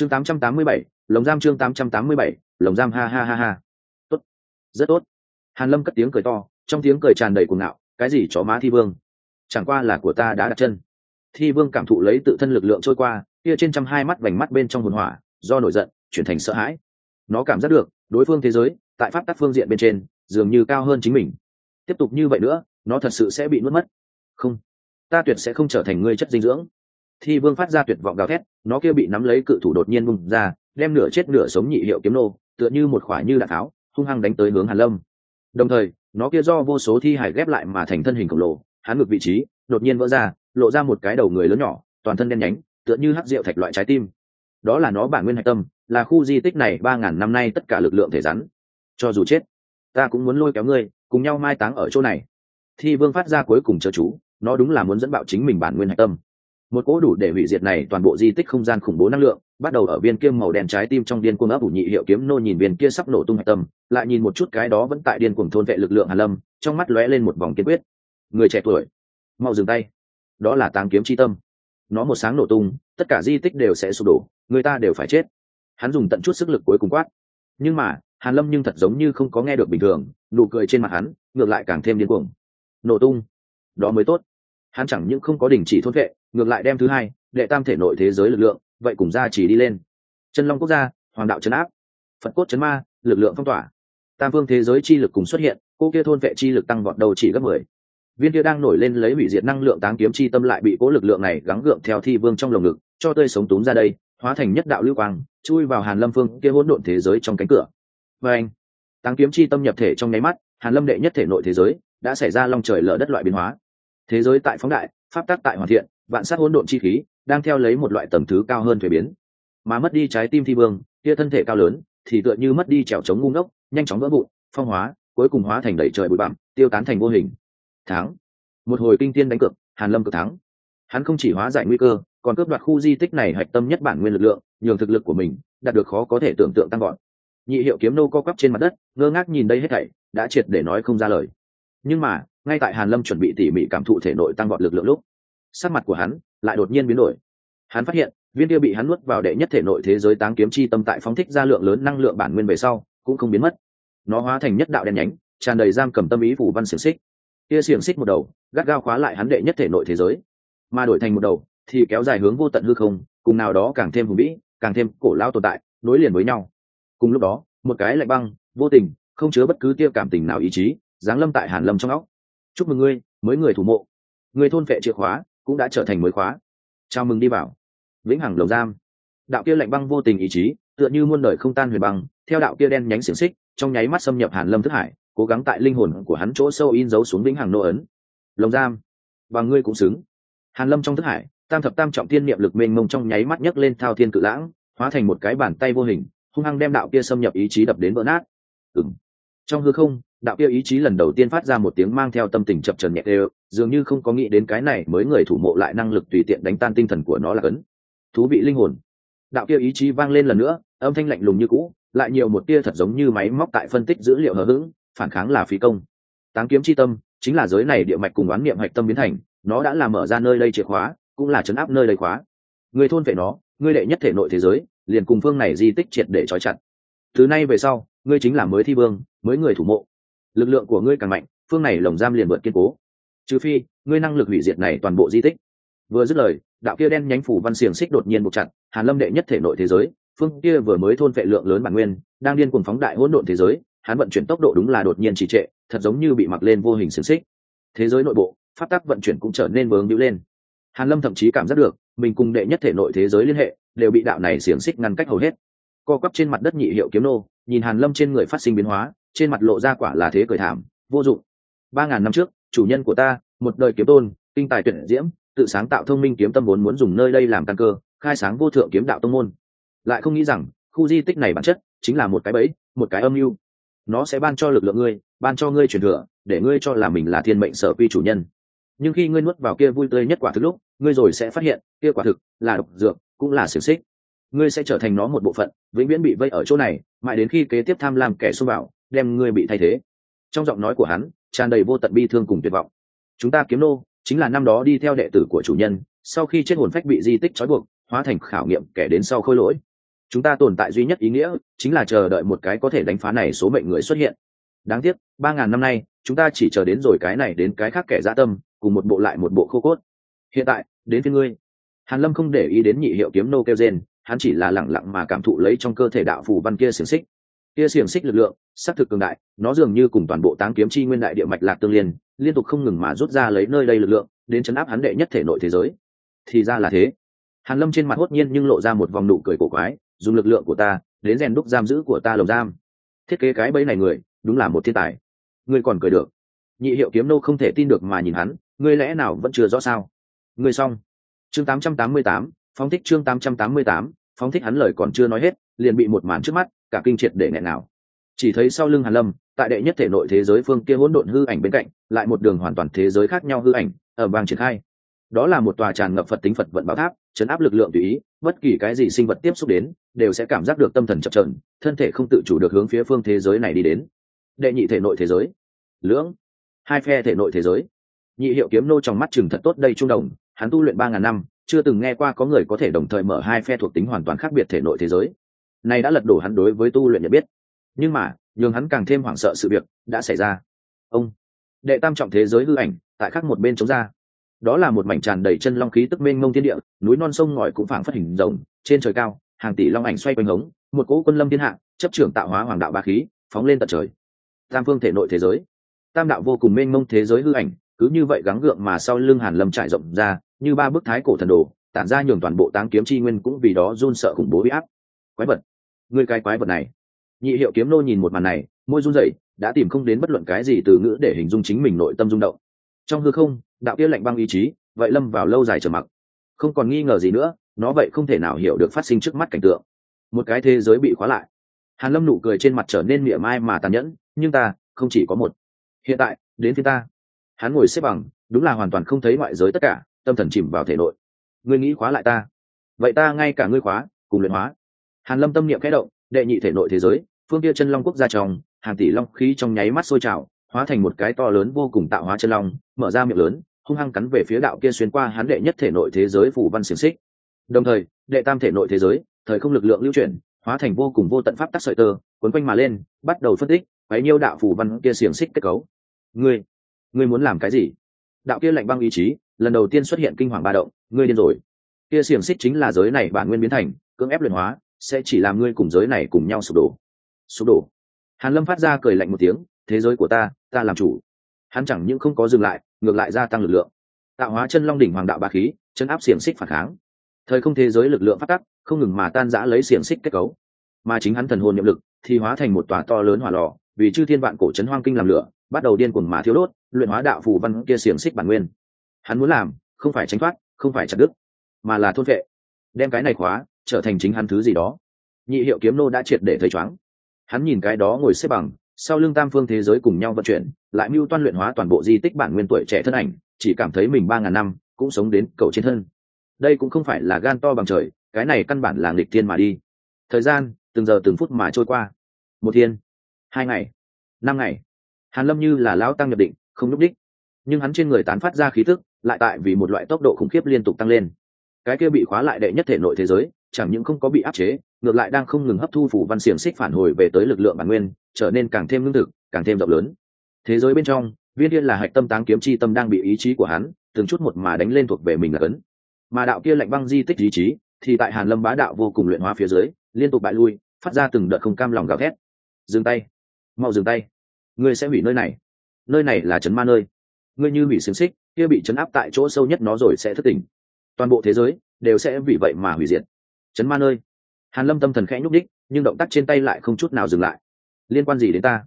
chương 887, lồng giam chương 887, lồng giam ha ha ha ha. Tốt. Rất tốt. Hàn lâm cất tiếng cười to trong tiếng cười tràn đầy cuồng ngạo cái gì chó má thi vương? Chẳng qua là của ta đã đặt chân. Thi vương cảm thụ lấy tự thân lực lượng trôi qua kia trên trăm hai mắt vành mắt bên trong hồn hỏa do nổi giận chuyển thành sợ hãi. Nó cảm giác được đối phương thế giới tại pháp tắc phương diện bên trên dường như cao hơn chính mình. Tiếp tục như vậy nữa nó thật sự sẽ bị nuốt mất. Không. Ta tuyệt sẽ không trở thành ngươi chất dinh dưỡng thi vương phát ra tuyệt vọng gào thét, nó kia bị nắm lấy cự thủ đột nhiên bung ra, đem nửa chết nửa sống nhị hiệu kiếm nô, tựa như một khoả như đạn tháo, hung hăng đánh tới hướng hàn lâm. Đồng thời, nó kia do vô số thi hải ghép lại mà thành thân hình khổng lồ, hắn ngược vị trí, đột nhiên vỡ ra, lộ ra một cái đầu người lớn nhỏ, toàn thân đen nhánh, tựa như hắc rượu thạch loại trái tim. Đó là nó bản nguyên hạch tâm, là khu di tích này ba ngàn năm nay tất cả lực lượng thể rắn. Cho dù chết, ta cũng muốn lôi kéo ngươi, cùng nhau mai táng ở chỗ này. Thi vương phát ra cuối cùng chờ chú, nó đúng là muốn dẫn bạo chính mình bản nguyên hạch tâm một cỗ đủ để hủy diệt này toàn bộ di tích không gian khủng bố năng lượng, bắt đầu ở viên kia màu đen trái tim trong điên cuồng ấp ủ nhị hiệu kiếm nô nhìn viên kia sắp nổ tung hạch tâm, lại nhìn một chút cái đó vẫn tại điên cuồng thôn vệ lực lượng hàn lâm, trong mắt lóe lên một vòng kiên quyết. Người trẻ tuổi, mau dừng tay. Đó là táng kiếm chi tâm. Nó một sáng nổ tung, tất cả di tích đều sẽ sụp đổ, người ta đều phải chết. Hắn dùng tận chút sức lực cuối cùng quát. Nhưng mà, hàn lâm nhưng thật giống như không có nghe được bình thường, nụ cười trên mặt hắn, ngược lại càng thêm điên cuồng. Nổ tung. Đó mới tốt hắn chẳng những không có đình chỉ thôn vệ, ngược lại đem thứ hai, đệ tam thể nội thế giới lực lượng, vậy cùng ra chỉ đi lên. Chân long quốc gia, hoàng đạo chấn áp. Phật cốt chấn ma, lực lượng phong tỏa. Tam phương thế giới chi lực cùng xuất hiện, cô kia thôn vệ chi lực tăng vọt đầu chỉ gấp mười. Viên kia đang nổi lên lấy hủy diệt năng lượng táng kiếm chi tâm lại bị cố lực lượng này gắng gượng theo thi vương trong lồng ngực, cho tươi sống túm ra đây, hóa thành nhất đạo lưu quang, chui vào hàn lâm phương kia hỗn độn thế giới trong cánh cửa. Và anh, táng kiếm chi tâm nhập thể trong nháy mắt, hàn lâm đệ nhất thể nội thế giới, đã xảy ra long trời lở đất loại biến hóa thế giới tại phóng đại, pháp tắc tại hoàn thiện, vạn sát hỗn độn chi khí, đang theo lấy một loại tầng thứ cao hơn thuế biến. Mà mất đi trái tim thi vương, kia thân thể cao lớn, thì tựa như mất đi trèo chống ngu ngốc, nhanh chóng vỡ vụn, phong hóa, cuối cùng hóa thành đầy trời bụi bặm, tiêu tán thành vô hình. Thắng. Một hồi kinh tiên đánh cược, hàn lâm cực thắng. Hắn không chỉ hóa giải nguy cơ, còn cướp đoạt khu di tích này hạch tâm nhất bản nguyên lực lượng, nhường thực lực của mình đạt được khó có thể tưởng tượng tăng gọn nhị hiệu kiếm nô co quắp trên mặt đất, ngơ ngác nhìn đây hết thảy, đã triệt để nói không ra lời nhưng mà, ngay tại hàn lâm chuẩn bị tỉ mỉ cảm thụ thể nội tăng vọt lực lượng lúc, sắc mặt của hắn lại đột nhiên biến đổi. Hắn phát hiện, viên kia bị hắn nuốt vào đệ nhất thể nội thế giới táng kiếm chi tâm tại phóng thích ra lượng lớn năng lượng bản nguyên về sau, cũng không biến mất. Nó hóa thành nhất đạo đen nhánh, tràn đầy giam cầm tâm ý phủ văn xiềng xích. Kia xiềng xích một đầu, gắt gao khóa lại hắn đệ nhất thể nội thế giới. Mà đổi thành một đầu, thì kéo dài hướng vô tận hư không, cùng nào đó càng thêm hùng vĩ, càng thêm cổ lao tồn tại, nối liền với nhau. Cùng lúc đó, một cái lạnh băng, vô tình, không chứa bất cứ tiêu cảm tình nào ý chí giáng lâm tại hàn lâm trong óc. Chúc mừng ngươi, mới người thủ mộ. Người thôn vệ chìa khóa cũng đã trở thành mới khóa. Chào mừng đi vào. Vĩnh hằng lầu giam. Đạo kia lạnh băng vô tình ý chí, tựa như muôn đời không tan huyền băng, theo đạo kia đen nhánh xiềng xích, trong nháy mắt xâm nhập hàn lâm thức hải, cố gắng tại linh hồn của hắn chỗ sâu in dấu xuống vĩnh hằng nô ấn. Lồng giam. Và ngươi cũng xứng. Hàn lâm trong thức hải, tam thập tam trọng tiên niệm lực mênh mông trong nháy mắt nhấc lên thao thiên cự lãng, hóa thành một cái bàn tay vô hình, hung hăng đem đạo kia xâm nhập ý chí đập đến vỡ nát. Ừng trong hư không đạo kia ý chí lần đầu tiên phát ra một tiếng mang theo tâm tình chập trần nhẹ đều, dường như không có nghĩ đến cái này mới người thủ mộ lại năng lực tùy tiện đánh tan tinh thần của nó là cấn. Thú vị linh hồn. Đạo kia ý chí vang lên lần nữa, âm thanh lạnh lùng như cũ, lại nhiều một tia thật giống như máy móc tại phân tích dữ liệu hờ hững, phản kháng là phí công. Táng kiếm chi tâm, chính là giới này địa mạch cùng oán niệm hạch tâm biến thành, nó đã làm mở ra nơi đây chìa khóa, cũng là chấn áp nơi đây khóa. Người thôn vệ nó ngươi đệ nhất thể nội thế giới, liền cùng phương này di tích triệt để trói chặt. Từ nay về sau, ngươi chính là mới thi vương, mới người thủ mộ lực lượng của ngươi càng mạnh, phương này lồng giam liền vượt kiên cố. Trừ phi, ngươi năng lực hủy diệt này toàn bộ di tích. Vừa dứt lời, đạo kia đen nhánh phủ văn xiềng xích đột nhiên buộc chặt, hàn lâm đệ nhất thể nội thế giới, phương kia vừa mới thôn vệ lượng lớn bản nguyên, đang điên cuồng phóng đại hỗn độn thế giới, hắn vận chuyển tốc độ đúng là đột nhiên trì trệ, thật giống như bị mặc lên vô hình xiềng xích. Thế giới nội bộ phát tác vận chuyển cũng trở nên vướng hữu lên. Hàn lâm thậm chí cảm giác được, mình cùng đệ nhất thể nội thế giới liên hệ, đều bị đạo này xiềng xích ngăn cách hầu hết. Co quắp trên mặt đất nhị hiệu kiếm nô, nhìn hàn lâm trên người phát sinh biến hóa trên mặt lộ ra quả là thế cười thảm, vô dụng. Ba ngàn năm trước, chủ nhân của ta, một đời kiếm tôn, kinh tài tuyển diễm, tự sáng tạo thông minh kiếm tâm vốn muốn dùng nơi đây làm căn cơ, khai sáng vô thượng kiếm đạo tông môn. Lại không nghĩ rằng, khu di tích này bản chất chính là một cái bẫy, một cái âm mưu. Nó sẽ ban cho lực lượng ngươi, ban cho ngươi truyền thừa, để ngươi cho là mình là thiên mệnh sở quy chủ nhân. Nhưng khi ngươi nuốt vào kia vui tươi nhất quả thực lúc, ngươi rồi sẽ phát hiện, kia quả thực là độc dược, cũng là xiềng xích. Ngươi sẽ trở thành nó một bộ phận, vĩnh viễn bị vây ở chỗ này, mãi đến khi kế tiếp tham lam kẻ xung vào đem ngươi bị thay thế. Trong giọng nói của hắn, tràn đầy vô tận bi thương cùng tuyệt vọng. Chúng ta kiếm nô, chính là năm đó đi theo đệ tử của chủ nhân, sau khi chết hồn phách bị di tích trói buộc, hóa thành khảo nghiệm kẻ đến sau khôi lỗi. Chúng ta tồn tại duy nhất ý nghĩa, chính là chờ đợi một cái có thể đánh phá này số mệnh người xuất hiện. Đáng tiếc, ba ngàn năm nay, chúng ta chỉ chờ đến rồi cái này đến cái khác kẻ dã tâm, cùng một bộ lại một bộ khô cốt. Hiện tại, đến phía ngươi. Hàn lâm không để ý đến nhị hiệu kiếm nô kêu rên, hắn chỉ là lẳng lặng mà cảm thụ lấy trong cơ thể đạo phù văn kia xiềng xích kia xiềng xích lực lượng xác thực cường đại nó dường như cùng toàn bộ táng kiếm chi nguyên đại địa mạch lạc tương liên liên tục không ngừng mà rút ra lấy nơi đây lực lượng đến chấn áp hắn đệ nhất thể nội thế giới. Thì ra là thế. Hàn lâm trên mặt hốt nhiên nhưng lộ ra một vòng nụ cười cổ quái dùng lực lượng của ta đến rèn đúc giam giữ của ta lồng giam. Thiết kế cái bẫy này người đúng là một thiên tài. Ngươi còn cười được. Nhị hiệu kiếm nô không thể tin được mà nhìn hắn ngươi lẽ nào vẫn chưa rõ sao? Ngươi xong. Chương 888, phóng thích chương 888, phóng thích hắn lời còn chưa nói hết liền bị một màn trước mắt cả kinh triệt để nghẹn nào chỉ thấy sau lưng hàn lâm, tại đệ nhất thể nội thế giới phương kia hỗn độn hư ảnh bên cạnh, lại một đường hoàn toàn thế giới khác nhau hư ảnh ở bang triển khai. Đó là một tòa tràn ngập phật tính phật vận bảo tháp, chấn áp lực lượng tùy ý, bất kỳ cái gì sinh vật tiếp xúc đến, đều sẽ cảm giác được tâm thần chập trờn thân thể không tự chủ được hướng phía phương thế giới này đi đến. Đệ nhị thể nội thế giới. Lưỡng. Hai phe thể nội thế giới. Nhị hiệu kiếm nô trong mắt chừng thật tốt đây trung đồng, hắn tu luyện ba ngàn năm, chưa từng nghe qua có người có thể đồng thời mở hai phe thuộc tính hoàn toàn khác biệt thể nội thế giới này đã lật đổ hắn đối với tu luyện nhận biết. Nhưng mà, nhường hắn càng thêm hoảng sợ sự việc đã xảy ra. Ông, đệ tam trọng thế giới hư ảnh, tại khắc một bên chống ra. Đó là một mảnh tràn đầy chân long khí tức mênh mông thiên địa, núi non sông ngòi cũng phảng phất hình rồng, trên trời cao, hàng tỷ long ảnh xoay quanh hống, một cỗ quân lâm thiên hạ, chấp trưởng tạo hóa hoàng đạo ba khí, phóng lên tận trời. Tam phương thể nội thế giới. Tam đạo vô cùng mênh mông thế giới hư ảnh, cứ như vậy gắng gượng mà sau lưng hàn lâm trải rộng ra, như ba bức thái cổ thần đồ, tản ra nhường toàn bộ táng kiếm chi nguyên cũng vì đó run sợ khủng bố bị áp quái vật. Người cái quái vật này. Nhị hiệu kiếm nô nhìn một màn này, môi run rẩy, đã tìm không đến bất luận cái gì từ ngữ để hình dung chính mình nội tâm rung động. Trong hư không, đạo kia lạnh băng ý chí, vậy lâm vào lâu dài trầm mặc. Không còn nghi ngờ gì nữa, nó vậy không thể nào hiểu được phát sinh trước mắt cảnh tượng. Một cái thế giới bị khóa lại. Hàn lâm nụ cười trên mặt trở nên mỉa mai mà tàn nhẫn, nhưng ta, không chỉ có một. Hiện tại, đến phía ta. Hắn ngồi xếp bằng, đúng là hoàn toàn không thấy ngoại giới tất cả, tâm thần chìm vào thể nội. Ngươi nghĩ khóa lại ta. Vậy ta ngay cả ngươi khóa, cùng luyện hóa hàn lâm tâm niệm khẽ động, đệ nhị thể nội thế giới, phương kia chân long quốc gia trong, hàng tỷ long khí trong nháy mắt sôi trào, hóa thành một cái to lớn vô cùng tạo hóa chân long, mở ra miệng lớn, hung hăng cắn về phía đạo kia xuyên qua hắn đệ nhất thể nội thế giới phủ văn xiềng xích. Đồng thời, đệ tam thể nội thế giới, thời không lực lượng lưu chuyển, hóa thành vô cùng vô tận pháp tắc sợi tơ quấn quanh mà lên, bắt đầu phân tích mấy nhiêu đạo phủ văn kia xiềng xích kết cấu. Ngươi ngươi muốn làm cái gì? Đạo kia lạnh băng ý chí, lần đầu tiên xuất hiện kinh hoàng ba động, ngươi điên rồi. Kia xiềng xích chính là giới này bản nguyên biến thành, cưỡng ép luyện hóa sẽ chỉ làm ngươi cùng giới này cùng nhau sụp đổ. Sụp đổ. Hàn lâm phát ra cười lạnh một tiếng, thế giới của ta ta làm chủ. Hắn chẳng những không có dừng lại, ngược lại gia tăng lực lượng. Tạo hóa chân long đỉnh hoàng đạo ba khí, chân áp xiềng xích phản kháng. Thời không thế giới lực lượng phát tắc, không ngừng mà tan rã lấy xiềng xích kết cấu. Mà chính hắn thần hồn nhiệm lực, thì hóa thành một tòa to lớn hỏa lò, vì chư thiên vạn cổ trấn hoang kinh làm lửa, bắt đầu điên cuồng mà thiếu đốt, luyện hóa đạo phù văn kia xiềng xích bản nguyên. Hắn muốn làm, không phải tránh thoát, không phải chặt đứt, mà là thôn vệ. Đem cái này khóa trở thành chính hắn thứ gì đó. Nhị hiệu kiếm nô đã triệt để thấy chóng hắn nhìn cái đó ngồi xếp bằng, sau lưng tam phương thế giới cùng nhau vận chuyển, lại mưu toan luyện hóa toàn bộ di tích bản nguyên tuổi trẻ thân ảnh, chỉ cảm thấy mình ba ngàn năm cũng sống đến cầu trên thân. Đây cũng không phải là gan to bằng trời, cái này căn bản là nghịch thiên mà đi. Thời gian, từng giờ từng phút mà trôi qua. Một thiên, hai ngày, năm ngày. Hàn lâm như là lão tăng nhập định, không nhúc đích nhưng hắn trên người tán phát ra khí tức, lại tại vì một loại tốc độ khủng khiếp liên tục tăng lên. Cái kia bị khóa lại đệ nhất thể nội thế giới chẳng những không có bị áp chế, ngược lại đang không ngừng hấp thu phủ văn xiềng xích phản hồi về tới lực lượng bản nguyên, trở nên càng thêm lương thực, càng thêm rộng lớn. Thế giới bên trong, viên thiên là hạch tâm táng kiếm chi tâm đang bị ý chí của hắn, từng chút một mà đánh lên thuộc về mình là cấn mà đạo kia lạnh băng di tích ý chí, thì tại hàn lâm bá đạo vô cùng luyện hóa phía dưới, liên tục bại lui, phát ra từng đợt không cam lòng gào thét. Dừng tay. Mau dừng tay. Ngươi sẽ hủy nơi này. Nơi này là chấn ma nơi. Ngươi như hủy xiềng xích, kia bị chấn áp tại chỗ sâu nhất nó rồi sẽ thất tình. toàn bộ thế giới đều sẽ vì vậy mà hủy diệt chấn ma nơi. Hàn lâm tâm thần khẽ nhúc đích nhưng động tác trên tay lại không chút nào dừng lại. Liên quan gì đến ta?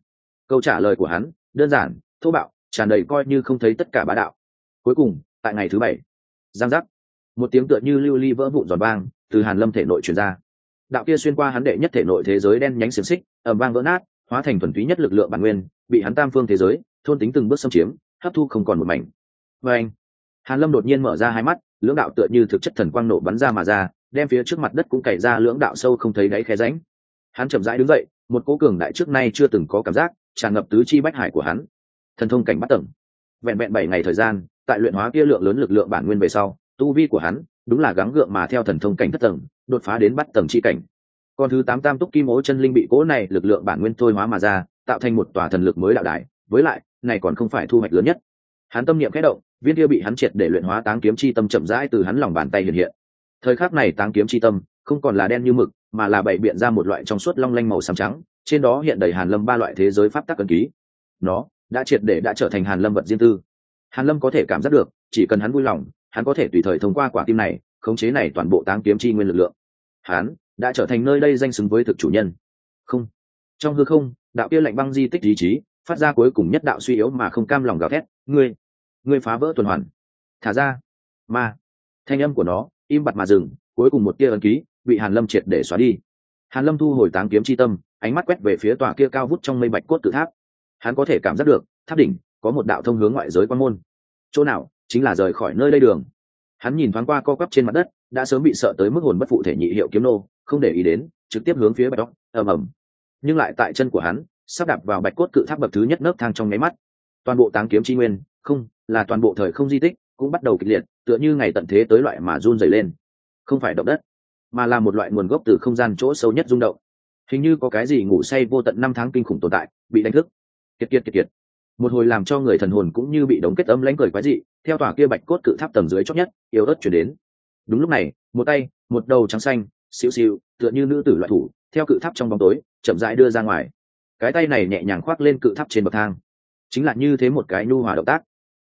Câu trả lời của hắn, đơn giản, thô bạo, tràn đầy coi như không thấy tất cả bá đạo. Cuối cùng, tại ngày thứ bảy, giang giác, một tiếng tựa như lưu ly vỡ vụn giòn vang từ hàn lâm thể nội truyền ra. Đạo kia xuyên qua hắn đệ nhất thể nội thế giới đen nhánh xiềng xích ẩm vang vỡ nát, hóa thành thuần túy nhất lực lượng bản nguyên, bị hắn tam phương thế giới, thôn tính từng bước xâm chiếm, hấp thu không còn một mảnh. Và anh, hàn lâm đột nhiên mở ra hai mắt, lưỡng đạo tựa như thực chất thần quang nổ bắn ra mà ra đem phía trước mặt đất cũng cày ra lưỡng đạo sâu không thấy đáy khe ránh hắn chậm rãi đứng dậy, một cố cường đại trước nay chưa từng có cảm giác, tràn ngập tứ chi bách hải của hắn. Thần thông cảnh bắt tầng. Vẹn vẹn bảy ngày thời gian, tại luyện hóa kia lượng lớn lực lượng bản nguyên về sau, tu vi của hắn đúng là gắng gượng mà theo thần thông cảnh thất tầng, đột phá đến bắt tầng chi cảnh. Còn thứ tám tam túc kim ố chân linh bị cố này lực lượng bản nguyên thôi hóa mà ra, tạo thành một tòa thần lực mới đạo đại với lại, này còn không phải thu hoạch lớn nhất. Hắn tâm niệm khẽ động, viên kia bị hắn triệt để luyện hóa táng kiếm chi tâm chậm rãi từ hắn lòng bàn tay hiện hiện thời khắc này táng kiếm chi tâm không còn là đen như mực, mà là bày biện ra một loại trong suốt long lanh màu xám trắng, trên đó hiện đầy hàn lâm ba loại thế giới pháp tắc cần ký. Nó đã triệt để đã trở thành hàn lâm vật riêng tư. Hàn lâm có thể cảm giác được, chỉ cần hắn vui lòng, hắn có thể tùy thời thông qua quả tim này, khống chế này toàn bộ táng kiếm chi nguyên lực lượng. Hắn đã trở thành nơi đây danh xứng với thực chủ nhân. Không. Trong hư không, đạo kia lạnh băng di tích ý chí, phát ra cuối cùng nhất đạo suy yếu mà không cam lòng gào thét. Ngươi ngươi phá vỡ tuần hoàn. Thả ra. Ma. Thanh âm của nó im bặt mà dừng, cuối cùng một tia ấn ký bị hàn lâm triệt để xóa đi. Hàn lâm thu hồi táng kiếm chi tâm, ánh mắt quét về phía tòa kia cao vút trong mây bạch cốt tự tháp. Hắn có thể cảm giác được, tháp đỉnh có một đạo thông hướng ngoại giới quan môn. Chỗ nào chính là rời khỏi nơi đây đường. Hắn nhìn thoáng qua co quắp trên mặt đất, đã sớm bị sợ tới mức hồn bất phụ thể nhị hiệu kiếm nô, không để ý đến, trực tiếp hướng phía bạch đóc ầm ầm. Nhưng lại tại chân của hắn, sắp đạp vào bạch cốt cự tháp bậc thứ nhất nấc thang trong nháy mắt. Toàn bộ táng kiếm chi nguyên, không, là toàn bộ thời không di tích, cũng bắt đầu kịch liệt tựa như ngày tận thế tới loại mà run dày lên. Không phải động đất mà là một loại nguồn gốc từ không gian chỗ sâu nhất rung động. Hình như có cái gì ngủ say vô tận năm tháng kinh khủng tồn tại bị đánh thức. Kiệt kiệt kiệt kiệt. Một hồi làm cho người thần hồn cũng như bị đóng kết âm lãnh cười quái dị theo tòa kia bạch cốt cự tháp tầng dưới chót nhất yếu ớt chuyển đến. Đúng lúc này một tay một đầu trắng xanh xíu xíu tựa như nữ tử loại thủ theo cự tháp trong bóng tối chậm rãi đưa ra ngoài. Cái tay này nhẹ nhàng khoác lên cự tháp trên bậc thang. Chính là như thế một cái nhu hòa động tác.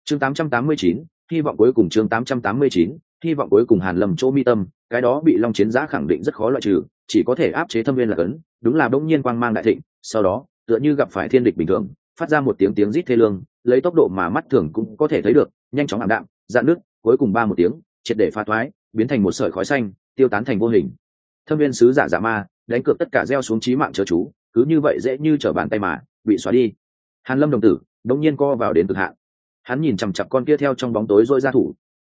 Chương 889, hy vọng cuối cùng chương 889, hy vọng cuối cùng hàn lâm chỗ mi tâm cái đó bị long chiến Giá khẳng định rất khó loại trừ chỉ có thể áp chế thâm viên là cấn đúng là bỗng nhiên quang mang đại thịnh sau đó tựa như gặp phải thiên địch bình thường phát ra một tiếng tiếng rít thê lương lấy tốc độ mà mắt thường cũng có thể thấy được nhanh chóng ảm đạm dạn nước cuối cùng ba một tiếng triệt để pha thoái biến thành một sợi khói xanh tiêu tán thành vô hình. Thâm viên sứ giả giả ma đánh cược tất cả gieo xuống trí mạng chớ chú cứ như vậy dễ như trở bàn tay mà bị xóa đi. Hàn lâm đồng tử đông nhiên co vào đến cực hạn hắn nhìn chằm chặp con kia theo trong bóng tối rôi ra thủ.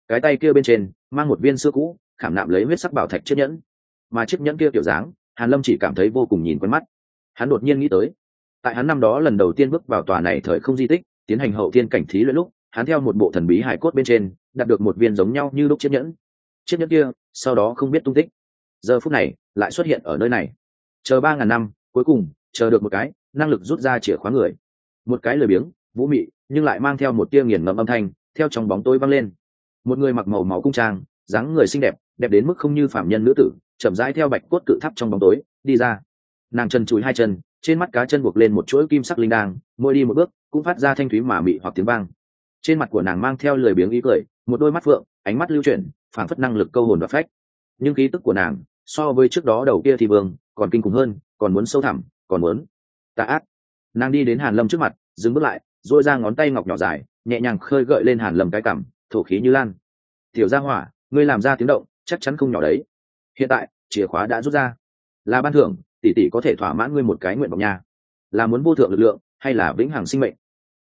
Cái tay kia bên trên mang một viên xưa cũ, khảm nạm lấy huyết sắc bảo thạch chiếc nhẫn. Mà chiếc nhẫn kia kiểu dáng, hàn lâm chỉ cảm thấy vô cùng nhìn quen mắt. Hắn đột nhiên nghĩ tới, tại hắn năm đó lần đầu tiên bước vào tòa này thời không di tích, tiến hành hậu thiên cảnh thí luyện lúc, hắn theo một bộ thần bí hải cốt bên trên, đạt được một viên giống nhau như lúc chiếc nhẫn. Chiếc nhẫn kia, sau đó không biết tung tích. Giờ phút này, lại xuất hiện ở nơi này. Chờ ba ngàn năm, cuối cùng, chờ được một cái, năng lực rút ra chìa khóa người. Một cái lười biếng, vũ mị nhưng lại mang theo một tia nghiền ngẫm âm thanh, theo trong bóng tối văng lên. Một người mặc màu máu cung trang, dáng người xinh đẹp đẹp đến mức không như phạm nhân nữ tử, chậm rãi theo bạch cốt cự tháp trong bóng tối, đi ra. Nàng chân chúi hai chân, trên mắt cá chân buộc lên một chuỗi kim sắc linh đang mỗi đi một bước, cũng phát ra thanh thúy mà mị hoặc tiếng vang. Trên mặt của nàng mang theo lười biếng ý cười, một đôi mắt phượng, ánh mắt lưu chuyển, phảng phất năng lực câu hồn và phách. Nhưng khí tức của nàng, so với trước đó đầu kia thì vương, còn kinh khủng hơn, còn muốn sâu thẳm, còn muốn tạ ác. Nàng đi đến hàn lâm trước mặt, dừng bước lại dội ra ngón tay ngọc nhỏ dài nhẹ nhàng khơi gợi lên hàn lầm cái cảm thổ khí như lan. Tiểu gia hỏa ngươi làm ra tiếng động chắc chắn không nhỏ đấy. Hiện tại chìa khóa đã rút ra. Là ban thưởng tỷ tỷ có thể thỏa mãn ngươi một cái nguyện vọng nha. Là muốn vô thượng lực lượng hay là vĩnh hằng sinh mệnh?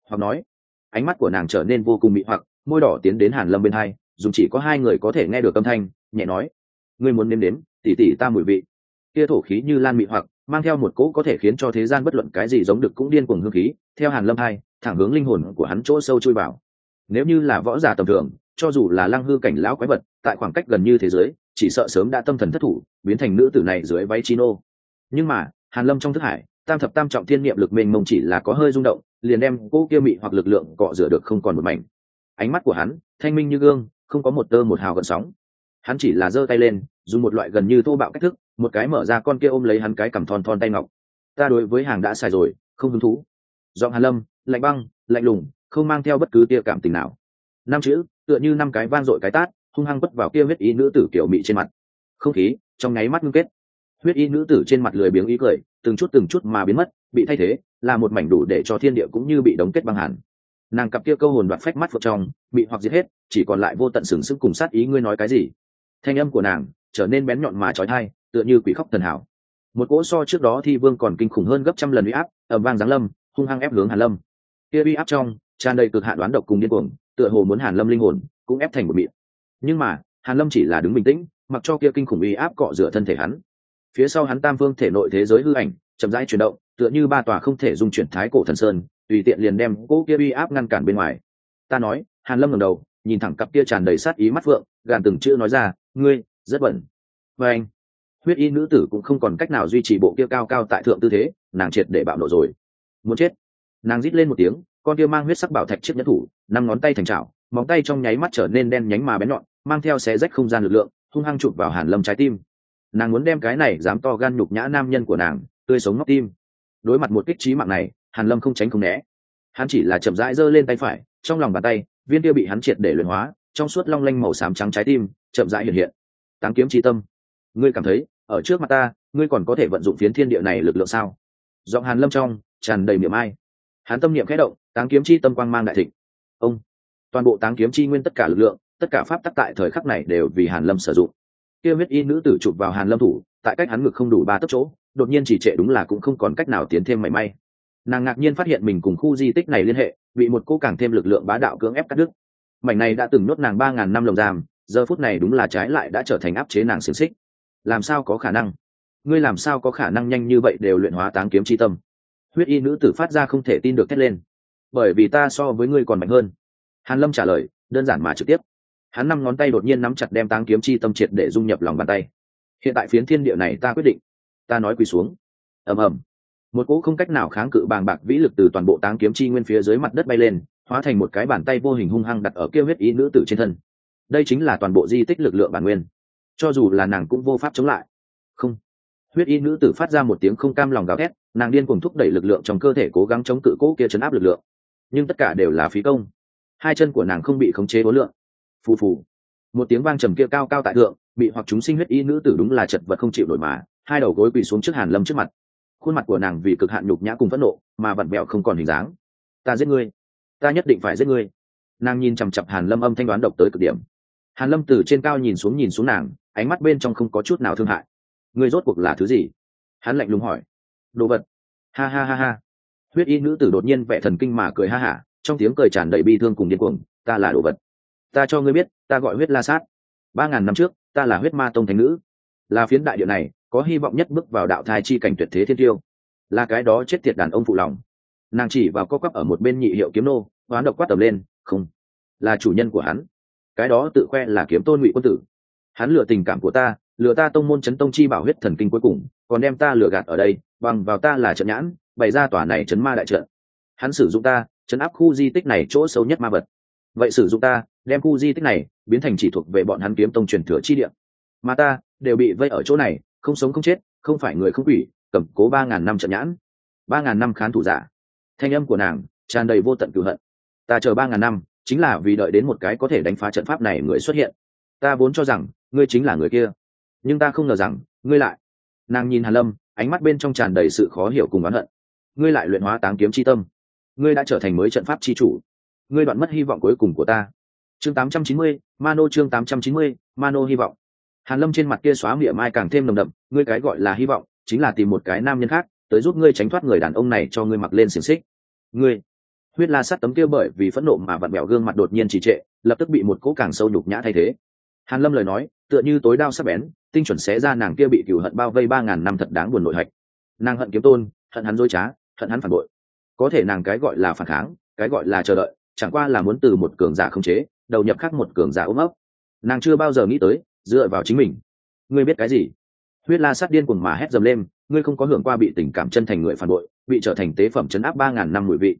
Hoặc nói ánh mắt của nàng trở nên vô cùng mị hoặc môi đỏ tiến đến hàn lâm bên hai dùng chỉ có hai người có thể nghe được âm thanh nhẹ nói ngươi muốn nếm đến, tỷ tỷ ta mùi vị. Kia thổ khí như lan mị hoặc mang theo một cỗ có thể khiến cho thế gian bất luận cái gì giống được cũng điên cuồng hương khí, theo hàn lâm hai, thẳng hướng linh hồn của hắn chỗ sâu chui vào. Nếu như là võ giả tầm thường, cho dù là lăng hư cảnh lão quái vật, tại khoảng cách gần như thế giới, chỉ sợ sớm đã tâm thần thất thủ, biến thành nữ tử này dưới váy chino nhưng mà, hàn lâm trong thức hải, tam thập tam trọng thiên niệm lực mênh mông chỉ là có hơi rung động, liền đem cô kia mị hoặc lực lượng cọ rửa được không còn một mảnh. Ánh mắt của hắn, thanh minh như gương, không có một tơ một hào gần sóng. Hắn chỉ là giơ tay lên, dùng một loại gần như thô bạo cách thức một cái mở ra con kia ôm lấy hắn cái cầm thon thon tay ngọc. Ta đối với hàng đã xài rồi, không hứng thú. Giọng hàn lâm, lạnh băng, lạnh lùng, không mang theo bất cứ tia cảm tình nào. Năm chữ, tựa như năm cái van dội cái tát, hung hăng bất vào kia huyết y nữ tử kiểu mị trên mặt. Không khí, trong nháy mắt ngưng kết. Huyết y nữ tử trên mặt lười biếng ý cười, từng chút từng chút mà biến mất, bị thay thế, là một mảnh đủ để cho thiên địa cũng như bị đóng kết băng hẳn nàng cặp kia câu hồn đoạt phách mắt phượng trong, bị hoặc giết hết, chỉ còn lại vô tận sừng sức cùng sát ý ngươi nói cái gì. Thanh âm của nàng trở nên bén nhọn mà trói thai tựa như quỷ khóc thần hảo. Một cỗ so trước đó thi vương còn kinh khủng hơn gấp trăm lần uy áp ẩm vang giáng lâm, hung hăng ép hướng hàn lâm. Kia uy áp trong, tràn đầy cực hạn đoán độc cùng điên cuồng, tựa hồ muốn hàn lâm linh hồn cũng ép thành một miệng. Nhưng mà, hàn lâm chỉ là đứng bình tĩnh, mặc cho kia kinh khủng uy áp cọ rửa thân thể hắn. Phía sau hắn tam phương thể nội thế giới hư ảnh, chậm rãi chuyển động, tựa như ba tòa không thể dung chuyển thái cổ thần sơn, tùy tiện liền đem cỗ kia uy áp ngăn cản bên ngoài. Ta nói, hàn lâm ngẩng đầu, nhìn thẳng cặp kia tràn đầy sát ý mắt vượng gàn từng chữ nói ra, ngươi, rất bẩn. Và anh huyết y nữ tử cũng không còn cách nào duy trì bộ kia cao cao tại thượng tư thế, nàng triệt để bạo nộ rồi. Muốn chết. Nàng rít lên một tiếng, con kia mang huyết sắc bảo thạch chiếc nhẫn thủ, năm ngón tay thành trào móng tay trong nháy mắt trở nên đen nhánh mà bén nhọn, mang theo xé rách không gian lực lượng, hung hăng chụp vào hàn lâm trái tim. Nàng muốn đem cái này dám to gan nhục nhã nam nhân của nàng, tươi sống ngóc tim. Đối mặt một kích trí mạng này, hàn lâm không tránh không né. Hắn chỉ là chậm rãi giơ lên tay phải, trong lòng bàn tay, viên kia bị hắn triệt để luyện hóa, trong suốt long lanh màu xám trắng trái tim, chậm rãi hiện hiện. Táng kiếm chi tâm. Ngươi cảm thấy ở trước mặt ta, ngươi còn có thể vận dụng phiến thiên địa này lực lượng sao? Giọng hàn lâm trong tràn đầy miệng ai. Hắn tâm niệm khẽ động, táng kiếm chi tâm quang mang đại thịnh. Ông, toàn bộ táng kiếm chi nguyên tất cả lực lượng, tất cả pháp tắc tại thời khắc này đều vì hàn lâm sử dụng. Kia huyết y nữ tử chụp vào hàn lâm thủ, tại cách hắn ngực không đủ ba tấc chỗ, đột nhiên chỉ trệ đúng là cũng không còn cách nào tiến thêm mảy may. Nàng ngạc nhiên phát hiện mình cùng khu di tích này liên hệ, bị một cô càng thêm lực lượng bá đạo cưỡng ép cắt đứt. Mảnh này đã từng nhốt nàng ba ngàn năm lồng giam, giờ phút này đúng là trái lại đã trở thành áp chế nàng xiềng xích làm sao có khả năng? Ngươi làm sao có khả năng nhanh như vậy đều luyện hóa táng kiếm chi tâm? Huyết y nữ tử phát ra không thể tin được thét lên. Bởi vì ta so với ngươi còn mạnh hơn. Hàn lâm trả lời, đơn giản mà trực tiếp. Hắn năm ngón tay đột nhiên nắm chặt đem táng kiếm chi tâm triệt để dung nhập lòng bàn tay. Hiện tại phiến thiên địa này ta quyết định. Ta nói quỳ xuống. Ầm ầm. Một cỗ không cách nào kháng cự bàng bạc vĩ lực từ toàn bộ táng kiếm chi nguyên phía dưới mặt đất bay lên, hóa thành một cái bàn tay vô hình hung hăng đặt ở kia huyết ý nữ tử trên thân. Đây chính là toàn bộ di tích lực lượng bản nguyên cho dù là nàng cũng vô pháp chống lại. Không. Huyết y nữ tử phát ra một tiếng không cam lòng gào thét, nàng điên cùng thúc đẩy lực lượng trong cơ thể cố gắng chống cự cố kia chấn áp lực lượng. Nhưng tất cả đều là phí công. Hai chân của nàng không bị khống chế bố lượng. Phù phù. Một tiếng vang trầm kia cao cao tại thượng, bị hoặc chúng sinh huyết y nữ tử đúng là chật vật không chịu nổi mà, hai đầu gối quỳ xuống trước hàn lâm trước mặt. Khuôn mặt của nàng vì cực hạn nhục nhã cùng phẫn nộ, mà vặn vẹo không còn hình dáng. Ta giết ngươi. Ta nhất định phải giết ngươi. Nàng nhìn chằm chặp hàn lâm âm thanh đoán độc tới cực điểm hàn lâm từ trên cao nhìn xuống nhìn xuống nàng, ánh mắt bên trong không có chút nào thương hại. Ngươi rốt cuộc là thứ gì? Hắn lạnh lùng hỏi. Đồ vật. Ha ha ha ha. Huyết y nữ tử đột nhiên vẻ thần kinh mà cười ha hả, trong tiếng cười tràn đầy bi thương cùng điên cuồng. Ta là đồ vật. Ta cho ngươi biết, ta gọi huyết la sát. Ba ngàn năm trước, ta là huyết ma tông thánh nữ. Là phiến đại địa này, có hy vọng nhất bước vào đạo thai chi cảnh tuyệt thế thiên tiêu. Là cái đó chết tiệt đàn ông phụ lòng. Nàng chỉ vào co quắp ở một bên nhị hiệu kiếm nô, hoán độc quát tầm lên, không. Là chủ nhân của hắn cái đó tự khoe là kiếm tôn ngụy quân tử. Hắn lừa tình cảm của ta, lừa ta tông môn chấn tông chi bảo huyết thần kinh cuối cùng, còn đem ta lừa gạt ở đây, bằng vào ta là trận nhãn, bày ra tòa này chấn ma đại trận. Hắn sử dụng ta, chấn áp khu di tích này chỗ xấu nhất ma vật. Vậy sử dụng ta, đem khu di tích này biến thành chỉ thuộc về bọn hắn kiếm tông truyền thừa chi địa. Mà ta, đều bị vây ở chỗ này, không sống không chết, không phải người không quỷ, cầm cố ba ngàn năm trận nhãn. Ba ngàn năm khán thủ giả. Thanh âm của nàng tràn đầy vô tận cửu hận. Ta chờ ba ngàn năm chính là vì đợi đến một cái có thể đánh phá trận pháp này người xuất hiện. Ta vốn cho rằng ngươi chính là người kia. Nhưng ta không ngờ rằng ngươi lại. Nàng nhìn hàn lâm ánh mắt bên trong tràn đầy sự khó hiểu cùng oán hận. Ngươi lại luyện hóa táng kiếm chi tâm. Ngươi đã trở thành mới trận pháp chi chủ. Ngươi đoạn mất hy vọng cuối cùng của ta. Chương 890, mano chương 890, mano hy vọng. Hàn lâm trên mặt kia xóa miệng mai càng thêm nồng đậm ngươi cái gọi là hy vọng chính là tìm một cái nam nhân khác tới giúp ngươi tránh thoát người đàn ông này cho ngươi mặc lên xiềng xích. Ngươi huyết la sắt tấm kia bởi vì phẫn nộ mà vặn bẹo gương mặt đột nhiên trì trệ, lập tức bị một cỗ càng sâu nhục nhã thay thế. Hàn lâm lời nói, tựa như tối đao sắc bén, tinh chuẩn xé ra nàng kia bị cửu hận bao vây ba ngàn năm thật đáng buồn nội hạch. Nàng hận kiếm tôn, hận hắn dối trá, hận hắn phản bội. Có thể nàng cái gọi là phản kháng, cái gọi là chờ đợi, chẳng qua là muốn từ một cường giả không chế, đầu nhập khác một cường giả ôm ấp. Nàng chưa bao giờ nghĩ tới, dựa vào chính mình. Ngươi biết cái gì? Huyết la sát điên cuồng mà hét dầm lên, ngươi không có hưởng qua bị tình cảm chân thành người phản bội, bị trở thành tế phẩm chấn áp ba ngàn năm mùi vị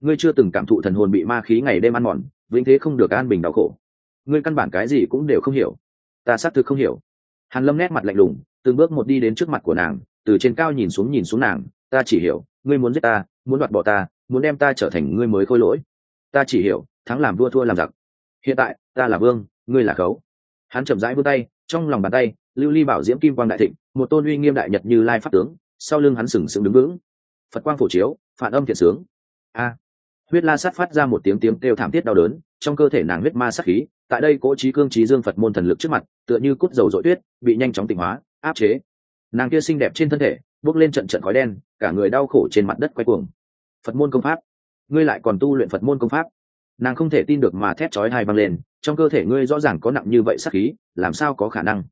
ngươi chưa từng cảm thụ thần hồn bị ma khí ngày đêm ăn mòn, vĩnh thế không được an bình đau khổ. Ngươi căn bản cái gì cũng đều không hiểu. Ta xác thực không hiểu. Hàn lâm nét mặt lạnh lùng, từng bước một đi đến trước mặt của nàng, từ trên cao nhìn xuống nhìn xuống nàng, ta chỉ hiểu, ngươi muốn giết ta, muốn đoạt bỏ ta, muốn đem ta trở thành ngươi mới khôi lỗi. Ta chỉ hiểu, thắng làm vua thua làm giặc. Hiện tại, ta là vương, ngươi là khấu. Hắn chậm rãi vươn tay, trong lòng bàn tay, lưu ly bảo diễm kim quang đại thịnh, một tôn uy nghiêm đại nhật như lai pháp tướng, sau lưng hắn sừng sững đứng vững. Phật quang phổ chiếu, phản âm thiện sướng. A huyết la sát phát ra một tiếng tiếng kêu thảm thiết đau đớn, trong cơ thể nàng huyết ma sát khí, tại đây cỗ trí cương trí dương phật môn thần lực trước mặt, tựa như cút dầu dội tuyết, bị nhanh chóng tịnh hóa, áp chế. Nàng kia xinh đẹp trên thân thể, bước lên trận trận khói đen, cả người đau khổ trên mặt đất quay cuồng. Phật môn công pháp. Ngươi lại còn tu luyện phật môn công pháp. Nàng không thể tin được mà thét chói hai văng lên, trong cơ thể ngươi rõ ràng có nặng như vậy sát khí, làm sao có khả năng?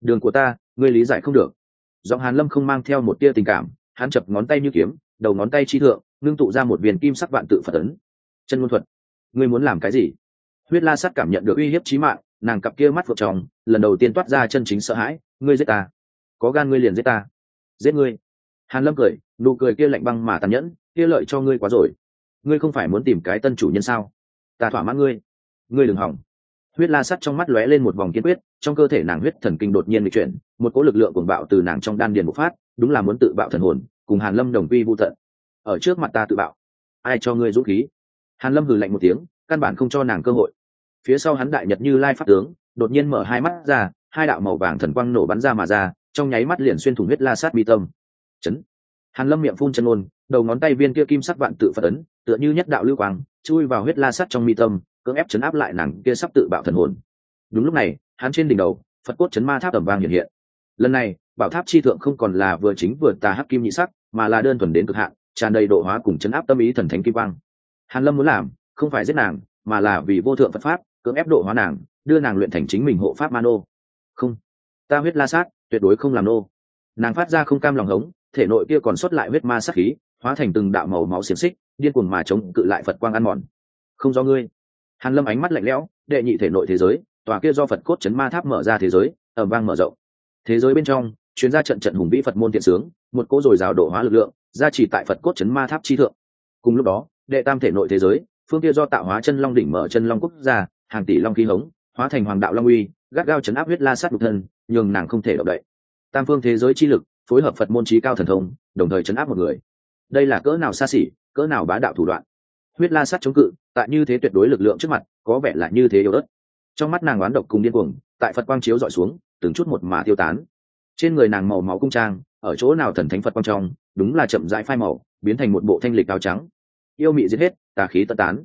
Đường của ta, ngươi lý giải không được. Giọng hàn lâm không mang theo một tia tình cảm, hắn chập ngón tay như kiếm, đầu ngón tay chi thượng ngưng tụ ra một viên kim sắc vạn tự phật ấn. Chân ngôn thuật. Ngươi muốn làm cái gì? Huyết la sắt cảm nhận được uy hiếp chí mạng, nàng cặp kia mắt phượng tròng, lần đầu tiên toát ra chân chính sợ hãi, ngươi giết ta. Có gan ngươi liền giết ta. Giết ngươi. Hàn lâm cười, nụ cười kia lạnh băng mà tàn nhẫn, kia lợi cho ngươi quá rồi. Ngươi không phải muốn tìm cái tân chủ nhân sao? Ta thỏa mãn ngươi. Ngươi đừng hỏng. Huyết la sắt trong mắt lóe lên một vòng kiên quyết, trong cơ thể nàng huyết thần kinh đột nhiên bị chuyển, một cỗ lực lượng cuồng bạo từ nàng trong đan điền bộc phát, đúng là muốn tự bạo thần hồn, cùng hàn lâm đồng quy vô tận ở trước mặt ta tự bạo. Ai cho ngươi dũng khí? Hàn lâm hừ lạnh một tiếng, căn bản không cho nàng cơ hội. Phía sau hắn đại nhật như lai pháp tướng, đột nhiên mở hai mắt ra, hai đạo màu vàng thần quang nổ bắn ra mà ra, trong nháy mắt liền xuyên thủng huyết la sát bi tâm. Chấn! Hàn lâm miệng phun chân ôn, đầu ngón tay viên kia kim sắc vạn tự phật ấn, tựa như nhất đạo lưu quang, chui vào huyết la sắt trong mi tâm, cưỡng ép chấn áp lại nàng kia sắp tự bạo thần hồn. Đúng lúc này, hắn trên đỉnh đầu, phật cốt chấn ma tháp tầm vang hiện hiện. Lần này, bảo tháp chi thượng không còn là vừa chính vừa tà hắc kim nhị sắc, mà là đơn thuần đến cực hạn tràn đầy độ hóa cùng chấn áp tâm ý thần thánh kim quang. Hàn lâm muốn làm, không phải giết nàng, mà là vì vô thượng phật pháp, cưỡng ép độ hóa nàng, đưa nàng luyện thành chính mình hộ pháp ma nô. Không, ta huyết la sát, tuyệt đối không làm nô. Nàng phát ra không cam lòng hống, thể nội kia còn xuất lại huyết ma sát khí, hóa thành từng đạo màu máu xiềng xích, điên cuồng mà chống cự lại phật quang ăn mòn. Không do ngươi. Hàn lâm ánh mắt lạnh lẽo, đệ nhị thể nội thế giới, tòa kia do phật cốt chấn ma tháp mở ra thế giới ở vang mở rộng. Thế giới bên trong, chuyên gia trận trận hùng vĩ phật môn thiện sướng, một cỗ rồi rào độ hóa lực lượng gia trì tại phật cốt chấn ma tháp chi thượng. Cùng lúc đó, đệ tam thể nội thế giới, phương kia do tạo hóa chân long đỉnh mở chân long quốc gia, hàng tỷ long khí hống, hóa thành hoàng đạo long uy, gắt gao chấn áp huyết la sát đục thân, nhường nàng không thể động đậy. Tam phương thế giới chi lực, phối hợp phật môn trí cao thần thông, đồng thời chấn áp một người. Đây là cỡ nào xa xỉ, cỡ nào bá đạo thủ đoạn. Huyết la sát chống cự, tại như thế tuyệt đối lực lượng trước mặt, có vẻ là như thế yếu ớt. Trong mắt nàng oán độc cùng điên cuồng, tại phật quang chiếu dọi xuống, từng chút một mà tiêu tán. Trên người nàng màu máu cung trang, ở chỗ nào thần thánh phật quang trong đúng là chậm rãi phai màu, biến thành một bộ thanh lịch áo trắng. Yêu mị giết hết, tà khí tận tán.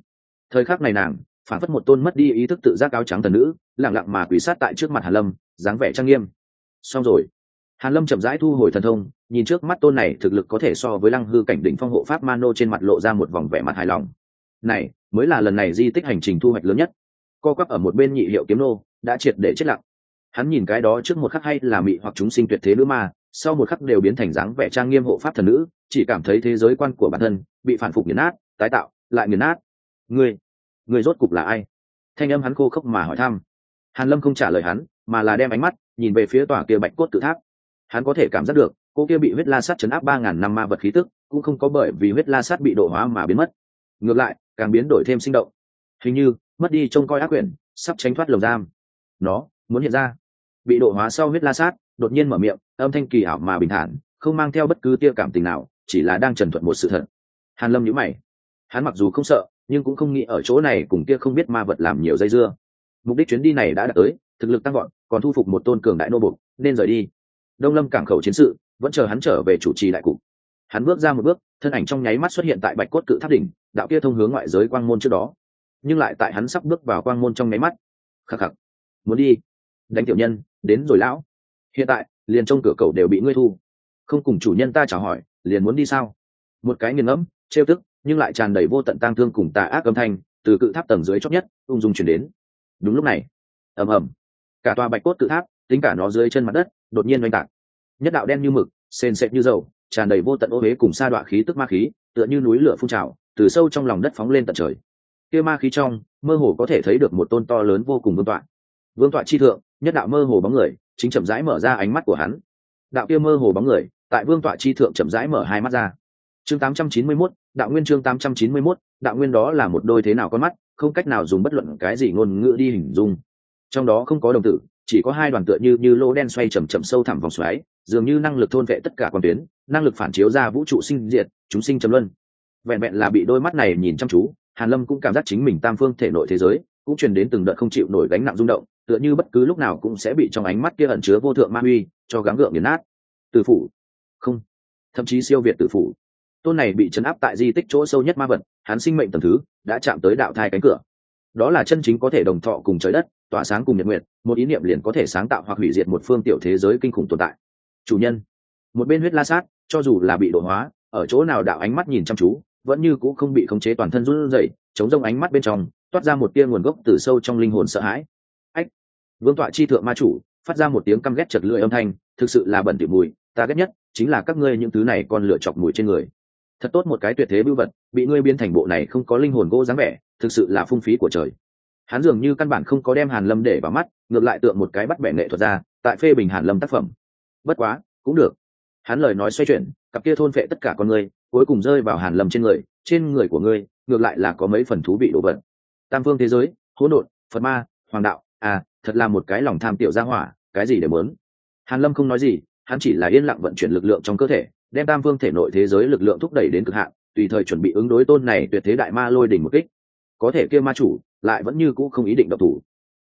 Thời khắc này nàng phản phất một tôn mất đi ý thức tự giác áo trắng thần nữ lẳng lặng mà quỷ sát tại trước mặt hàn lâm, dáng vẻ trang nghiêm. Xong rồi. Hàn lâm chậm rãi thu hồi thần thông, nhìn trước mắt tôn này thực lực có thể so với lăng hư cảnh đỉnh phong hộ pháp mano trên mặt lộ ra một vòng vẻ mặt hài lòng. Này, mới là lần này di tích hành trình thu hoạch lớn nhất. Co quắp ở một bên nhị hiệu kiếm nô, đã triệt để chết lặng. Hắn nhìn cái đó trước một khắc hay là mị hoặc chúng sinh tuyệt thế nữ ma sau một khắc đều biến thành dáng vẻ trang nghiêm hộ pháp thần nữ, chỉ cảm thấy thế giới quan của bản thân bị phản phục nghiền nát, tái tạo, lại nghiền nát. Ngươi ngươi rốt cục là ai? Thanh âm hắn khô khốc mà hỏi thăm. Hàn lâm không trả lời hắn, mà là đem ánh mắt nhìn về phía tòa kia bạch cốt tự tháp. Hắn có thể cảm giác được, cô kia bị huyết la sát chấn áp ba ngàn năm ma vật khí tức, cũng không có bởi vì huyết la sát bị độ hóa mà biến mất. Ngược lại, càng biến đổi thêm sinh động. Hình như, mất đi trông coi ác quyển, sắp tránh thoát lồng giam. Nó, muốn hiện ra bị độ hóa sau huyết la sát, đột nhiên mở miệng, âm thanh kỳ ảo mà bình thản, không mang theo bất cứ tia cảm tình nào, chỉ là đang trần thuận một sự thật. Hàn lâm nhíu mày. Hắn mặc dù không sợ, nhưng cũng không nghĩ ở chỗ này cùng kia không biết ma vật làm nhiều dây dưa. Mục đích chuyến đi này đã đạt tới, thực lực tăng gọn còn thu phục một tôn cường đại nô bục nên rời đi. Đông lâm cảng khẩu chiến sự, vẫn chờ hắn trở về chủ trì đại cục. Hắn bước ra một bước, thân ảnh trong nháy mắt xuất hiện tại bạch cốt cự tháp đỉnh, đạo kia thông hướng ngoại giới quang môn trước đó. Nhưng lại tại hắn sắp bước vào quang môn trong nháy mắt. Khắc khắc. Muốn đi. Đánh tiểu nhân đến rồi lão. Hiện tại, liền trong cửa cầu đều bị ngươi thu. Không cùng chủ nhân ta chào hỏi, liền muốn đi sao? Một cái nghiền ngẫm, trêu tức, nhưng lại tràn đầy vô tận tang thương cùng tà ác âm thanh, từ cự tháp tầng dưới chót nhất, ung dung chuyển đến. Đúng lúc này, ầm ầm, cả tòa bạch cốt cự tháp, tính cả nó dưới chân mặt đất, đột nhiên oanh tạc. Nhất đạo đen như mực, sền sệt như dầu, tràn đầy vô tận ô huế cùng sa đọa khí tức ma khí, tựa như núi lửa phun trào, từ sâu trong lòng đất phóng lên tận trời. Kia ma khí trong, mơ hồ có thể thấy được một tôn to lớn vô cùng vương tọa. Vương tọa chi thượng nhất đạo mơ hồ bóng người chính chậm rãi mở ra ánh mắt của hắn. Đạo kia mơ hồ bóng người tại vương tọa chi thượng chậm rãi mở hai mắt ra. Chương 891, đạo nguyên chương 891, đạo nguyên đó là một đôi thế nào con mắt không cách nào dùng bất luận cái gì ngôn ngữ đi hình dung. Trong đó không có đồng tử chỉ có hai đoàn tựa như như lỗ đen xoay chầm chậm sâu thẳm vòng xoáy dường như năng lực thôn vệ tất cả quan tuyến năng lực phản chiếu ra vũ trụ sinh diệt chúng sinh chấm luân. Vẹn vẹn là bị đôi mắt này nhìn chăm chú hàn lâm cũng cảm giác chính mình tam phương thể nội thế giới cũng truyền đến từng đợt không chịu nổi gánh nặng rung động tựa như bất cứ lúc nào cũng sẽ bị trong ánh mắt kia ẩn chứa vô thượng ma uy cho gắng gượng nghiền nát. Tử phủ. Không. Thậm chí siêu việt tử phủ. Tôn này bị chấn áp tại di tích chỗ sâu nhất ma vật, hắn sinh mệnh tầm thứ đã chạm tới đạo thai cánh cửa. Đó là chân chính có thể đồng thọ cùng trời đất, tỏa sáng cùng nhật nguyện, một ý niệm liền có thể sáng tạo hoặc hủy diệt một phương tiểu thế giới kinh khủng tồn tại. Chủ nhân. Một bên huyết la sát, cho dù là bị đổ hóa, ở chỗ nào đạo ánh mắt nhìn chăm chú, vẫn như cũng không bị khống chế toàn thân run rẩy, chống rông ánh mắt bên trong, toát ra một tia nguồn gốc từ sâu trong linh hồn sợ hãi vương tọa chi thượng ma chủ, phát ra một tiếng căm ghét chật lưỡi âm thanh, thực sự là bẩn tiểu mùi, ta ghét nhất chính là các ngươi những thứ này còn lựa chọc mùi trên người. Thật tốt một cái tuyệt thế bưu vật, bị ngươi biến thành bộ này không có linh hồn gỗ dáng vẻ, thực sự là phung phí của trời. Hắn dường như căn bản không có đem hàn lâm để vào mắt, ngược lại tượng một cái bắt bẻ nghệ thuật ra, tại phê bình hàn lâm tác phẩm. Bất quá, cũng được. Hắn lời nói xoay chuyển, cặp kia thôn phệ tất cả con người, cuối cùng rơi vào hàn lâm trên người trên người của ngươi, ngược lại là có mấy phần thú vị đồ vật. Tam phương thế giới, hỗn độn, phật ma, hoàng đạo à thật là một cái lòng tham tiểu gia hỏa, cái gì để muốn? Hàn lâm không nói gì, hắn chỉ là yên lặng vận chuyển lực lượng trong cơ thể, đem tam vương thể nội thế giới lực lượng thúc đẩy đến cực hạn, tùy thời chuẩn bị ứng đối tôn này tuyệt thế đại ma lôi đỉnh một kích. Có thể kia ma chủ lại vẫn như cũ không ý định độc thủ.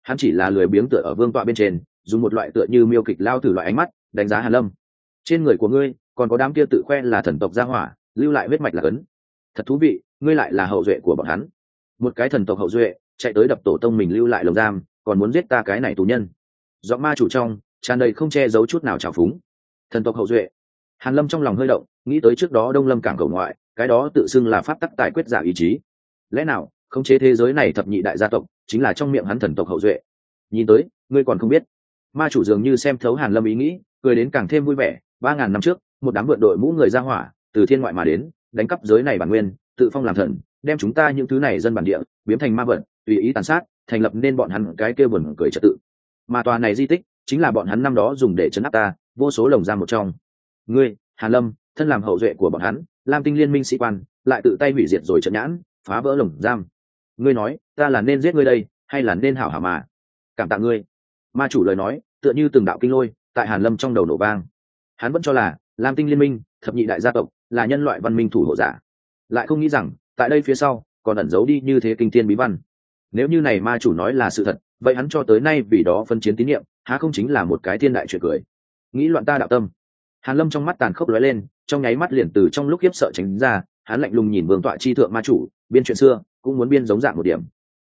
Hắn chỉ là lười biếng tựa ở vương tọa bên trên, dùng một loại tựa như miêu kịch lao thử loại ánh mắt, đánh giá hàn lâm. Trên người của ngươi, còn có đám kia tự khoe là thần tộc gia hỏa, lưu lại huyết mạch là cấn. Thật thú vị, ngươi lại là hậu duệ của bọn hắn. Một cái thần tộc hậu duệ, chạy tới đập tổ tông mình lưu lại lồng giam còn muốn giết ta cái này tù nhân. Giọng ma chủ trong, tràn đầy không che giấu chút nào trào phúng. Thần tộc hậu duệ. Hàn lâm trong lòng hơi động, nghĩ tới trước đó đông lâm cảng cầu ngoại, cái đó tự xưng là pháp tắc tài quyết giả ý chí. Lẽ nào, khống chế thế giới này thập nhị đại gia tộc, chính là trong miệng hắn thần tộc hậu duệ? Nhìn tới, ngươi còn không biết. Ma chủ dường như xem thấu hàn lâm ý nghĩ, cười đến càng thêm vui vẻ. Ba ngàn năm trước, một đám vượn đội mũ người ra hỏa, từ thiên ngoại mà đến, đánh cắp giới này bản nguyên, tự phong làm thần, đem chúng ta những thứ này dân bản địa, biến thành ma vật, tùy ý tàn sát thành lập nên bọn hắn cái kêu buồn cười trật tự. Mà tòa này di tích chính là bọn hắn năm đó dùng để chấn áp ta, vô số lồng giam một trong. Ngươi, hàn lâm, thân làm hậu duệ của bọn hắn, lam tinh liên minh sĩ quan, lại tự tay hủy diệt rồi trận nhãn, phá vỡ lồng giam. Ngươi nói, ta là nên giết ngươi đây, hay là nên hảo hảo mà? Cảm tạ ngươi. Ma chủ lời nói, tựa như từng đạo kinh lôi, tại hàn lâm trong đầu nổ vang. Hắn vẫn cho là, lam tinh liên minh, thập nhị đại gia tộc, là nhân loại văn minh thủ hộ giả. Lại không nghĩ rằng, tại đây phía sau, còn ẩn giấu đi như thế kinh thiên bí văn nếu như này ma chủ nói là sự thật, vậy hắn cho tới nay vì đó phân chiến tín nhiệm, há không chính là một cái thiên đại chuyện cười? Nghĩ loạn ta đạo tâm. Hàn lâm trong mắt tàn khốc lóe lên, trong nháy mắt liền từ trong lúc khiếp sợ tránh ra, hắn lạnh lùng nhìn vương tọa chi thượng ma chủ, biên chuyện xưa, cũng muốn biên giống dạng một điểm.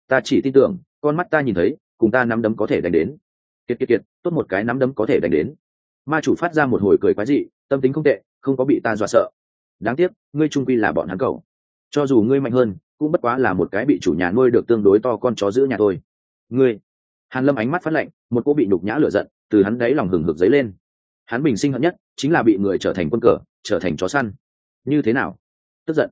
Ta chỉ tin tưởng, con mắt ta nhìn thấy, cùng ta nắm đấm có thể đánh đến. Kiệt kiệt kiệt, tốt một cái nắm đấm có thể đánh đến. Ma chủ phát ra một hồi cười quái dị, tâm tính không tệ, không có bị ta dọa sợ. Đáng tiếc, ngươi trung quy là bọn hắn cầu cho dù ngươi mạnh hơn cũng bất quá là một cái bị chủ nhà nuôi được tương đối to con chó giữ nhà thôi. Ngươi, hàn lâm ánh mắt phát lạnh, một cô bị nhục nhã lửa giận từ hắn đáy lòng hừng hực dấy lên. Hắn bình sinh hận nhất chính là bị người trở thành quân cờ, trở thành chó săn. Như thế nào? Tức giận.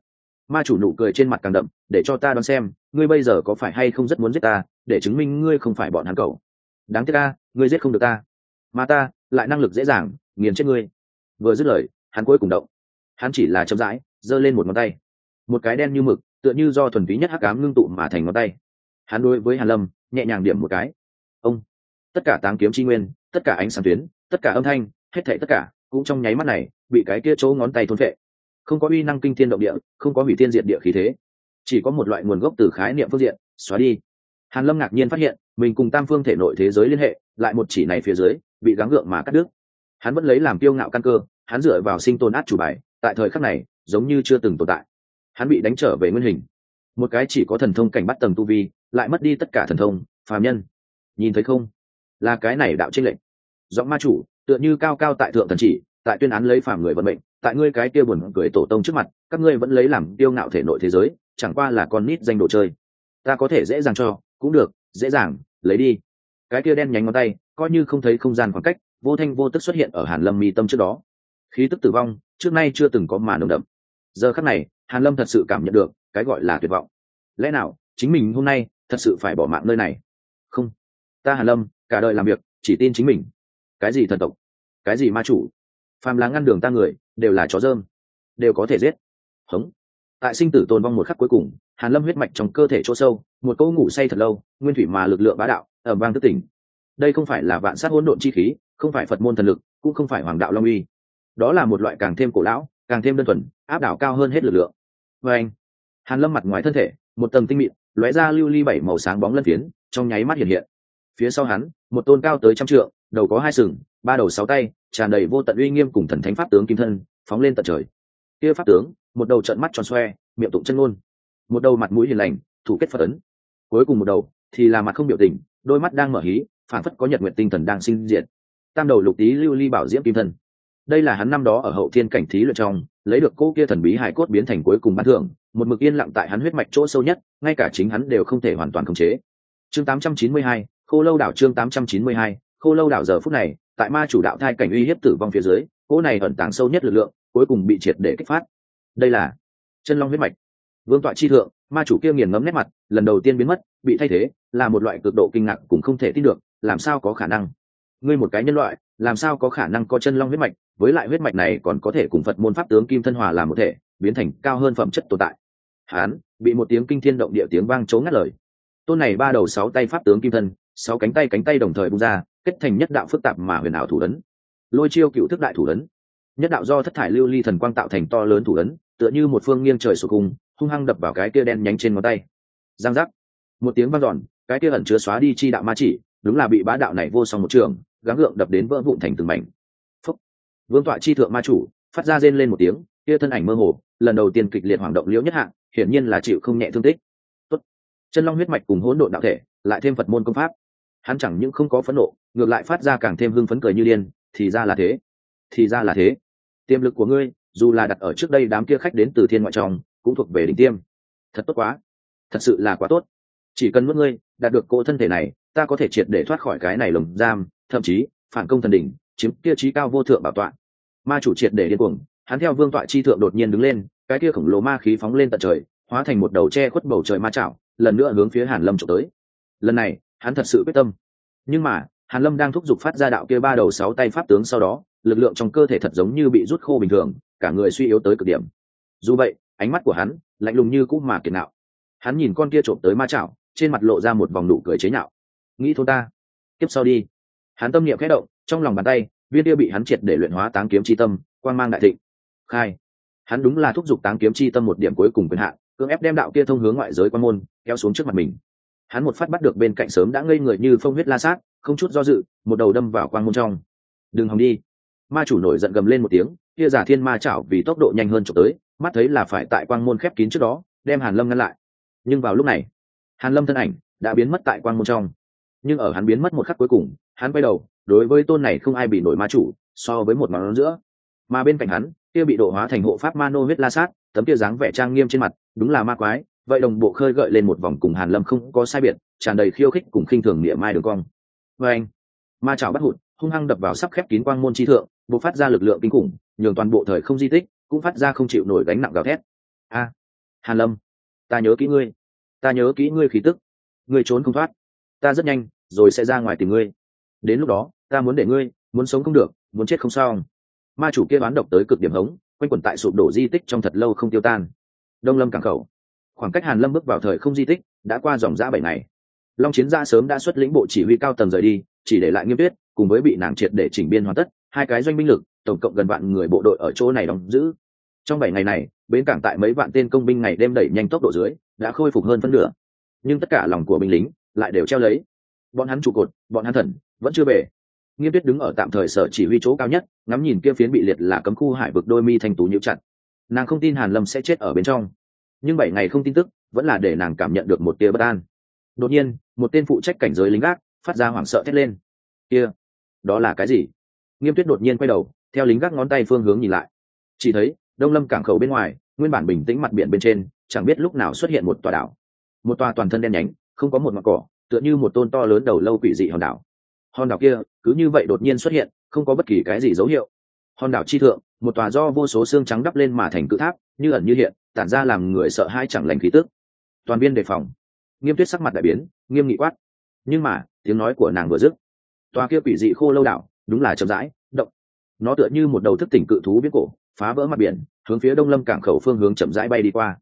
Ma chủ nụ cười trên mặt càng đậm, để cho ta đoán xem, ngươi bây giờ có phải hay không rất muốn giết ta, để chứng minh ngươi không phải bọn hắn cầu đáng tiếc ta ngươi giết không được ta. Mà ta, lại năng lực dễ dàng, nghiền chết ngươi. Vừa dứt lời, hắn cuối cùng động. Hắn chỉ là chậm rãi, giơ lên một ngón tay. Một cái đen như mực tựa như do thuần túy nhất hắc ám ngưng tụ mà thành ngón tay. Hắn đối với hàn lâm nhẹ nhàng điểm một cái. Ông, tất cả táng kiếm chi nguyên, tất cả ánh sáng tuyến, tất cả âm thanh, hết thảy tất cả cũng trong nháy mắt này bị cái kia chỗ ngón tay thôn phệ. Không có uy năng kinh thiên động địa, không có hủy thiên diệt địa khí thế, chỉ có một loại nguồn gốc từ khái niệm phương diện, xóa đi. Hàn lâm ngạc nhiên phát hiện, mình cùng tam phương thể nội thế giới liên hệ, lại một chỉ này phía dưới, bị gắng gượng mà cắt đứt. Hắn vẫn lấy làm kiêu ngạo căn cơ, hắn dựa vào sinh tồn át chủ bài, tại thời khắc này, giống như chưa từng tồn tại hắn bị đánh trở về nguyên hình. Một cái chỉ có thần thông cảnh bắt tầng tu vi, lại mất đi tất cả thần thông, phàm nhân. Nhìn thấy không? Là cái này đạo trinh lệnh giọng ma chủ, tựa như cao cao tại thượng thần chỉ, tại tuyên án lấy phàm người vận mệnh, tại ngươi cái kia buồn cười tổ tông trước mặt, các ngươi vẫn lấy làm tiêu ngạo thể nội thế giới, chẳng qua là con nít danh đồ chơi. Ta có thể dễ dàng cho, cũng được, dễ dàng, lấy đi. Cái kia đen nhánh ngón tay, coi như không thấy không gian khoảng cách, vô thanh vô tức xuất hiện ở hàn lâm mi tâm trước đó. Khí tức tử vong, trước nay chưa từng có mà nồng đậm giờ khắc này, hàn lâm thật sự cảm nhận được cái gọi là tuyệt vọng. Lẽ nào, chính mình hôm nay thật sự phải bỏ mạng nơi này? Không. Ta hàn lâm, cả đời làm việc, chỉ tin chính mình. Cái gì thần tộc? Cái gì ma chủ? Phàm là ngăn đường ta người, đều là chó dơm. Đều có thể giết. Hống. Tại sinh tử tồn vong một khắc cuối cùng, hàn lâm huyết mạch trong cơ thể chỗ sâu, một câu ngủ say thật lâu, nguyên thủy mà lực lượng bá đạo ở vang thức tỉnh. Đây không phải là vạn sát hỗn độn chi khí, không phải phật môn thần lực, cũng không phải hoàng đạo long uy. Đó là một loại càng thêm cổ lão càng thêm đơn thuần, áp đảo cao hơn hết lực lượng. Và anh, hàn lâm mặt ngoài thân thể, một tầng tinh mịn, lóe ra lưu ly bảy màu sáng bóng lân phiến, trong nháy mắt hiện hiện. Phía sau hắn, một tôn cao tới trăm trượng, đầu có hai sừng, ba đầu sáu tay, tràn đầy vô tận uy nghiêm cùng thần thánh pháp tướng kim thân, phóng lên tận trời. Kia pháp tướng, một đầu trận mắt tròn xoe, miệng tụng chân ngôn. Một đầu mặt mũi hiền lành, thủ kết phật ấn. Cuối cùng một đầu, thì là mặt không biểu tình, đôi mắt đang mở hí phản phất có nhật nguyện tinh thần đang sinh diệt. Tam đầu lục tý lưu ly bảo diễm kim thân đây là hắn năm đó ở hậu thiên cảnh thí luyện trong lấy được cô kia thần bí hải cốt biến thành cuối cùng bán thưởng một mực yên lặng tại hắn huyết mạch chỗ sâu nhất ngay cả chính hắn đều không thể hoàn toàn khống chế. Chương 892, khô lâu đảo chương 892, khô lâu đảo giờ phút này tại ma chủ đạo thai cảnh uy hiếp tử vong phía dưới cỗ này ẩn tàng sâu nhất lực lượng cuối cùng bị triệt để kích phát. Đây là chân long huyết mạch. Vương tọa chi thượng ma chủ kia nghiền ngấm nét mặt lần đầu tiên biến mất bị thay thế là một loại cực độ kinh ngạc cũng không thể tin được làm sao có khả năng? Ngươi một cái nhân loại làm sao có khả năng có chân long huyết mạch? Với lại huyết mạch này còn có thể cùng phật môn pháp tướng kim thân hòa làm một thể, biến thành cao hơn phẩm chất tồn tại. Hán, bị một tiếng kinh thiên động địa tiếng vang trốn ngắt lời. Tôn này ba đầu sáu tay pháp tướng kim thân, sáu cánh tay cánh tay đồng thời bung ra, kết thành nhất đạo phức tạp mà huyền ảo thủ ấn. Lôi chiêu cựu thức đại thủ ấn. Nhất đạo do thất thải lưu ly thần quang tạo thành to lớn thủ ấn, tựa như một phương nghiêng trời sụp cùng hung hăng đập vào cái kia đen nhánh trên ngón tay. Giang giác. Một tiếng vang dọn, cái kia ẩn chứa xóa đi chi đạo ma chỉ, đúng là bị bá đạo này vô song một trường, gắng gượng đập đến vỡ vụn thành từng mảnh vương tọa chi thượng ma chủ, phát ra rên lên một tiếng, kia thân ảnh mơ hồ, lần đầu tiên kịch liệt hoạt động liễu nhất hạng, hiển nhiên là chịu không nhẹ thương tích. Tốt. chân long huyết mạch cùng hỗn độn đạo thể, lại thêm phật môn công pháp. Hắn chẳng những không có phẫn nộ, ngược lại phát ra càng thêm hưng phấn cười như điên, thì ra là thế. Thì ra là thế. Tiềm lực của ngươi, dù là đặt ở trước đây đám kia khách đến từ thiên ngoại tròng cũng thuộc về đỉnh tiêm. Thật tốt quá. Thật sự là quá tốt. Chỉ cần mất ngươi, đạt được cỗ thân thể này, ta có thể triệt để thoát khỏi cái này lồng giam, thậm chí phản công thần đỉnh chiếm kia trí cao vô thượng bảo tọa. Ma chủ triệt để điên cuồng, hắn theo vương tọa chi thượng đột nhiên đứng lên, cái kia khổng lồ ma khí phóng lên tận trời, hóa thành một đầu tre khuất bầu trời ma chảo, lần nữa hướng phía hàn lâm trộm tới. Lần này, hắn thật sự quyết tâm. Nhưng mà, hàn lâm đang thúc giục phát ra đạo kia ba đầu sáu tay pháp tướng sau đó, lực lượng trong cơ thể thật giống như bị rút khô bình thường, cả người suy yếu tới cực điểm. Dù vậy, ánh mắt của hắn lạnh lùng như cũ mà kiệt nạo. Hắn nhìn con kia trộm tới ma chảo, trên mặt lộ ra một vòng nụ cười chế nhạo. Nghĩ thôi ta. Tiếp sau đi. Hắn tâm niệm khẽ động trong lòng bàn tay, viên kia bị hắn triệt để luyện hóa táng kiếm chi tâm, quang mang đại thịnh. Khai. Hắn đúng là thúc giục táng kiếm chi tâm một điểm cuối cùng quyền hạn, cưỡng ép đem đạo kia thông hướng ngoại giới quan môn, kéo xuống trước mặt mình. Hắn một phát bắt được bên cạnh sớm đã ngây người như phong huyết la sát, không chút do dự, một đầu đâm vào quang môn trong. Đừng hòng đi. Ma chủ nổi giận gầm lên một tiếng, kia giả thiên ma chảo vì tốc độ nhanh hơn trộm tới, mắt thấy là phải tại quang môn khép kín trước đó, đem hàn lâm ngăn lại. Nhưng vào lúc này, hàn lâm thân ảnh đã biến mất tại quang môn trong. Nhưng ở hắn biến mất một khắc cuối cùng, hắn quay đầu đối với tôn này không ai bị nổi ma chủ, so với một món giữa. Mà bên cạnh hắn, kia bị độ hóa thành hộ pháp ma nô huyết la sát, tấm kia dáng vẻ trang nghiêm trên mặt, đúng là ma quái, vậy đồng bộ khơi gợi lên một vòng cùng hàn lâm không có sai biệt, tràn đầy khiêu khích cùng khinh thường niệm mai đường cong. Vê anh, ma chảo bắt hụt, hung hăng đập vào sắp khép kín quang môn chi thượng, bộc phát ra lực lượng kinh khủng, nhường toàn bộ thời không di tích cũng phát ra không chịu nổi gánh nặng gào thét. A, hàn lâm, ta nhớ kỹ ngươi, ta nhớ kỹ ngươi khí tức, ngươi trốn không thoát, ta rất nhanh rồi sẽ ra ngoài tìm ngươi. Đến lúc đó ta muốn để ngươi, muốn sống không được, muốn chết không sao ma chủ kia bán độc tới cực điểm hống, quanh quẩn tại sụp đổ di tích trong thật lâu không tiêu tan. Đông lâm cảng khẩu. Khoảng cách hàn lâm bước vào thời không di tích, đã qua dòng giã bảy ngày. Long chiến gia sớm đã xuất lĩnh bộ chỉ huy cao tầng rời đi, chỉ để lại nghiêm tuyết, cùng với bị nàng triệt để chỉnh biên hoàn tất, hai cái doanh binh lực, tổng cộng gần vạn người bộ đội ở chỗ này đóng giữ. Trong bảy ngày này, bến cảng tại mấy vạn tên công binh ngày đêm đẩy nhanh tốc độ dưới, đã khôi phục hơn phân nửa. Nhưng tất cả lòng của binh lính lại đều treo lấy. Bọn hắn trụ cột, bọn hắn thần, vẫn chưa về nghiêm tuyết đứng ở tạm thời sở chỉ huy chỗ cao nhất, ngắm nhìn kia phiến bị liệt là cấm khu hải vực đôi mi thanh tú nhiễu chặt. Nàng không tin hàn lâm sẽ chết ở bên trong. Nhưng bảy ngày không tin tức, vẫn là để nàng cảm nhận được một tia bất an. Đột nhiên, một tên phụ trách cảnh giới lính gác, phát ra hoảng sợ thét lên. Kia, đó là cái gì? Nghiêm tuyết đột nhiên quay đầu, theo lính gác ngón tay phương hướng nhìn lại. Chỉ thấy, đông lâm cảng khẩu bên ngoài, nguyên bản bình tĩnh mặt biển bên trên, chẳng biết lúc nào xuất hiện một tòa đảo. Một tòa toàn thân đen nhánh, không có một mặt cỏ, tựa như một tôn to lớn đầu lâu quỷ dị hòn đảo hòn đảo kia cứ như vậy đột nhiên xuất hiện, không có bất kỳ cái gì dấu hiệu. Hòn đảo chi thượng, một tòa do vô số xương trắng đắp lên mà thành cự tháp, như ẩn như hiện, tản ra làm người sợ hai chẳng lành khí tức. Toàn viên đề phòng. Nghiêm tuyết sắc mặt đại biến, nghiêm nghị quát. Nhưng mà, tiếng nói của nàng vừa dứt, tòa kia quỷ dị khô lâu đảo, đúng là chậm rãi, động. Nó tựa như một đầu thức tỉnh cự thú biết cổ, phá vỡ mặt biển, hướng phía đông lâm cảng khẩu phương hướng chậm rãi bay đi qua.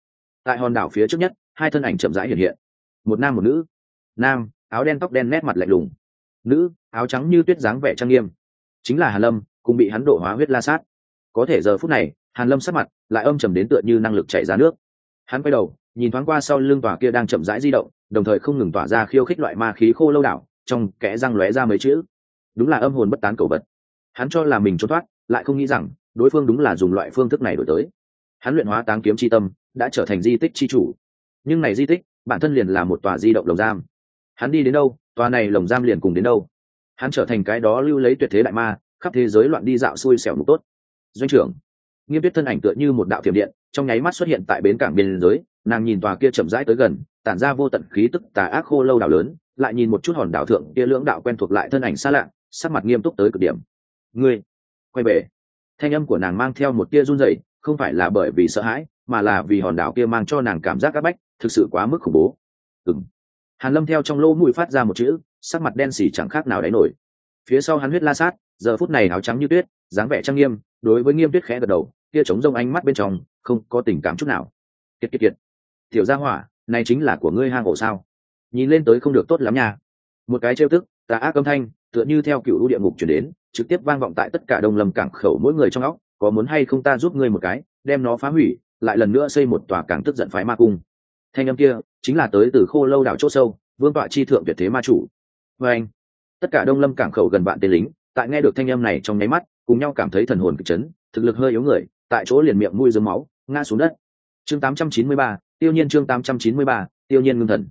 Tại hòn đảo phía trước nhất, hai thân ảnh chậm rãi hiện hiện. Một nam một nữ. Nam, áo đen tóc đen nét mặt lạnh lùng nữ, áo trắng như tuyết dáng vẻ trang nghiêm. Chính là hàn lâm cũng bị hắn độ hóa huyết la sát. Có thể giờ phút này, hàn lâm sắc mặt lại âm trầm đến tựa như năng lực chảy ra nước. Hắn quay đầu, nhìn thoáng qua sau lưng tòa kia đang chậm rãi di động, đồng thời không ngừng tỏa ra khiêu khích loại ma khí khô lâu đảo, trong kẽ răng lóe ra mấy chữ. Đúng là âm hồn bất tán cầu vật. Hắn cho là mình trốn thoát, lại không nghĩ rằng, đối phương đúng là dùng loại phương thức này đổi tới. Hắn luyện hóa táng kiếm chi tâm, đã trở thành di tích chi chủ. Nhưng này di tích, bản thân liền là một tòa di động lồng giam hắn đi đến đâu, tòa này lồng giam liền cùng đến đâu. Hắn trở thành cái đó lưu lấy tuyệt thế đại ma, khắp thế giới loạn đi dạo xui xẻo mục tốt. Doanh trưởng, nghiêm tuyết thân ảnh tựa như một đạo thiểm điện, trong nháy mắt xuất hiện tại bến cảng biên giới, nàng nhìn tòa kia chậm rãi tới gần, tản ra vô tận khí tức tà ác khô lâu đảo lớn, lại nhìn một chút hòn đảo thượng kia lưỡng đạo quen thuộc lại thân ảnh xa lạ, sắc mặt nghiêm túc tới cực điểm. Ngươi, quay về. Thanh âm của nàng mang theo một tia run rẩy, không phải là bởi vì sợ hãi, mà là vì hòn đảo kia mang cho nàng cảm giác áp bách, thực sự quá mức khủng bố. Ừng hàn lâm theo trong lỗ mũi phát ra một chữ, sắc mặt đen xỉ chẳng khác nào đáy nổi. Phía sau hắn huyết la sát, giờ phút này áo trắng như tuyết, dáng vẻ trang nghiêm, đối với nghiêm tuyết khẽ gật đầu, kia trống rông ánh mắt bên trong, không có tình cảm chút nào. Kiệt kiệt kiệt. Tiểu gia hỏa, này chính là của ngươi hang ổ sao? Nhìn lên tới không được tốt lắm nha. Một cái trêu tức, tà ác âm thanh, tựa như theo cựu địa ngục chuyển đến, trực tiếp vang vọng tại tất cả đông lâm cảng khẩu mỗi người trong óc, có muốn hay không ta giúp ngươi một cái, đem nó phá hủy, lại lần nữa xây một tòa cảng tức giận phái ma cung thanh âm kia chính là tới từ khô lâu đảo chỗ sâu vương tọa chi thượng việt thế ma chủ. Và anh tất cả đông lâm cảng khẩu gần bạn tên lính tại nghe được thanh âm này trong nháy mắt cùng nhau cảm thấy thần hồn kịch chấn thực lực hơi yếu người tại chỗ liền miệng mũi dưới máu ngã xuống đất. Chương 893, tiêu nhiên chương 893, tiêu nhiên ngưng thần.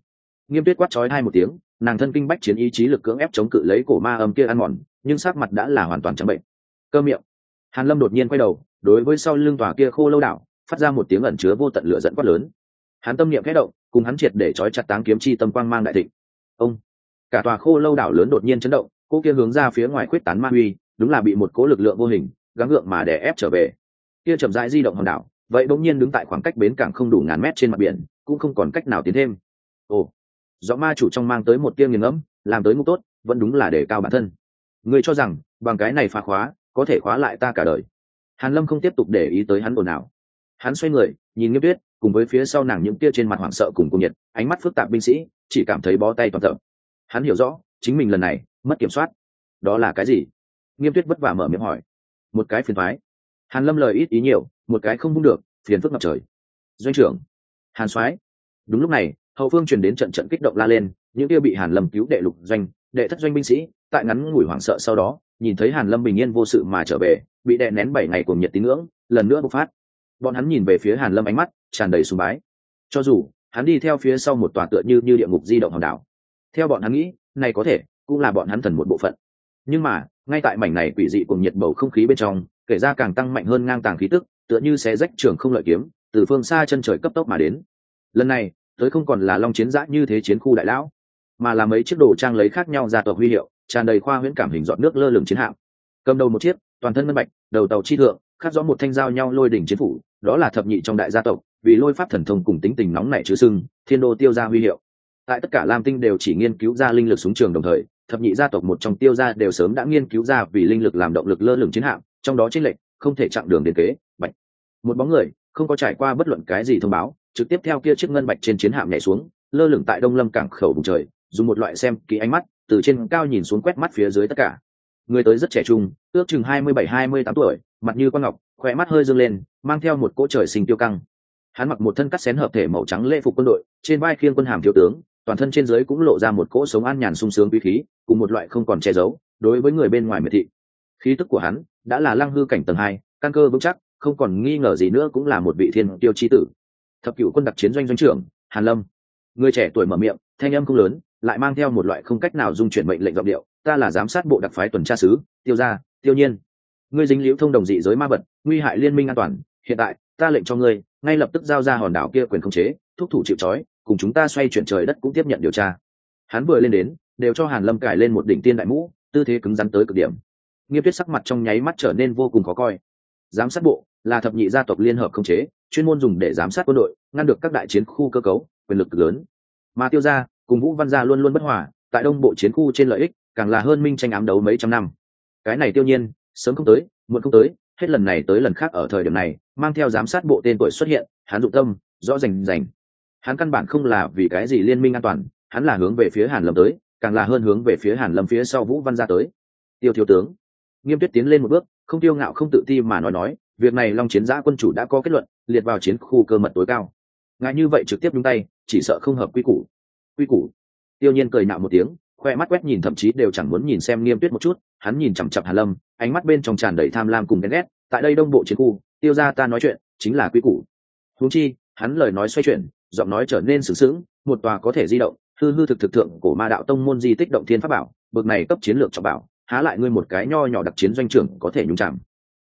Nghiêm tuyết quát chói hai một tiếng nàng thân kinh bách chiến ý chí lực cưỡng ép chống cự lấy cổ ma âm kia ăn mòn nhưng sắc mặt đã là hoàn toàn chẳng bệnh. Cơ miệng. Hàn lâm đột nhiên quay đầu đối với sau lưng tòa kia khô lâu đảo phát ra một tiếng ẩn chứa vô tận lửa dẫn quát lớn hắn tâm niệm khẽ động, cùng hắn triệt để trói chặt táng kiếm chi tâm quang mang đại thịnh. Ông, cả tòa khô lâu đảo lớn đột nhiên chấn động cô kia hướng ra phía ngoài khuyết tán ma huy, đúng là bị một cố lực lượng vô hình, gắng gượng mà đè ép trở về. Kia chậm rãi di động hòn đảo, vậy bỗng nhiên đứng tại khoảng cách bến cảng không đủ ngàn mét trên mặt biển, cũng không còn cách nào tiến thêm. Ồ do ma chủ trong mang tới một tia nghiền ngẫm, làm tới ngục tốt, vẫn đúng là để cao bản thân. Người cho rằng, bằng cái này phá khóa, có thể khóa lại ta cả đời. Hàn lâm không tiếp tục để ý tới hắn ồn ào. Hắn xoay người, nhìn nghiêm tuyết cùng với phía sau nàng những kia trên mặt hoảng sợ cùng cung nhiệt, ánh mắt phức tạp binh sĩ, chỉ cảm thấy bó tay toàn thợ. hắn hiểu rõ, chính mình lần này mất kiểm soát. Đó là cái gì? Nghiêm tuyết vất vả mở miệng hỏi. Một cái phiền thoái hàn lâm lời ít ý nhiều, một cái không vung được, phiền phức ngập trời. Doanh trưởng. Hàn soái. Đúng lúc này, hậu phương truyền đến trận trận kích động la lên, những kia bị hàn lâm cứu đệ lục doanh, đệ thất doanh binh sĩ, tại ngắn ngủi hoảng sợ sau đó, nhìn thấy hàn lâm bình yên vô sự mà trở về, bị đè nén bảy ngày cùng nhiệt tín ngưỡng, lần nữa bộc phát bọn hắn nhìn về phía hàn lâm ánh mắt tràn đầy sùng bái. Cho dù, hắn đi theo phía sau một tòa tựa như như địa ngục di động hòn đảo. Theo bọn hắn nghĩ, này có thể cũng là bọn hắn thần một bộ phận. Nhưng mà, ngay tại mảnh này quỷ dị cùng nhiệt bầu không khí bên trong, kể ra càng tăng mạnh hơn ngang tàng khí tức, tựa như sẽ rách trường không lợi kiếm, từ phương xa chân trời cấp tốc mà đến. Lần này, tới không còn là long chiến giã như thế chiến khu đại lão, mà là mấy chiếc đồ trang lấy khác nhau ra tộc huy hiệu, tràn đầy khoa huyễn cảm hình dọn nước lơ lửng chiến hạm. Cầm đầu một chiếc, toàn thân ngân bạch, đầu tàu chi thượng khắc rõ một thanh giao nhau lôi đỉnh chiến phủ, đó là thập nhị trong đại gia tộc, vì lôi pháp thần thông cùng tính tình nóng nảy chứ sưng, thiên đô tiêu gia huy hiệu. Tại tất cả lam tinh đều chỉ nghiên cứu ra linh lực súng trường đồng thời, thập nhị gia tộc một trong tiêu gia đều sớm đã nghiên cứu ra vì linh lực làm động lực lơ lửng chiến hạm, trong đó chính lệnh, không thể chặn đường đến kế, bạch. Một bóng người, không có trải qua bất luận cái gì thông báo, trực tiếp theo kia chiếc ngân bạch trên chiến hạm nhảy xuống, lơ lửng tại đông lâm cảng khẩu vùng trời, dùng một loại xem kỹ ánh mắt, từ trên cao nhìn xuống quét mắt phía dưới tất cả. Người tới rất trẻ trung, ước chừng hai mươi bảy, hai mươi tám tuổi mặt như quan ngọc khỏe mắt hơi dâng lên, mang theo một cỗ trời sinh tiêu căng. Hắn mặc một thân cắt xén hợp thể màu trắng lễ phục quân đội, trên vai khiêng quân hàm thiếu tướng, toàn thân trên dưới cũng lộ ra một cỗ sống an nhàn sung sướng quý khí, cùng một loại không còn che giấu, đối với người bên ngoài miệt thị. Khí tức của hắn đã là lăng hư cảnh tầng hai, căn cơ vững chắc, không còn nghi ngờ gì nữa cũng là một vị thiên tiêu chi tử. Thập cựu quân đặc chiến doanh doanh trưởng, hàn lâm. Người trẻ tuổi mở miệng, thanh âm không lớn, lại mang theo một loại không cách nào dung chuyển mệnh lệnh giọng điệu. Ta là giám sát bộ đặc phái tuần tra sứ, tiêu gia, tiêu nhiên ngươi dính liễu thông đồng dị giới ma vật, nguy hại liên minh an toàn, hiện tại, ta lệnh cho ngươi, ngay lập tức giao ra hòn đảo kia quyền khống chế, thúc thủ chịu trói, cùng chúng ta xoay chuyển trời đất cũng tiếp nhận điều tra. Hắn vừa lên đến, đều cho hàn lâm cải lên một đỉnh tiên đại mũ, tư thế cứng rắn tới cực điểm. Nghiêm tuyết sắc mặt trong nháy mắt trở nên vô cùng khó coi. Giám sát bộ là thập nhị gia tộc liên hợp khống chế, chuyên môn dùng để giám sát quân đội, ngăn được các đại chiến khu cơ cấu, quyền lực lớn. Mà tiêu gia cùng vũ văn gia luôn luôn bất hòa, tại đông bộ chiến khu trên lợi ích càng là hơn minh tranh ám đấu mấy trăm năm. Cái này tiêu nhiên sớm không tới, muộn không tới, hết lần này tới lần khác ở thời điểm này, mang theo giám sát bộ tên tuổi xuất hiện, hắn dụng tâm, rõ rành rành. Hắn căn bản không là vì cái gì liên minh an toàn, hắn là hướng về phía hàn lâm tới, càng là hơn hướng về phía hàn lâm phía sau vũ văn gia tới. Tiêu thiếu tướng, nghiêm tuyết tiến lên một bước, không tiêu ngạo không tự ti mà nói nói, việc này long chiến giã quân chủ đã có kết luận, liệt vào chiến khu cơ mật tối cao. Ngại như vậy trực tiếp nhúng tay, chỉ sợ không hợp quy củ. Quy củ. Tiêu nhiên cười nạo một tiếng khoe mắt quét nhìn, thậm chí đều chẳng muốn nhìn xem nghiêm tuyết một chút. Hắn nhìn chằm chặp hàn lâm, ánh mắt bên trong tràn đầy tham lam cùng ghen ghét. Tại đây đông bộ chiến khu, tiêu ra ta nói chuyện chính là quy củ. Huống chi, hắn lời nói xoay chuyển, giọng nói trở nên sướng sướng, một tòa có thể di động, hư hư thực thực thượng của ma đạo tông môn di tích động thiên pháp bảo, bực này cấp chiến lược cho bảo, há lại ngươi một cái nho nhỏ đặc chiến doanh trưởng có thể nhúng chạm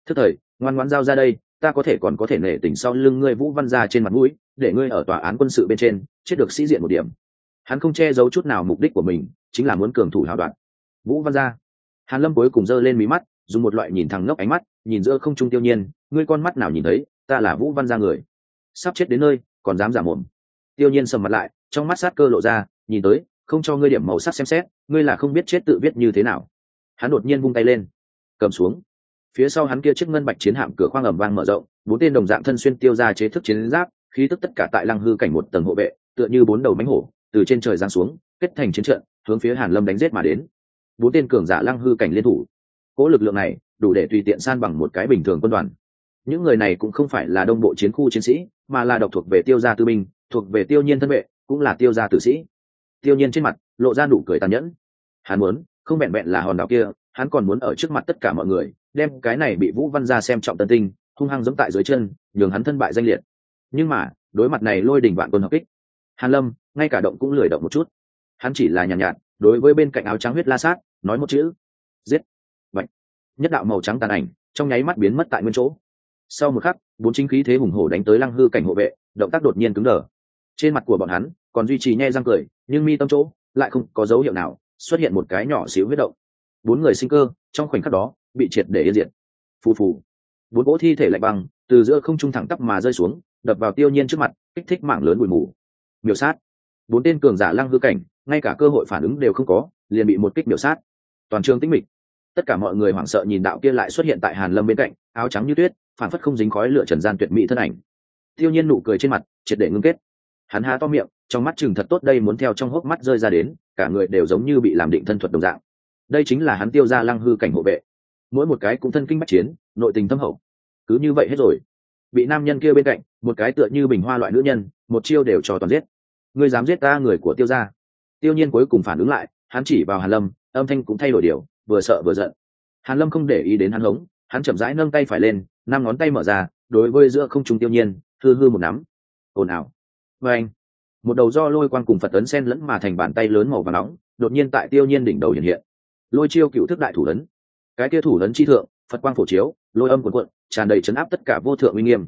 thức thời, ngoan ngoãn giao ra đây, ta có thể còn có thể nể tình sau lưng ngươi vũ văn ra trên mặt mũi, để ngươi ở tòa án quân sự bên trên, chết được sĩ diện một điểm hắn không che giấu chút nào mục đích của mình, chính là muốn cường thủ hào đoạn. Vũ văn gia. Hàn lâm cuối cùng giơ lên mí mắt, dùng một loại nhìn thẳng ngốc ánh mắt, nhìn giữa không trung tiêu nhiên, ngươi con mắt nào nhìn thấy, ta là vũ văn gia người. Sắp chết đến nơi, còn dám giả mồm. Tiêu nhiên sầm mặt lại, trong mắt sát cơ lộ ra, nhìn tới, không cho ngươi điểm màu sắc xem xét, ngươi là không biết chết tự biết như thế nào. Hắn đột nhiên vung tay lên, cầm xuống. Phía sau hắn kia chiếc ngân bạch chiến hạm cửa khoang ầm vang mở rộng, bốn tên đồng dạng thân xuyên tiêu ra chế thức chiến giáp, khí tức tất cả tại lăng hư cảnh một tầng hộ vệ, tựa như bốn đầu mánh hổ từ trên trời giáng xuống, kết thành chiến trận, hướng phía hàn lâm đánh giết mà đến. Bốn tên cường giả lăng hư cảnh liên thủ. Cỗ lực lượng này đủ để tùy tiện san bằng một cái bình thường quân đoàn. Những người này cũng không phải là đông bộ chiến khu chiến sĩ, mà là độc thuộc về tiêu gia tư binh, thuộc về tiêu nhiên thân vệ, cũng là tiêu gia tử sĩ. Tiêu nhiên trên mặt lộ ra nụ cười tàn nhẫn. Hắn muốn, không vẹn vẹn là hòn đảo kia, hắn còn muốn ở trước mặt tất cả mọi người, đem cái này bị vũ văn gia xem trọng tân tinh, hung hăng giẫm tại dưới chân, nhường hắn thân bại danh liệt. Nhưng mà, đối mặt này lôi đỉnh vạn quân hợp kích hàn lâm ngay cả động cũng lười động một chút. Hắn chỉ là nhàn nhạt, nhạt đối với bên cạnh áo trắng huyết la sát nói một chữ giết! Vậy nhất đạo màu trắng tàn ảnh trong nháy mắt biến mất tại nguyên chỗ. Sau một khắc bốn chính khí thế hùng hổ đánh tới lăng hư cảnh hộ vệ động tác đột nhiên cứng đờ. Trên mặt của bọn hắn còn duy trì nhe răng cười nhưng mi tâm chỗ lại không có dấu hiệu nào xuất hiện một cái nhỏ xíu huyết động. Bốn người sinh cơ trong khoảnh khắc đó bị triệt để yên diệt. Phù phù. Bốn cỗ thi thể lạnh băng từ giữa không trung thẳng tắp mà rơi xuống đập vào tiêu nhiên trước mặt kích thích mảng lớn bụi mù miểu sát. Bốn tên cường giả lăng hư cảnh, ngay cả cơ hội phản ứng đều không có, liền bị một kích miểu sát. Toàn trường tĩnh mịch. Tất cả mọi người hoảng sợ nhìn đạo kia lại xuất hiện tại hàn lâm bên cạnh, áo trắng như tuyết phản phất không dính khói lửa trần gian tuyệt mỹ thân ảnh. Tiêu nhiên nụ cười trên mặt, triệt để ngưng kết. Hắn há to miệng, trong mắt chừng thật tốt đây muốn theo trong hốc mắt rơi ra đến, cả người đều giống như bị làm định thân thuật đồng dạng. Đây chính là hắn tiêu ra lăng hư cảnh hộ vệ. Mỗi một cái cũng thân kinh bách chiến, nội tình thâm hậu. Cứ như vậy hết rồi. Bị nam nhân kia bên cạnh, một cái tựa như bình hoa loại nữ nhân, một chiêu đều cho toàn giết ngươi dám giết ta người của tiêu gia. Tiêu nhiên cuối cùng phản ứng lại, hắn chỉ vào hàn lâm, âm thanh cũng thay đổi điều, vừa sợ vừa giận. Hàn lâm không để ý đến hắn hống, hắn chậm rãi nâng tay phải lên, năm ngón tay mở ra, đối với giữa không trung tiêu nhiên, hư hư một nắm. Ồn ào. Và anh một đầu do lôi quang cùng phật tấn sen lẫn mà thành bàn tay lớn màu và nóng, đột nhiên tại tiêu nhiên đỉnh đầu hiện hiện. Lôi chiêu cựu thức đại thủ lớn cái kia thủ lớn chi thượng, phật quang phổ chiếu, lôi âm cuộn cuộn, tràn đầy chấn áp tất cả vô thượng uy nghiêm.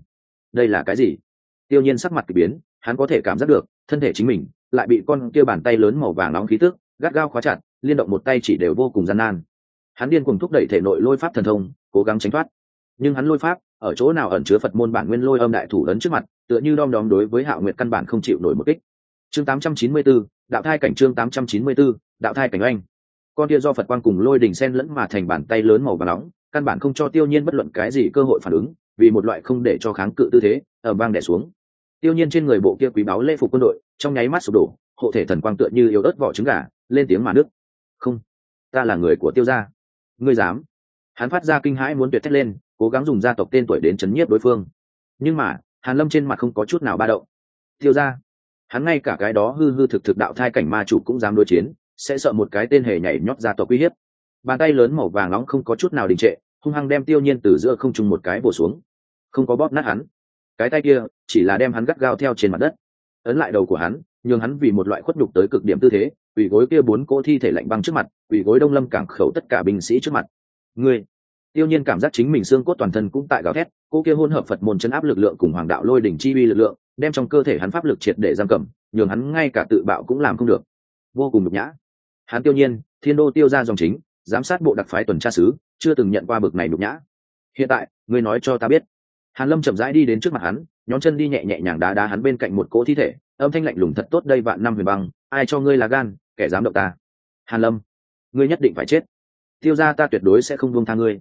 Đây là cái gì? Tiêu nhiên sắc mặt kỳ biến, hắn có thể cảm giác được thân thể chính mình lại bị con kia bàn tay lớn màu vàng nóng khí tức gắt gao khóa chặt liên động một tay chỉ đều vô cùng gian nan. Hắn điên cùng thúc đẩy thể nội lôi pháp thần thông cố gắng tránh thoát. Nhưng hắn lôi pháp ở chỗ nào ẩn chứa phật môn bản nguyên lôi âm đại thủ lớn trước mặt tựa như đom đóm đối với hạo nguyệt căn bản không chịu nổi một kích. Chương 894, đạo thai cảnh chương 894, đạo thai cảnh oanh. Con kia do phật quang cùng lôi đình sen lẫn mà thành bàn tay lớn màu và nóng căn bản không cho tiêu nhiên bất luận cái gì cơ hội phản ứng vì một loại không để cho kháng cự tư thế ở bang đẻ xuống tiêu nhiên trên người bộ kia quý báu lễ phục quân đội, trong nháy mắt sụp đổ, hộ thể thần quang tựa như yếu ớt vỏ trứng gà, lên tiếng mà nước. Không, ta là người của tiêu gia. Ngươi dám? Hắn phát ra kinh hãi muốn tuyệt thét lên, cố gắng dùng gia tộc tên tuổi đến chấn nhiếp đối phương. Nhưng mà, hàn lâm trên mặt không có chút nào ba động. Tiêu gia? Hắn ngay cả cái đó hư hư thực thực đạo thai cảnh ma chủ cũng dám đối chiến, sẽ sợ một cái tên hề nhảy nhót ra tộc uy hiếp. Bàn tay lớn màu vàng nóng không có chút nào đình trệ, hung hăng đem tiêu nhiên từ giữa không trung một cái bổ xuống. Không có bóp nát hắn cái tay kia chỉ là đem hắn gắt gao theo trên mặt đất. Ấn lại đầu của hắn, nhường hắn vì một loại khuất nhục tới cực điểm tư thế, quỳ gối kia bốn cỗ thi thể lạnh băng trước mặt, quỳ gối đông lâm cảng khẩu tất cả binh sĩ trước mặt. Ngươi, tiêu nhiên cảm giác chính mình xương cốt toàn thân cũng tại gào thét cô kia hôn hợp phật môn chân áp lực lượng cùng hoàng đạo lôi đỉnh chi uy lực lượng, đem trong cơ thể hắn pháp lực triệt để giam cầm, nhường hắn ngay cả tự bạo cũng làm không được. Vô cùng nhục nhã. Hắn tiêu nhiên, thiên đô tiêu ra dòng chính, giám sát bộ đặc phái tuần tra sứ chưa từng nhận qua bực này nhục nhã. Hiện tại, ngươi nói cho ta biết hàn lâm chậm rãi đi đến trước mặt hắn, nhón chân đi nhẹ nhẹ nhàng đá đá hắn bên cạnh một cỗ thi thể, âm thanh lạnh lùng thật tốt đây vạn năm huyền băng, ai cho ngươi là gan, kẻ dám động ta. Hàn lâm, ngươi nhất định phải chết. Tiêu ra ta tuyệt đối sẽ không buông tha ngươi.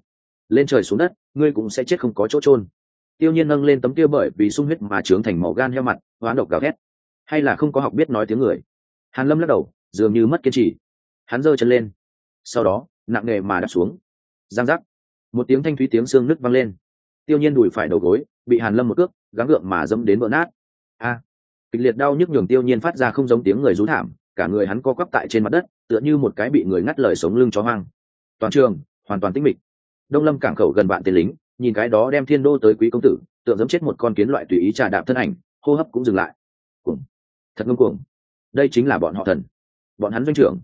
Lên trời xuống đất, ngươi cũng sẽ chết không có chỗ trôn tiêu nhiên nâng lên tấm tiêu bởi vì sung huyết mà trướng thành màu gan heo mặt, hoán độc gào thét. Hay là không có học biết nói tiếng người? Hàn lâm lắc đầu, dường như mất kiên trì. Hắn giơ chân lên. Sau đó, nặng nề mà đập xuống. Giang giác. Một tiếng thanh thúy tiếng xương nứt vang lên tiêu nhiên đùi phải đầu gối, bị hàn lâm một cước, gắng gượng mà dẫm đến vỡ nát. A! Kịch liệt đau nhức nhường tiêu nhiên phát ra không giống tiếng người rú thảm, cả người hắn co quắp tại trên mặt đất, tựa như một cái bị người ngắt lời sống lưng chó hoang. Toàn trường, hoàn toàn tĩnh mịch. Đông lâm cảng khẩu gần bạn tên lính, nhìn cái đó đem thiên đô tới quý công tử, tượng dẫm chết một con kiến loại tùy ý trà đạp thân ảnh, hô hấp cũng dừng lại. Cuồng. Thật ngông cuồng. Đây chính là bọn họ thần. Bọn hắn doanh trưởng.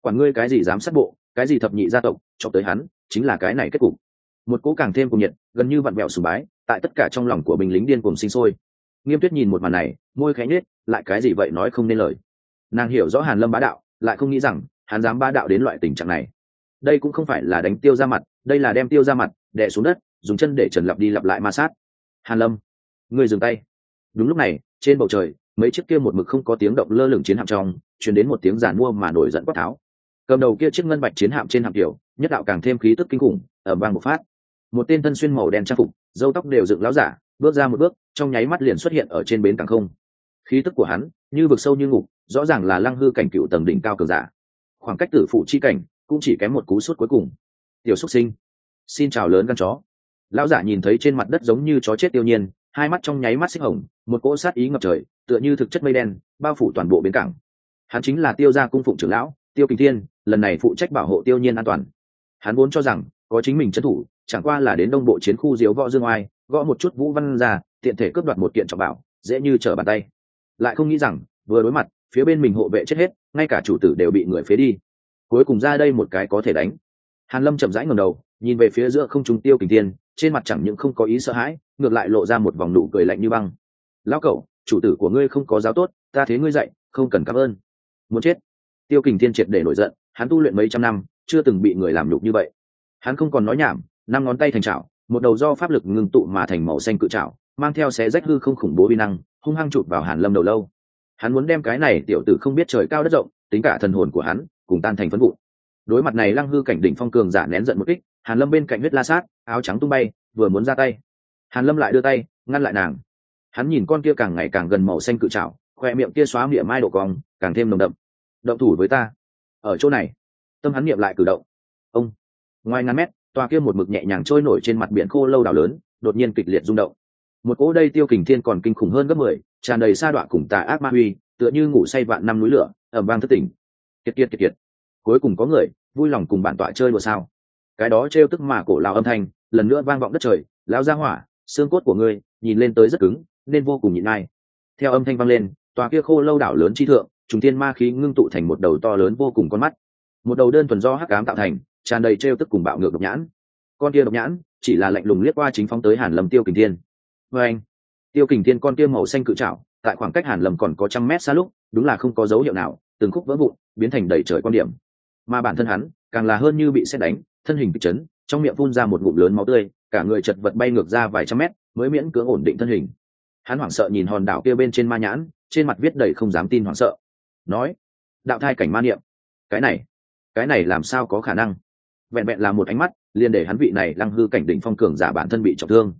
Quản ngươi cái gì dám sát bộ, cái gì thập nhị gia tộc cho tới hắn, chính là cái này kết cục một cỗ càng thêm cùng nhiệt, gần như vặn vẹo sùng bái, tại tất cả trong lòng của binh lính điên cùng sinh sôi. Nghiêm tuyết nhìn một màn này, môi khẽ nhết lại cái gì vậy nói không nên lời. Nàng hiểu rõ hàn lâm bá đạo, lại không nghĩ rằng, hắn dám bá đạo đến loại tình trạng này. Đây cũng không phải là đánh tiêu ra mặt, đây là đem tiêu ra mặt, đè xuống đất, dùng chân để trần lặp đi lặp lại ma sát. Hàn lâm người dừng tay. Đúng lúc này, trên bầu trời, mấy chiếc kia một mực không có tiếng động lơ lửng chiến hạm trong chuyển đến một tiếng giàn mua mà nổi giận quát tháo. Cầm đầu kia chiếc ngân bạch chiến hạm trên hạm kiểu nhất đạo càng thêm khí tức kinh khủng ở bang một phát một tên thân xuyên màu đen trang phục dâu tóc đều dựng láo giả, bước ra một bước, trong nháy mắt liền xuất hiện ở trên bến cảng không. Khí tức của hắn, như vực sâu như ngục, rõ ràng là lăng hư cảnh cựu tầng đỉnh cao cường giả. Khoảng cách tử phụ chi cảnh cũng chỉ kém một cú suốt cuối cùng. Tiểu xúc sinh, xin chào lớn căn chó. Lão giả nhìn thấy trên mặt đất giống như chó chết tiêu nhiên, hai mắt trong nháy mắt xích hồng, một cỗ sát ý ngập trời, tựa như thực chất mây đen, bao phủ toàn bộ bến cảng. Hắn chính là tiêu gia cung phụng trưởng lão, tiêu kình thiên, lần này phụ trách bảo hộ tiêu nhiên an toàn. Hắn vốn cho rằng có chính mình trấn thủ, chẳng qua là đến đông bộ chiến khu diếu võ dương oai, gõ một chút vũ văn ra, tiện thể cướp đoạt một kiện trọng bảo, dễ như trở bàn tay. Lại không nghĩ rằng, vừa đối mặt, phía bên mình hộ vệ chết hết, ngay cả chủ tử đều bị người phế đi. Cuối cùng ra đây một cái có thể đánh. Hàn lâm chậm rãi ngầm đầu, nhìn về phía giữa không trung tiêu kình thiên, trên mặt chẳng những không có ý sợ hãi, ngược lại lộ ra một vòng nụ cười lạnh như băng. Lão cậu, chủ tử của ngươi không có giáo tốt, ta thế ngươi dạy, không cần cảm ơn. Muốn chết. Tiêu kình thiên triệt để nổi giận, hắn tu luyện mấy trăm năm, chưa từng bị người làm nhục như vậy hắn không còn nói nhảm, năm ngón tay thành chảo, một đầu do pháp lực ngưng tụ mà thành màu xanh cự chảo, mang theo xé rách hư không khủng bố vi năng, hung hăng chụp vào hàn lâm đầu lâu. Hắn muốn đem cái này tiểu tử không biết trời cao đất rộng, tính cả thần hồn của hắn, cùng tan thành phân vụ. Đối mặt này lăng hư cảnh đỉnh phong cường giả nén giận một kích, hàn lâm bên cạnh huyết la sát, áo trắng tung bay, vừa muốn ra tay. Hàn lâm lại đưa tay, ngăn lại nàng. Hắn nhìn con kia càng ngày càng gần màu xanh cự trảo khoe miệng kia xóa miệng mai độ cong, càng thêm nồng đậm. Động thủ với ta. Ở chỗ này. Tâm hắn niệm lại cử động. Ông ngoài ngàn mét, tòa kia một mực nhẹ nhàng trôi nổi trên mặt biển khô lâu đảo lớn, đột nhiên kịch liệt rung động. Một cỗ đây tiêu kình thiên còn kinh khủng hơn gấp mười, tràn đầy sa đoạn cùng tà ác ma huy, tựa như ngủ say vạn năm núi lửa ẩm vang thất tỉnh. Kiệt kiệt kiệt kiệt. Cuối cùng có người, vui lòng cùng bản tọa chơi đùa sao? Cái đó trêu tức mà cổ lao âm thanh, lần nữa vang vọng đất trời lao ra hỏa, xương cốt của ngươi, nhìn lên tới rất cứng, nên vô cùng nhịn ai. Theo âm thanh vang lên, tòa kia khô lâu đảo lớn chi thượng, trùng thiên ma khí ngưng tụ thành một đầu to lớn vô cùng con mắt. Một đầu đơn thuần do hắc ám tạo thành tràn đầy trêu tức cùng bạo ngược độc nhãn. Con kia độc nhãn chỉ là lạnh lùng liếc qua chính phóng tới hàn lâm tiêu kình thiên. Vê anh, tiêu kình thiên con kia màu xanh cự trảo, tại khoảng cách hàn lâm còn có trăm mét xa lúc, đúng là không có dấu hiệu nào, từng khúc vỡ vụn, biến thành đầy trời quan điểm. Mà bản thân hắn, càng là hơn như bị xét đánh, thân hình kịch chấn, trong miệng phun ra một ngụm lớn máu tươi, cả người chật vật bay ngược ra vài trăm mét, mới miễn cưỡng ổn định thân hình. Hắn hoảng sợ nhìn hòn đảo kia bên trên ma nhãn, trên mặt viết đầy không dám tin hoảng sợ. Nói, đạo thai cảnh ma niệm. Cái này cái này làm sao có khả năng? Vẹn vẹn là một ánh mắt, liền để hắn vị này lăng hư cảnh đỉnh phong cường giả bản thân bị trọng thương.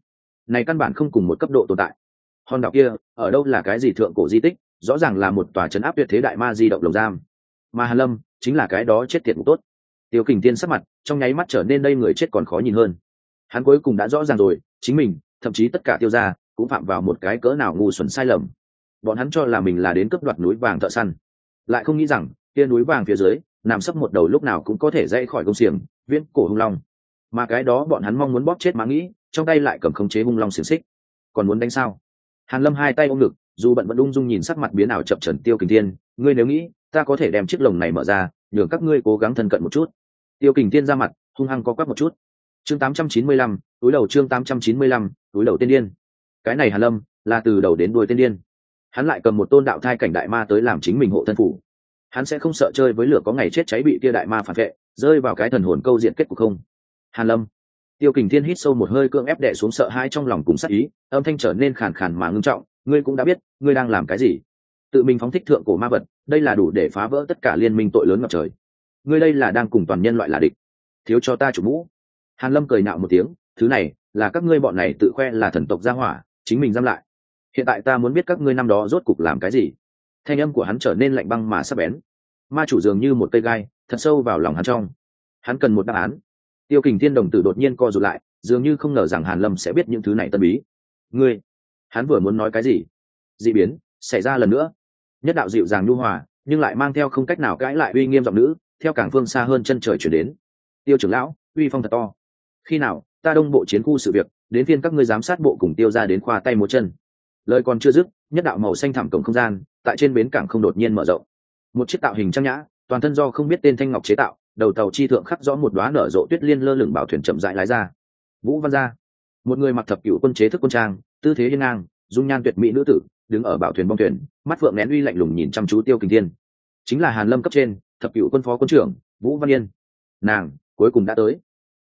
Này căn bản không cùng một cấp độ tồn tại. Hòn đảo kia, ở đâu là cái gì thượng cổ di tích, rõ ràng là một tòa trấn áp tuyệt thế đại ma di động lồng giam. Mà hàn lâm, chính là cái đó chết tiệt mục tốt. Tiêu kình tiên sắc mặt, trong nháy mắt trở nên đây người chết còn khó nhìn hơn. Hắn cuối cùng đã rõ ràng rồi, chính mình, thậm chí tất cả tiêu gia, cũng phạm vào một cái cỡ nào ngu xuẩn sai lầm. Bọn hắn cho là mình là đến cướp đoạt núi vàng thợ săn. Lại không nghĩ rằng, kia núi vàng phía dưới nằm sấp một đầu lúc nào cũng có thể dậy khỏi công xiềng viễn cổ hung long. Mà cái đó bọn hắn mong muốn bóp chết mà nghĩ trong tay lại cầm khống chế hung long xiềng xích. Còn muốn đánh sao? Hàn lâm hai tay ôm ngực dù bận vẫn ung dung nhìn sắc mặt biến ảo chậm trần tiêu kình thiên ngươi nếu nghĩ ta có thể đem chiếc lồng này mở ra nhường các ngươi cố gắng thân cận một chút. Tiêu kình thiên ra mặt hung hăng có quắc một chút. Chương 895, túi đầu chương 895, túi đầu tiên điên. Cái này hàn lâm là từ đầu đến đuôi tiên điên. Hắn lại cầm một tôn đạo thai cảnh đại ma tới làm chính mình hộ thân phủ hắn sẽ không sợ chơi với lửa có ngày chết cháy bị kia đại ma phản vệ, rơi vào cái thần hồn câu diện kết cục không? Hàn lâm. Tiêu kình thiên hít sâu một hơi cưỡng ép đệ xuống sợ hai trong lòng cùng sắc ý, âm thanh trở nên khàn khàn mà ngưng trọng, ngươi cũng đã biết, ngươi đang làm cái gì? Tự mình phóng thích thượng cổ ma vật, đây là đủ để phá vỡ tất cả liên minh tội lớn ngập trời. Ngươi đây là đang cùng toàn nhân loại là địch. Thiếu cho ta chủ mũ. Hàn lâm cười nạo một tiếng, thứ này, là các ngươi bọn này tự khoe là thần tộc gia hỏa, chính mình giam lại. Hiện tại ta muốn biết các ngươi năm đó rốt cục làm cái gì thanh âm của hắn trở nên lạnh băng mà sắp bén. Ma chủ dường như một cây gai, thật sâu vào lòng hắn trong. Hắn cần một đáp án. Tiêu kình thiên đồng tử đột nhiên co rụt lại, dường như không ngờ rằng hàn lâm sẽ biết những thứ này tân bí. Ngươi, hắn vừa muốn nói cái gì? D ị biến, xảy ra lần nữa. Nhất đạo dịu dàng nhu hòa, nhưng lại mang theo không cách nào cãi lại uy nghiêm giọng nữ, theo cảng phương xa hơn chân trời chuyển đến. Tiêu trưởng lão, uy phong thật to. Khi nào, ta đông bộ chiến khu sự việc, đến phiên các ngươi giám sát bộ cùng tiêu ra đến khoa tay một chân. Lời còn chưa dứt, nhất đạo màu xanh thẳm cổng không gian tại trên bến cảng không đột nhiên mở rộng. Một chiếc tạo hình trang nhã, toàn thân do không biết tên thanh ngọc chế tạo, đầu tàu chi thượng khắc rõ một đoá nở rộ tuyết liên lơ lửng bảo thuyền chậm rãi lái ra. Vũ văn gia, một người mặc thập cựu quân chế thức quân trang, tư thế hiên ngang, dung nhan tuyệt mỹ nữ tử, đứng ở bảo thuyền bong thuyền, mắt phượng nén uy lạnh lùng nhìn chăm chú tiêu kình thiên. Chính là hàn lâm cấp trên, thập cựu quân phó quân trưởng, vũ văn yên. Nàng, cuối cùng đã tới.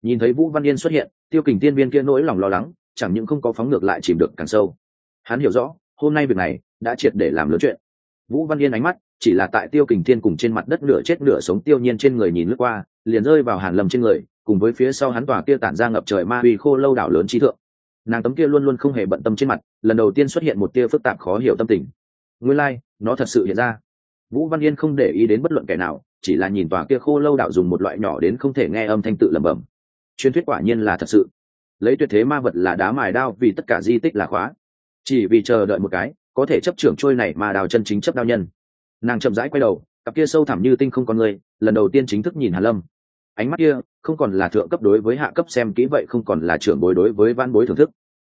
Nhìn thấy vũ văn yên xuất hiện, tiêu kình tiên viên kia nỗi lòng lo lắng, chẳng những không có phóng ngược lại chìm được càng sâu. Hắn hiểu rõ, hôm nay việc này đã triệt để làm lớn chuyện vũ văn yên ánh mắt chỉ là tại tiêu kình thiên cùng trên mặt đất nửa chết nửa sống tiêu nhiên trên người nhìn lướt qua liền rơi vào hàn lâm trên người cùng với phía sau hắn tòa kia tản ra ngập trời ma uy khô lâu đảo lớn trí thượng. Nàng tấm kia luôn luôn không hề bận tâm trên mặt lần đầu tiên xuất hiện một tia phức tạp khó hiểu tâm tình. Nguyên lai、like, nó thật sự hiện ra. Vũ văn yên không để ý đến bất luận kẻ nào chỉ là nhìn tòa kia khô lâu đảo dùng một loại nhỏ đến không thể nghe âm thanh tự lẩm bẩm. Truyền thuyết quả nhiên là thật sự. Lấy tuyệt thế ma vật là đá mài đao vì tất cả di tích là khóa. Chỉ vì chờ đợi một cái có thể chấp trưởng trôi này mà đào chân chính chấp đao nhân. Nàng chậm rãi quay đầu, cặp kia sâu thẳm như tinh không con người, lần đầu tiên chính thức nhìn hàn lâm. Ánh mắt kia, không còn là thượng cấp đối với hạ cấp xem kỹ vậy không còn là trưởng bối đối với văn bối thưởng thức,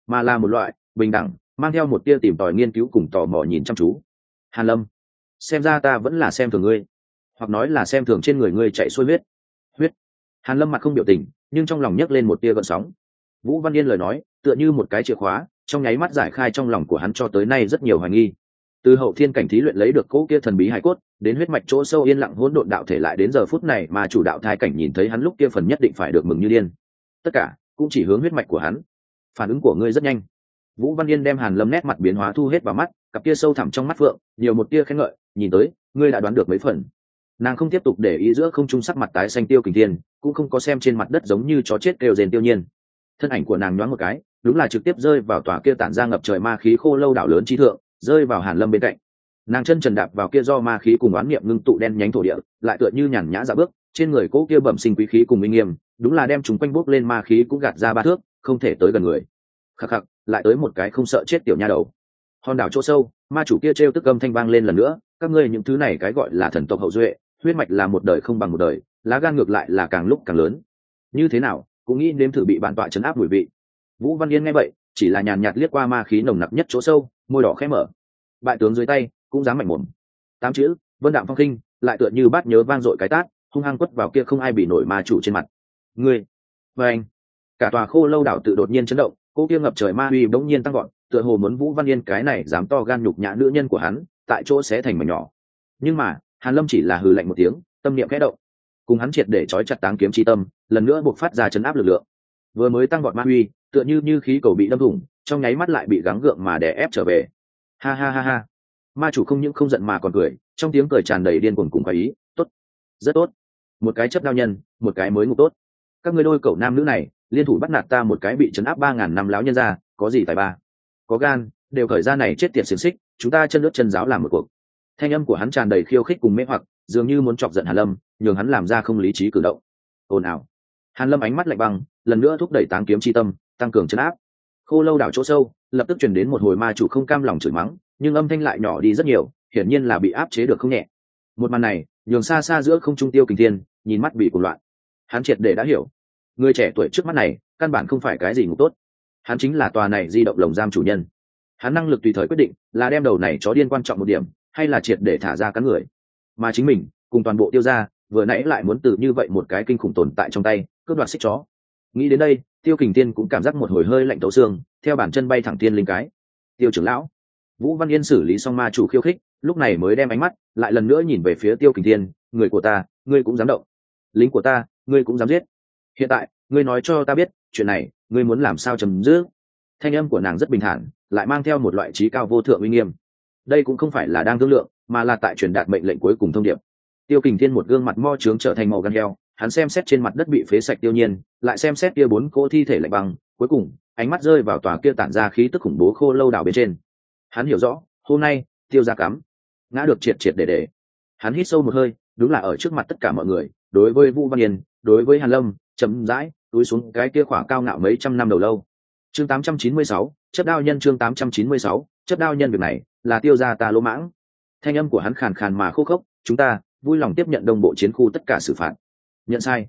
mà là một loại bình đẳng, mang theo một tia tìm tòi nghiên cứu cùng tò mò nhìn chăm chú. Hàn lâm, xem ra ta vẫn là xem thường ngươi, hoặc nói là xem thường trên người ngươi chạy xuôi huyết. Huyết. Hàn lâm mặt không biểu tình, nhưng trong lòng nhấc lên một tia gợn sóng. Vũ văn yên lời nói, tựa như một cái chìa khóa trong nháy mắt giải khai trong lòng của hắn cho tới nay rất nhiều hoài nghi. Từ hậu thiên cảnh thí luyện lấy được cỗ kia thần bí hải cốt, đến huyết mạch chỗ sâu yên lặng hỗn độn đạo thể lại đến giờ phút này mà chủ đạo thai cảnh nhìn thấy hắn lúc kia phần nhất định phải được mừng như điên. Tất cả cũng chỉ hướng huyết mạch của hắn. Phản ứng của ngươi rất nhanh. Vũ văn yên đem hàn lâm nét mặt biến hóa thu hết vào mắt, cặp kia sâu thẳm trong mắt phượng, nhiều một tia khen ngợi, nhìn tới, ngươi đã đoán được mấy phần. Nàng không tiếp tục để ý giữa không trung sắc mặt tái xanh tiêu kình thiên, cũng không có xem trên mặt đất giống như chó chết kêu rền tiêu nhiên. Thân ảnh của nàng nhoáng một cái đúng là trực tiếp rơi vào tòa kia tản ra ngập trời ma khí khô lâu đảo lớn trí thượng, rơi vào hàn lâm bên cạnh. Nàng chân trần đạp vào kia do ma khí cùng oán niệm ngưng tụ đen nhánh thổ địa, lại tựa như nhàn nhã dạ bước, trên người cỗ kia bẩm sinh quý khí cùng minh nghiêm, đúng là đem chúng quanh bốc lên ma khí cũng gạt ra ba thước, không thể tới gần người. Khắc khắc, lại tới một cái không sợ chết tiểu nha đầu. Hòn đảo chỗ sâu, ma chủ kia trêu tức âm thanh vang lên lần nữa, các ngươi những thứ này cái gọi là thần tộc hậu duệ, huyết mạch là một đời không bằng một đời, lá gan ngược lại là càng lúc càng lớn. Như thế nào, cũng nghĩ nếm thử bị bản tọa chấn áp mùi vị vũ văn yên nghe vậy, chỉ là nhàn nhạt liếc qua ma khí nồng nặc nhất chỗ sâu, môi đỏ khẽ mở. Bại tướng dưới tay, cũng dám mạnh mồm. Tám chữ, vân đạm phong kinh, lại tựa như bát nhớ vang dội cái tát, hung hăng quất vào kia không ai bị nổi ma chủ trên mặt. Ngươi, và anh. Cả tòa khô lâu đảo tự đột nhiên chấn động, cô kia ngập trời ma uy bỗng nhiên tăng gọn tựa hồ muốn vũ văn yên cái này dám to gan nhục nhã nữ nhân của hắn, tại chỗ sẽ thành mảnh nhỏ. Nhưng mà, hàn lâm chỉ là hừ lạnh một tiếng, tâm niệm khẽ động. Cùng hắn triệt để trói chặt táng kiếm chi tâm, lần nữa buộc phát ra chấn áp lực lượng. Vừa mới tăng gọn ma uy tựa như như khí cầu bị đâm thủng, trong nháy mắt lại bị gắng gượng mà đè ép trở về. Ha ha ha ha. Ma chủ không những không giận mà còn cười, trong tiếng cười tràn đầy điên cuồng cùng khoái ý, tốt, rất tốt. Một cái chấp đao nhân, một cái mới ngục tốt. Các ngươi đôi cậu nam nữ này, liên thủ bắt nạt ta một cái bị chấn áp ba ngàn năm láo nhân ra, có gì tài ba? Có gan, đều khởi ra này chết tiệt xiềng xích, chúng ta chân nước chân giáo làm một cuộc. Thanh âm của hắn tràn đầy khiêu khích cùng mê hoặc, dường như muốn chọc giận hàn lâm, nhường hắn làm ra không lý trí cử động. Ồn ào. Hàn lâm ánh mắt lạnh băng, lần nữa thúc đẩy táng kiếm chi tâm tăng cường chấn áp. Khô lâu đảo chỗ sâu, lập tức truyền đến một hồi ma chủ không cam lòng chửi mắng, nhưng âm thanh lại nhỏ đi rất nhiều, hiển nhiên là bị áp chế được không nhẹ. Một màn này, nhường xa xa giữa không trung tiêu kình thiên, nhìn mắt bị cuộc loạn. Hắn triệt để đã hiểu. Người trẻ tuổi trước mắt này, căn bản không phải cái gì ngủ tốt. Hắn chính là tòa này di động lồng giam chủ nhân. Hắn năng lực tùy thời quyết định là đem đầu này chó điên quan trọng một điểm, hay là triệt để thả ra cắn người. Mà chính mình, cùng toàn bộ tiêu ra vừa nãy lại muốn từ như vậy một cái kinh khủng tồn tại trong tay, cướp đoạt xích chó. Nghĩ đến đây tiêu kình tiên cũng cảm giác một hồi hơi lạnh tấu xương, theo bản chân bay thẳng tiên linh cái. Tiêu trưởng lão, vũ văn yên xử lý xong ma chủ khiêu khích, lúc này mới đem ánh mắt lại lần nữa nhìn về phía tiêu kình tiên, người của ta, ngươi cũng dám động. Lính của ta, ngươi cũng dám giết. Hiện tại, ngươi nói cho ta biết, chuyện này, ngươi muốn làm sao chấm dứt? Thanh âm của nàng rất bình thản, lại mang theo một loại trí cao vô thượng uy nghiêm. Đây cũng không phải là đang thương lượng, mà là tại truyền đạt mệnh lệnh cuối cùng thông điệp. Tiêu kình thiên một gương mặt mo trướng trở thành màu gan heo hắn xem xét trên mặt đất bị phế sạch tiêu nhiên lại xem xét kia bốn cỗ thi thể lạnh băng cuối cùng ánh mắt rơi vào tòa kia tản ra khí tức khủng bố khô lâu đảo bên trên. Hắn hiểu rõ hôm nay tiêu ra cắm ngã được triệt triệt để để. Hắn hít sâu một hơi đúng là ở trước mặt tất cả mọi người đối với vũ văn yên đối với hàn lâm chấm dãi túi xuống cái kia khỏa cao ngạo mấy trăm năm đầu lâu. Chương 896, chất đao nhân chương 896, chất đao nhân việc này là tiêu ra ta lỗ mãng. Thanh âm của hắn khàn khàn mà khô khốc chúng ta vui lòng tiếp nhận đồng bộ chiến khu tất cả xử phạt nhận sai.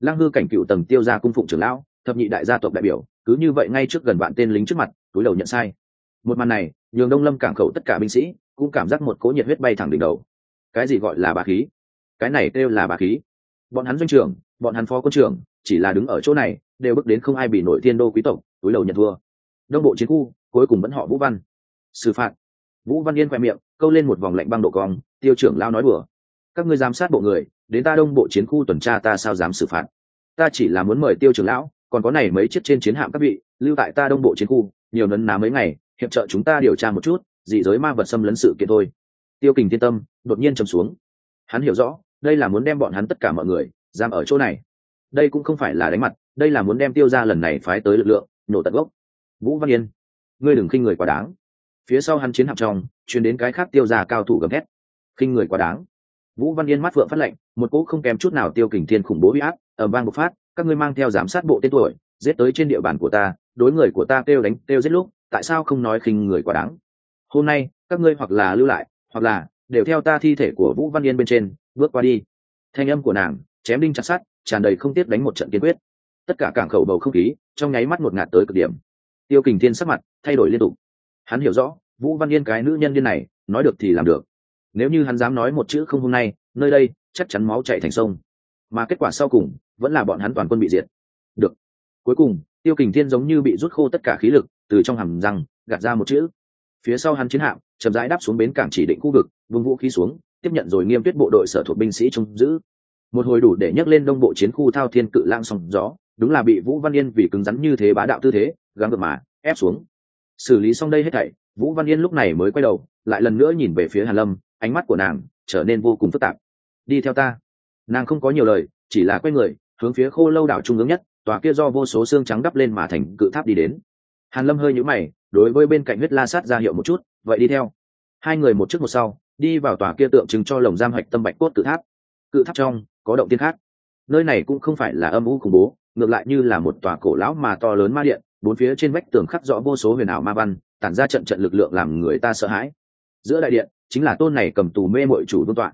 Lăng hư cảnh cựu tầng tiêu ra cung phụng trưởng lão, thập nhị đại gia tộc đại biểu, cứ như vậy ngay trước gần vạn tên lính trước mặt, túi đầu nhận sai. Một màn này, nhường đông lâm cảng khẩu tất cả binh sĩ cũng cảm giác một cỗ nhiệt huyết bay thẳng đỉnh đầu. Cái gì gọi là bà khí? Cái này kêu là bà khí. Bọn hắn doanh trưởng, bọn hắn phó quân trưởng, chỉ là đứng ở chỗ này, đều bước đến không ai bị nổi thiên đô quý tộc, túi đầu nhận thua. Đông bộ chiến khu, cuối cùng vẫn họ vũ văn. Xử phạt. Vũ văn yên khoe miệng, câu lên một vòng lạnh băng độ cong, tiêu trưởng lao nói bừa các ngươi giám sát bộ người, đến ta đông bộ chiến khu tuần tra ta sao dám xử phạt? Ta chỉ là muốn mời tiêu trưởng lão, còn có này mấy chiếc trên chiến hạm các vị, lưu tại ta đông bộ chiến khu, nhiều nấn ná mấy ngày, hiệp trợ chúng ta điều tra một chút, dị giới ma vật xâm lấn sự kiện thôi. Tiêu kình thiên tâm đột nhiên trầm xuống. Hắn hiểu rõ, đây là muốn đem bọn hắn tất cả mọi người giam ở chỗ này. Đây cũng không phải là đánh mặt, đây là muốn đem tiêu ra lần này phái tới lực lượng, nổ tận gốc. Vũ văn yên, ngươi đừng khinh người quá đáng. Phía sau hắn chiến hạm trong chuyển đến cái khác tiêu ra cao thủ gầm thét. Khinh người quá đáng vũ văn yên mắt vượng phát lệnh một cỗ không kém chút nào tiêu kình thiên khủng bố huy áp ở bang bộc phát các ngươi mang theo giám sát bộ tên tuổi giết tới trên địa bàn của ta đối người của ta kêu đánh kêu giết lúc tại sao không nói khinh người quá đáng? Hôm nay các ngươi hoặc là lưu lại hoặc là đều theo ta thi thể của vũ văn yên bên trên bước qua đi. Thanh âm của nàng chém đinh chặt sắt, tràn đầy không tiếc đánh một trận kiên quyết. Tất cả cảng khẩu bầu không khí trong nháy mắt một ngạt tới cực điểm. Tiêu kình thiên sắc mặt thay đổi liên tục. Hắn hiểu rõ vũ văn yên cái nữ nhân điên này nói được thì làm được nếu như hắn dám nói một chữ không hôm nay, nơi đây chắc chắn máu chạy thành sông. Mà kết quả sau cùng vẫn là bọn hắn toàn quân bị diệt. Được. Cuối cùng, tiêu kình thiên giống như bị rút khô tất cả khí lực, từ trong hầm răng, gạt ra một chữ. Phía sau hắn chiến hạm, chậm rãi đáp xuống bến cảng chỉ định khu vực vương vũ khí xuống, tiếp nhận rồi nghiêm tuyết bộ đội sở thuộc binh sĩ trông giữ. Một hồi đủ để nhấc lên đông bộ chiến khu thao thiên cự lang sóng gió, đúng là bị vũ văn yên vì cứng rắn như thế bá đạo tư thế, gắng gượng mà ép xuống. Xử lý xong đây hết thảy, vũ văn yên lúc này mới quay đầu, lại lần nữa nhìn về phía hàn lâm ánh mắt của nàng trở nên vô cùng phức tạp. Đi theo ta. Nàng không có nhiều lời, chỉ là quay người, hướng phía khô lâu đảo trung ương nhất, tòa kia do vô số xương trắng đắp lên mà thành cự tháp đi đến. Hàn lâm hơi nhũ mày, đối với bên cạnh huyết la sát ra hiệu một chút, vậy đi theo. Hai người một trước một sau, đi vào tòa kia tượng trưng cho lồng giam hạch tâm bạch cốt cự tháp. Cự tháp trong, có động tiên khác. Nơi này cũng không phải là âm u khủng bố, ngược lại như là một tòa cổ lão mà to lớn ma điện, bốn phía trên vách tường khắc rõ vô số huyền ảo ma văn, tản ra trận trận lực lượng làm người ta sợ hãi. Giữa đại điện chính là tôn này cầm tù mê mội chủ vương tọa.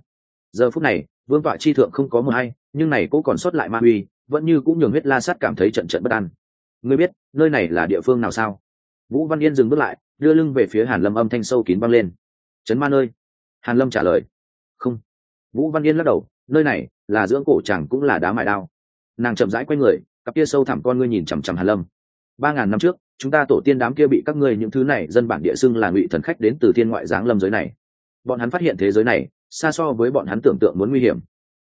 Giờ phút này, vương tọa chi thượng không có mờ hay, nhưng này cũng còn sót lại ma uy, vẫn như cũng nhường huyết la sát cảm thấy trận trận bất an. Ngươi biết, nơi này là địa phương nào sao? Vũ văn yên dừng bước lại, đưa lưng về phía hàn lâm âm thanh sâu kín băng lên. Trấn ma nơi hàn lâm trả lời. Không. Vũ văn yên lắc đầu, nơi này là dưỡng cổ chẳng cũng là đá mại đao. Nàng chậm rãi quay người, cặp kia sâu thẳm con ngươi nhìn chằm chằm hàn lâm. Ba ngàn năm trước, chúng ta tổ tiên đám kia bị các ngươi những thứ này dân bản địa xưng là ngụy thần khách đến từ thiên ngoại giáng lâm giới này bọn hắn phát hiện thế giới này, xa so với bọn hắn tưởng tượng muốn nguy hiểm.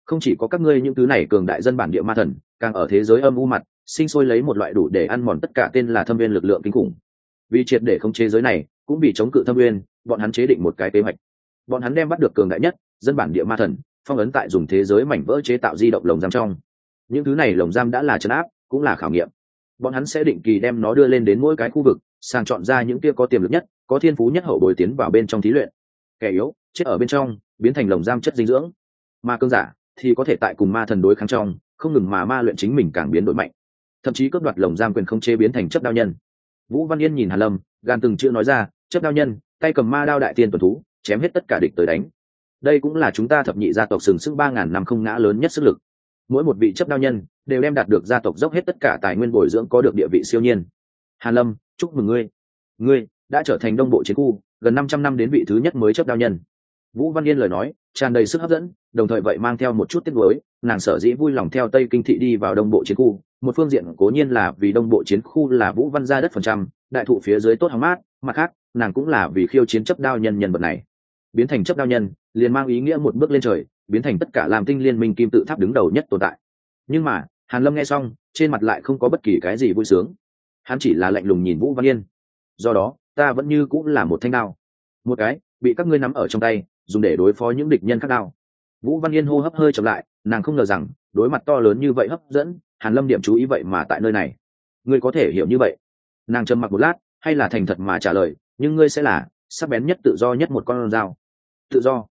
Không chỉ có các ngươi những thứ này cường đại dân bản địa ma thần, càng ở thế giới âm u mặt, sinh sôi lấy một loại đủ để ăn mòn tất cả tên là thâm viên lực lượng kinh khủng. Vì triệt để không chế giới này, cũng vì chống cự thâm viên, bọn hắn chế định một cái kế hoạch. Bọn hắn đem bắt được cường đại nhất, dân bản địa ma thần, phong ấn tại dùng thế giới mảnh vỡ chế tạo di động lồng giam trong. Những thứ này lồng giam đã là chấn áp, cũng là khảo nghiệm. Bọn hắn sẽ định kỳ đem nó đưa lên đến mỗi cái khu vực, sàng chọn ra những kia có tiềm lực nhất, có thiên phú nhất hậu bồi tiến vào bên trong thí luyện kẻ yếu, chết ở bên trong, biến thành lồng giam chất dinh dưỡng. Ma cương giả thì có thể tại cùng ma thần đối kháng trong, không ngừng mà ma luyện chính mình càng biến đổi mạnh. Thậm chí cướp đoạt lồng giam quyền không chế biến thành chấp đao nhân. Vũ văn yên nhìn hàn lâm, gan từng chữ nói ra, chấp đao nhân, tay cầm ma đao đại tiên tuần thú, chém hết tất cả địch tới đánh. Đây cũng là chúng ta thập nhị gia tộc sừng sững ba ngàn năm không ngã lớn nhất sức lực. Mỗi một vị chấp đao nhân đều đem đạt được gia tộc dốc hết tất cả tài nguyên bồi dưỡng có được địa vị siêu nhiên. Hàn lâm, chúc mừng ngươi. Ngươi đã trở thành đông bộ chiến khu gần năm trăm năm đến vị thứ nhất mới chấp đao nhân. Vũ văn yên lời nói, tràn đầy sức hấp dẫn, đồng thời vậy mang theo một chút tiếc nuối, nàng sở dĩ vui lòng theo tây kinh thị đi vào đông bộ chiến khu, một phương diện cố nhiên là vì đông bộ chiến khu là vũ văn gia đất phần trăm, đại thụ phía dưới tốt hóng mát, mặt khác, nàng cũng là vì khiêu chiến chấp đao nhân nhân vật này. Biến thành chấp đao nhân, liền mang ý nghĩa một bước lên trời, biến thành tất cả làm tinh liên minh kim tự tháp đứng đầu nhất tồn tại. Nhưng mà, hàn lâm nghe xong, trên mặt lại không có bất kỳ cái gì vui sướng. Hắn chỉ là lạnh lùng nhìn vũ văn yên. Do đó ta vẫn như cũng là một thanh đao. Một cái, bị các ngươi nắm ở trong tay, dùng để đối phó những địch nhân khác đao. Vũ văn yên hô hấp hơi chậm lại, nàng không ngờ rằng, đối mặt to lớn như vậy hấp dẫn, hàn lâm điểm chú ý vậy mà tại nơi này. Ngươi có thể hiểu như vậy. Nàng trầm mặc một lát, hay là thành thật mà trả lời, nhưng ngươi sẽ là sắc bén nhất tự do nhất một con dao. Tự do.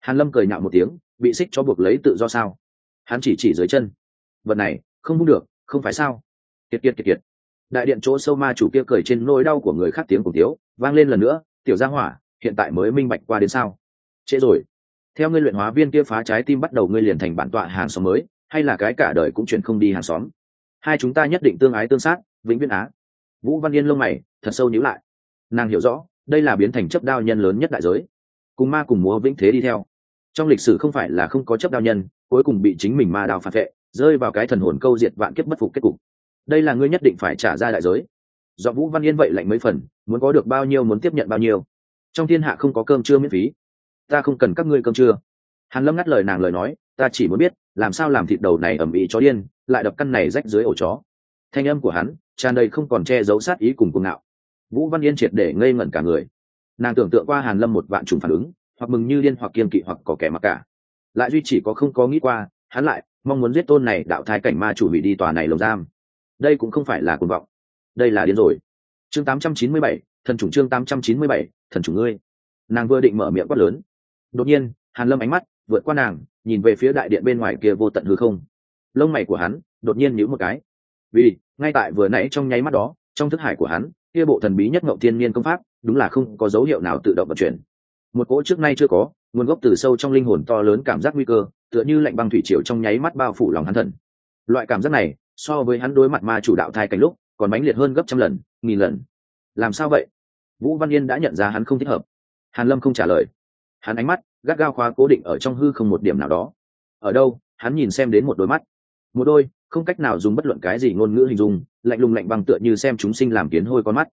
Hàn lâm cười nhạo một tiếng, bị xích cho buộc lấy tự do sao? Hắn chỉ chỉ dưới chân. Vật này, không buông được, không phải sao? Kiệt kiệt kiệt kiệt đại điện chỗ sâu ma chủ kia cười trên nỗi đau của người khác tiếng cùng tiếu vang lên lần nữa, tiểu gia hỏa, hiện tại mới minh bạch qua đến sao? Trễ rồi. Theo ngươi luyện hóa viên kia phá trái tim bắt đầu ngươi liền thành bản tọa hàng xóm mới, hay là cái cả đời cũng chuyển không đi hàng xóm? Hai chúng ta nhất định tương ái tương sát, vĩnh viễn á. Vũ văn yên lông mày, thật sâu nhíu lại. Nàng hiểu rõ, đây là biến thành chấp đao nhân lớn nhất đại giới. Cùng ma cùng múa vĩnh thế đi theo. Trong lịch sử không phải là không có chấp đao nhân, cuối cùng bị chính mình ma đao phản vệ, rơi vào cái thần hồn câu diệt vạn kiếp bất phục kết cục đây là ngươi nhất định phải trả ra đại giới. Do vũ văn yên vậy lạnh mấy phần, muốn có được bao nhiêu muốn tiếp nhận bao nhiêu. Trong thiên hạ không có cơm trưa miễn phí. Ta không cần các ngươi cơm trưa. Hàn lâm ngắt lời nàng lời nói, ta chỉ muốn biết, làm sao làm thịt đầu này ẩm ý chó điên, lại đập căn này rách dưới ổ chó. Thanh âm của hắn, tràn đầy không còn che giấu sát ý cùng cuồng ngạo. Vũ văn yên triệt để ngây ngẩn cả người. Nàng tưởng tượng qua hàn lâm một vạn trùng phản ứng, hoặc mừng như điên hoặc kiên kỵ hoặc có kẻ mặc cả. Lại duy chỉ có không có nghĩ qua, hắn lại mong muốn giết tôn này đạo thái cảnh ma chủ hủy đi tòa này lồng giam đây cũng không phải là cuồng vọng. Đây là điên rồi. Chương 897, thần chủng chương 897, thần chủng ngươi. Nàng vừa định mở miệng quát lớn. Đột nhiên hàn lâm ánh mắt vượt qua nàng nhìn về phía đại điện bên ngoài kia vô tận hư không. Lông mày của hắn đột nhiên nhíu một cái. Vì ngay tại vừa nãy trong nháy mắt đó trong thức hải của hắn kia bộ thần bí nhất ngậu thiên niên công pháp đúng là không có dấu hiệu nào tự động vận chuyển. Một cỗ trước nay chưa có nguồn gốc từ sâu trong linh hồn to lớn cảm giác nguy cơ tựa như lạnh băng thủy triều trong nháy mắt bao phủ lòng hắn thần. Loại cảm giác này so với hắn đối mặt ma chủ đạo thai cảnh lúc, còn mãnh liệt hơn gấp trăm lần, nghìn lần. Làm sao vậy? Vũ văn yên đã nhận ra hắn không thích hợp. Hàn lâm không trả lời. Hắn ánh mắt gắt gao khóa cố định ở trong hư không một điểm nào đó. Ở đâu, hắn nhìn xem đến một đôi mắt. Một đôi, không cách nào dùng bất luận cái gì ngôn ngữ hình dung, lạnh lùng lạnh băng tựa như xem chúng sinh làm kiến hôi con mắt.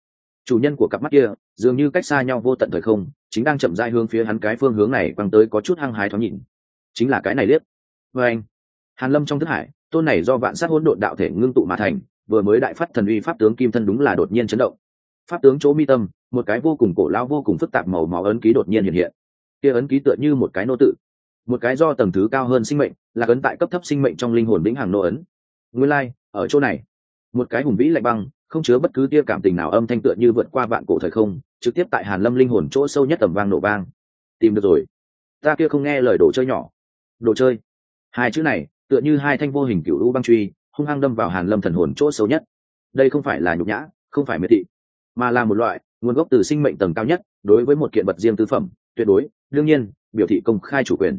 Chủ nhân của cặp mắt kia, dường như cách xa nhau vô tận thời không, chính đang chậm rãi hướng phía hắn cái phương hướng này quăng tới có chút hăng hái thoáng nhìn. Chính là cái này liếc. Vê anh. Hàn lâm trong thức hải tôn này do vạn sát hỗn độn đạo thể ngưng tụ mà thành vừa mới đại phát thần uy pháp tướng kim thân đúng là đột nhiên chấn động. Pháp tướng chỗ mi tâm một cái vô cùng cổ lao vô cùng phức tạp màu máu ấn ký đột nhiên hiện hiện. Kia ấn ký tựa như một cái nô tự một cái do tầng thứ cao hơn sinh mệnh là ấn tại cấp thấp sinh mệnh trong linh hồn vĩnh hằng nô ấn. Nguyên lai、like, ở chỗ này một cái hùng vĩ lạnh băng không chứa bất cứ tia cảm tình nào âm thanh tựa như vượt qua vạn cổ thời không trực tiếp tại hàn lâm linh hồn chỗ sâu nhất tầm vang nổ vang. Tìm được rồi. Ta kia không nghe lời đồ chơi nhỏ. Đồ chơi. Hai chữ này tựa như hai thanh vô hình cựu u băng truy, hung hăng đâm vào hàn lâm thần hồn chỗ sâu nhất. Đây không phải là nhục nhã, không phải miệt thị, mà là một loại nguồn gốc từ sinh mệnh tầng cao nhất đối với một kiện vật riêng tư phẩm, tuyệt đối, đương nhiên, biểu thị công khai chủ quyền.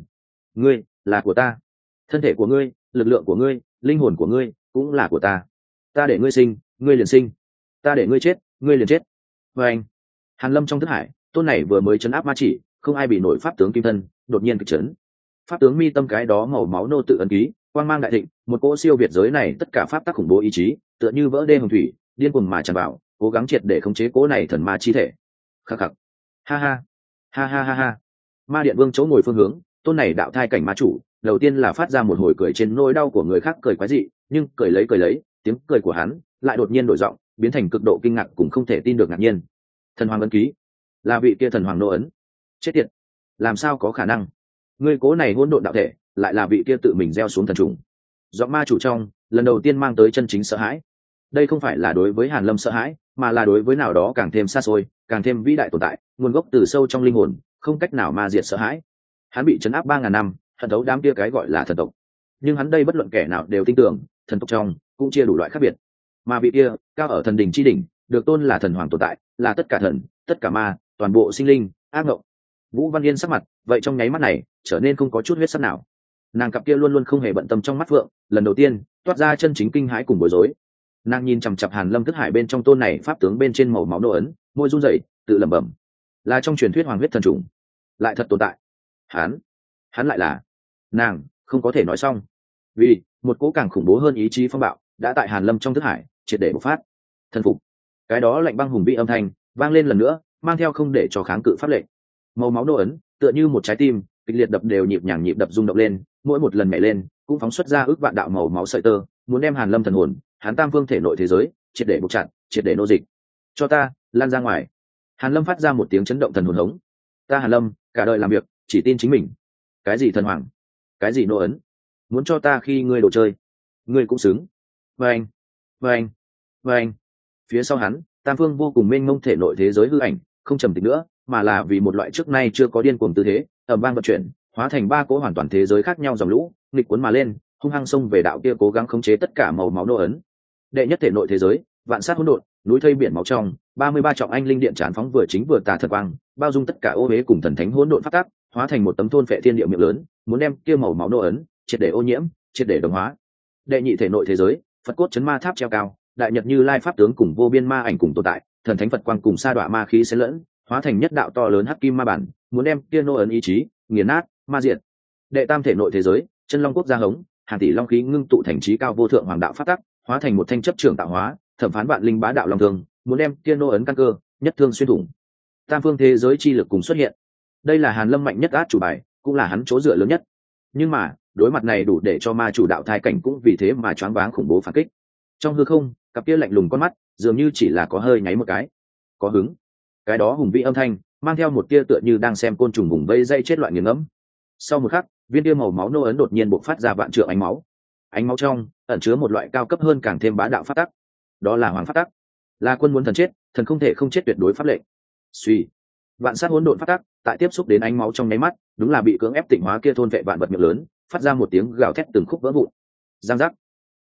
Ngươi là của ta. Thân thể của ngươi, lực lượng của ngươi, linh hồn của ngươi cũng là của ta. Ta để ngươi sinh, ngươi liền sinh. Ta để ngươi chết, ngươi liền chết. Và anh, hàn lâm trong thức hải, tôn này vừa mới chấn áp ma chỉ, không ai bị nổi pháp tướng kim thân, đột nhiên kịch chấn. Pháp tướng mi tâm cái đó màu máu nô tự ấn ký quang mang đại thịnh, một cỗ siêu việt giới này tất cả pháp tắc khủng bố ý chí, tựa như vỡ đê hồng thủy, điên cuồng mà tràn vào, cố gắng triệt để khống chế cỗ này thần ma chi thể. Khắc khắc. Ha ha. Ha ha ha ha. Ma điện vương chỗ ngồi phương hướng, tôn này đạo thai cảnh ma chủ, đầu tiên là phát ra một hồi cười trên nỗi đau của người khác cười quái dị, nhưng cười lấy cười lấy, tiếng cười của hắn lại đột nhiên đổi giọng, biến thành cực độ kinh ngạc cũng không thể tin được ngạc nhiên. Thần hoàng ấn ký. Là vị kia thần hoàng nô ấn. Chết tiệt. Làm sao có khả năng? Ngươi cố này hôn độn đạo thể lại là vị kia tự mình gieo xuống thần trùng. Giọng ma chủ trong, lần đầu tiên mang tới chân chính sợ hãi. Đây không phải là đối với hàn lâm sợ hãi, mà là đối với nào đó càng thêm xa xôi, càng thêm vĩ đại tồn tại, nguồn gốc từ sâu trong linh hồn, không cách nào ma diệt sợ hãi. Hắn bị chấn áp ba ngàn năm thần thấu đám kia cái gọi là thần tộc. Nhưng hắn đây bất luận kẻ nào đều tin tưởng, thần tộc trong cũng chia đủ loại khác biệt. Mà vị kia, cao ở thần đình chi đỉnh, được tôn là thần hoàng tồn tại, là tất cả thần, tất cả ma, toàn bộ sinh linh, ác ngộng. Vũ văn yên sắc mặt, vậy trong nháy mắt này, trở nên không có chút huyết sắc nào nàng cặp kia luôn luôn không hề bận tâm trong mắt phượng, lần đầu tiên, toát ra chân chính kinh hãi cùng bối rối. Nàng nhìn chằm chặp hàn lâm thức hải bên trong tôn này pháp tướng bên trên màu máu nô ấn, môi run rẩy, tự lẩm bẩm. Là trong truyền thuyết hoàng huyết thần trùng lại thật tồn tại. Hắn hắn lại là. Nàng, không có thể nói xong. Vì, một cố càng khủng bố hơn ý chí phong bạo, đã tại hàn lâm trong thức hải, triệt để bộc phát. Thần phục. Cái đó lạnh băng hùng vĩ âm thanh, vang lên lần nữa, mang theo không để cho kháng cự pháp lệnh. Màu máu nô ấn, tựa như một trái tim, kịch liệt đập đều nhịp nhàng nhịp đập rung động lên mỗi một lần nhảy lên, cũng phóng xuất ra ước vạn đạo màu máu sợi tơ, muốn đem hàn lâm thần hồn hắn tam vương thể nội thế giới, triệt để buộc chặt, triệt để nô dịch. Cho ta, lan ra ngoài. Hàn lâm phát ra một tiếng chấn động thần hồn hống. Ta hàn lâm, cả đời làm việc, chỉ tin chính mình. Cái gì thần hoàng? Cái gì nô ấn? Muốn cho ta khi ngươi đồ chơi? Ngươi cũng xứng. Vâng vâng vâng phía sau hắn, tam phương vô cùng mênh mông thể nội thế giới hư ảnh, không trầm tĩnh nữa, mà là vì một loại trước nay chưa có điên cuồng tư thế ẩm vang vận chuyển hóa thành ba cỗ hoàn toàn thế giới khác nhau dòng lũ, nghịch cuốn mà lên, hung hăng xông về đạo kia cố gắng khống chế tất cả màu máu nô ấn. Đệ nhất thể nội thế giới, vạn sát hỗn độn, núi thây biển máu trong, ba mươi ba trọng anh linh điện tràn phóng vừa chính vừa tà thật quang, bao dung tất cả ô huế cùng thần thánh hỗn độn phát tác hóa thành một tấm thôn phệ thiên địa miệng lớn, muốn đem kia màu máu nô ấn triệt để ô nhiễm, triệt để đồng hóa. Đệ nhị thể nội thế giới, phật cốt chấn ma tháp treo cao, đại nhật như lai pháp tướng cùng vô biên ma ảnh cùng tồn tại, thần thánh phật quang cùng sa đọa ma khí xen lẫn, hóa thành nhất đạo to lớn hắc kim ma bản, muốn đem kia nô ấn ý chí nghiền nát ma diện đệ tam thể nội thế giới, chân long quốc gia hống, hàng tỷ long khí ngưng tụ thành trí cao vô thượng hoàng đạo phát tắc, hóa thành một thanh chấp trường tạo hóa, thẩm phán vạn linh bá đạo long thương, muốn đem tiên nô ấn căn cơ, nhất thương xuyên thủng. Tam phương thế giới chi lực cùng xuất hiện. Đây là hàn lâm mạnh nhất át chủ bài, cũng là hắn chỗ dựa lớn nhất. Nhưng mà, đối mặt này đủ để cho ma chủ đạo thai cảnh cũng vì thế mà choáng váng khủng bố phản kích. Trong hư không, cặp kia lạnh lùng con mắt, dường như chỉ là có hơi nháy một cái. Có hứng. Cái đó hùng vĩ âm thanh, mang theo một tia tựa như đang xem côn trùng vùng vây dây chết loại nghiền ngẫm sau một khắc, viên tiêu màu máu nô ấn đột nhiên bộc phát ra vạn trượng ánh máu. Ánh máu trong, ẩn chứa một loại cao cấp hơn càng thêm bá đạo phát tắc. Đó là hoàng phát tắc. Là quân muốn thần chết, thần không thể không chết tuyệt đối pháp lệnh. Suy. Vạn sát hỗn độn phát tắc, tại tiếp xúc đến ánh máu trong nháy mắt, đúng là bị cưỡng ép tỉnh hóa kia thôn vệ vạn vật miệng lớn, phát ra một tiếng gào thét từng khúc vỡ vụn. Giang giác.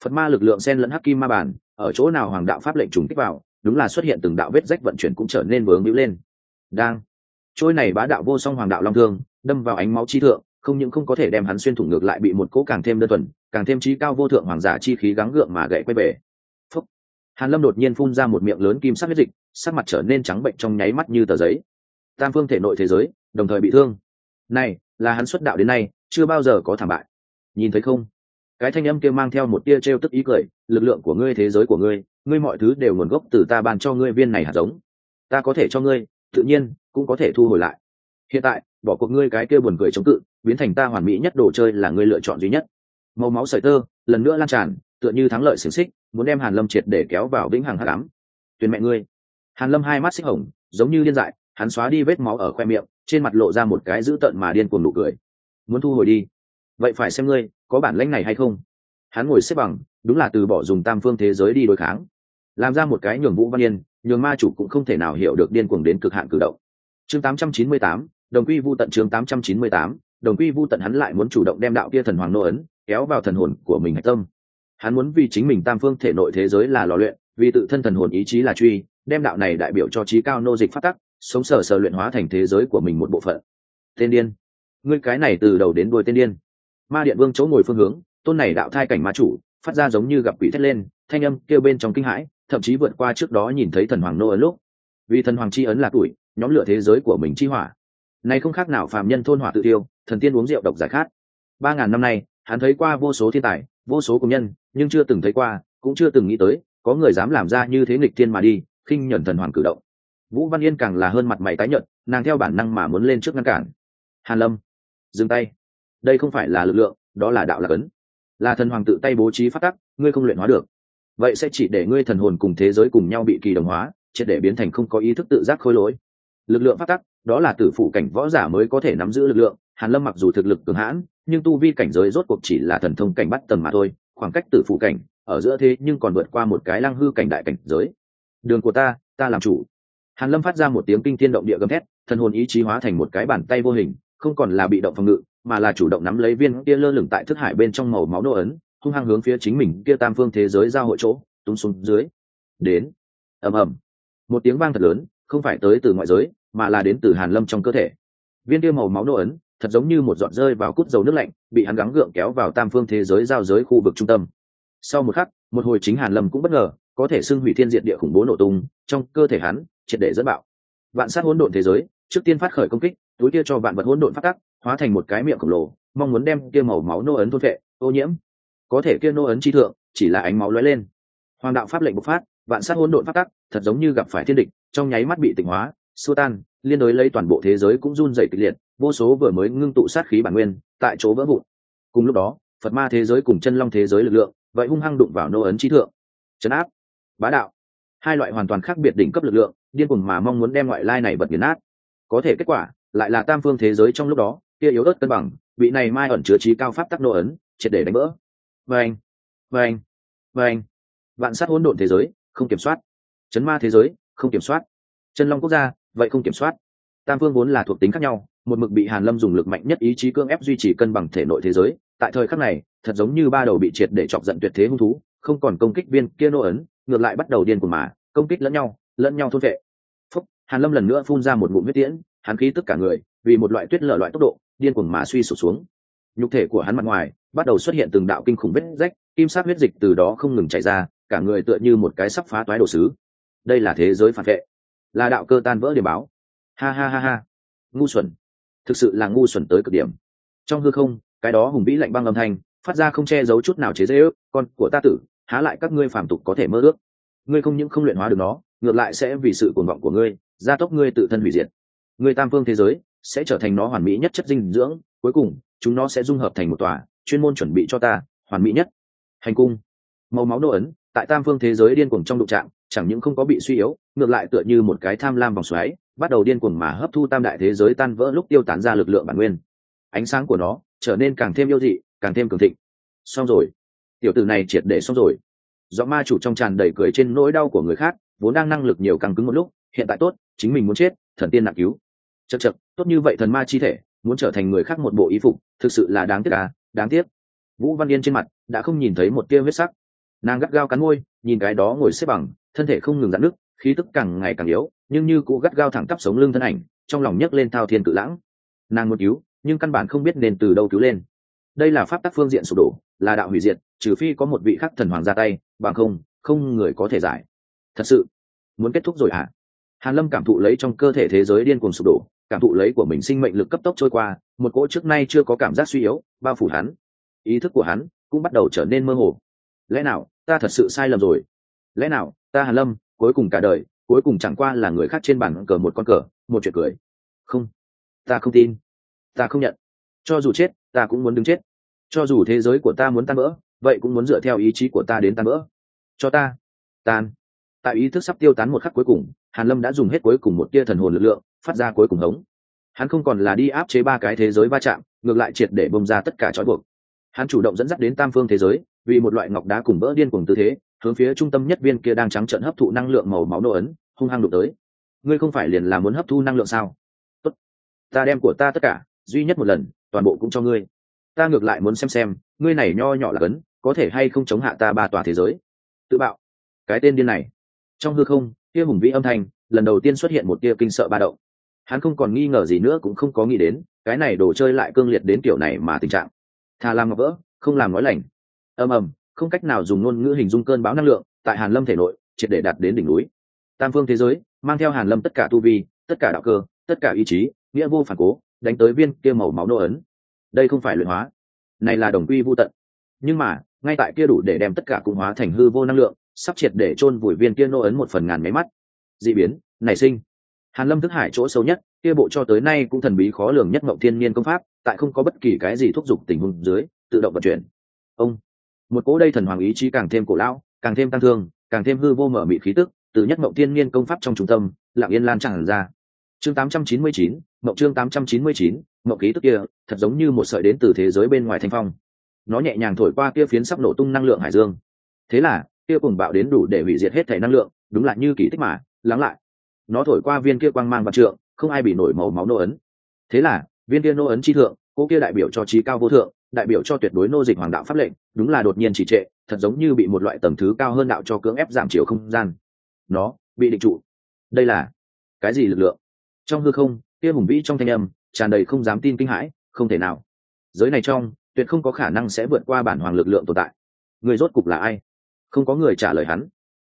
Phật ma lực lượng sen lẫn hắc kim ma bản ở chỗ nào hoàng đạo pháp lệnh trùng kích vào, đúng là xuất hiện từng đạo vết rách vận chuyển cũng trở nên vướng hữu lên. Đang. Trôi này bá đạo vô song hoàng đạo long thương đâm vào ánh máu chi thượng, không những không có thể đem hắn xuyên thủng ngược lại bị một cỗ càng thêm đơn thuần, càng thêm trí cao vô thượng hoàng giả chi khí gắng gượng mà gậy quay về. Phúc. hàn lâm đột nhiên phun ra một miệng lớn kim sắc huyết dịch, sắc mặt trở nên trắng bệnh trong nháy mắt như tờ giấy. Tam phương thể nội thế giới, đồng thời bị thương. Này, là hắn xuất đạo đến nay, chưa bao giờ có thảm bại. Nhìn thấy không? Cái thanh âm kia mang theo một tia trêu tức ý cười, lực lượng của ngươi, thế giới của ngươi ngươi mọi thứ đều nguồn gốc từ ta ban cho ngươi viên này hạt giống. Ta có thể cho ngươi, tự nhiên cũng có thể thu hồi lại hiện tại bỏ cuộc ngươi cái kia buồn cười chống cự biến thành ta hoàn mỹ nhất đồ chơi là ngươi lựa chọn duy nhất. Màu máu sợi tơ lần nữa lan tràn tựa như thắng lợi xiềng xích muốn đem hàn lâm triệt để kéo vào vĩnh hằng hắc ám. Tuyển mẹ ngươi. Hàn lâm hai mắt xích hồng giống như điên dại hắn xóa đi vết máu ở khoe miệng trên mặt lộ ra một cái dữ tợn mà điên cuồng nụ cười. Muốn thu hồi đi. Vậy phải xem ngươi có bản lãnh này hay không? Hắn ngồi xếp bằng đúng là từ bỏ dùng tam phương thế giới đi đối kháng. Làm ra một cái nhường vũ văn yên nhường ma chủ cũng không thể nào hiểu được điên cuồng đến cực hạn cử động. Chương 898, đồng quy vu tận chương 898, đồng quy vu tận hắn lại muốn chủ động đem đạo kia thần hoàng nô ấn kéo vào thần hồn của mình hạch tâm. Hắn muốn vì chính mình tam phương thể nội thế giới là lò luyện vì tự thân thần hồn ý chí là truy đem đạo này đại biểu cho trí cao nô dịch phát tắc sống sờ sờ luyện hóa thành thế giới của mình một bộ phận. Tên điên ngươi cái này từ đầu đến đuôi tên điên. Ma điện vương chỗ ngồi phương hướng tôn này đạo thai cảnh ma chủ phát ra giống như gặp quỷ thét lên thanh âm kêu bên trong kinh hãi thậm chí vượt qua trước đó nhìn thấy thần hoàng nô ấn lúc. Vì thần hoàng chi ấn là tuổi nhóm lửa thế giới của mình chi hỏa này không khác nào phàm nhân thôn hỏa tự tiêu, thần tiên uống rượu độc giải khát. Ba ngàn năm nay, hắn thấy qua vô số thiên tài, vô số công nhân, nhưng chưa từng thấy qua, cũng chưa từng nghĩ tới, có người dám làm ra như thế nghịch thiên mà đi, khinh nhẫn thần hoàng cử động. Vũ văn yên càng là hơn mặt mày tái nhợt, nàng theo bản năng mà muốn lên trước ngăn cản. Hàn lâm, dừng tay. Đây không phải là lực lượng, đó là đạo lạc ấn. Là thần hoàng tự tay bố trí phát tắc, ngươi không luyện hóa được. Vậy sẽ chỉ để ngươi thần hồn cùng thế giới cùng nhau bị kỳ đồng hóa, triệt để biến thành không có ý thức tự giác khôi lỗi. Lực lượng phát tắc đó là tử phụ cảnh võ giả mới có thể nắm giữ lực lượng, hàn lâm mặc dù thực lực cường hãn, nhưng tu vi cảnh giới rốt cuộc chỉ là thần thông cảnh bắt tầng mà thôi, khoảng cách tử phụ cảnh, ở giữa thế nhưng còn vượt qua một cái lăng hư cảnh đại cảnh giới. Đường của ta ta làm chủ. Hàn lâm phát ra một tiếng kinh thiên động địa gầm thét, thần hồn ý chí hóa thành một cái bàn tay vô hình, không còn là bị động phòng ngự, mà là chủ động nắm lấy viên kia lơ lửng tại thức hải bên trong màu máu nô ấn, hung hăng hướng phía chính mình kia tam phương thế giới giao hội chỗ tung xuống dưới. Đến. Ầm ầm. Một tiếng vang thật lớn, không phải tới từ ngoại giới mà là đến từ hàn lâm trong cơ thể. Viên kia màu máu nô ấn, thật giống như một giọt rơi vào cút dầu nước lạnh, bị hắn gắng gượng kéo vào tam phương thế giới giao giới khu vực trung tâm. Sau một khắc, một hồi chính hàn lâm cũng bất ngờ, có thể xưng hủy thiên diệt địa khủng bố nổ tung, trong cơ thể hắn, triệt để dẫn bạo. Vạn sát hỗn độn thế giới, trước tiên phát khởi công kích, túi kia cho vạn vật hỗn độn phát tắc, hóa thành một cái miệng khổng lồ, mong muốn đem kia màu máu nô ấn thôn vệ ô nhiễm. Có thể kia nô ấn chi thượng, chỉ là ánh máu lóe lên. Hoàng đạo pháp lệnh bộc phát, vạn sát hỗn độn phát tắc, thật giống như gặp phải thiên địch, trong nháy mắt bị tỉnh hóa xua tan, liên đối lấy toàn bộ thế giới cũng run rẩy kịch liệt, vô số vừa mới ngưng tụ sát khí bản nguyên tại chỗ vỡ vụn. Cùng lúc đó, phật ma thế giới cùng chân long thế giới lực lượng vậy hung hăng đụng vào nô ấn trí thượng. Chấn áp, bá đạo. Hai loại hoàn toàn khác biệt đỉnh cấp lực lượng, điên cuồng mà mong muốn đem ngoại lai này bật nghiền nát. Có thể kết quả lại là tam phương thế giới trong lúc đó, kia yếu ớt cân bằng, vị này mai ẩn chứa trí cao pháp tắc nô ấn, triệt để đánh vỡ. Vâng vâng vâng. Vạn sát hỗn độn thế giới, không kiểm soát. Chấn ma thế giới, không kiểm soát. Chân long quốc gia vậy không kiểm soát. Tam phương vốn là thuộc tính khác nhau, một mực bị hàn lâm dùng lực mạnh nhất ý chí cưỡng ép duy trì cân bằng thể nội thế giới. Tại thời khắc này, thật giống như ba đầu bị triệt để chọc giận tuyệt thế hung thú, không còn công kích viên kia nô ấn, ngược lại bắt đầu điên cuồng mà, công kích lẫn nhau lẫn nhau thôn vệ. Phúc, hàn lâm lần nữa phun ra một ngụm huyết tiễn, hắn khí tức cả người, vì một loại tuyết lở loại tốc độ, điên cuồng mà suy sụp xuống. Nhục thể của hắn mặt ngoài, bắt đầu xuất hiện từng đạo kinh khủng vết rách, kim sát huyết dịch từ đó không ngừng chảy ra, cả người tựa như một cái sắp phá toái đồ sứ. Đây là thế giới phản vệ là đạo cơ tan vỡ điểm báo. Ha ha ha ha. Ngu xuẩn. Thực sự là ngu xuẩn tới cực điểm. Trong hư không, cái đó hùng vĩ lạnh băng âm thanh, phát ra không che giấu chút nào chế dễ ước, con của ta tử, há lại các ngươi phàm tục có thể mơ ước. Ngươi không những không luyện hóa được nó, ngược lại sẽ vì sự cuồng vọng của ngươi, gia tốc ngươi tự thân hủy diệt. Ngươi tam phương thế giới sẽ trở thành nó hoàn mỹ nhất chất dinh dưỡng, cuối cùng, chúng nó sẽ dung hợp thành một tòa chuyên môn chuẩn bị cho ta, hoàn mỹ nhất. Hành cung. Màu máu nô ấn, tại tam phương thế giới điên cuồng trong đụng trạng chẳng những không có bị suy yếu, ngược lại tựa như một cái tham lam vòng xoáy, bắt đầu điên cuồng mà hấp thu tam đại thế giới tan vỡ lúc tiêu tán ra lực lượng bản nguyên. Ánh sáng của nó trở nên càng thêm yêu dị, càng thêm cường thịnh. Xong rồi. Tiểu tử này triệt để xong rồi. Do ma chủ trong tràn đầy cười trên nỗi đau của người khác, vốn đang năng lực nhiều càng cứng một lúc, hiện tại tốt, chính mình muốn chết, thần tiên nặng cứu. Chật chật tốt như vậy thần ma chi thể, muốn trở thành người khác một bộ y phục, thực sự là đáng tiếc à đáng tiếc. Vũ văn yên trên mặt đã không nhìn thấy một tia huyết sắc. Nàng gắt gao cắn môi, nhìn cái đó ngồi xếp bằng thân thể không ngừng dạn nước, khí tức càng ngày càng yếu nhưng như cụ gắt gao thẳng tắp sống lưng thân ảnh trong lòng nhấc lên thao thiên cự lãng. Nàng muốn cứu nhưng căn bản không biết nên từ đâu cứu lên. Đây là pháp tắc phương diện sụp đổ là đạo hủy diệt trừ phi có một vị khắc thần hoàng ra tay bằng không không người có thể giải. Thật sự muốn kết thúc rồi à hàn lâm cảm thụ lấy trong cơ thể thế giới điên cuồng sụp đổ cảm thụ lấy của mình sinh mệnh lực cấp tốc trôi qua một cỗ trước nay chưa có cảm giác suy yếu bao phủ hắn. Ý thức của hắn cũng bắt đầu trở nên mơ hồ. Lẽ nào ta thật sự sai lầm rồi? Lẽ nào, ta hàn lâm, cuối cùng cả đời, cuối cùng chẳng qua là người khác trên bàn cờ một con cờ, một chuyện cười. Không, ta không tin. Ta không nhận. Cho dù chết, ta cũng muốn đứng chết. Cho dù thế giới của ta muốn tan vỡ, vậy cũng muốn dựa theo ý chí của ta đến tan vỡ. Cho ta. Tan. Tại ý thức sắp tiêu tán một khắc cuối cùng, hàn lâm đã dùng hết cuối cùng một tia thần hồn lực lượng, phát ra cuối cùng hống. Hắn không còn là đi áp chế ba cái thế giới va chạm, ngược lại triệt để bông ra tất cả trói buộc. Hắn chủ động dẫn dắt đến tam phương thế giới, vì một loại ngọc đá cùng vỡ điên cùng tư thế hướng phía trung tâm nhất viên kia đang trắng trợn hấp thụ năng lượng màu máu nô ấn, hung hăng đụng tới. Ngươi không phải liền là muốn hấp thu năng lượng sao? Tốt. ta đem của ta tất cả, duy nhất một lần, toàn bộ cũng cho ngươi. Ta ngược lại muốn xem xem, ngươi này nho nhỏ là cấn có thể hay không chống hạ ta ba tòa thế giới. Tự bạo. Cái tên điên này. Trong hư không, kia hùng vĩ âm thanh, lần đầu tiên xuất hiện một tia kinh sợ ba động. Hắn không còn nghi ngờ gì nữa cũng không có nghĩ đến, cái này đồ chơi lại cương liệt đến kiểu này mà tình trạng. Thà làm ngọc vỡ, không làm nói lành. Ầm ầm không cách nào dùng ngôn ngữ hình dung cơn bão năng lượng tại hàn lâm thể nội, triệt để đạt đến đỉnh núi. Tam phương thế giới, mang theo hàn lâm tất cả tu vi, tất cả đạo cơ, tất cả ý chí, nghĩa vô phản cố, đánh tới viên kia màu máu nô ấn. Đây không phải luyện hóa, này là đồng quy vô tận. Nhưng mà, ngay tại kia đủ để đem tất cả cung hóa thành hư vô năng lượng, sắp triệt để chôn vùi viên kia nô ấn một phần ngàn máy mắt. Dị biến, nảy sinh. Hàn lâm thức hải chỗ sâu nhất, kia bộ cho tới nay cũng thần bí khó lường nhất mộng thiên niên công pháp, tại không có bất kỳ cái gì thúc giục tình huống dưới, tự động vận chuyển. Ông một cố đây thần hoàng ý chí càng thêm cổ lão càng thêm tăng thương càng thêm hư vô mở mị khí tức từ nhất mộng thiên niên công pháp trong trung tâm lặng yên lan tràn ra. Chương 899, mộng chương 899, mộng khí tức kia thật giống như một sợi đến từ thế giới bên ngoài thanh phong. Nó nhẹ nhàng thổi qua kia phiến sắp nổ tung năng lượng hải dương. Thế là kia cùng bạo đến đủ để hủy diệt hết thể năng lượng đúng là như kỳ tích mà lắng lại. Nó thổi qua viên kia quang mang và trượng không ai bị nổi màu máu nô ấn. Thế là viên kia nô ấn chi thượng cô kia đại biểu cho trí cao vô thượng đại biểu cho tuyệt đối nô dịch hoàng đạo pháp lệnh, đúng là đột nhiên chỉ trệ, thật giống như bị một loại tầng thứ cao hơn đạo cho cưỡng ép giảm chiều không gian. Nó, bị định trụ. Đây là cái gì lực lượng? Trong hư không, kia hùng vĩ trong thanh âm, tràn đầy không dám tin kinh hãi, không thể nào. Giới này trong, tuyệt không có khả năng sẽ vượt qua bản hoàng lực lượng tồn tại. Người rốt cục là ai? Không có người trả lời hắn.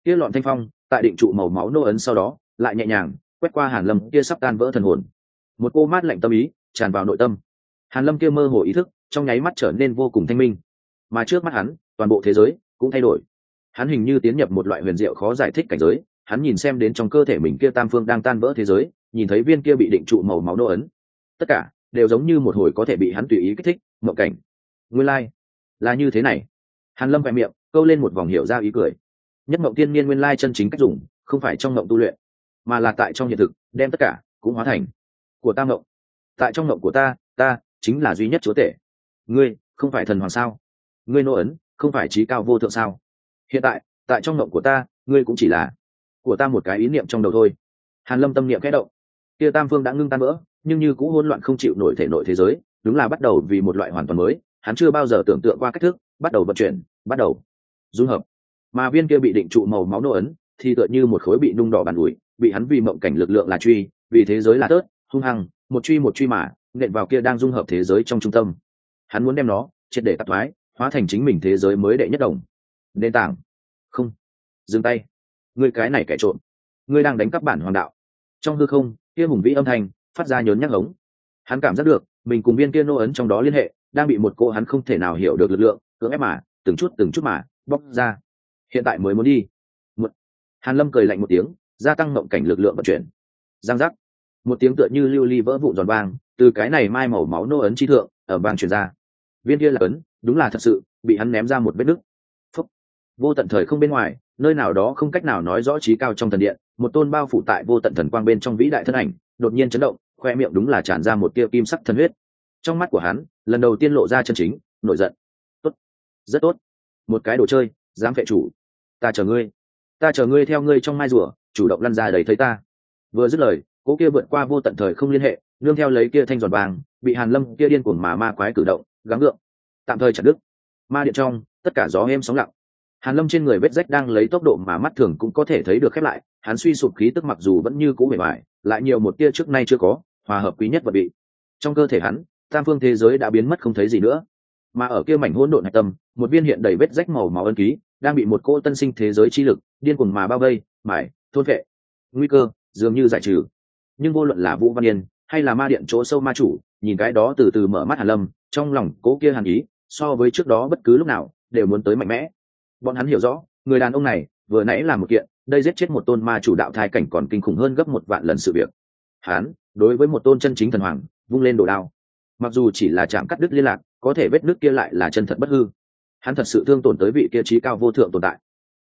Kia lọn thanh phong, tại định trụ màu máu nô ấn sau đó, lại nhẹ nhàng, quét qua hàn lâm, kia sắp tan vỡ thần hồn. Một cô mát lạnh tâm ý, tràn vào nội tâm hàn lâm kia mơ hồ ý thức, trong nháy mắt trở nên vô cùng thanh minh. Mà trước mắt hắn, toàn bộ thế giới cũng thay đổi. Hắn hình như tiến nhập một loại huyền diệu khó giải thích cảnh giới, hắn nhìn xem đến trong cơ thể mình kia tam phương đang tan vỡ thế giới, nhìn thấy viên kia bị định trụ màu máu nô ấn. Tất cả đều giống như một hồi có thể bị hắn tùy ý kích thích, mộng cảnh. Nguyên lai、like. là như thế này. Hàn lâm vẹ miệng, câu lên một vòng hiểu ra ý cười. Nhất mộng Tiên Niên nguyên lai chân chính cách dùng, không phải trong mộng tu luyện, mà là tại trong hiện thực, đem tất cả cũng hóa thành của ta mộng. Tại trong mộng của ta ta chính là duy nhất chúa tể. Ngươi, không phải thần hoàng sao? Ngươi nô ấn, không phải trí cao vô thượng sao? Hiện tại tại trong mộng của ta, ngươi cũng chỉ là của ta một cái ý niệm trong đầu thôi. Hàn lâm tâm niệm kẽ động. Kia tam phương đã ngưng tan vỡ, nhưng như cũ hỗn loạn không chịu nổi thể nội thế giới, đúng là bắt đầu vì một loại hoàn toàn mới, hắn chưa bao giờ tưởng tượng qua cách thức, bắt đầu vận chuyển, bắt đầu dung hợp. Mà viên kia bị định trụ màu máu nô ấn, thì tựa như một khối bị nung đỏ bàn ủi, bị hắn vì mộng cảnh lực lượng là truy, vì thế giới là tớt, hung hăng, một truy một truy mà nện vào kia đang dung hợp thế giới trong trung tâm. Hắn muốn đem nó triệt để tạp thoái, hóa thành chính mình thế giới mới đệ nhất đồng. Nền tảng. Không. Dừng tay. Ngươi cái này kẻ trộm. Ngươi đang đánh cắp bản hoàng đạo. Trong hư không, kia hùng vĩ âm thanh phát ra nhốn nhắc hống. Hắn cảm giác được, mình cùng viên kia nô ấn trong đó liên hệ, đang bị một cô hắn không thể nào hiểu được lực lượng, cưỡng ép mà, từng chút từng chút mà, bóc ra. Hiện tại mới muốn đi. Một... hàn lâm cười lạnh một tiếng, gia tăng mộng cảnh lực lượng vận chuyển. Giang giác. Một tiếng tựa như lưu ly vỡ vụn giòn vang từ cái này mai màu máu nô ấn chi thượng, ở bàn truyền ra. Viên kia là ấn, đúng là thật sự, bị hắn ném ra một vết nứt. Phúc. vô tận thời không bên ngoài, nơi nào đó không cách nào nói rõ trí cao trong thần điện, một tôn bao phủ tại vô tận thần quang bên trong vĩ đại thân ảnh, đột nhiên chấn động, khoe miệng đúng là tràn ra một tia kim sắc thân huyết. Trong mắt của hắn, lần đầu tiên lộ ra chân chính, nổi giận. Tốt. Rất tốt. Một cái đồ chơi, dám vệ chủ. Ta chờ ngươi. Ta chờ ngươi theo ngươi trong mai rùa, chủ động lăn ra đầy thấy ta. Vừa dứt lời cô kia vượt qua vô tận thời không liên hệ nương theo lấy kia thanh giòn vàng, bị hàn lâm kia điên cuồng mà ma quái cử động, gắng gượng. Tạm thời chặt đứt. Ma điện trong, tất cả gió êm sóng lặng. Hàn lâm trên người vết rách đang lấy tốc độ mà mắt thường cũng có thể thấy được khép lại, hắn suy sụp khí tức mặc dù vẫn như cũ bề bài lại nhiều một tia trước nay chưa có, hòa hợp quý nhất vật bị. Trong cơ thể hắn, tam phương thế giới đã biến mất không thấy gì nữa. Mà ở kia mảnh hỗn độn hạch tâm, một viên hiện đầy vết rách màu máu ân ký, đang bị một cô tân sinh thế giới chi lực, điên cuồng mà bao vây, mải, thôn vệ nguy cơ, dường như giải trừ. Nhưng vô luận là vũ văn yên hay là ma điện chỗ sâu ma chủ, nhìn cái đó từ từ mở mắt hàn lâm, trong lòng cố kia hàn ý, so với trước đó bất cứ lúc nào, đều muốn tới mạnh mẽ. Bọn hắn hiểu rõ, người đàn ông này, vừa nãy là một kiện, đây giết chết một tôn ma chủ đạo thai cảnh còn kinh khủng hơn gấp một vạn lần sự việc. Hắn, đối với một tôn chân chính thần hoàng, vung lên đồ đao. Mặc dù chỉ là chạm cắt đứt liên lạc, có thể vết nước kia lại là chân thật bất hư. Hắn thật sự thương tổn tới vị kia trí cao vô thượng tồn tại.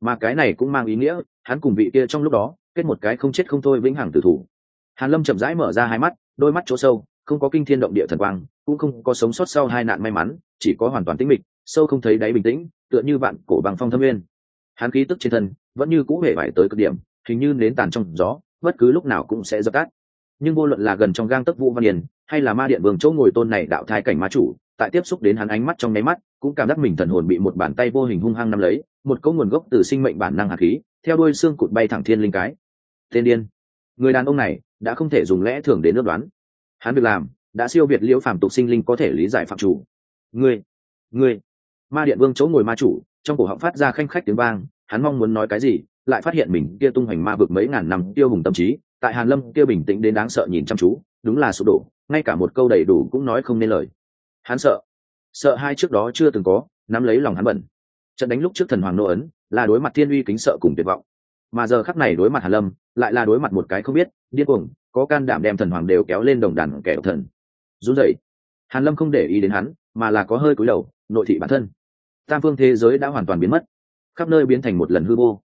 Mà cái này cũng mang ý nghĩa, hắn cùng vị kia trong lúc đó, kết một cái không chết không thôi vĩnh hằng tử thủ. Hàn lâm chậm rãi mở ra hai mắt đôi mắt chỗ sâu, không có kinh thiên động địa thần quang, cũng không có sống sót sau hai nạn may mắn, chỉ có hoàn toàn tĩnh mịch, sâu không thấy đáy bình tĩnh, tựa như vạn cổ bằng phong thâm nguyên. Hắn khí tức trên thân vẫn như cũ hề vải tới cực điểm, hình như nến tàn trong gió, bất cứ lúc nào cũng sẽ dập tắt. Nhưng vô luận là gần trong gang tấc vũ văn hiền hay là ma điện vương chỗ ngồi tôn này đạo thai cảnh ma chủ, tại tiếp xúc đến hắn ánh mắt trong nháy mắt, cũng cảm giác mình thần hồn bị một bàn tay vô hình hung hăng nắm lấy, một cấu nguồn gốc từ sinh mệnh bản năng hạt khí, theo đuôi xương cụt bay thẳng thiên linh cái. Tên điên, người đàn ông này đã không thể dùng lẽ thường đến ước đoán. Hắn việc làm, đã siêu việt liễu phàm tục sinh linh có thể lý giải phạm chủ. Ngươi ngươi. Ma điện vương chỗ ngồi ma chủ, trong cổ họng phát ra khanh khách tiếng vang, hắn mong muốn nói cái gì, lại phát hiện mình kia tung hoành ma vực mấy ngàn năm tiêu hùng tâm trí, tại hàn lâm kia bình tĩnh đến đáng sợ nhìn chăm chú, đúng là sụp đổ, ngay cả một câu đầy đủ cũng nói không nên lời. Hắn sợ sợ hai trước đó chưa từng có, nắm lấy lòng hắn bẩn. Trận đánh lúc trước thần hoàng nô ấn, là đối mặt thiên uy kính sợ cùng tuyệt vọng. Mà giờ khắc này đối mặt hàn lâm, lại là đối mặt một cái không biết điên cuồng, có can đảm đem thần hoàng đều kéo lên đồng đàn kẻ độc thần. Run rẩy. Hàn lâm không để ý đến hắn, mà là có hơi cúi đầu, nội thị bản thân. Tam phương thế giới đã hoàn toàn biến mất. Khắp nơi biến thành một lần hư vô.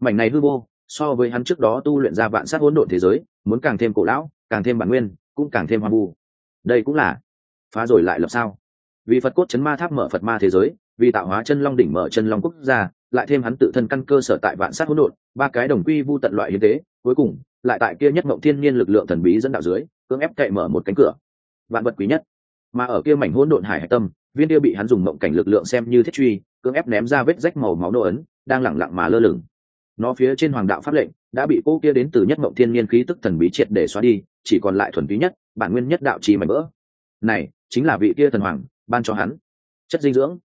Mảnh này hư vô, so với hắn trước đó tu luyện ra vạn sát hỗn độn thế giới, muốn càng thêm cổ lão, càng thêm bản nguyên, cũng càng thêm hoang vu. Đây cũng là phá rồi lại lập sao. Vì phật cốt chấn ma tháp mở phật ma thế giới, vì tạo hóa chân long đỉnh mở chân long quốc gia, lại thêm hắn tự thân căn cơ sở tại vạn sát hỗn độn, ba cái đồng quy vu tận loại hiến tế cuối cùng lại tại kia nhất mộng thiên nhiên lực lượng thần bí dẫn đạo dưới, cưỡng ép cậy mở một cánh cửa. Vạn vật quý nhất. Mà ở kia mảnh hỗn độn hải hải tâm, viên kia bị hắn dùng mộng cảnh lực lượng xem như thiết truy, cưỡng ép ném ra vết rách màu máu nô ấn, đang lẳng lặng mà lơ lửng. Nó phía trên hoàng đạo pháp lệnh đã bị cô kia đến từ nhất mộng thiên nhiên khí tức thần bí triệt để xóa đi, chỉ còn lại thuần túy nhất, bản nguyên nhất đạo trì mảnh vỡ. Này, chính là vị kia thần hoàng, ban cho hắn chất dinh dưỡng.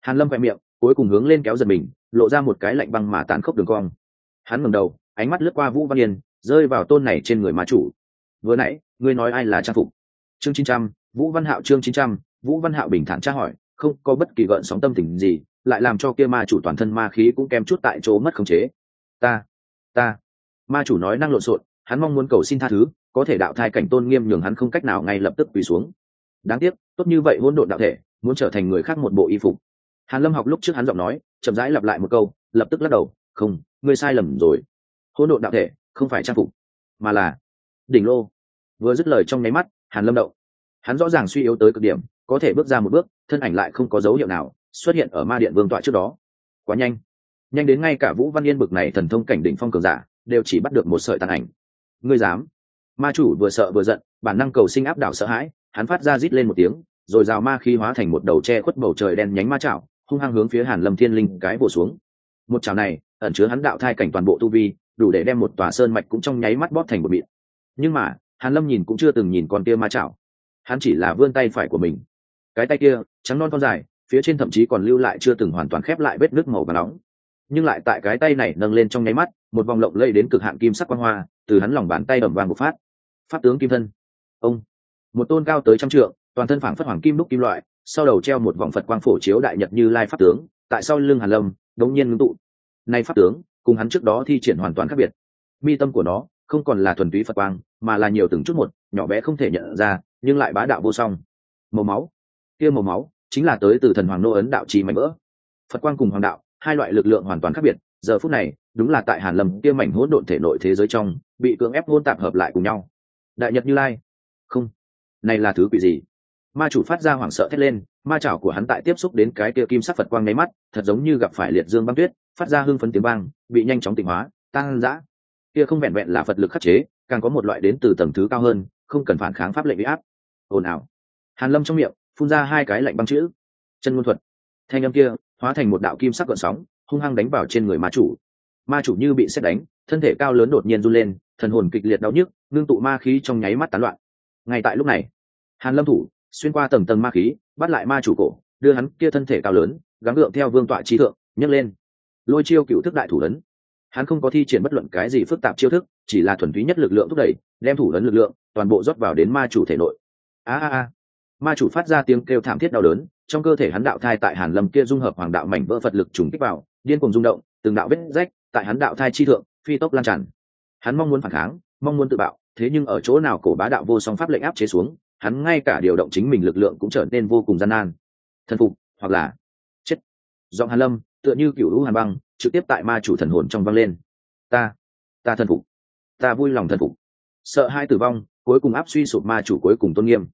Hàn lâm vẹn miệng, cuối cùng hướng lên kéo giật mình, lộ ra một cái lạnh băng mà tàn khốc đường cong. Hắn ngẩng đầu, ánh mắt lướt qua vũ văn yên rơi vào tôn này trên người ma chủ. Vừa nãy, ngươi nói ai là trang phục? Chương chín trăm, vũ văn hạo chương chín trăm, vũ văn hạo bình thản tra hỏi, không có bất kỳ gợn sóng tâm tình gì, lại làm cho kia ma chủ toàn thân ma khí cũng kém chút tại chỗ mất khống chế. Ta ta. Ma chủ nói năng lộn xộn, hắn mong muốn cầu xin tha thứ, có thể đạo thai cảnh tôn nghiêm nhường hắn không cách nào ngay lập tức quỳ xuống. Đáng tiếc, tốt như vậy hỗn độn đạo thể, muốn trở thành người khác một bộ y phục. Hàn lâm học lúc trước hắn giọng nói, chậm rãi lặp lại một câu, lập tức lắc đầu, không, ngươi sai lầm rồi. Hỗn độn đạo thể không phải trang phục, mà là đỉnh lô. Vừa dứt lời trong nháy mắt, hàn lâm đậu hắn rõ ràng suy yếu tới cực điểm, có thể bước ra một bước, thân ảnh lại không có dấu hiệu nào xuất hiện ở ma điện vương tọa trước đó. Quá nhanh. Nhanh đến ngay cả vũ văn yên bực này thần thông cảnh đỉnh phong cường giả, đều chỉ bắt được một sợi tàn ảnh. Ngươi dám? Ma chủ vừa sợ vừa giận, bản năng cầu sinh áp đảo sợ hãi, hắn phát ra rít lên một tiếng, rồi rào ma khí hóa thành một đầu tre khuất bầu trời đen nhánh ma chảo, hung hăng hướng phía hàn lâm thiên linh cái bổ xuống. Một chảo này, ẩn chứa hắn đạo thai cảnh toàn bộ tu vi đủ để đem một tòa sơn mạch cũng trong nháy mắt bóp thành một mịn. Nhưng mà, hàn lâm nhìn cũng chưa từng nhìn con kia ma chảo. Hắn chỉ là vươn tay phải của mình. Cái tay kia, trắng non con dài, phía trên thậm chí còn lưu lại chưa từng hoàn toàn khép lại vết nước màu và nóng. Nhưng lại tại cái tay này nâng lên trong nháy mắt, một vòng lộng lây đến cực hạn kim sắc quang hoa, từ hắn lòng bàn tay ẩm vàng một phát. Pháp tướng kim thân. Ông. Một tôn cao tới trăm trượng, toàn thân phảng phất hoàng kim đúc kim loại, sau đầu treo một vòng phật quang phổ chiếu đại nhật như lai pháp tướng, tại sau lưng hàn lâm, đống nhiên ngưng tụ. Nay pháp tướng cùng hắn trước đó thi triển hoàn toàn khác biệt. Mi tâm của nó không còn là thuần túy phật quang, mà là nhiều từng chút một, nhỏ bé không thể nhận ra, nhưng lại bá đạo vô song. Màu máu. Kia màu máu chính là tới từ thần hoàng nô ấn đạo trì mạnh vỡ. Phật quang cùng hoàng đạo, hai loại lực lượng hoàn toàn khác biệt, giờ phút này, đúng là tại hàn lâm kia mảnh hỗn độn thể nội thế giới trong, bị cưỡng ép hôn tạp hợp lại cùng nhau. Đại nhật như lai. Không. Này là thứ quỷ gì? Ma chủ phát ra hoảng sợ thét lên, ma chảo của hắn tại tiếp xúc đến cái kia kim sắc phật quang nháy mắt, thật giống như gặp phải liệt dương băng tuyết phát ra hưng phấn tiếng vang, bị nhanh chóng tịnh hóa tăng dã kia không vẹn vẹn là phật lực khắc chế, càng có một loại đến từ tầng thứ cao hơn, không cần phản kháng pháp lệnh bị áp. Ồn ào. Hàn lâm trong miệng, phun ra hai cái lạnh băng chữ. Chân ngôn thuật. Thanh âm kia, hóa thành một đạo kim sắc gợn sóng, hung hăng đánh vào trên người ma chủ. Ma chủ như bị xét đánh, thân thể cao lớn đột nhiên run lên, thần hồn kịch liệt đau nhức, ngưng tụ ma khí trong nháy mắt tán loạn. Ngay tại lúc này, hàn lâm thủ, xuyên qua tầng tầng ma khí, bắt lại ma chủ cổ, đưa hắn kia thân thể cao lớn, gắng gượng theo vương tọa trí thượng, nhấc lên lôi chiêu cựu thức đại thủ lớn. Hắn không có thi triển bất luận cái gì phức tạp chiêu thức, chỉ là thuần túy nhất lực lượng thúc đẩy, đem thủ lớn lực lượng, toàn bộ rót vào đến ma chủ thể nội. A a a. Ma chủ phát ra tiếng kêu thảm thiết đau đớn, trong cơ thể hắn đạo thai tại hàn lâm kia dung hợp hoàng đạo mảnh vỡ phật lực trùng kích vào, điên cùng rung động, từng đạo vết rách tại hắn đạo thai chi thượng, phi tốc lan tràn. Hắn mong muốn phản kháng, mong muốn tự bạo, thế nhưng ở chỗ nào cổ bá đạo vô song pháp lệnh áp chế xuống, hắn ngay cả điều động chính mình lực lượng cũng trở nên vô cùng gian nan. Thần phục hoặc là chết. Giọng hàn lâm tựa như cựu lũ hàn băng, trực tiếp tại ma chủ thần hồn trong văng lên. Ta ta thần phục. Ta vui lòng thần phục. Sợ hai tử vong, cuối cùng áp suy sụp ma chủ cuối cùng tôn nghiêm.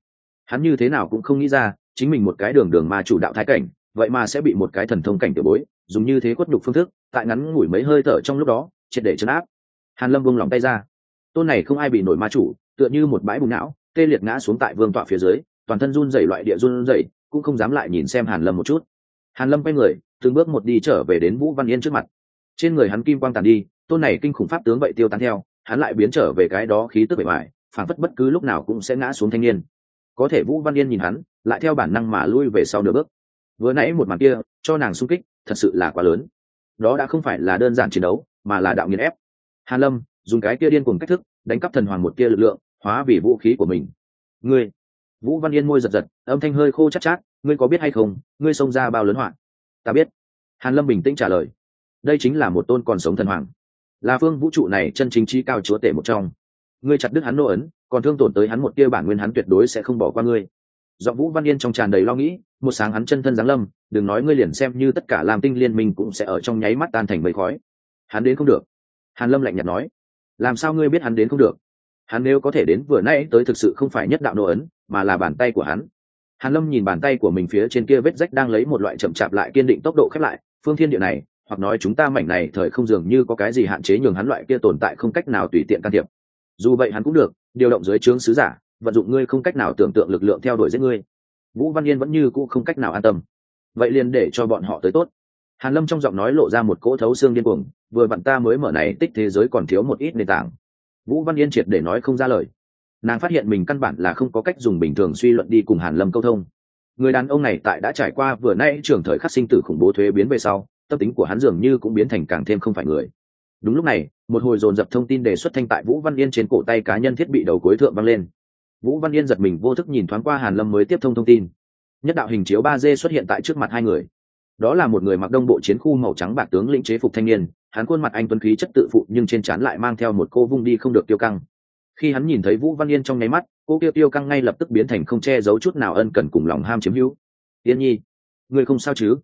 Hắn như thế nào cũng không nghĩ ra, chính mình một cái đường đường ma chủ đạo thái cảnh, vậy mà sẽ bị một cái thần thông cảnh tiểu bối, dùng như thế quất nhục phương thức, tại ngắn ngủi mấy hơi thở trong lúc đó, triệt để chấn áp. Hàn lâm vung lòng tay ra. Tôn này không ai bị nổi ma chủ, tựa như một bãi bùng não, tê liệt ngã xuống tại vương tọa phía dưới, toàn thân run rẩy loại địa run rẩy, cũng không dám lại nhìn xem hàn lâm một chút. Hàn lâm quay người từng bước một đi trở về đến vũ văn yên trước mặt. Trên người hắn kim quang tàn đi tôn này kinh khủng pháp tướng vậy tiêu tán theo hắn lại biến trở về cái đó khí tức bề ngoài phản phất bất cứ lúc nào cũng sẽ ngã xuống thanh niên. Có thể vũ văn yên nhìn hắn lại theo bản năng mà lui về sau nửa bước. Vừa nãy một màn kia cho nàng sung kích thật sự là quá lớn. Đó đã không phải là đơn giản chiến đấu mà là đạo nghiền ép. Hàn lâm dùng cái kia điên cùng cách thức đánh cắp thần hoàng một kia lực lượng hóa vì vũ khí của mình. Ngươi! Vũ văn yên môi giật giật âm thanh hơi khô chắc chát, chát ngươi có biết hay không ngươi xông ra bao lớn hoạn ta biết. Hàn lâm bình tĩnh trả lời. Đây chính là một tôn còn sống thần hoàng. Là phương vũ trụ này chân chính trí cao chúa tể một trong. Ngươi chặt đứt hắn nô ấn, còn thương tổn tới hắn một tia bản nguyên hắn tuyệt đối sẽ không bỏ qua ngươi. Giọng vũ văn yên trong tràn đầy lo nghĩ, một sáng hắn chân thân giáng lâm, đừng nói ngươi liền xem như tất cả làm tinh liên minh cũng sẽ ở trong nháy mắt tan thành mây khói. Hắn đến không được. Hàn lâm lạnh nhạt nói. Làm sao ngươi biết hắn đến không được? Hắn nếu có thể đến vừa nãy tới thực sự không phải nhất đạo nô ấn, mà là bàn tay của hắn hàn lâm nhìn bàn tay của mình phía trên kia vết rách đang lấy một loại chậm chạp lại kiên định tốc độ khép lại, phương thiên địa này, hoặc nói chúng ta mảnh này thời không dường như có cái gì hạn chế nhường hắn loại kia tồn tại không cách nào tùy tiện can thiệp. Dù vậy hắn cũng được, điều động dưới trướng sứ giả, vận dụng ngươi không cách nào tưởng tượng lực lượng theo đuổi giết ngươi. Vũ văn yên vẫn như cũ không cách nào an tâm. Vậy liền để cho bọn họ tới tốt. Hàn lâm trong giọng nói lộ ra một cỗ thấu xương điên cuồng, vừa vặn ta mới mở này, tích thế giới còn thiếu một ít nền tảng. Vũ văn yên triệt để nói không ra lời nàng phát hiện mình căn bản là không có cách dùng bình thường suy luận đi cùng hàn lâm câu thông. Người đàn ông này tại đã trải qua vừa nay trường thời khắc sinh tử khủng bố thuế biến về sau, tâm tính của hắn dường như cũng biến thành càng thêm không phải người. Đúng lúc này, một hồi dồn dập thông tin đề xuất thanh tại vũ văn yên trên cổ tay cá nhân thiết bị đầu cuối thượng văng lên. Vũ văn yên giật mình vô thức nhìn thoáng qua hàn lâm mới tiếp thông thông tin. Nhất đạo hình chiếu ba d xuất hiện tại trước mặt hai người. Đó là một người mặc đông bộ chiến khu màu trắng bạc tướng lĩnh chế phục thanh niên, hắn khuôn mặt anh tuấn khí chất tự phụ nhưng trên trán lại mang theo một cô vung đi không được tiêu căng khi hắn nhìn thấy vũ văn yên trong nháy mắt, cô tiêu tiêu căng ngay lập tức biến thành không che giấu chút nào ân cần cùng lòng ham chiếm hữu. Yên nhi người không sao chứ?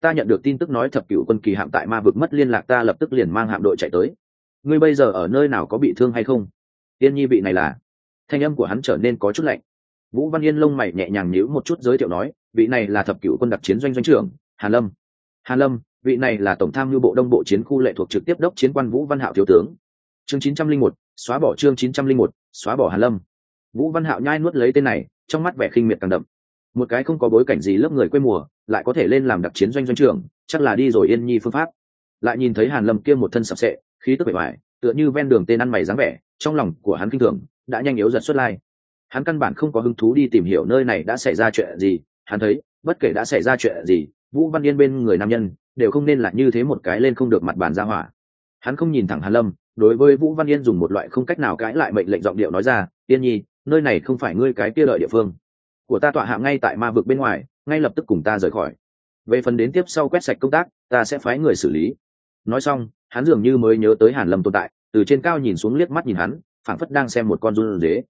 Ta nhận được tin tức nói thập cựu quân kỳ hạm tại ma vực mất liên lạc, ta lập tức liền mang hạm đội chạy tới. Ngươi bây giờ ở nơi nào có bị thương hay không? Yên nhi vị này là. Thanh âm của hắn trở nên có chút lạnh. Vũ văn yên lông mày nhẹ nhàng nhíu một chút giới thiệu nói, vị này là thập cựu quân đặc chiến doanh doanh trưởng, hàn lâm. Hàn lâm, vị này là tổng tham mưu bộ đông bộ chiến khu lệ thuộc trực tiếp đốc chiến quan vũ văn hạo thiếu tướng. Chương chín trăm linh một xóa bỏ chương chín trăm linh một, xóa bỏ hàn lâm. Vũ văn hạo nhai nuốt lấy tên này, trong mắt vẻ khinh miệt càng đậm. Một cái không có bối cảnh gì lớp người quê mùa, lại có thể lên làm đặc chiến doanh doanh trưởng, chắc là đi rồi yên nhi phương pháp. Lại nhìn thấy hàn lâm kia một thân sập sệ, khí tức bề ngoài tựa như ven đường tên ăn mày dáng vẻ, trong lòng của hắn kinh thường, đã nhanh yếu giật xuất lai. Hắn căn bản không có hứng thú đi tìm hiểu nơi này đã xảy ra chuyện gì, hắn thấy, bất kể đã xảy ra chuyện gì, vũ văn yên bên người nam nhân, đều không nên là như thế một cái lên không được mặt bàn ra hỏa. Hắn không nhìn thẳng hàn lâm đối với vũ văn yên dùng một loại không cách nào cãi lại mệnh lệnh giọng điệu nói ra, yên nhi, nơi này không phải ngươi cái kia lợi địa phương. Của ta tọa hạng ngay tại ma vực bên ngoài, ngay lập tức cùng ta rời khỏi. Về phần đến tiếp sau quét sạch công tác, ta sẽ phái người xử lý. Nói xong, hắn dường như mới nhớ tới hàn lâm tồn tại, từ trên cao nhìn xuống liếc mắt nhìn hắn, phảng phất đang xem một con run dế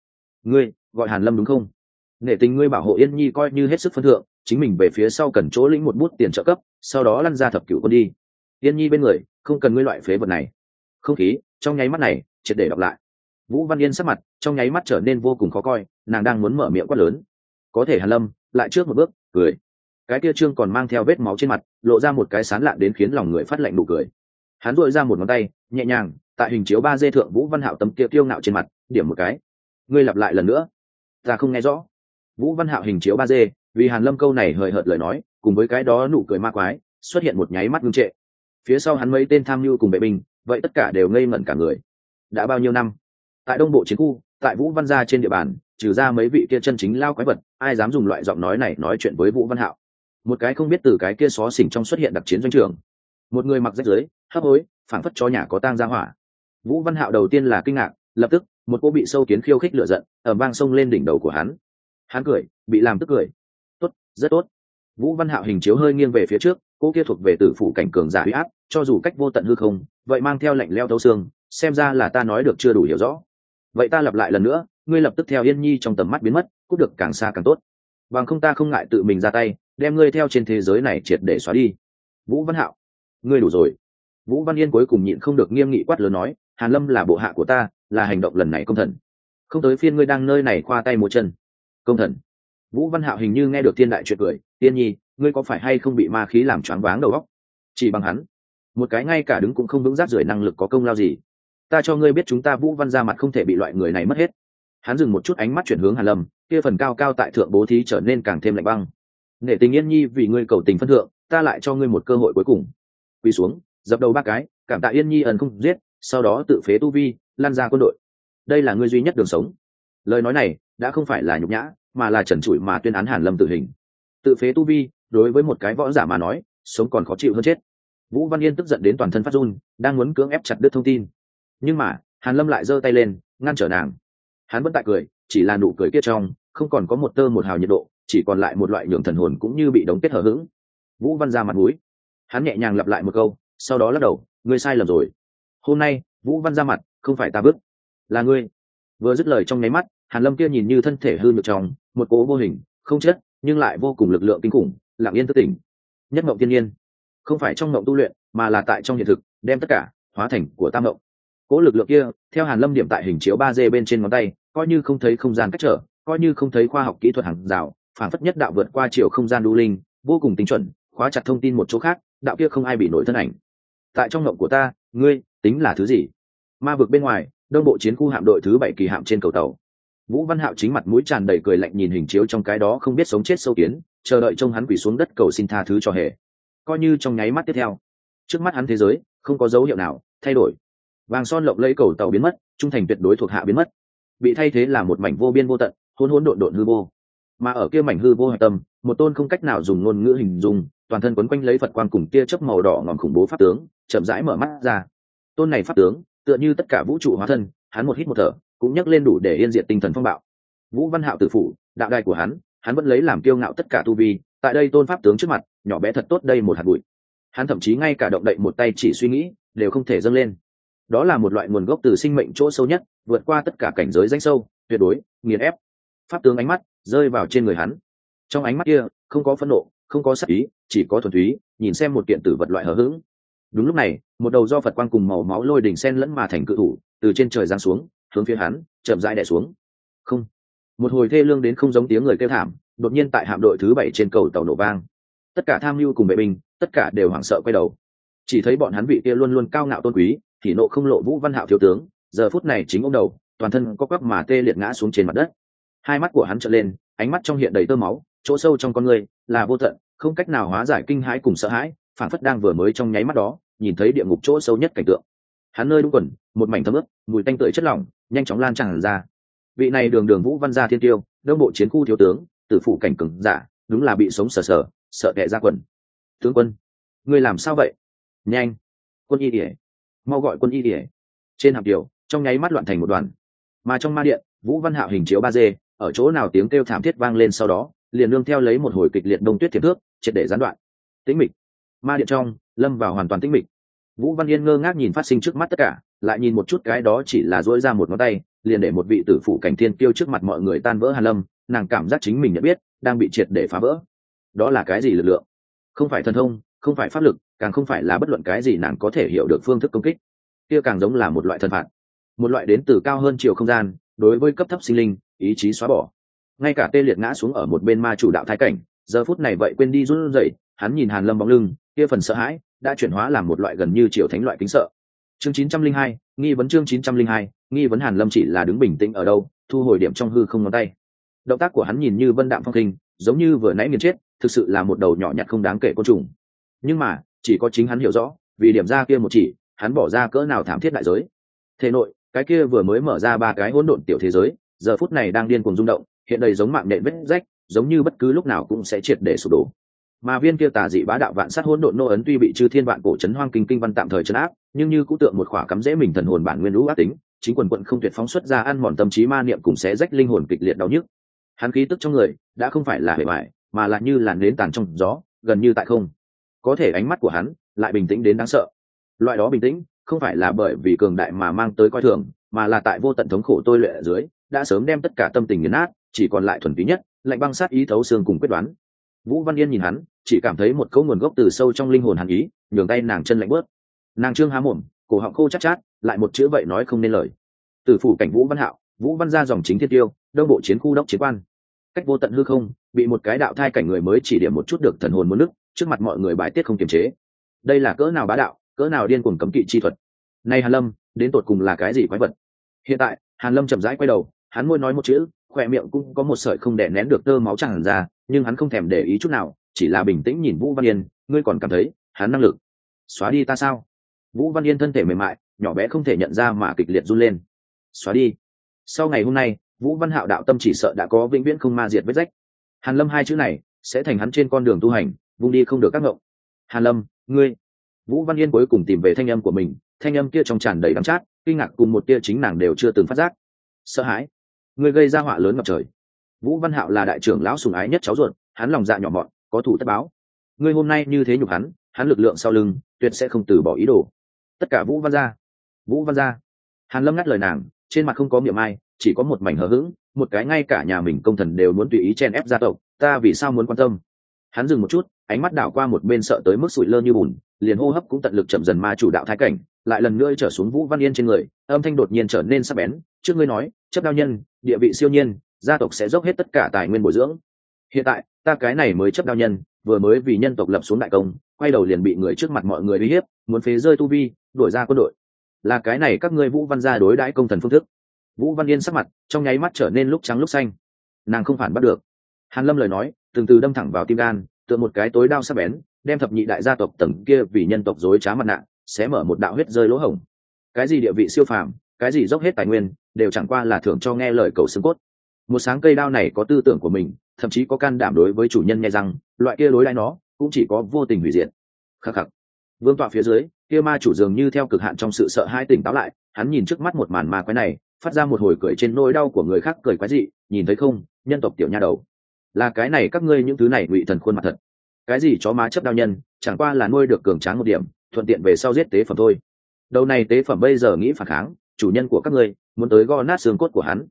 ngươi, gọi hàn lâm đúng không? Nể tình ngươi bảo hộ yên nhi coi như hết sức phân thượng, chính mình về phía sau cần chỗ lĩnh một bút tiền trợ cấp, sau đó lăn ra thập cửu quân đi. Yên nhi bên người, không cần ngươi loại phế vật này. Không khí trong nháy mắt này, triệt để đọc lại. Vũ văn yên sắc mặt trong nháy mắt trở nên vô cùng khó coi, nàng đang muốn mở miệng quát lớn. Có thể hàn lâm, lại trước một bước, cười. Cái kia trương còn mang theo vết máu trên mặt, lộ ra một cái sán lạ đến khiến lòng người phát lạnh nụ cười. Hắn dội ra một ngón tay, nhẹ nhàng, tại hình chiếu ba dê thượng vũ văn hạo tấm kia kiêu ngạo trên mặt, điểm một cái. Ngươi lặp lại lần nữa. Ta không nghe rõ. Vũ văn hạo hình chiếu ba dê vì hàn lâm câu này hời hợt lời nói, cùng với cái đó nụ cười ma quái, xuất hiện một nháy mắt ngưng trệ phía sau hắn mấy tên tham mưu cùng vệ binh, vậy tất cả đều ngây ngẩn cả người. Đã bao nhiêu năm? Tại đông bộ chiến khu, tại vũ văn gia trên địa bàn, trừ ra mấy vị kia chân chính lao quái vật, ai dám dùng loại giọng nói này nói chuyện với vũ văn hạo? Một cái không biết từ cái kia xó xỉnh trong xuất hiện đặc chiến doanh trường một người mặc rách dưới, hấp hối, phảng phất cho nhà có tang ra hỏa. Vũ văn hạo đầu tiên là kinh ngạc, lập tức, một cô bị sâu kiến khiêu khích lửa giận ở vang sông lên đỉnh đầu của hắn. Hắn cười, bị làm tức cười. Tốt, rất tốt. Vũ văn hạo hình chiếu hơi nghiêng về phía trước cô kia thuộc về tử phủ cảnh cường giả huy áp, cho dù cách vô tận hư không, vậy mang theo lệnh leo thấu xương, xem ra là ta nói được chưa đủ hiểu rõ. Vậy ta lặp lại lần nữa, ngươi lập tức theo yên nhi trong tầm mắt biến mất, cút được càng xa càng tốt. Bằng không ta không ngại tự mình ra tay, đem ngươi theo trên thế giới này triệt để xóa đi. Vũ văn hạo, ngươi đủ rồi. Vũ văn yên cuối cùng nhịn không được nghiêm nghị quát lớn nói, hàn lâm là bộ hạ của ta, là hành động lần này công thần. Không tới phiên ngươi đang nơi này khoa tay một chân. Công thần. Vũ văn hạo hình như nghe được thiên đại chuyện cười tiên nhi ngươi có phải hay không bị ma khí làm choáng váng đầu óc? Chỉ bằng hắn. Một cái ngay cả đứng cũng không vững rác rưởi năng lực có công lao gì. Ta cho ngươi biết chúng ta vũ văn ra mặt không thể bị loại người này mất hết. Hắn dừng một chút ánh mắt chuyển hướng hàn lâm, kia phần cao cao tại thượng bố thí trở nên càng thêm lạnh băng. Để tình yên nhi, vì ngươi cầu tình phân thượng, ta lại cho ngươi một cơ hội cuối cùng. Quỳ xuống, dập đầu ba cái, cảm tạ yên nhi ẩn không giết, sau đó tự phế tu vi, lan ra quân đội. Đây là ngươi duy nhất đường sống. Lời nói này đã không phải là nhục nhã, mà là trần trụi mà tuyên án hàn lâm tử hình. Tự phế tu vi đối với một cái võ giả mà nói, sống còn khó chịu hơn chết. Vũ văn yên tức giận đến toàn thân phát run, đang muốn cưỡng ép chặt đứt thông tin. Nhưng mà, hàn lâm lại giơ tay lên, ngăn trở nàng. Hắn vẫn tại cười, chỉ là nụ cười kia trong, không còn có một tơ một hào nhiệt độ, chỉ còn lại một loại nhường thần hồn cũng như bị đóng kết hở hững. Vũ văn ra mặt mũi. Hắn nhẹ nhàng lặp lại một câu, sau đó lắc đầu, ngươi sai lầm rồi. Hôm nay, vũ văn ra mặt, không phải ta bước là ngươi. Vừa dứt lời trong nháy mắt, hàn lâm kia nhìn như thân thể hư nhược trong, một cố vô hình, không chết nhưng lại vô cùng lực lượng kinh khủng, lặng yên thức tỉnh. Nhất mộng thiên nhiên, không phải trong mộng tu luyện, mà là tại trong hiện thực, đem tất cả hóa thành của tam mộng. Cố lực lượng kia, theo hàn lâm điểm tại hình chiếu ba d bên trên ngón tay, coi như không thấy không gian cách trở, coi như không thấy khoa học kỹ thuật hàng rào, phản phất nhất đạo vượt qua chiều không gian đu linh, vô cùng tinh chuẩn, khóa chặt thông tin một chỗ khác, đạo kia không ai bị nổi thân ảnh. Tại trong ngộng của ta, ngươi tính là thứ gì? Ma vực bên ngoài, đông bộ chiến khu hạm đội thứ bảy kỳ hạm trên cầu tàu vũ văn hạo chính mặt mũi tràn đầy cười lạnh nhìn hình chiếu trong cái đó không biết sống chết sâu kiến, chờ đợi trông hắn quỳ xuống đất cầu xin tha thứ cho hề. Coi như trong nháy mắt tiếp theo, trước mắt hắn thế giới, không có dấu hiệu nào thay đổi. Vàng son lộng lấy cầu tàu biến mất, trung thành tuyệt đối thuộc hạ biến mất. Bị thay thế là một mảnh vô biên vô tận hôn hôn độn độn hư vô. Mà ở kia mảnh hư vô hạch tâm, một tôn không cách nào dùng ngôn ngữ hình dung, toàn thân quấn quanh lấy phật quan cùng tia chớp màu đỏ ngòm khủng bố pháp tướng, chậm rãi mở mắt ra. Tôn này pháp tướng, tựa như tất cả vũ trụ hóa thân, hắn một hít một thở cũng nhấc lên đủ để yên diệt tinh thần phong bạo. Vũ văn hạo tự phủ đạo đài của hắn hắn vẫn lấy làm kiêu ngạo tất cả tu vi, tại đây tôn pháp tướng trước mặt, nhỏ bé thật tốt đây một hạt bụi. Hắn thậm chí ngay cả động đậy một tay chỉ suy nghĩ, đều không thể dâng lên. Đó là một loại nguồn gốc từ sinh mệnh chỗ sâu nhất, vượt qua tất cả cảnh giới danh sâu, tuyệt đối, nghiền ép. Pháp tướng ánh mắt rơi vào trên người hắn. Trong ánh mắt kia, không có phẫn nộ, không có sắc ý, chỉ có thuần túy, nhìn xem một kiện tử vật loại hờ hững. Đúng lúc này, một đầu do phật quang cùng màu máu lôi đỉnh sen lẫn mà thành cự thủ, từ trên trời giáng xuống hướng phía hắn, chậm rãi đẻ xuống. Không. Một hồi thê lương đến không giống tiếng người kêu thảm, đột nhiên tại hạm đội thứ bảy trên cầu tàu nổ vang. Tất cả tham mưu cùng vệ binh, tất cả đều hoảng sợ quay đầu. Chỉ thấy bọn hắn vị kia luôn luôn cao ngạo tôn quý, thì nộ không lộ vũ văn hạo thiếu tướng, giờ phút này chính ông đầu, toàn thân có quắp mà tê liệt ngã xuống trên mặt đất. Hai mắt của hắn trợn lên, ánh mắt trong hiện đầy tơ máu, chỗ sâu trong con người là vô tận, không cách nào hóa giải kinh hãi cùng sợ hãi phản phất đang vừa mới trong nháy mắt đó, nhìn thấy địa ngục chỗ sâu nhất cảnh tượng. Hắn nơi đúng quần một mảnh thấm ướt, mùi tanh tưởi chất lỏng, nhanh chóng lan tràn ra. Vị này đường đường vũ văn gia thiên tiêu, đông bộ chiến khu thiếu tướng, tử phụ cảnh cừng giả, đúng là bị sống sờ sờ, sợ kẻ ra quần. Tướng quân người làm sao vậy? Nhanh, quân y ỉa mau gọi quân y ỉa trên hạm điều, trong nháy mắt loạn thành một đoàn. Mà trong ma điện, vũ văn hạo hình chiếu ba d, ở chỗ nào tiếng kêu thảm thiết vang lên sau đó, liền nương theo lấy một hồi kịch liệt đông tuyết thiệp thước, triệt để gián đoạn. Tĩnh mịch. Ma điện trong, lâm vào hoàn toàn tĩnh mịch. Vũ văn yên ngơ ngác nhìn phát sinh trước mắt tất cả lại nhìn một chút cái đó chỉ là dỗi ra một ngón tay, liền để một vị tử phụ cảnh thiên tiêu trước mặt mọi người tan vỡ hàn lâm, nàng cảm giác chính mình nhận biết, đang bị triệt để phá vỡ. Đó là cái gì lực lượng? Không phải thần thông, không phải pháp lực, càng không phải là bất luận cái gì nàng có thể hiểu được phương thức công kích. Kia càng giống là một loại thần phạt. Một loại đến từ cao hơn chiều không gian, đối với cấp thấp sinh linh, ý chí xóa bỏ. Ngay cả tê liệt ngã xuống ở một bên ma chủ đạo thái cảnh, giờ phút này vậy quên đi run rẩy, hắn nhìn hàn lâm bóng lưng, kia phần sợ hãi, đã chuyển hóa làm một loại gần như triều thánh loại kính sợ chương 902, nghi vấn chương 902, nghi vấn hàn lâm chỉ là đứng bình tĩnh ở đâu thu hồi điểm trong hư không ngón tay. Động tác của hắn nhìn như vân đạm phong kinh giống như vừa nãy miền chết thực sự là một đầu nhỏ nhặt không đáng kể côn trùng. Nhưng mà chỉ có chính hắn hiểu rõ vì điểm ra kia một chỉ hắn bỏ ra cỡ nào thảm thiết đại giới. Thế nội cái kia vừa mới mở ra ba cái hỗn độn tiểu thế giới giờ phút này đang điên cuồng rung động hiện đầy giống mạng nện vết rách giống như bất cứ lúc nào cũng sẽ triệt để sụp đổ mà viên kia tà dị bá đạo vạn sát hỗn độn nô ấn tuy bị chư thiên vạn cổ chấn hoang kinh kinh văn tạm thời chấn áp, nhưng như cũng tượng một khỏa cắm dễ mình thần hồn bản nguyên lũ ác tính, chính quần quận không tuyệt phóng xuất ra ăn mòn tâm trí ma niệm cùng xé rách linh hồn kịch liệt đau nhức. Hắn khí tức trong người đã không phải là hề bại, mà là như làn nến tàn trong gió, gần như tại không. Có thể ánh mắt của hắn lại bình tĩnh đến đáng sợ. Loại đó bình tĩnh không phải là bởi vì cường đại mà mang tới coi thường, mà là tại vô tận thống khổ tôi lệ ở dưới, đã sớm đem tất cả tâm tình nghiền nát, chỉ còn lại thuần túy nhất, lạnh băng sát ý thấu xương cùng quyết đoán. Vũ văn yên nhìn hắn chỉ cảm thấy một câu nguồn gốc từ sâu trong linh hồn hàn ý nhường tay nàng chân lạnh bớt. Nàng trương há mồm cổ họng khô chắc chát, chát lại một chữ vậy nói không nên lời. Từ phủ cảnh vũ văn hạo vũ văn ra dòng chính thiên tiêu đông bộ chiến khu đốc chiến quan. Cách vô tận hư không bị một cái đạo thai cảnh người mới chỉ điểm một chút được thần hồn muốn nước trước mặt mọi người bài tiết không kiềm chế. Đây là cỡ nào bá đạo cỡ nào điên cuồng cấm kỵ chi thuật. Nay hàn lâm đến tột cùng là cái gì quái vật? Hiện tại hàn lâm chậm rãi quay đầu hắn môi nói một chữ khỏe miệng cũng có một sợi không đè nén được tơ máu tràn ra nhưng hắn không thèm để ý chút nào chỉ là bình tĩnh nhìn vũ văn yên, ngươi còn cảm thấy hắn năng lực xóa đi ta sao? Vũ văn yên thân thể mềm mại, nhỏ bé không thể nhận ra mà kịch liệt run lên. Xóa đi. Sau ngày hôm nay, vũ văn hạo đạo tâm chỉ sợ đã có vĩnh viễn không ma diệt vết rách. Hàn lâm hai chữ này sẽ thành hắn trên con đường tu hành, vung đi không được các ngộng hàn lâm, ngươi. Vũ văn yên cuối cùng tìm về thanh âm của mình, thanh âm kia trong tràn đầy đắng chát, kinh ngạc cùng một tia chính nàng đều chưa từng phát giác. Sợ hãi. Ngươi gây ra họa lớn ngập trời. Vũ văn hạo là đại trưởng lão sùng ái nhất cháu ruột, hắn lòng dạ nhỏ mọn có thủ tất báo. Ngươi hôm nay như thế nhục hắn hắn lực lượng sau lưng, tuyệt sẽ không từ bỏ ý đồ. Tất cả vũ văn gia. Vũ văn gia. Hàn lâm ngắt lời nàng, trên mặt không có miệng ai, chỉ có một mảnh hờ hững, một cái ngay cả nhà mình công thần đều muốn tùy ý chen ép gia tộc, ta vì sao muốn quan tâm? Hắn dừng một chút, ánh mắt đảo qua một bên sợ tới mức sụi lơ như bùn, liền hô hấp cũng tận lực chậm dần ma chủ đạo thái cảnh, lại lần nữa trở xuống vũ văn yên trên người, âm thanh đột nhiên trở nên sắc bén, trước ngươi nói, chấp đao nhân, địa vị siêu nhiên, gia tộc sẽ dốc hết tất cả tài nguyên bồi dưỡng. Hiện tại ta cái này mới chấp đao nhân, vừa mới vì nhân tộc lập xuống đại công, quay đầu liền bị người trước mặt mọi người uy hiếp, muốn phế rơi tu vi đổi ra quân đội. Là cái này các ngươi vũ văn gia đối đãi công thần phương thức. Vũ văn yên sắc mặt, trong nháy mắt trở nên lúc trắng lúc xanh. Nàng không phản bắt được. Hàn lâm lời nói, từng từ đâm thẳng vào tim gan, tựa một cái tối đao sắc bén, đem thập nhị đại gia tộc tầng kia vì nhân tộc dối trá mặt nạ, sẽ mở một đạo huyết rơi lỗ hổng. Cái gì địa vị siêu phàm, cái gì dốc hết tài nguyên, đều chẳng qua là thưởng cho nghe lời cầu xương cốt. Một sáng cây đao này có tư tưởng của mình thậm chí có can đảm đối với chủ nhân nghe rằng, loại kia lối đai nó cũng chỉ có vô tình hủy diệt. Khắc khắc. Vương tọa phía dưới, kia ma chủ dường như theo cực hạn trong sự sợ hai tỉnh táo lại, hắn nhìn trước mắt một màn ma quái này, phát ra một hồi cười trên nỗi đau của người khác cười quái dị, nhìn thấy không, nhân tộc tiểu nha đầu. Là cái này các ngươi những thứ này ngụy thần khuôn mặt thật. Cái gì chó má chấp đao nhân, chẳng qua là nuôi được cường tráng một điểm, thuận tiện về sau giết tế phẩm thôi. Đầu này tế phẩm bây giờ nghĩ phản kháng, chủ nhân của các ngươi, muốn tới gõ nát xương cốt của hắn.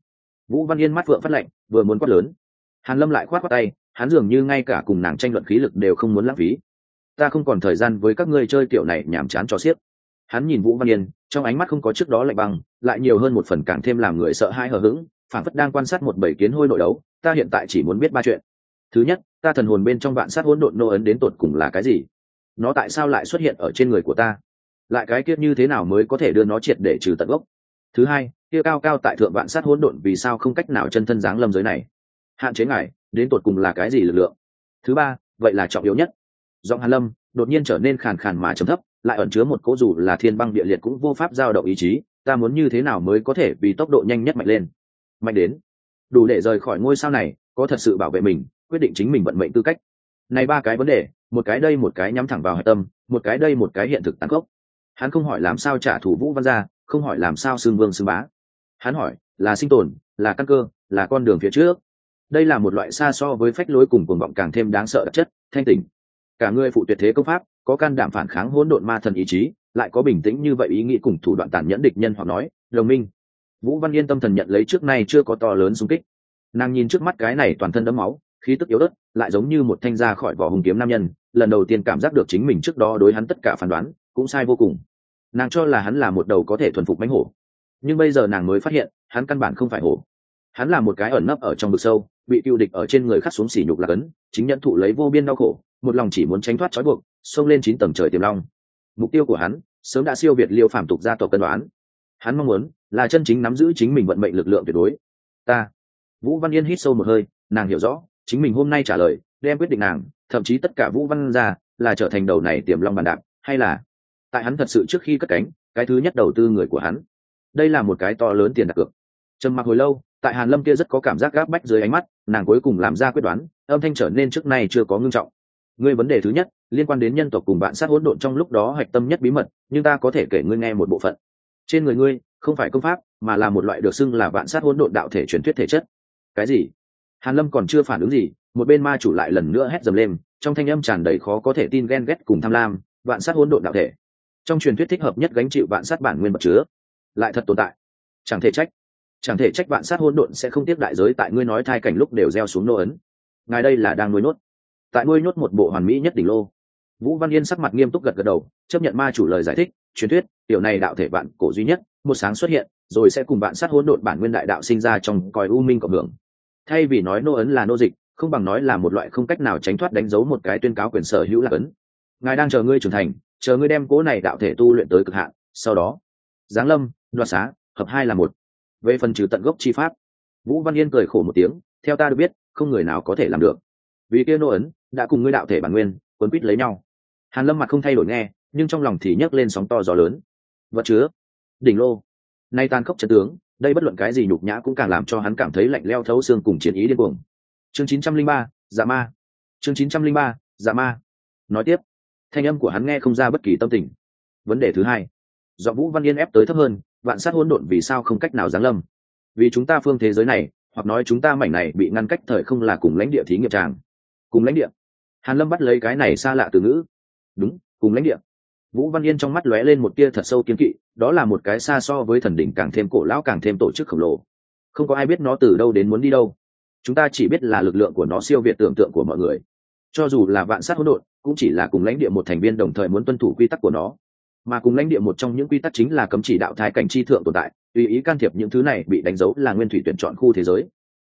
Vũ văn yên mắt vượng phát lệnh vừa muốn quát lớn hàn lâm lại khoát khoát tay, hắn dường như ngay cả cùng nàng tranh luận khí lực đều không muốn lãng phí. Ta không còn thời gian với các ngươi chơi tiểu này nhảm chán cho xiếc. Hắn nhìn vũ văn yên, trong ánh mắt không có trước đó lạnh băng, lại nhiều hơn một phần càng thêm làm người sợ hãi hờ hững, phản phất đang quan sát một bầy kiến hôi nội đấu, ta hiện tại chỉ muốn biết ba chuyện. Thứ nhất, ta thần hồn bên trong vạn sát hỗn độn nô ấn đến tột cùng là cái gì? Nó tại sao lại xuất hiện ở trên người của ta? Lại cái kiếp như thế nào mới có thể đưa nó triệt để trừ tận gốc? Thứ hai, kia cao cao tại thượng vạn sát hỗn độn vì sao không cách nào chân thân dáng lâm giới này? Hạn chế ngài, đến tột cùng là cái gì lực lượng? Thứ ba, vậy là trọng yếu nhất. Giọng hàn lâm đột nhiên trở nên khàn khàn mà trầm thấp, lại ẩn chứa một cố dù là thiên băng địa liệt cũng vô pháp giao động ý chí, ta muốn như thế nào mới có thể vì tốc độ nhanh nhất mạnh lên? Mạnh đến. Đủ để rời khỏi ngôi sao này, có thật sự bảo vệ mình, quyết định chính mình vận mệnh tư cách. Này ba cái vấn đề, một cái đây một cái nhắm thẳng vào hạch tâm, một cái đây một cái hiện thực tăng cốc hắn không hỏi làm sao trả thù vũ văn gia, không hỏi làm sao xương vương xương bá. Hắn hỏi, là sinh tồn, là căn cơ, là con đường phía trước đây là một loại xa so với phách lối cùng cuồng vọng càng thêm đáng sợ đặc chất, thanh tỉnh. Cả người phụ tuyệt thế công pháp, có can đảm phản kháng hỗn độn ma thần ý chí, lại có bình tĩnh như vậy ý nghĩ cùng thủ đoạn tàn nhẫn địch nhân họ nói, đồng minh. Vũ văn yên tâm thần nhận lấy trước nay chưa có to lớn xung kích. Nàng nhìn trước mắt cái này toàn thân đấm máu, khí tức yếu ớt, lại giống như một thanh ra khỏi vỏ hùng kiếm nam nhân, lần đầu tiên cảm giác được chính mình trước đó đối hắn tất cả phán đoán, cũng sai vô cùng. Nàng cho là hắn là một đầu có thể thuần phục mánh hổ. Nhưng bây giờ nàng mới phát hiện, hắn căn bản không phải hổ. Hắn là một cái ẩn nấp ở trong vực sâu bị cựu địch ở trên người khắc xuống xỉ nhục là cấn chính nhận thụ lấy vô biên đau khổ, một lòng chỉ muốn tránh thoát trói buộc, xông lên chín tầng trời tiềm long. Mục tiêu của hắn, sớm đã siêu việt liêu phàm tục gia tộc cân đoán. Hắn mong muốn, là chân chính nắm giữ chính mình vận mệnh lực lượng tuyệt đối. Ta, vũ văn yên hít sâu một hơi, nàng hiểu rõ, chính mình hôm nay trả lời, đem quyết định nàng, thậm chí tất cả vũ văn ra, là trở thành đầu này tiềm long bàn đạp, hay là, tại hắn thật sự trước khi cất cánh, cái thứ nhất đầu tư người của hắn. Đây là một cái to lớn tiền đặt cược. Trầm mặc hồi lâu tại hàn lâm kia rất có cảm giác gáp bách dưới ánh mắt, nàng cuối cùng làm ra quyết đoán, âm thanh trở nên trước nay chưa có ngưng trọng. Ngươi vấn đề thứ nhất, liên quan đến nhân tộc cùng bạn sát hỗn độn trong lúc đó hạch tâm nhất bí mật, nhưng ta có thể kể ngươi nghe một bộ phận. Trên người ngươi, không phải công pháp, mà là một loại được xưng là vạn sát hỗn độn đạo thể truyền thuyết thể chất. Cái gì? Hàn lâm còn chưa phản ứng gì, một bên ma chủ lại lần nữa hét dầm lên, trong thanh âm tràn đầy khó có thể tin ghen ghét cùng tham lam, vạn sát hỗn độn đạo thể. Trong truyền thuyết thích hợp nhất gánh chịu vạn sát bản nguyên vật chứa, lại thật tồn tại. Chẳng thể trách chẳng thể trách bạn sát hôn độn sẽ không tiếp đại giới tại ngươi nói thai cảnh lúc đều gieo xuống nô ấn. Ngài đây là đang nuôi nhốt. Tại nuôi nhốt một bộ hoàn mỹ nhất đỉnh lô. Vũ văn yên sắc mặt nghiêm túc gật gật đầu, chấp nhận ma chủ lời giải thích, truyền thuyết, tiểu này đạo thể bạn cổ duy nhất, một sáng xuất hiện, rồi sẽ cùng bạn sát hôn độn bản nguyên đại đạo sinh ra trong còi u minh cộng hưởng. Thay vì nói nô ấn là nô dịch, không bằng nói là một loại không cách nào tránh thoát đánh dấu một cái tuyên cáo quyền sở hữu là ấn. Ngài đang chờ ngươi trưởng thành, chờ ngươi đem cố này đạo thể tu luyện tới cực hạn, sau đó, giáng lâm, đoạt xá, hợp hai là một về phần trừ tận gốc chi pháp vũ văn yên cười khổ một tiếng theo ta được biết không người nào có thể làm được. Vì kia nô ấn đã cùng ngươi đạo thể bản nguyên quấn quýt lấy nhau. Hàn lâm mặt không thay đổi nghe nhưng trong lòng thì nhấc lên sóng to gió lớn. Vật chứa. Đỉnh lô. Nay tan khốc trận tướng đây bất luận cái gì nhục nhã cũng càng làm cho hắn cảm thấy lạnh leo thấu xương cùng chiến ý điên cuồng. Chương 903, dạ ma. Chương 903, dạ ma. Nói tiếp. Thanh âm của hắn nghe không ra bất kỳ tâm tình. Vấn đề thứ hai. Do vũ văn yên ép tới thấp hơn vạn sát hỗn độn vì sao không cách nào giáng lâm. Vì chúng ta phương thế giới này, hoặc nói chúng ta mảnh này bị ngăn cách thời không là cùng lãnh địa thí nghiệm tràng. Cùng lãnh địa. Hàn lâm bắt lấy cái này xa lạ từ ngữ. Đúng, cùng lãnh địa. Vũ văn yên trong mắt lóe lên một tia thật sâu kiến kỵ, đó là một cái xa so với thần đỉnh càng thêm cổ lão càng thêm tổ chức khổng lồ. Không có ai biết nó từ đâu đến muốn đi đâu. Chúng ta chỉ biết là lực lượng của nó siêu việt tưởng tượng của mọi người. Cho dù là vạn sát hỗn độn, cũng chỉ là cùng lãnh địa một thành viên đồng thời muốn tuân thủ quy tắc của nó mà cùng lãnh địa một trong những quy tắc chính là cấm chỉ đạo thái cảnh chi thượng tồn tại, tùy ý can thiệp những thứ này bị đánh dấu là nguyên thủy tuyển chọn khu thế giới.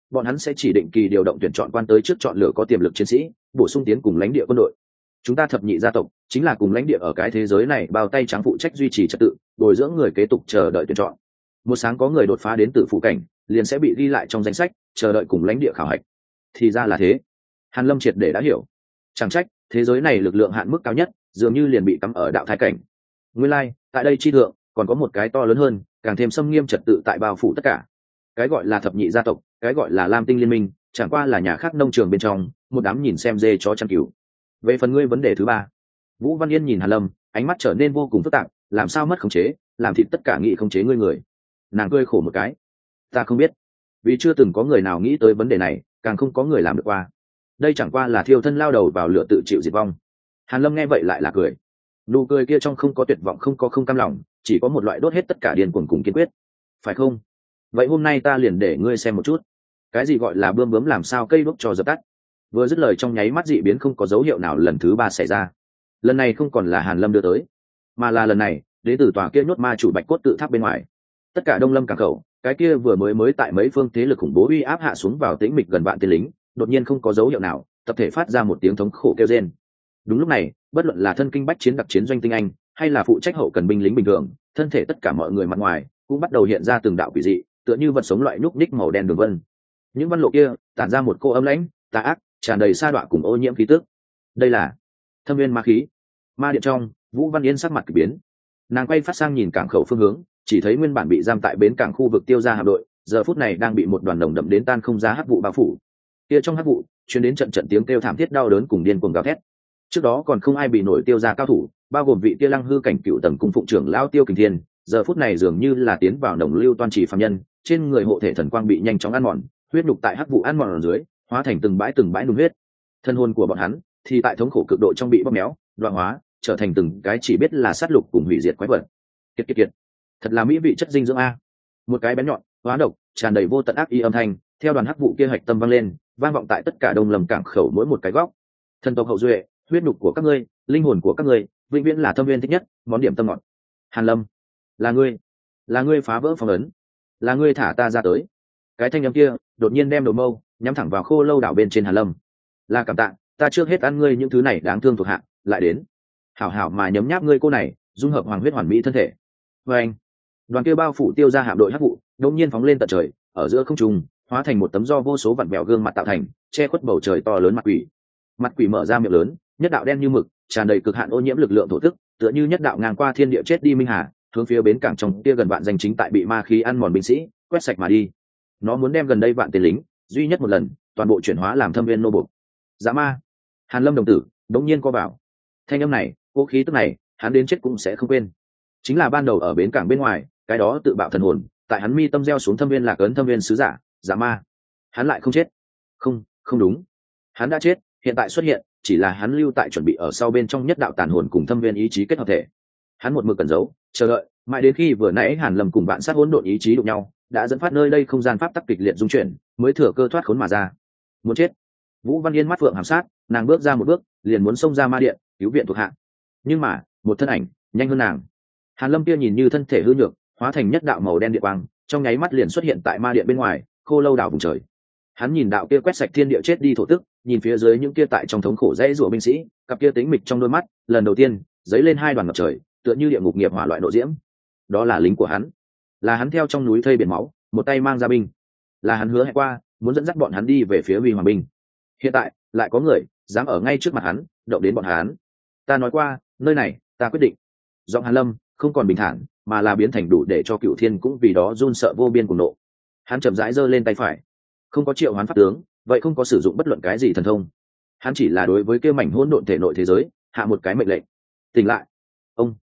Bọn hắn sẽ chỉ định kỳ điều động tuyển chọn quan tới trước chọn lựa có tiềm lực chiến sĩ, bổ sung tiến cùng lãnh địa quân đội. Chúng ta thập nhị gia tộc, chính là cùng lãnh địa ở cái thế giới này bao tay trắng phụ trách duy trì trật tự, bồi dưỡng người kế tục chờ đợi tuyển chọn. Một sáng có người đột phá đến từ phụ cảnh, liền sẽ bị ghi lại trong danh sách, chờ đợi cùng lãnh địa khảo hạch. Thì ra là thế. Hàn lâm triệt để đã hiểu. Chẳng trách, thế giới này lực lượng hạn mức cao nhất, dường như liền bị cắm ở đạo thái cảnh nguyên lai like, tại đây chi thượng còn có một cái to lớn hơn càng thêm xâm nghiêm trật tự tại bao phủ tất cả. Cái gọi là thập nhị gia tộc cái gọi là lam tinh liên minh chẳng qua là nhà khác nông trường bên trong một đám nhìn xem dê chó chăn cừu. về phần ngươi vấn đề thứ ba. Vũ văn yên nhìn hàn lâm ánh mắt trở nên vô cùng phức tạp làm sao mất khống chế làm thịt tất cả nghị khống chế ngươi người. Nàng cười khổ một cái. Ta không biết. Vì chưa từng có người nào nghĩ tới vấn đề này càng không có người làm được qua. Đây chẳng qua là thiêu thân lao đầu vào lửa tự chịu diệt vong. Hàn lâm nghe vậy lại là cười nụ cười kia trong không có tuyệt vọng, không có không cam lòng, chỉ có một loại đốt hết tất cả điền cuồng cùng kiên quyết. Phải không? Vậy hôm nay ta liền để ngươi xem một chút. Cái gì gọi là bươm bướm làm sao cây đúc cho dập tắt? Vừa dứt lời trong nháy mắt dị biến không có dấu hiệu nào lần thứ ba xảy ra. Lần này không còn là hàn lâm đưa tới, mà là lần này, đến từ tòa kia nhốt ma chủ bạch cốt tự tháp bên ngoài. Tất cả đông lâm càng khẩu, cái kia vừa mới mới tại mấy phương thế lực khủng bố uy áp hạ xuống vào tĩnh mịch gần vạn tên lính, đột nhiên không có dấu hiệu nào, tập thể phát ra một tiếng thống khổ kêu rên. Đúng lúc này bất luận là thân kinh bách chiến đặc chiến doanh tinh anh, hay là phụ trách hậu cần binh lính bình thường, thân thể tất cả mọi người mặt ngoài cũng bắt đầu hiện ra từng đạo quỷ dị, tựa như vật sống loại nhúc ních màu đen đường vân. Những văn lộ kia tản ra một cô âm lãnh, tà ác, tràn đầy sa đọa cùng ô nhiễm khí tức. Đây là thâm viên ma khí. Ma điện trong, vũ văn yên sắc mặt k ỳ biến. Nàng quay phát sang nhìn cảng khẩu phương hướng, chỉ thấy nguyên bản bị giam tại bến cảng khu vực tiêu ra hạm đội, giờ phút này đang bị một đoàn đồng đậm đến tan không ra hắc vụ bao phủ. Kia trong hắc vụ chuyến đến trận trận tiếng kêu thảm thiết đau đớn cùng điên cuồng gào thét trước đó còn không ai bị nổi tiêu ra cao thủ, bao gồm vị tia lăng hư cảnh cựu tầng cung phụng trưởng lao tiêu kình thiên, giờ phút này dường như là tiến vào đồng lưu toan trì phạm nhân, trên người hộ thể thần quang bị nhanh chóng ăn mòn, huyết nhục tại hắc vụ ăn mòn ở dưới, hóa thành từng bãi từng bãi nung huyết. Thân hồn của bọn hắn, thì tại thống khổ cực độ trong bị bóp méo đoạn hóa, trở thành từng cái chỉ biết là sát lục cùng hủy diệt quái vật. Kiệt kiệt kiệt. Thật là mỹ vị chất dinh dưỡng a. Một cái bén nhọn, hóa độc, tràn đầy vô tận ác y âm thanh, theo đoàn hắc vụ kia hạch tâm vang lên, vang vọng tại tất cả đông lầm cảng khẩu mỗi một cái góc. Thần tộc hậu duệ huyết nhục của các ngươi, linh hồn của các ngươi, vĩnh viễn là thâm viên thích nhất, món điểm tâm ngọt. Hàn lâm, là ngươi là ngươi phá vỡ phong ấn, là ngươi thả ta ra tới. Cái thanh âm kia đột nhiên đem đồ mâu nhắm thẳng vào khô lâu đảo bên trên hàn lâm. Là cảm tạ, ta trước hết ăn ngươi những thứ này đáng thương thuộc hạ, lại đến. Hảo hảo mà nhấm nháp ngươi cô này, dung hợp hoàng huyết hoàn mỹ thân thể. Và anh, đoàn kia bao phủ tiêu ra hạm đội hắc vụ, đột nhiên phóng lên tận trời, ở giữa không trung, hóa thành một tấm do vô số vặn vẹo gương mặt tạo thành, che khuất bầu trời to lớn mặt quỷ. Mặt quỷ mở ra miệng lớn nhất đạo đen như mực, tràn đầy cực hạn ô nhiễm lực lượng thổ tức tựa như nhất đạo ngang qua thiên địa chết đi minh hà, hướng phía bến cảng trong kia gần vạn danh chính tại bị ma khí ăn mòn binh sĩ, quét sạch mà đi. Nó muốn đem gần đây vạn tên lính, duy nhất một lần, toàn bộ chuyển hóa làm thâm viên nô bục dã dạ ma. Hàn lâm đồng tử, đống nhiên co vào. Thanh âm này vũ khí tức này, hắn đến chết cũng sẽ không quên. Chính là ban đầu ở bến cảng bên ngoài, cái đó tự bạo thần hồn, tại hắn mi tâm gieo xuống thâm viên lạc ấn thâm viên sứ giả giả ma. Hắn lại không chết. Không không đúng. Hắn đã chết, hiện tại xuất hiện chỉ là hắn lưu tại chuẩn bị ở sau bên trong nhất đạo tàn hồn cùng thâm viên ý chí kết hợp thể. Hắn một mực cẩn giấu, chờ đợi, mãi đến khi vừa nãy hàn lầm cùng bạn sát hỗn độn ý chí đụng nhau, đã dẫn phát nơi đây không gian pháp tắc kịch liệt dung chuyển, mới thừa cơ thoát khốn mà ra. Muốn chết. Vũ văn yên mắt phượng hàm sát, nàng bước ra một bước, liền muốn xông ra ma điện, cứu viện thuộc hạ. Nhưng mà, một thân ảnh, nhanh hơn nàng. Hàn lâm kia nhìn như thân thể hư nhược, hóa thành nhất đạo màu đen địa quang, trong nháy mắt liền xuất hiện tại ma điện bên ngoài, khô lâu đảo vùng trời hắn nhìn đạo kia quét sạch thiên địa chết đi thổ tức, nhìn phía dưới những kia tại trong thống khổ dãy rủa binh sĩ, cặp kia tính mịch trong đôi mắt, lần đầu tiên, dấy lên hai đoàn ngập trời, tựa như địa ngục nghiệp hỏa loại nộ diễm. Đó là lính của hắn. Là hắn theo trong núi thây biển máu, một tay mang ra binh. Là hắn hứa hẹn qua, muốn dẫn dắt bọn hắn đi về phía huy hoàng binh hiện tại, lại có người dám ở ngay trước mặt hắn, động đến bọn hắn. Ta nói qua, nơi này, ta quyết định. Giọng hàn lâm không còn bình thản, mà là biến thành đủ để cho cựu thiên cũng vì đó run sợ vô biên cùng nộ. Hắn chậm rãi giơ lên tay phải không có triệu hoán pháp tướng, vậy không có sử dụng bất luận cái gì thần thông. Hắn chỉ là đối với kia mảnh hỗn độn thể nội thế giới, hạ một cái mệnh lệnh. Tỉnh lại. Ông.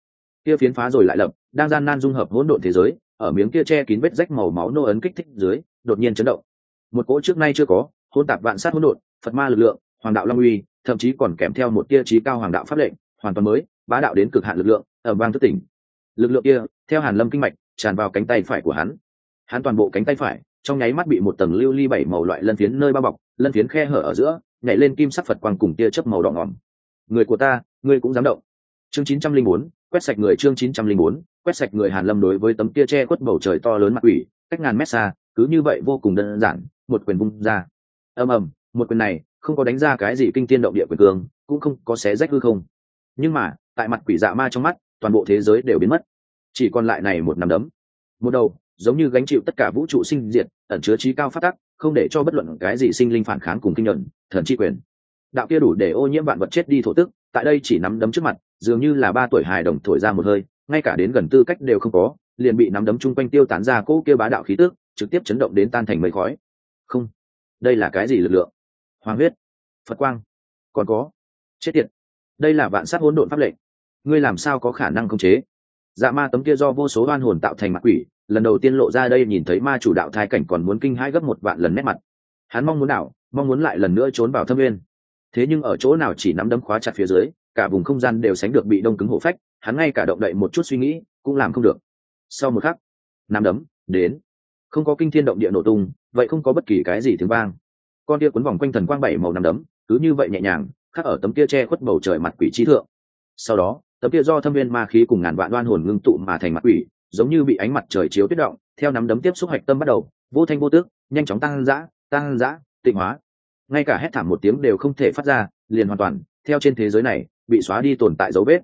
Kia phiến phá rồi lại lập, đang gian nan dung hợp hỗn độn thế giới, ở miếng kia che kín vết rách màu máu nô ấn kích thích dưới, đột nhiên chấn động. Một cỗ trước nay chưa có, hỗn tạp vạn sát hỗn độn, phật ma lực lượng, hoàng đạo long uy, thậm chí còn kèm theo một tia trí cao hoàng đạo pháp lệnh, hoàn toàn mới, bá đạo đến cực hạn lực lượng, ở bang thất tỉnh. Lực lượng kia, theo hàn lâm kinh mạch, tràn vào cánh tay phải của hắn. Hắn toàn bộ cánh tay phải trong nháy mắt bị một tầng lưu ly bảy màu loại lân phiến nơi bao bọc, lân phiến khe hở ở giữa, nhảy lên kim sắc phật quang cùng tia chớp màu đỏ ngỏm. Người của ta, ngươi cũng dám động. Chương chín trăm linh bốn, quét sạch người chương chín trăm linh bốn, quét sạch người hàn lâm đối với tấm tia che khuất bầu trời to lớn mặt quỷ, cách ngàn mét xa, cứ như vậy vô cùng đơn giản, một quyền vung ra. Ầm ầm, một quyền này không có đánh ra cái gì kinh tiên động địa quyền cường, cũng không có xé rách hư không. Nhưng mà, tại mặt quỷ dạ ma trong mắt, toàn bộ thế giới đều biến mất. Chỉ còn lại này một nắm đấm. Một đầu, giống như gánh chịu tất cả vũ trụ sinh diệt ẩn chứa trí cao phát tắc, không để cho bất luận cái gì sinh linh phản kháng cùng kinh nhuận, thần tri quyền. Đạo kia đủ để ô nhiễm vạn vật chết đi thổ tức, tại đây chỉ nắm đấm trước mặt, dường như là ba tuổi hài đồng thổi ra một hơi, ngay cả đến gần tư cách đều không có, liền bị nắm đấm chung quanh tiêu tán ra cỗ kia bá đạo khí tức, trực tiếp chấn động đến tan thành mây khói. Không, đây là cái gì lực lượng? Hoàng huyết, phật quang, còn có, chết tiệt, đây là vạn sát hỗn độn pháp lệnh. Ngươi làm sao có khả năng khống chế? Dạ ma tấm kia do vô số oan hồn tạo thành mặt quỷ lần đầu tiên lộ ra đây nhìn thấy ma chủ đạo thai cảnh còn muốn kinh hãi gấp một vạn lần nét mặt. Hắn mong muốn nào mong muốn lại lần nữa trốn vào thâm nguyên. Thế nhưng ở chỗ nào chỉ nắm đấm khóa chặt phía dưới, cả vùng không gian đều sánh được bị đông cứng hổ phách, hắn ngay cả động đậy một chút suy nghĩ cũng làm không được. Sau một khắc, nắm đấm, đến. Không có kinh thiên động địa nổ tung, vậy không có bất kỳ cái gì tiếng vang. Con tia cuốn vòng quanh thần quang bảy màu nắm đấm, cứ như vậy nhẹ nhàng, khắc ở tấm tia che khuất bầu trời mặt quỷ trí thượng. Sau đó, tấm tia do thâm viên ma khí cùng ngàn vạn đoan hồn ngưng tụ mà thành mặt quỷ giống như bị ánh mặt trời chiếu tuyết động, theo nắm đấm tiếp xúc hạch tâm bắt đầu, vô thanh vô tước nhanh chóng tăng dã tăng dã, tịnh hóa. Ngay cả hét thảm một tiếng đều không thể phát ra, liền hoàn toàn, theo trên thế giới này, bị xóa đi tồn tại dấu vết.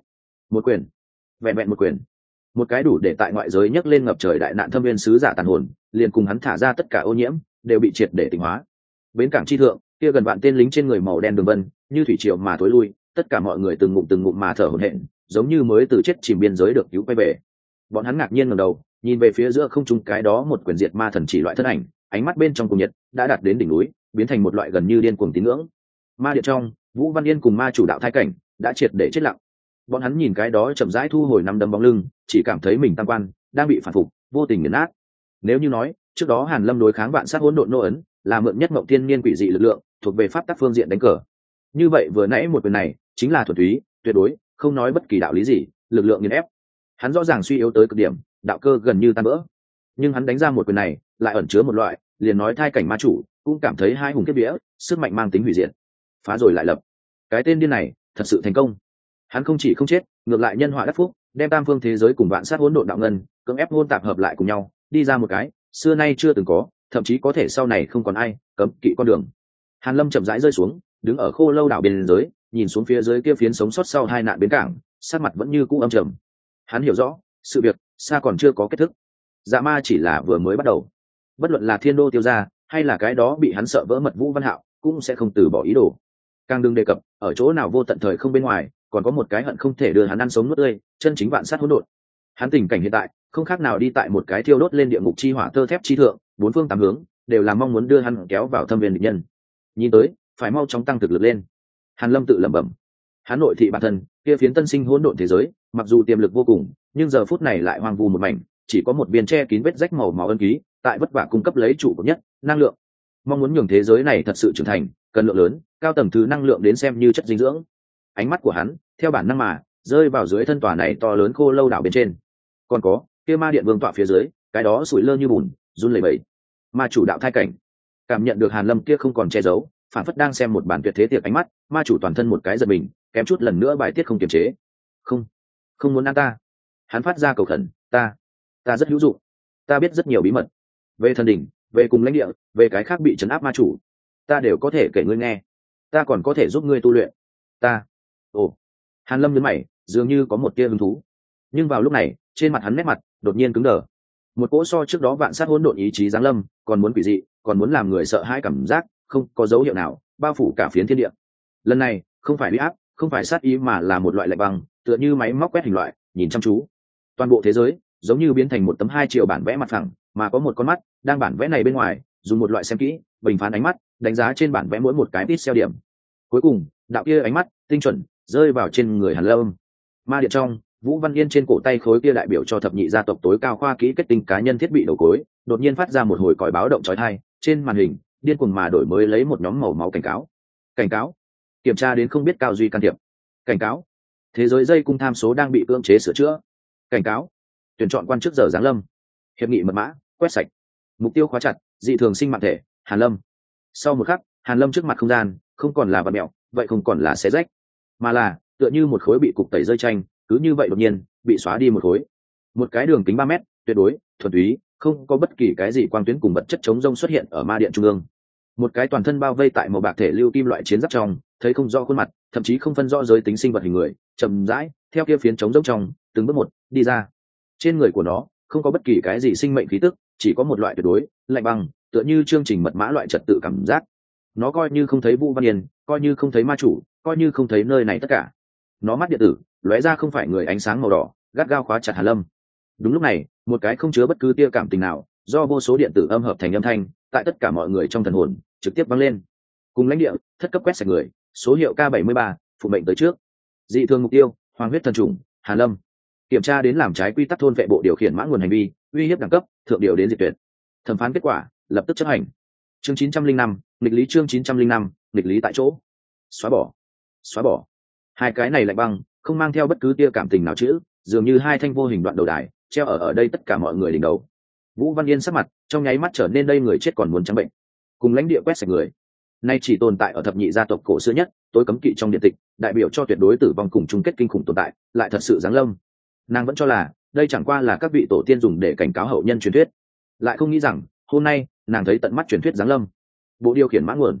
Một quyền. Vẹn vẹn một quyền. Một cái đủ để tại ngoại giới nhấc lên ngập trời đại nạn thâm viên sứ giả tàn hồn, liền cùng hắn thả ra tất cả ô nhiễm, đều bị triệt để tịnh hóa. Bến cảng chi thượng, kia gần vạn tên lính trên người màu đen đường vân, như thủy triều mà thối lui, tất cả mọi người từng ngụm từng ngụm mà thở hổn hển, giống như mới từ chết chìm biên giới được cứu quay về bọn hắn ngạc nhiên ngẩng đầu, nhìn về phía giữa không trung cái đó một quyền diệt ma thần chỉ loại thân ảnh, ánh mắt bên trong cùng nhiệt đã đạt đến đỉnh núi, biến thành một loại gần như điên cuồng tín ngưỡng. Ma điện trong, vũ văn yên cùng ma chủ đạo thai cảnh đã triệt để chết lặng. Bọn hắn nhìn cái đó chậm rãi thu hồi năm đấm bóng lưng, chỉ cảm thấy mình tam quan, đang bị phản phục, vô tình nghiền nát. Nếu như nói, trước đó hàn lâm đối kháng vạn sát hỗn độn nô ấn, là mượn nhất mộng thiên niên quỷ dị lực lượng, thuộc về pháp tắc phương diện đánh cờ. Như vậy vừa nãy một quyền này, chính là thuần túy, tuyệt đối, không nói bất kỳ đạo lý gì, lực lượng nghiền ép hắn rõ ràng suy yếu tới cực điểm, đạo cơ gần như tan vỡ. Nhưng hắn đánh ra một quyền này, lại ẩn chứa một loại, liền nói thai cảnh ma chủ, cũng cảm thấy hai hùng kết vía sức mạnh mang tính hủy diệt. Phá rồi lại lập. Cái tên điên này, thật sự thành công. Hắn không chỉ không chết, ngược lại nhân họa đắc phúc, đem tam phương thế giới cùng vạn sát hỗn độn đạo ngân, cưỡng ép hôn tạp hợp lại cùng nhau, đi ra một cái, xưa nay chưa từng có, thậm chí có thể sau này không còn ai, cấm kỵ con đường. Hàn lâm chậm rãi rơi xuống, đứng ở khô lâu đảo bên dưới, nhìn xuống phía dưới kia phiến sống sót sau hai nạn bến cảng sát mặt vẫn như cũ âm trầm hắn hiểu rõ, sự việc xa còn chưa có kết thúc. Dạ ma chỉ là vừa mới bắt đầu. Bất luận là thiên đô tiêu gia hay là cái đó bị hắn sợ vỡ mật vũ văn hạo cũng sẽ không từ bỏ ý đồ. Càng đừng đề cập, ở chỗ nào vô tận thời không bên ngoài, còn có một cái hận không thể đưa hắn ăn sống nuốt tươi, chân chính vạn sát hỗn độn. Hắn tình cảnh hiện tại, không khác nào đi tại một cái thiêu đốt lên địa ngục chi hỏa tơ thép chi thượng, bốn phương tám hướng, đều là mong muốn đưa hắn kéo vào thâm viên địch nhân. Nhìn tới, phải mau chóng tăng thực lực lên. Hàn lâm tự lẩm bẩm. Hắn nội thị bản thân, kia phiến tân sinh hỗn độn thế giới mặc dù tiềm lực vô cùng, nhưng giờ phút này lại hoang vu một mảnh, chỉ có một viên tre kín vết rách màu máu ân ký, tại vất vả cung cấp lấy chủ cấp nhất, năng lượng. Mong muốn nhường thế giới này thật sự trưởng thành, cần lượng lớn, cao tầng thứ năng lượng đến xem như chất dinh dưỡng. Ánh mắt của hắn, theo bản năng mà, rơi vào dưới thân tòa này to lớn khô lâu đảo bên trên. Còn có, kia ma điện vương tọa phía dưới, cái đó sủi lơ như bùn, run lẩy bẩy. Ma chủ đạo thai cảnh. Cảm nhận được hàn lâm kia không còn che giấu, phản phất đang xem một bản tuyệt thế tiệc ánh mắt, ma chủ toàn thân một cái giật mình, kém chút lần nữa bài tiết không kiềm chế. Không không muốn ăn ta. Hắn phát ra cầu khẩn, ta ta rất hữu dụng. Ta biết rất nhiều bí mật. Về thần đỉnh, về cùng lãnh địa, về cái khác bị chấn áp ma chủ, ta đều có thể kể ngươi nghe. Ta còn có thể giúp ngươi tu luyện. Ta, ồ. Hàn lâm nhấn mày, dường như có một tia hứng thú. Nhưng vào lúc này, trên mặt hắn nét mặt đột nhiên cứng đờ. Một cỗ so trước đó vạn sát hỗn độn ý chí giáng lâm, còn muốn quỷ dị, còn muốn làm người sợ hãi cảm giác, không có dấu hiệu nào bao phủ cả phiến thiên địa. Lần này, không phải uy áp, không phải sát ý mà là một loại lạnh băng tựa như máy móc quét hình loại, nhìn chăm chú. Toàn bộ thế giới, giống như biến thành một tấm hai triệu bản vẽ mặt phẳng, mà có một con mắt đang bản vẽ này bên ngoài, dùng một loại xem kỹ, bình phán ánh mắt, đánh giá trên bản vẽ mỗi một cái ít xeo điểm. Cuối cùng, đạo kia ánh mắt, tinh chuẩn, rơi vào trên người hàn lâm. Ma điện trong, vũ văn yên trên cổ tay khối kia đại biểu cho thập nhị gia tộc tối cao khoa kỹ kết tinh cá nhân thiết bị đầu cối, đột nhiên phát ra một hồi còi báo động chói tai, trên màn hình, điên cuồng mà đổi mới lấy một nhóm màu máu cảnh cáo. Cảnh cáo? Kiểm tra đến không biết cao duy can thiệp. Cảnh cáo? Thế giới dây cung tham số đang bị cưỡng chế sửa chữa. Cảnh cáo, tuyển chọn quan chức giờ giáng lâm. Hiệp nghị mật mã, quét sạch. Mục tiêu khóa chặt, dị thường sinh mạng thể, hàn lâm. Sau một khắc, hàn lâm trước mặt không gian, không còn là vật mẹo, vậy không còn là xé rách, mà là tựa như một khối bị cục tẩy rơi tranh, cứ như vậy đột nhiên, bị xóa đi một khối. Một cái đường kính ba mét, tuyệt đối, thuần túy, không có bất kỳ cái gì quang tuyến cùng vật chất chống rông xuất hiện ở ma điện trung ương. Một cái toàn thân bao vây tại một bạc thể lưu kim loại chiến giáp trong thấy không rõ khuôn mặt, thậm chí không phân rõ giới tính sinh vật hình người, chậm rãi, theo kia phiến chống rỗng trong, từng bước một, đi ra. Trên người của nó, không có bất kỳ cái gì sinh mệnh khí tức, chỉ có một loại tuyệt đối, lạnh băng, tựa như chương trình mật mã loại trật tự cảm giác. Nó coi như không thấy vũ văn yên, coi như không thấy ma chủ, coi như không thấy nơi này tất cả. Nó mắt điện tử, lóe ra không phải người ánh sáng màu đỏ, gắt gao khóa chặt hà lâm. Đúng lúc này, một cái không chứa bất cứ tia cảm tình nào, do vô số điện tử âm hợp thành âm thanh, tại tất cả mọi người trong thần hồn, trực tiếp vang lên. Cùng lãnh địa, thất cấp quét sạch người số hiệu k 73 phụ mệnh tới trước. Dị thường mục tiêu hoàng huyết thần trùng hà lâm. Kiểm tra đến làm trái quy tắc thôn vệ bộ điều khiển mã nguồn hành vi uy hiếp đẳng cấp thượng điều đến diệt tuyệt. Thẩm phán kết quả lập tức chấp hành. Chương 905, nghịch lý chương 905, nghịch lý tại chỗ. Xóa bỏ. Xóa bỏ. Hai cái này lạnh băng không mang theo bất cứ tia cảm tình nào chữ dường như hai thanh vô hình đoạn đầu đài treo ở ở đây tất cả mọi người đỉnh đầu. Vũ văn yên sắc mặt trong nháy mắt trở nên đây người chết còn muốn trắng bệnh. Cùng lãnh địa quét sạch người nay chỉ tồn tại ở thập nhị gia tộc cổ xưa nhất, tối cấm kỵ trong điện tịch, đại biểu cho tuyệt đối tử vong cùng chung kết kinh khủng tồn tại, lại thật sự giáng lâm. Nàng vẫn cho là, đây chẳng qua là các vị tổ tiên dùng để cảnh cáo hậu nhân truyền thuyết. Lại không nghĩ rằng, hôm nay, nàng thấy tận mắt truyền thuyết giáng lâm. Bộ điều khiển mã nguồn.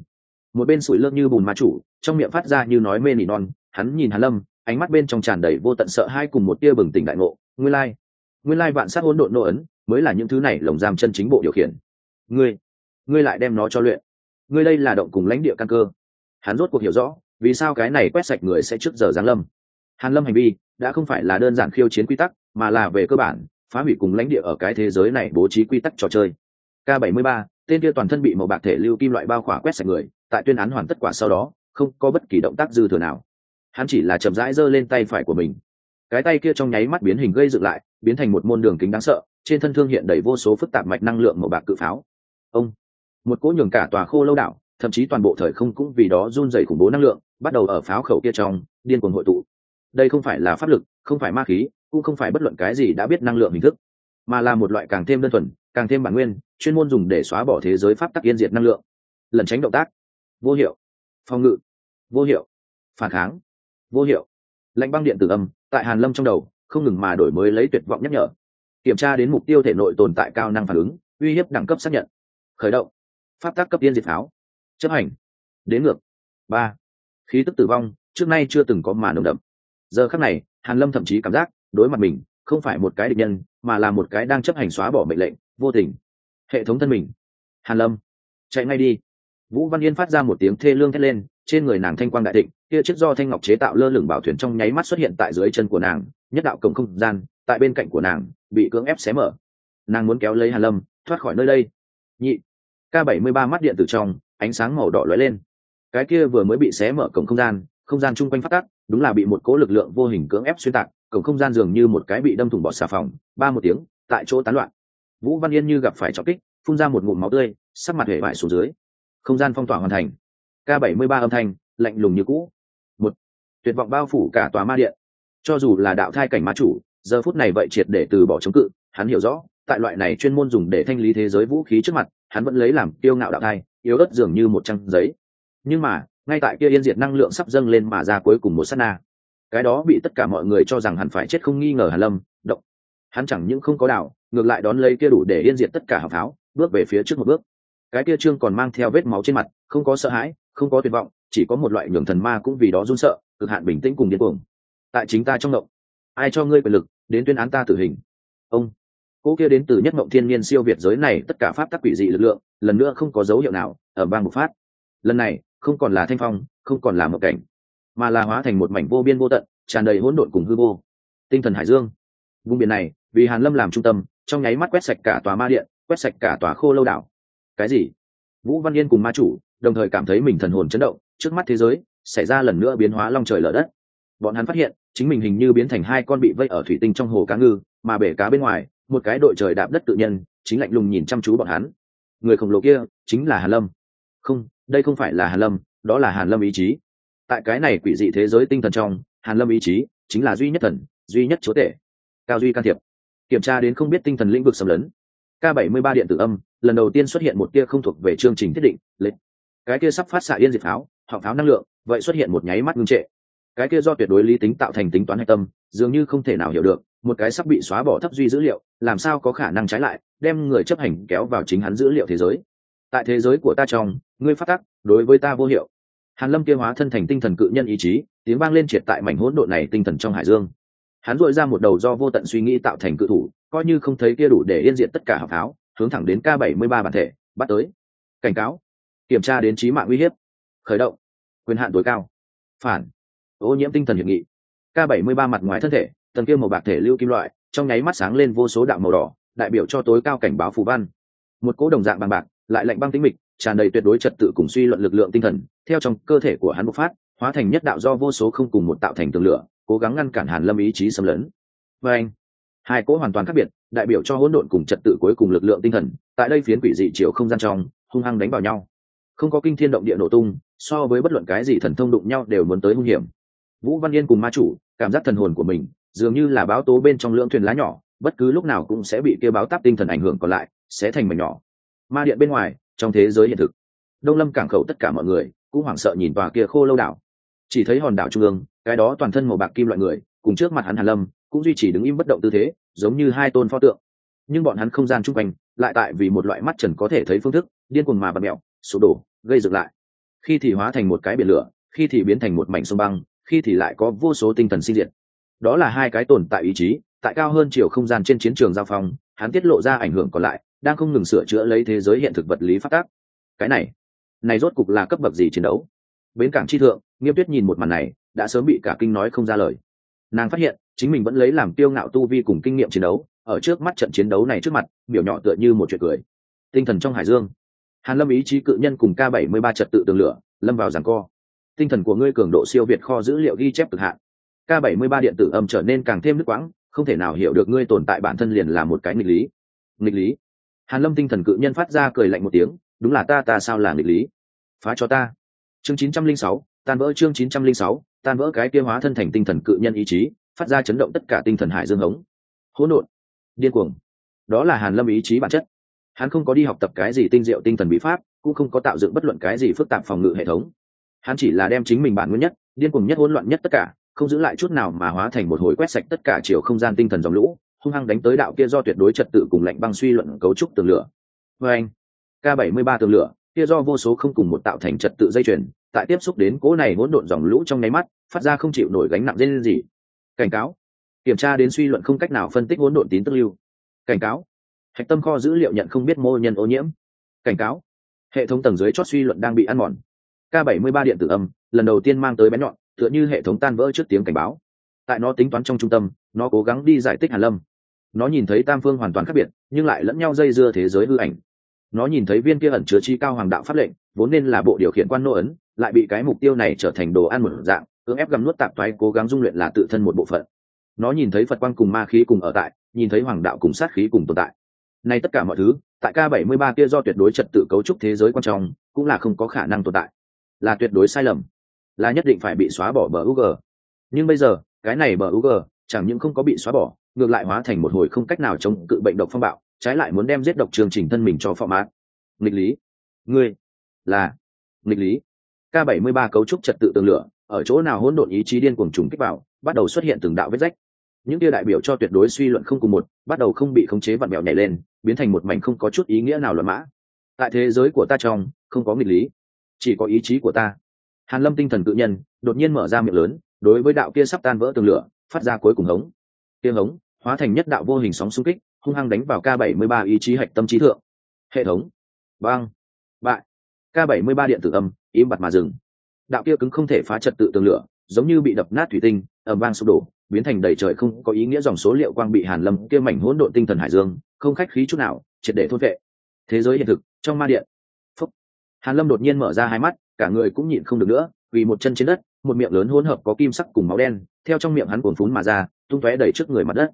Một bên sủi lơm như bùn ma chủ, trong miệng phát ra như nói mê nỉ non, hắn nhìn hàn lâm, ánh mắt bên trong tràn đầy vô tận sợ hai cùng một tia bừng tỉnh đại ngộ. Nguyên lai nguyên lai vạn sát hỗn độn nô ấn mới là những thứ này lồng giam chân chính bộ điều khiển. Ngươi ngươi lại đem nó cho luyện ngươi đây là động cùng lãnh địa căn cơ. Hắn rốt cuộc hiểu rõ, vì sao cái này quét sạch người sẽ trước giờ giáng lâm. Hàn lâm hành vi, đã không phải là đơn giản khiêu chiến quy tắc, mà là về cơ bản, phá hủy cùng lãnh địa ở cái thế giới này bố trí quy tắc trò chơi. K 73 tên kia toàn thân bị màu bạc thể lưu kim loại bao khỏa quét sạch người, tại tuyên án hoàn tất quả sau đó, không có bất kỳ động tác dư thừa nào. Hắn chỉ là chậm rãi giơ lên tay phải của mình. Cái tay kia trong nháy mắt biến hình gây dựng lại, biến thành một môn đường kính đáng sợ, trên thân thương hiện đầy vô số phức tạp mạch năng lượng màu bạc cự pháo. Ông một cỗ nhường cả tòa khô lâu đảo, thậm chí toàn bộ thời không cũng vì đó run dày khủng bố năng lượng, bắt đầu ở pháo khẩu kia trong, điên cuồng hội tụ. Đây không phải là pháp lực, không phải ma khí, cũng không phải bất luận cái gì đã biết năng lượng hình thức, mà là một loại càng thêm đơn thuần, càng thêm bản nguyên, chuyên môn dùng để xóa bỏ thế giới pháp tắc yên diệt năng lượng. Lần tránh động tác. Vô hiệu. Phòng ngự. Vô hiệu. Phản kháng. Vô hiệu. Lạnh băng điện tử âm, tại hàn lâm trong đầu, không ngừng mà đổi mới lấy tuyệt vọng nhắc nhở. Kiểm tra đến mục tiêu thể nội tồn tại cao năng phản ứng, uy hiếp đẳng cấp xác nhận. Khởi động pháp tác cấp tiên diệt pháo, chấp hành. Đến ngược. Ba. Khí tức tử vong, trước nay chưa từng có mà nồng đậm. Giờ khắc này, hàn lâm thậm chí cảm giác đối mặt mình không phải một cái địch nhân, mà là một cái đang chấp hành xóa bỏ mệnh lệnh, vô tình. Hệ thống thân mình. Hàn lâm. Chạy ngay đi. Vũ văn yên phát ra một tiếng thê lương thét lên, trên người nàng thanh quang đại thịnh, kia chiếc do thanh ngọc chế tạo lơ lửng bảo thuyền trong nháy mắt xuất hiện tại dưới chân của nàng, nhất đạo cổng không gian, tại bên cạnh của nàng, bị cưỡng ép xé mở. Nàng muốn kéo lấy hàn lâm, thoát khỏi nơi đây. Nhị k 73 mắt điện tử trong, ánh sáng màu đỏ lóe lên. Cái kia vừa mới bị xé mở cổng không gian không gian chung quanh phát tắc, đúng là bị một cố lực lượng vô hình cưỡng ép xuyên tạc, cổng không gian dường như một cái bị đâm thủng bọt xà phòng, ba một tiếng, tại chỗ tán loạn. Vũ văn yên như gặp phải trọng kích, phun ra một ngụm máu tươi, sắc mặt hề vải xuống dưới. Không gian phong tỏa hoàn thành. K 73 âm thanh, lạnh lùng như cũ. Một, tuyệt vọng bao phủ cả tòa ma điện. Cho dù là đạo thai cảnh ma chủ, giờ phút này vậy triệt để từ bỏ chống cự, hắn hiểu rõ tại loại này chuyên môn dùng để thanh lý thế giới vũ khí trước mặt, hắn vẫn lấy làm kiêu ngạo đạo thai, yếu ớt dường như một trang giấy. Nhưng mà, ngay tại kia yên diệt năng lượng sắp dâng lên mà ra cuối cùng một sát na. Cái đó bị tất cả mọi người cho rằng hắn phải chết không nghi ngờ hàn lâm, động. Hắn chẳng những không có đạo, ngược lại đón lấy kia đủ để yên diệt tất cả hào pháo, bước về phía trước một bước. Cái kia trương còn mang theo vết máu trên mặt, không có sợ hãi, không có tuyệt vọng, chỉ có một loại nhường thần ma cũng vì đó run sợ, cực hạn bình tĩnh cùng điên cuồng. Tại chính ta trong động, ai cho ngươi quyền lực đến tuyên án ta tử hình? Ông cỗ kia đến từ nhất mộng thiên nhiên siêu việt giới này tất cả pháp tắc quỷ dị lực lượng, lần nữa không có dấu hiệu nào ở bang một phát. Lần này, không còn là thanh phong, không còn là một cảnh, mà là hóa thành một mảnh vô biên vô tận, tràn đầy hỗn độn cùng hư vô. Tinh thần hải dương. Vùng biển này, vì hàn lâm làm trung tâm, trong nháy mắt quét sạch cả tòa ma điện, quét sạch cả tòa khô lâu đảo. Cái gì? Vũ văn yên cùng ma chủ, đồng thời cảm thấy mình thần hồn chấn động, trước mắt thế giới, xảy ra lần nữa biến hóa long trời lở đất. Bọn hắn phát hiện, chính mình hình như biến thành hai con bị vây ở thủy tinh trong hồ cá ngư, mà bể cá bên ngoài một cái đội trời đạp đất tự nhân, chính lạnh lùng nhìn chăm chú bọn hắn. Người khổng lồ kia chính là hàn lâm. Không, đây không phải là hàn lâm, đó là hàn lâm ý chí. Tại cái này quỷ dị thế giới tinh thần trong, hàn lâm ý chí chính là duy nhất thần, duy nhất chúa tể. Cao duy can thiệp. Kiểm tra đến không biết tinh thần lĩnh vực xâm lấn. K 73 điện tử âm, lần đầu tiên xuất hiện một tia không thuộc về chương trình thiết định lệnh cái kia sắp phát xạ yên diệt pháo hoặc pháo năng lượng, vậy xuất hiện một nháy mắt ngưng trệ. Cái kia do tuyệt đối lý tính tạo thành tính toán hạch tâm, dường như không thể nào hiểu được một cái sắp bị xóa bỏ thấp duy dữ liệu làm sao có khả năng trái lại đem người chấp hành kéo vào chính hắn dữ liệu thế giới. Tại thế giới của ta trong ngươi phát tắc đối với ta vô hiệu. Hàn lâm kia hóa thân thành tinh thần cự nhân ý chí tiếng vang lên triệt tại mảnh hỗn độn này tinh thần trong hải dương. Hắn dội ra một đầu do vô tận suy nghĩ tạo thành cự thủ coi như không thấy kia đủ để yên diện tất cả học tháo, hướng thẳng đến k 73 bản thể bắt tới. Cảnh cáo. Kiểm tra đến trí mạng uy hiếp. Khởi động. Quyền hạn tối cao. Phản. Ô nhiễm tinh thần hiệp nghị. K 73 mặt ngoài thân thể tầng kia màu bạc thể lưu kim loại, trong nháy mắt sáng lên vô số đạo màu đỏ, đại biểu cho tối cao cảnh báo phù văn. Một cỗ đồng dạng bằng bạc, lại lạnh băng tĩnh mịch, tràn đầy tuyệt đối trật tự cùng suy luận lực lượng tinh thần, theo trong cơ thể của hắn bộc phát, hóa thành nhất đạo do vô số không cùng một tạo thành tường lửa, cố gắng ngăn cản hàn lâm ý chí xâm lấn. Và anh hai cỗ hoàn toàn khác biệt, đại biểu cho hỗn độn cùng trật tự cuối cùng lực lượng tinh thần, tại đây phiến quỷ dị chiều không gian trong, hung hăng đánh vào nhau. Không có kinh thiên động địa nổ tung, so với bất luận cái gì thần thông đụng nhau đều muốn tới hung hiểm. Vũ văn yên cùng ma chủ, cảm giác thần hồn của mình dường như là báo tố bên trong lưỡng thuyền lá nhỏ, bất cứ lúc nào cũng sẽ bị kêu báo táp tinh thần ảnh hưởng còn lại, sẽ thành mảnh nhỏ. Ma điện bên ngoài, trong thế giới hiện thực, đông lâm cảng khẩu tất cả mọi người cũng hoảng sợ nhìn vào kia khô lâu đảo. Chỉ thấy hòn đảo trung ương, cái đó toàn thân màu bạc kim loại người, cùng trước mặt hắn hàn lâm, cũng duy trì đứng im bất động tư thế, giống như hai tôn pho tượng. Nhưng bọn hắn không gian chung quanh, lại tại vì một loại mắt trần có thể thấy phương thức, điên cuồng mà bật mẹo, sụp đổ, gây dựng lại. Khi thì hóa thành một cái biển lửa, khi thì biến thành một mảnh sông băng, khi thì lại có vô số tinh thần sinh diệt đó là hai cái tồn tại ý chí, tại cao hơn chiều không gian trên chiến trường giao phong, hắn tiết lộ ra ảnh hưởng còn lại, đang không ngừng sửa chữa lấy thế giới hiện thực vật lý phát tác. Cái này này rốt cục là cấp bậc gì chiến đấu? Bến cảng chi thượng, nghiêm tuyết nhìn một màn này, đã sớm bị cả kinh nói không ra lời. Nàng phát hiện, chính mình vẫn lấy làm tiêu ngạo tu vi cùng kinh nghiệm chiến đấu, ở trước mắt trận chiến đấu này trước mặt, biểu nhỏ tựa như một chuyện cười. Tinh thần trong hải dương. Hàn lâm ý chí cự nhân cùng k 73 trật tự tường lửa, lâm vào giằng co. Tinh thần của ngươi cường độ siêu việt kho dữ liệu ghi chép cực hạn k 73 điện tử âm trở nên càng thêm nước quãng không thể nào hiểu được ngươi tồn tại bản thân liền là một cái nghịch lý. Nghịch lý? Hàn lâm tinh thần cự nhân phát ra cười lạnh một tiếng đúng là ta ta sao là nghịch lý? Phá cho ta. Chương 906, tan vỡ chương 906, tan vỡ cái kia hóa thân thành tinh thần cự nhân ý chí phát ra chấn động tất cả tinh thần hải dương hống. Hỗn độn. Điên cuồng. Đó là hàn lâm ý chí bản chất. Hắn không có đi học tập cái gì tinh diệu tinh thần bí pháp cũng không có tạo dựng bất luận cái gì phức tạp phòng ngự hệ thống. Hắn chỉ là đem chính mình bản nguyên nhất điên cuồng nhất hỗn loạn nhất tất cả không giữ lại chút nào mà hóa thành một hồi quét sạch tất cả chiều không gian tinh thần dòng lũ, hung hăng đánh tới đạo kia do tuyệt đối trật tự cùng lạnh băng suy luận cấu trúc tường lửa. Vê anh, k bảy mươi ba tường lửa, kia do vô số không cùng một tạo thành trật tự dây chuyền, tại tiếp xúc đến cố này hỗn độn dòng lũ trong nháy mắt, phát ra không chịu nổi gánh nặng dây lên gì. Cảnh cáo, kiểm tra đến suy luận không cách nào phân tích hỗn độn tín tức lưu. Cảnh cáo, hạch tâm kho dữ liệu nhận không biết mô nhân ô nhiễm. Cảnh cáo, hệ thống tầng dưới chót suy luận đang bị ăn mòn. K 73 điện tử âm, lần đầu tiên mang tới bén nhọn tựa như hệ thống tan vỡ trước tiếng cảnh báo. Tại nó tính toán trong trung tâm, nó cố gắng đi giải tích hàn lâm. Nó nhìn thấy tam phương hoàn toàn khác biệt, nhưng lại lẫn nhau dây dưa thế giới hư ảnh. Nó nhìn thấy viên kia ẩn chứa chi cao hoàng đạo pháp lệnh, vốn nên là bộ điều khiển quan nô ấn, lại bị cái mục tiêu này trở thành đồ ăn một dạng, cưỡng ép gầm nuốt tạp thoái cố gắng dung luyện là tự thân một bộ phận. Nó nhìn thấy phật quang cùng ma khí cùng ở tại, nhìn thấy hoàng đạo cùng sát khí cùng tồn tại. Nay tất cả mọi thứ, tại k 73 kia do tuyệt đối trật tự cấu trúc thế giới quan trọng, cũng là không có khả năng tồn tại. Là tuyệt đối sai lầm là nhất định phải bị xóa bỏ bờ UG. Nhưng bây giờ, cái này bờ UG chẳng những không có bị xóa bỏ, ngược lại hóa thành một hồi không cách nào chống cự bệnh độc phong bạo, trái lại muốn đem giết độc trường trình thân mình cho phò mát. Nghịch lý. Ngươi là nghịch lý. K73 cấu trúc trật tự tường lửa, ở chỗ nào hỗn độn ý chí điên cuồng trùng kích vào, bắt đầu xuất hiện từng đạo vết rách. Những kia đại biểu cho tuyệt đối suy luận không cùng một, bắt đầu không bị khống chế vặn bẹo nhảy lên, biến thành một mảnh không có chút ý nghĩa nào luận mã. Tại thế giới của ta trong, không có nghịch lý, chỉ có ý chí của ta hàn lâm tinh thần tự nhân đột nhiên mở ra miệng lớn, đối với đạo kia sắp tan vỡ tường lửa, phát ra cuối cùng hống. Kia hống, hóa thành nhất đạo vô hình sóng xung kích, hung hăng đánh vào k 73 ý chí hạch tâm trí thượng. Hệ thống. Băng bại. K 73 điện tử âm, im bặt mà dừng. Đạo kia cứng không thể phá trật tự tường lửa, giống như bị đập nát thủy tinh, ầm vang sụp đổ, biến thành đầy trời không có ý nghĩa dòng số liệu quang bị hàn lâm kia mảnh hỗn độn tinh thần hải dương, không khách khí chút nào, triệt để thôn vệ. Thế giới hiện thực, trong ma điện. Phúc. hàn lâm đột nhiên mở ra hai mắt cả người cũng nhịn không được nữa, vì một chân trên đất, một miệng lớn hỗn hợp có kim sắc cùng máu đen, theo trong miệng hắn cuồn phún mà ra, tung tóe đầy trước người mặt đất.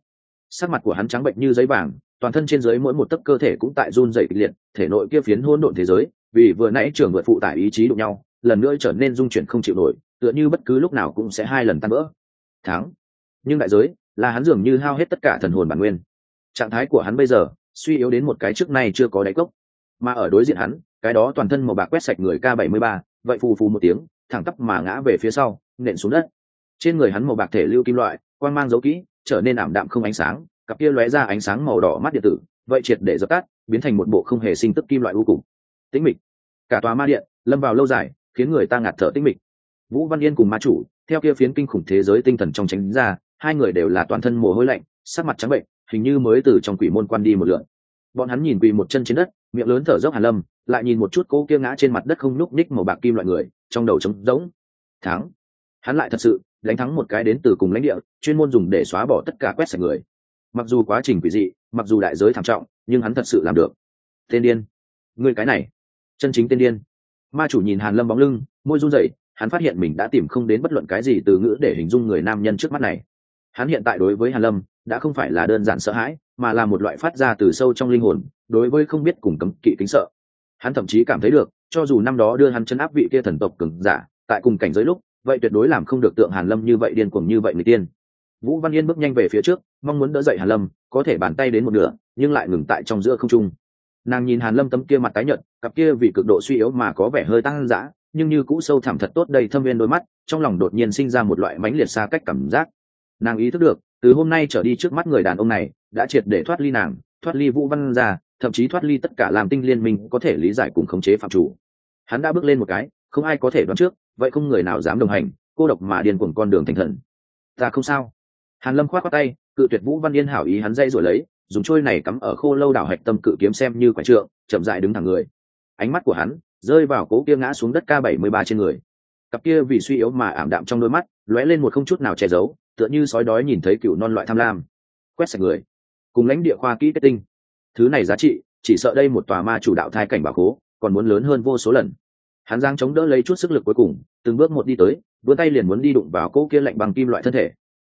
Sắc mặt của hắn trắng bệnh như giấy vàng, toàn thân trên dưới mỗi một tấc cơ thể cũng tại run dày kịch liệt, thể nội kia phiến hỗn độn thế giới, vì vừa nãy trưởng vượt phụ tải ý chí đụng nhau, lần nữa trở nên dung chuyển không chịu nổi, tựa như bất cứ lúc nào cũng sẽ hai lần tan vỡ. Thắng. Nhưng đại giới, là hắn dường như hao hết tất cả thần hồn bản nguyên. Trạng thái của hắn bây giờ, suy yếu đến một cái trước nay chưa có đáy cốc. Mà ở đối diện hắn, cái đó toàn thân màu bạc quét sạch người k 73 vậy phù phù một tiếng, thẳng tắp mà ngã về phía sau, nện xuống đất. Trên người hắn màu bạc thể lưu kim loại quan mang dấu kỹ, trở nên ảm đạm không ánh sáng, cặp kia lóe ra ánh sáng màu đỏ mắt điện tử, vậy triệt để dập tắt, biến thành một bộ không hề sinh tức kim loại vô cùng tĩnh mịch. Cả tòa ma điện lâm vào lâu dài, khiến người ta ngạt thở tĩnh mịch. Vũ văn yên cùng ma chủ, theo kia phiến kinh khủng thế giới tinh thần trong tránh ra, hai người đều là toàn thân mồ hôi lạnh, sắc mặt trắng bệnh, hình như mới từ trong quỷ môn quan đi một lượn bọn hắn nhìn quỳ một chân trên đất miệng lớn thở dốc hàn lâm, lại nhìn một chút cô kia ngã trên mặt đất không nhúc ních màu bạc kim loại người, trong đầu trống rỗng. Thắng. Hắn lại thật sự đánh thắng một cái đến từ cùng lãnh địa, chuyên môn dùng để xóa bỏ tất cả quét sạch người. Mặc dù quá trình quỷ dị, mặc dù đại giới thảm trọng, nhưng hắn thật sự làm được. Tên điên. Người cái này. Chân chính tên điên. Ma chủ nhìn hàn lâm bóng lưng, môi run rẩy, hắn phát hiện mình đã tìm không đến bất luận cái gì từ ngữ để hình dung người nam nhân trước mắt này hắn hiện tại đối với hàn lâm, đã không phải là đơn giản sợ hãi, mà là một loại phát ra từ sâu trong linh hồn, đối với không biết cùng cấm kỵ kính sợ. Hắn thậm chí cảm thấy được, cho dù năm đó đưa hắn chân áp vị kia thần tộc cường giả, tại cùng cảnh giới lúc, vậy tuyệt đối làm không được tượng hàn lâm như vậy điên cuồng như vậy người tiên. Vũ văn yên bước nhanh về phía trước, mong muốn đỡ dậy hàn lâm, có thể bàn tay đến một nửa, nhưng lại ngừng tại trong giữa không trung. Nàng nhìn hàn lâm tấm kia mặt tái nhợt, cặp kia vì cực độ suy yếu mà có vẻ hơi tăng dã, nhưng như cũ sâu thẳm thật tốt đầy thâm viên đôi mắt, trong lòng đột nhiên sinh ra một loại mãnh liệt xa cách cảm giác nàng ý thức được, từ hôm nay trở đi trước mắt người đàn ông này đã triệt để thoát ly nàng, thoát ly vũ văn ra thậm chí thoát ly tất cả làm tinh liên minh có thể lý giải cùng khống chế phạm chủ. Hắn đã bước lên một cái, không ai có thể đoán trước, vậy không người nào dám đồng hành, cô độc mà điên cuồng con đường thành thần. Ta không sao. Hàn lâm khoát qua tay, cự tuyệt vũ văn yên hảo ý hắn dây rồi lấy, dùng trôi này cắm ở khô lâu đảo hạch tâm cự kiếm xem như quả trượng, chậm dại đứng thẳng người. Ánh mắt của hắn rơi vào cố kia ngã xuống đất k 73 trên người. Cặp kia vì suy yếu mà ảm đạm trong đôi mắt, lóe lên một không chút nào che giấu tựa như sói đói nhìn thấy cựu non loại tham lam. Quét sạch người. Cùng lãnh địa khoa kỹ kết tinh. Thứ này giá trị chỉ sợ đây một tòa ma chủ đạo thai cảnh bảo khố còn muốn lớn hơn vô số lần. Hắn giang chống đỡ lấy chút sức lực cuối cùng từng bước một đi tới vươn tay liền muốn đi đụng vào cỗ kia lạnh bằng kim loại thân thể.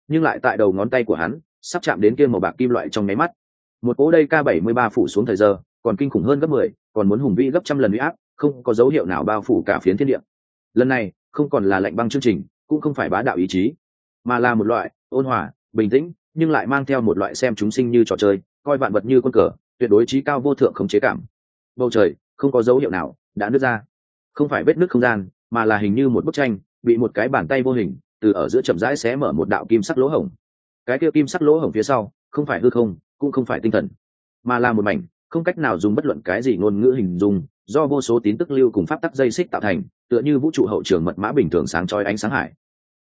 Nhưng lại tại đầu ngón tay của hắn sắp chạm đến kia màu bạc kim loại trong nháy mắt. Một cỗ đây k 73 phủ xuống thời giờ còn kinh khủng hơn gấp 10, còn muốn hùng vĩ gấp trăm lần uy áp không có dấu hiệu nào bao phủ cả phiến thiên địa. Lần này không còn là lạnh băng chương trình cũng không phải bá đạo ý chí mà là một loại ôn hòa, bình tĩnh, nhưng lại mang theo một loại xem chúng sinh như trò chơi, coi vạn vật như quân cờ, tuyệt đối trí cao vô thượng không chế cảm. Bầu trời, không có dấu hiệu nào đã nứt ra. Không phải vết nứt không gian, mà là hình như một bức tranh, bị một cái bàn tay vô hình, từ ở giữa chậm rãi xé mở một đạo kim sắc lỗ hổng. Cái kia kim sắc lỗ hổng phía sau, không phải hư không, cũng không phải tinh thần, mà là một mảnh, không cách nào dùng bất luận cái gì ngôn ngữ hình dung, do vô số tín tức lưu cùng pháp tắc dây xích tạo thành, tựa như vũ trụ hậu trường mật mã bình thường sáng trói ánh sáng hải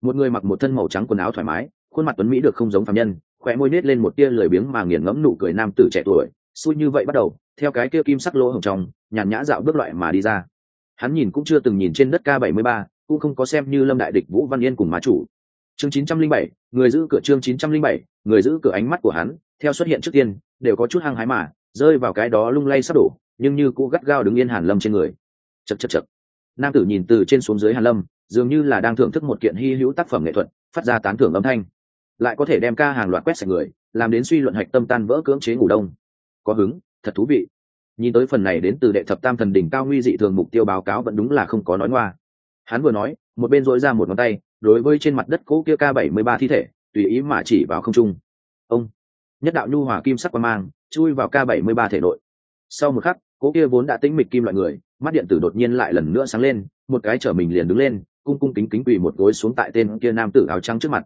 một người mặc một thân màu trắng quần áo thoải mái khuôn mặt tuấn mỹ được không giống phạm nhân khỏe môi nết lên một tia lười biếng mà nghiền ngẫm nụ cười nam tử trẻ tuổi xui như vậy bắt đầu theo cái kia kim sắc lỗ hồng trong nhàn nhã dạo bước loại mà đi ra. Hắn nhìn cũng chưa từng nhìn trên đất k 73 cũng không có xem như lâm đại địch vũ văn yên cùng má chủ. Chương 907, người giữ cửa chương 907, người giữ cửa ánh mắt của hắn theo xuất hiện trước tiên đều có chút hăng hái mà rơi vào cái đó lung lay sắp đổ nhưng như cũ gắt gao đứng yên hàn lâm trên người. Chật chật chật nam tử nhìn từ trên xuống dưới hàn lâm dường như là đang thưởng thức một kiện hy hữu tác phẩm nghệ thuật, phát ra tán thưởng âm thanh. Lại có thể đem ca hàng loạt quét sạch người, làm đến suy luận hạch tâm tan vỡ cưỡng chế ngủ đông. Có hứng, thật thú vị. Nhìn tới phần này đến từ đệ thập tam thần đỉnh cao nguy dị thường mục tiêu báo cáo vẫn đúng là không có nói ngoa. Hắn vừa nói, một bên dội ra một ngón tay, đối với trên mặt đất cỗ kia k bảy mươi ba thi thể, tùy ý mà chỉ vào không trung. Ông, nhất đạo nhu hòa kim sắc quan mang, chui vào k bảy mươi ba thể nội. Sau một khắc cỗ kia vốn đã tĩnh mịch kim loại người, mắt điện tử đột nhiên lại lần nữa sáng lên, một cái trở mình liền đứng lên cung cung kính kính quỳ một gối xuống tại tên kia nam tử áo trắng trước mặt.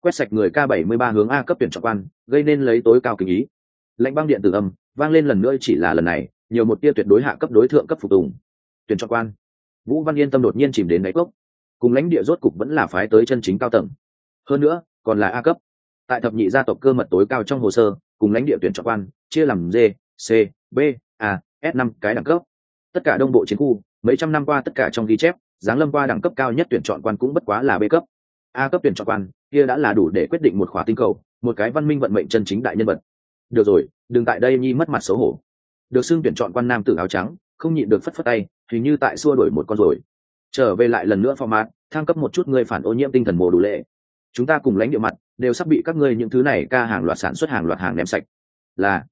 Quét sạch người k 73 hướng a cấp tuyển chọn quan, gây nên lấy tối cao kính ý. Lệnh băng điện tử âm, vang lên lần nữa chỉ là lần này, nhiều một tia tuyệt đối hạ cấp đối thượng cấp phục tùng. Tuyển chọn quan. Vũ văn yên tâm đột nhiên chìm đến đáy cốc. Cùng lãnh địa rốt cục vẫn là phái tới chân chính cao tầng. Hơn nữa, còn là a cấp. Tại thập nhị gia tộc cơ mật tối cao trong hồ sơ, cùng lãnh địa tuyển chọn quan, chia làm d, c, b, a, s năm cái đẳng cấp. Tất cả đông bộ chiến khu, mấy trăm năm qua tất cả trong ghi chép giáng lâm qua đẳng cấp cao nhất tuyển chọn quan cũng bất quá là b cấp. A cấp tuyển chọn quan, kia đã là đủ để quyết định một khóa tinh cầu, một cái văn minh vận mệnh chân chính đại nhân vật. Được rồi, đừng tại đây nhi mất mặt xấu hổ. Được xưng tuyển chọn quan nam tử áo trắng, không nhịn được phất phất tay, hình như tại xua đổi một con rồi trở về lại lần nữa format, thăng cấp một chút người phản ô nhiễm tinh thần mồ đủ lệ. Chúng ta cùng lãnh địa mặt, đều sắp bị các ngươi những thứ này ca hàng loạt sản xuất hàng loạt hàng ném sạch. Là,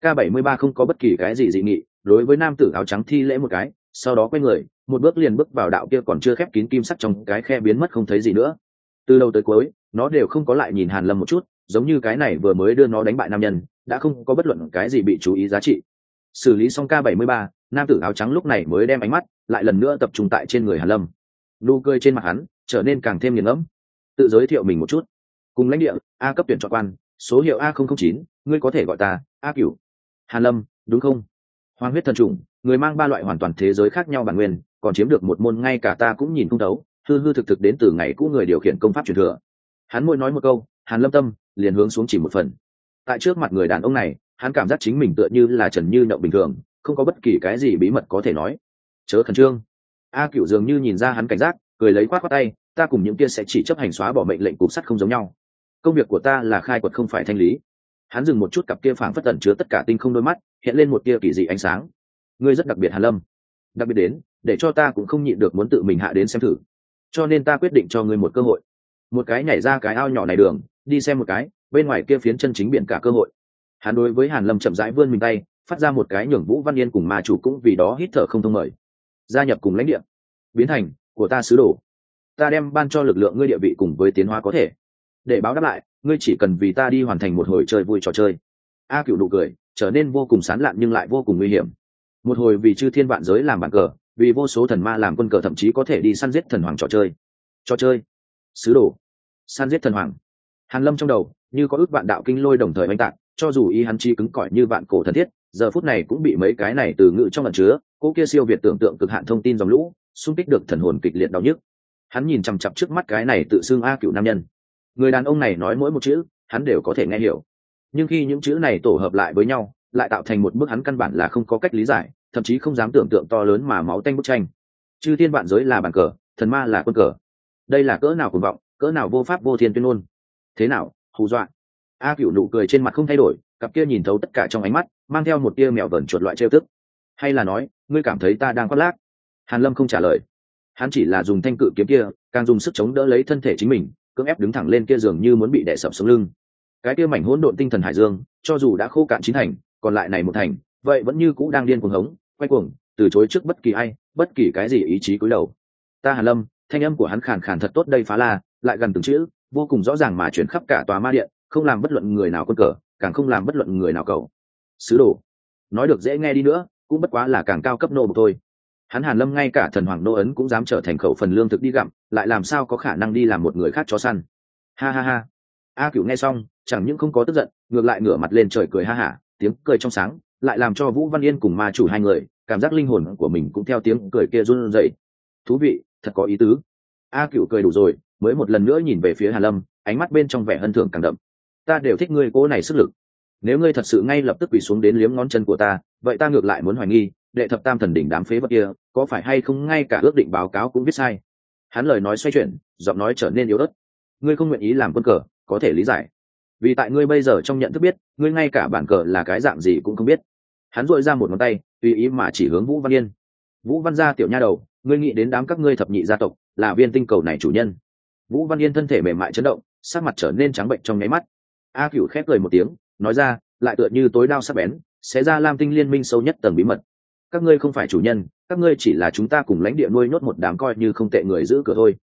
k 73 không có bất kỳ cái gì dị nghị, đối với nam tử áo trắng thi lễ một cái, sau đó quay người một bước liền bước vào đạo kia còn chưa khép kín kim sắt trong cái khe biến mất không thấy gì nữa. Từ đầu tới cuối, nó đều không có lại nhìn hàn lâm một chút, giống như cái này vừa mới đưa nó đánh bại nam nhân, đã không có bất luận cái gì bị chú ý giá trị. Xử lý xong k 73 nam tử áo trắng lúc này mới đem ánh mắt lại lần nữa tập trung tại trên người hàn lâm. Nụ cười trên mặt hắn trở nên càng thêm nghiền ngẫm. Tự giới thiệu mình một chút. Cùng lãnh địa, a cấp tuyển chọn quan, số hiệu a chín, ngươi có thể gọi ta a cửu. Hàn lâm, đúng không? Hoàng huyết thần trùng người mang ba loại hoàn toàn thế giới khác nhau bản nguyên còn chiếm được một môn ngay cả ta cũng nhìn không đấu hư hư thực thực đến từ ngày cũ người điều khiển công pháp truyền thừa. Hắn môi nói một câu, hàn lâm tâm liền hướng xuống chỉ một phần. Tại trước mặt người đàn ông này, hắn cảm giác chính mình tựa như là trần như nhậu bình thường, không có bất kỳ cái gì bí mật có thể nói. Chớ khẩn trương. A cựu dường như nhìn ra hắn cảnh giác, cười lấy khoát khoát tay, ta cùng những kia sẽ chỉ chấp hành xóa bỏ mệnh lệnh cục sắt không giống nhau. Công việc của ta là khai quật không phải thanh lý. Hắn dừng một chút cặp kia phảng phất tẩn chứa tất cả tinh không đôi mắt, hiện lên một kia kỳ dị ánh sáng. Ngươi rất đặc biệt hàn lâm. Đặc biệt đến để cho ta cũng không nhịn được muốn tự mình hạ đến xem thử. Cho nên ta quyết định cho ngươi một cơ hội. Một cái nhảy ra cái ao nhỏ này đường, đi xem một cái, bên ngoài kia phiến chân chính biển cả cơ hội. Hắn đối với hàn lâm chậm rãi vươn mình tay, phát ra một cái nhường vũ văn yên cùng ma chủ cũng vì đó hít thở không thông mời gia nhập cùng lãnh địa. Biến thành, của ta sứ đồ. Ta đem ban cho lực lượng ngươi địa vị cùng với tiến hóa có thể. Để báo đáp lại, ngươi chỉ cần vì ta đi hoàn thành một hồi chơi vui trò chơi. A cựu nụ cười, trở nên vô cùng sán lạn nhưng lại vô cùng nguy hiểm. Một hồi vì chư thiên vạn giới làm bàn cờ vì vô số thần ma làm quân cờ thậm chí có thể đi săn giết thần hoàng trò chơi. Trò chơi? Sứ đồ. Săn giết thần hoàng. Hàn lâm trong đầu, như có ước vạn đạo kinh lôi đồng thời oanh tạc, cho dù ý hắn chi cứng cỏi như vạn cổ thần thiết, giờ phút này cũng bị mấy cái này từ ngữ trong lần chứa cô kia siêu việt tưởng tượng cực hạn thông tin dòng lũ, xung kích được thần hồn kịch liệt đau nhức. Hắn nhìn chằm chặp trước mắt cái này tự xưng a cựu nam nhân. Người đàn ông này nói mỗi một chữ, hắn đều có thể nghe hiểu. Nhưng khi những chữ này tổ hợp lại với nhau, lại tạo thành một bức hắn căn bản là không có cách lý giải thậm chí không dám tưởng tượng to lớn mà máu tanh bức tranh. Chư thiên vạn giới là bàn cờ, thần ma là quân cờ. Đây là cỡ nào cuồng vọng, cỡ nào vô pháp vô thiên tuyên ngôn. Thế nào, hù dọa. A cựu nụ cười trên mặt không thay đổi, cặp kia nhìn thấu tất cả trong ánh mắt, mang theo một tia mèo vẩn chuột loại trêu tức. Hay là nói, ngươi cảm thấy ta đang khoác lác? Hàn lâm không trả lời. Hắn chỉ là dùng thanh cự kiếm kia, càng dùng sức chống đỡ lấy thân thể chính mình, cưỡng ép đứng thẳng lên kia giường như muốn bị đè sập xuống lưng. Cái kia mảnh hỗn độn tinh thần hải dương, cho dù đã khô cạn chín thành, còn lại này một thành, vậy vẫn như cũ đang điên cuồng hống quay cuồng, từ chối trước bất kỳ ai, bất kỳ cái gì ý chí cúi đầu. Ta hàn lâm, thanh âm của hắn khàn khàn thật tốt đây phá la, lại gần từng chữ, vô cùng rõ ràng mà chuyển khắp cả tòa ma điện, không làm bất luận người nào quân cờ, càng không làm bất luận người nào cầu. Sứ đồ. Nói được dễ nghe đi nữa, cũng bất quá là càng cao cấp nô bộc thôi. Hắn hàn lâm ngay cả thần hoàng nô ấn cũng dám trở thành khẩu phần lương thực đi gặm, lại làm sao có khả năng đi làm một người khác chó săn. Ha ha ha. A cửu nghe xong, chẳng những không có tức giận, ngược lại ngửa mặt lên trời cười ha hả, tiếng cười trong sáng lại làm cho vũ văn yên cùng ma chủ hai người, cảm giác linh hồn của mình cũng theo tiếng cười kia run rẩy. Thú vị, thật có ý tứ. A cựu cười đủ rồi, mới một lần nữa nhìn về phía Hà lâm, ánh mắt bên trong vẻ hân thưởng càng đậm. Ta đều thích ngươi cố này sức lực. Nếu ngươi thật sự ngay lập tức quỳ xuống đến liếm ngón chân của ta, vậy ta ngược lại muốn hoài nghi, đệ thập tam thần đỉnh đám phế vật kia, có phải hay không ngay cả ước định báo cáo cũng viết sai? Hắn lời nói xoay chuyển, giọng nói trở nên yếu ớt. Ngươi không nguyện ý làm quân cờ, có thể lý giải. Vì tại ngươi bây giờ trong nhận thức biết, ngươi ngay cả bản cờ là cái dạng gì cũng không biết hắn dội ra một ngón tay, tùy ý mà chỉ hướng vũ văn yên. Vũ văn gia tiểu nha đầu, ngươi nghĩ đến đám các ngươi thập nhị gia tộc, là viên tinh cầu này chủ nhân? Vũ văn yên thân thể mềm mại chấn động, sắc mặt trở nên trắng bệnh trong nháy mắt. A cựu khép cười một tiếng, nói ra, lại tựa như tối đao sắc bén, sẽ ra lam tinh liên minh sâu nhất tầng bí mật. Các ngươi không phải chủ nhân, các ngươi chỉ là chúng ta cùng lãnh địa nuôi nhốt một đám coi như không tệ người giữ cửa thôi.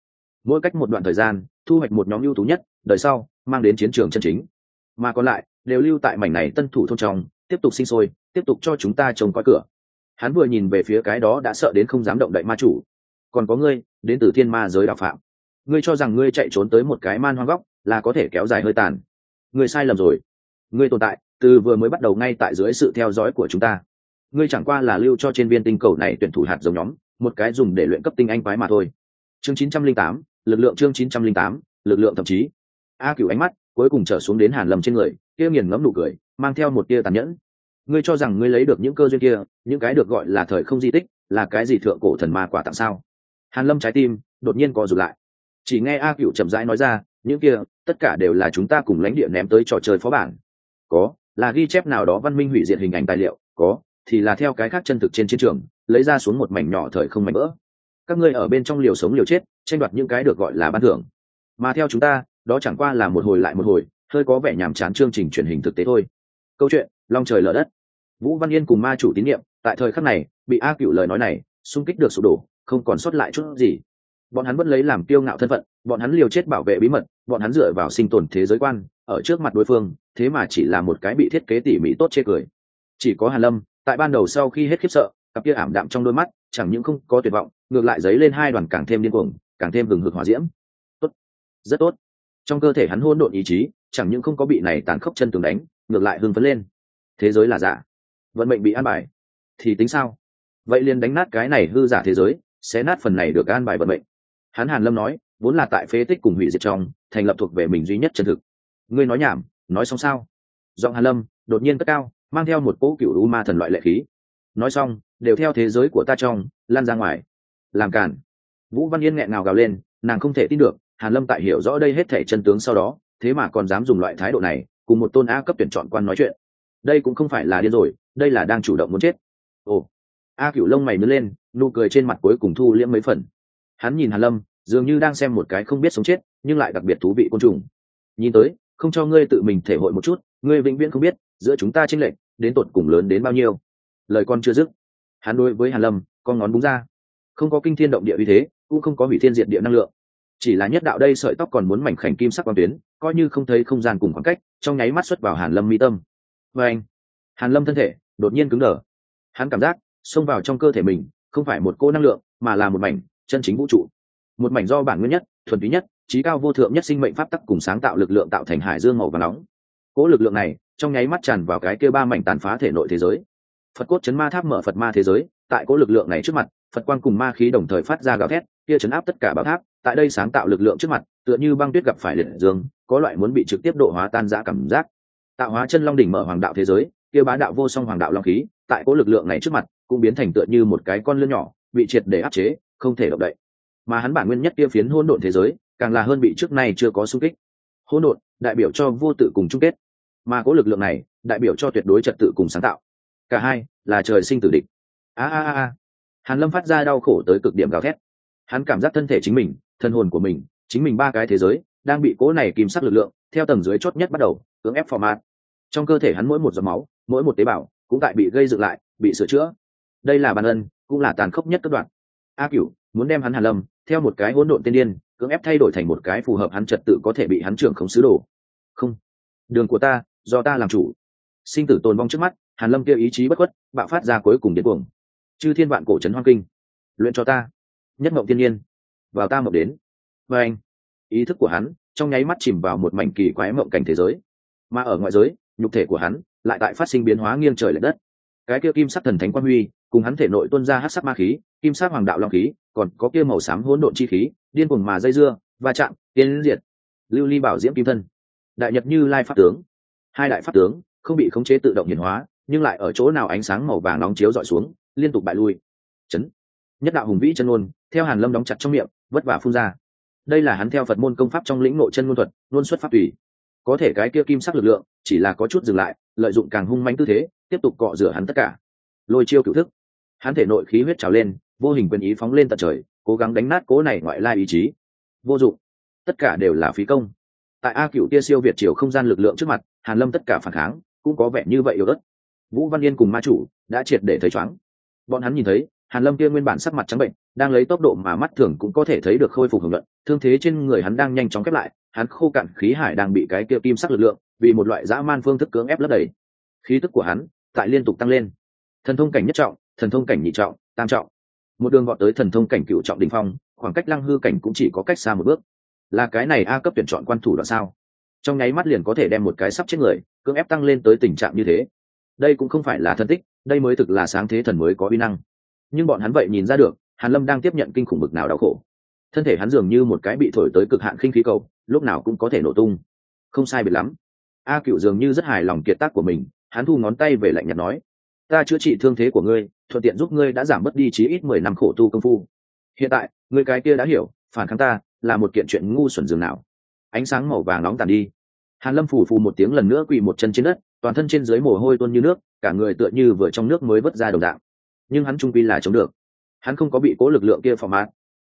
Mỗi cách một đoạn thời gian, thu hoạch một nhóm ưu tú nhất, đời sau, mang đến chiến trường chân chính. Mà còn lại, đều lưu tại mảnh này tân thủ thôn trong tiếp tục sinh sôi tiếp tục cho chúng ta trông coi cửa. Hắn vừa nhìn về phía cái đó đã sợ đến không dám động đậy ma chủ. Còn có ngươi đến từ thiên ma giới đạo phạm. Ngươi cho rằng ngươi chạy trốn tới một cái man hoang góc là có thể kéo dài hơi tàn. Ngươi sai lầm rồi. Ngươi tồn tại từ vừa mới bắt đầu ngay tại dưới sự theo dõi của chúng ta. Ngươi chẳng qua là lưu cho trên viên tinh cầu này tuyển thủ hạt giống nhóm một cái dùng để luyện cấp tinh anh quái mà thôi. Chương 908, lực lượng chương 908, lực lượng thậm chí. A cửu ánh mắt cuối cùng trở xuống đến hàn lầm trên người kia nghiền ngẫm nụ cười, mang theo một tia tàn nhẫn. Ngươi cho rằng ngươi lấy được những cơ duyên kia, những cái được gọi là thời không di tích, là cái gì thượng cổ thần ma quả tặng sao? Hàn lâm trái tim đột nhiên co rụt lại. Chỉ nghe a cựu chậm rãi nói ra, những kia, tất cả đều là chúng ta cùng lãnh địa ném tới trò chơi phó bản. Có, là ghi chép nào đó văn minh hủy diệt hình ảnh tài liệu. Có, thì là theo cái khác chân thực trên chiến trường, lấy ra xuống một mảnh nhỏ thời không mảnh vỡ. Các ngươi ở bên trong liều sống liều chết, tranh đoạt những cái được gọi là ban thưởng. Mà theo chúng ta, đó chẳng qua là một hồi lại một hồi hơi có vẻ nhàm chán chương trình truyền hình thực tế thôi. Câu chuyện, long trời lở đất. Vũ văn yên cùng ma chủ tín nhiệm, tại thời khắc này, bị a cựu lời nói này, xung kích được sụp đổ, không còn sót lại chút gì. Bọn hắn vẫn lấy làm kiêu ngạo thân phận, bọn hắn liều chết bảo vệ bí mật, bọn hắn dựa vào sinh tồn thế giới quan, ở trước mặt đối phương, thế mà chỉ là một cái bị thiết kế tỉ mỉ tốt chê cười. Chỉ có hàn lâm, tại ban đầu sau khi hết khiếp sợ, cặp kia ảm đạm trong đôi mắt, chẳng những không có tuyệt vọng, ngược lại dấy lên hai đoàn càng thêm điên cuồng, càng thêm hừng hực hỏa diễm. Tốt, rất tốt. Trong cơ thể hắn hôn độn ý chí chẳng những không có bị này tàn khốc chân tường đánh, ngược lại hưng phấn lên. Thế giới là giả. Vận mệnh bị an bài. Thì tính sao? Vậy liền đánh nát cái này hư giả thế giới sẽ nát phần này được an bài vận mệnh. Hắn hàn lâm nói, vốn là tại phế tích cùng hủy diệt trong, thành lập thuộc về mình duy nhất chân thực. Ngươi nói nhảm, nói xong sao? Giọng hàn lâm đột nhiên cất cao, mang theo một cỗ cựu u ma thần loại lệ khí. Nói xong, đều theo thế giới của ta trong, lan ra ngoài. Làm cản vũ văn yên nghẹn ngào gào lên, nàng không thể tin được, hàn lâm tại hiểu rõ đây hết thể chân tướng sau đó thế mà còn dám dùng loại thái độ này, cùng một tôn a cấp tuyển chọn quan nói chuyện. Đây cũng không phải là điên rồi, đây là đang chủ động muốn chết. Ồ. A cựu lông mày nứt lên, nụ cười trên mặt cuối cùng thu liễm mấy phần. Hắn nhìn hàn lâm, dường như đang xem một cái không biết sống chết, nhưng lại đặc biệt thú vị côn trùng. Nhìn tới, không cho ngươi tự mình thể hội một chút, ngươi vĩnh viễn không biết, giữa chúng ta chênh lệch, đến tột cùng lớn đến bao nhiêu. Lời con chưa dứt, hắn đối với hàn lâm, con ngón búng ra. Không có kinh thiên động địa uy thế, cũng không có hủy thiên diệt địa năng lượng chỉ là nhất đạo đây sợi tóc còn muốn mảnh khảnh kim sắc quang tuyến, coi như không thấy không gian cùng khoảng cách, trong nháy mắt xuất vào hàn lâm mi tâm. Và anh, hàn lâm thân thể đột nhiên cứng đờ. Hắn cảm giác xông vào trong cơ thể mình không phải một cô năng lượng, mà là một mảnh chân chính vũ trụ. Một mảnh do bản nguyên nhất, thuần túy nhất, trí cao vô thượng nhất sinh mệnh pháp tắc cùng sáng tạo lực lượng tạo thành hải dương màu và nóng. Cỗ lực lượng này trong nháy mắt tràn vào cái kia ba mảnh tàn phá thể nội thế giới. Phật cốt chấn ma tháp mở phật ma thế giới, tại cỗ lực lượng này trước mặt, phật quan cùng ma khí đồng thời phát ra gào thét kia chấn áp tất cả bảo tháp, tại đây sáng tạo lực lượng trước mặt, tựa như băng tuyết gặp phải liệt dương, có loại muốn bị trực tiếp độ hóa tan giã cảm giác. Tạo hóa chân long đỉnh mở hoàng đạo thế giới, kia bá đạo vô song hoàng đạo long khí, tại cỗ lực lượng này trước mặt, cũng biến thành tựa như một cái con lươn nhỏ, bị triệt để áp chế, không thể động đậy. Mà hắn bản nguyên nhất kia phiến hỗn độn thế giới, càng là hơn bị trước nay chưa có xung kích. Hỗn độn, đại biểu cho vô tự cùng chung kết. Mà cỗ lực lượng này, đại biểu cho tuyệt đối trật tự cùng sáng tạo. Cả hai là trời sinh tử địch. A a a. Hàn lâm phát ra đau khổ tới cực điểm gào thét hắn cảm giác thân thể chính mình, thân hồn của mình, chính mình ba cái thế giới đang bị cố này kìm sắc lực lượng theo tầng dưới chốt nhất bắt đầu cưỡng ép format. Trong cơ thể hắn mỗi một giọt máu, mỗi một tế bào cũng tại bị gây dựng lại, bị sửa chữa. Đây là bản ân, cũng là tàn khốc nhất các đoạn. A cửu muốn đem hắn hàn lâm theo một cái hỗn độn tiên điên, cưỡng ép thay đổi thành một cái phù hợp hắn trật tự có thể bị hắn trưởng khống sứ đồ. Không, đường của ta, do ta làm chủ. Sinh tử tồn vong trước mắt, hàn lâm kia ý chí bất khuất, bạo phát ra cuối cùng đến cuồng. Chư thiên vạn cổ trấn hoang kinh, luyện cho ta nhất mộng thiên nhiên. Vào ta mộng đến. Và anh, ý thức của hắn trong nháy mắt chìm vào một mảnh kỳ quái mộng cảnh thế giới. Mà ở ngoại giới, nhục thể của hắn lại tại phát sinh biến hóa nghiêng trời lệch đất. Cái kia kim sắc thần thánh quan huy cùng hắn thể nội tuôn ra hát sắc ma khí, kim sắc hoàng đạo long khí, còn có kia màu xám hỗn độn chi khí, điên cuồng mà dây dưa, va chạm tiến diệt. Lưu ly bảo diễm kim thân. Đại nhật như lai pháp tướng. Hai đại pháp tướng không bị khống chế tự động hiển hóa, nhưng lại ở chỗ nào ánh sáng màu vàng nóng chiếu dọi xuống, liên tục bại lui. Chấn. Nhất đạo hùng vĩ chân ôn theo hàn lâm đóng chặt trong miệng, vất vả phun ra. Đây là hắn theo phật môn công pháp trong lĩnh nội chân ngôn thuật, luôn xuất pháp tùy. Có thể cái kia kim sắc lực lượng, chỉ là có chút dừng lại, lợi dụng càng hung manh tư thế, tiếp tục cọ rửa hắn tất cả. Lôi chiêu cựu thức. Hắn thể nội khí huyết trào lên, vô hình quyền ý phóng lên tận trời, cố gắng đánh nát cố này ngoại lai ý chí. Vô dụng. Tất cả đều là phí công. Tại a cựu kia siêu việt chiều không gian lực lượng trước mặt, hàn lâm tất cả phản kháng, cũng có vẻ như vậy yếu đất vũ văn yên cùng ma chủ đã triệt để thấy chóng bọn hắn nhìn thấy, hàn lâm kia nguyên bản sắc mặt trắng bệnh đang lấy tốc độ mà mắt thường cũng có thể thấy được khôi phục hưởng luận, thương thế trên người hắn đang nhanh chóng khép lại, hắn khô cạn khí hải đang bị cái kia kim sắc lực lượng, vì một loại dã man phương thức cưỡng ép lấp đầy. Khí tức của hắn tại liên tục tăng lên. Thần thông cảnh nhất trọng, thần thông cảnh nhị trọng, tam trọng. Một đường gọn tới thần thông cảnh cựu trọng đỉnh phong, khoảng cách lăng hư cảnh cũng chỉ có cách xa một bước. Là cái này a cấp tuyển chọn quan thủ đoạn sao? Trong nháy mắt liền có thể đem một cái sắp chết người, cưỡng ép tăng lên tới tình trạng như thế. Đây cũng không phải là thân tích, đây mới thực là sáng thế thần mới có uy năng. Nhưng bọn hắn vậy nhìn ra được hàn lâm đang tiếp nhận kinh khủng bực nào đau khổ. Thân thể hắn dường như một cái bị thổi tới cực hạn khinh khí cầu, lúc nào cũng có thể nổ tung. Không sai biệt lắm. A cựu dường như rất hài lòng kiệt tác của mình, hắn thu ngón tay về lạnh nhạt nói, ta chữa trị thương thế của ngươi, thuận tiện giúp ngươi đã giảm mất đi chí ít mười năm khổ tu công phu. Hiện tại người cái kia đã hiểu, phản kháng ta là một kiện chuyện ngu xuẩn dường nào. Ánh sáng màu vàng nóng tàn đi. Hàn lâm phủ phù một tiếng lần nữa quỳ một chân trên đất, toàn thân trên dưới mồ hôi tuôn như nước, cả người tựa như vừa trong nước mới vớt ra đồng dạng. Nhưng hắn trung quy là chống được hắn không có bị cố lực lượng kia phò mát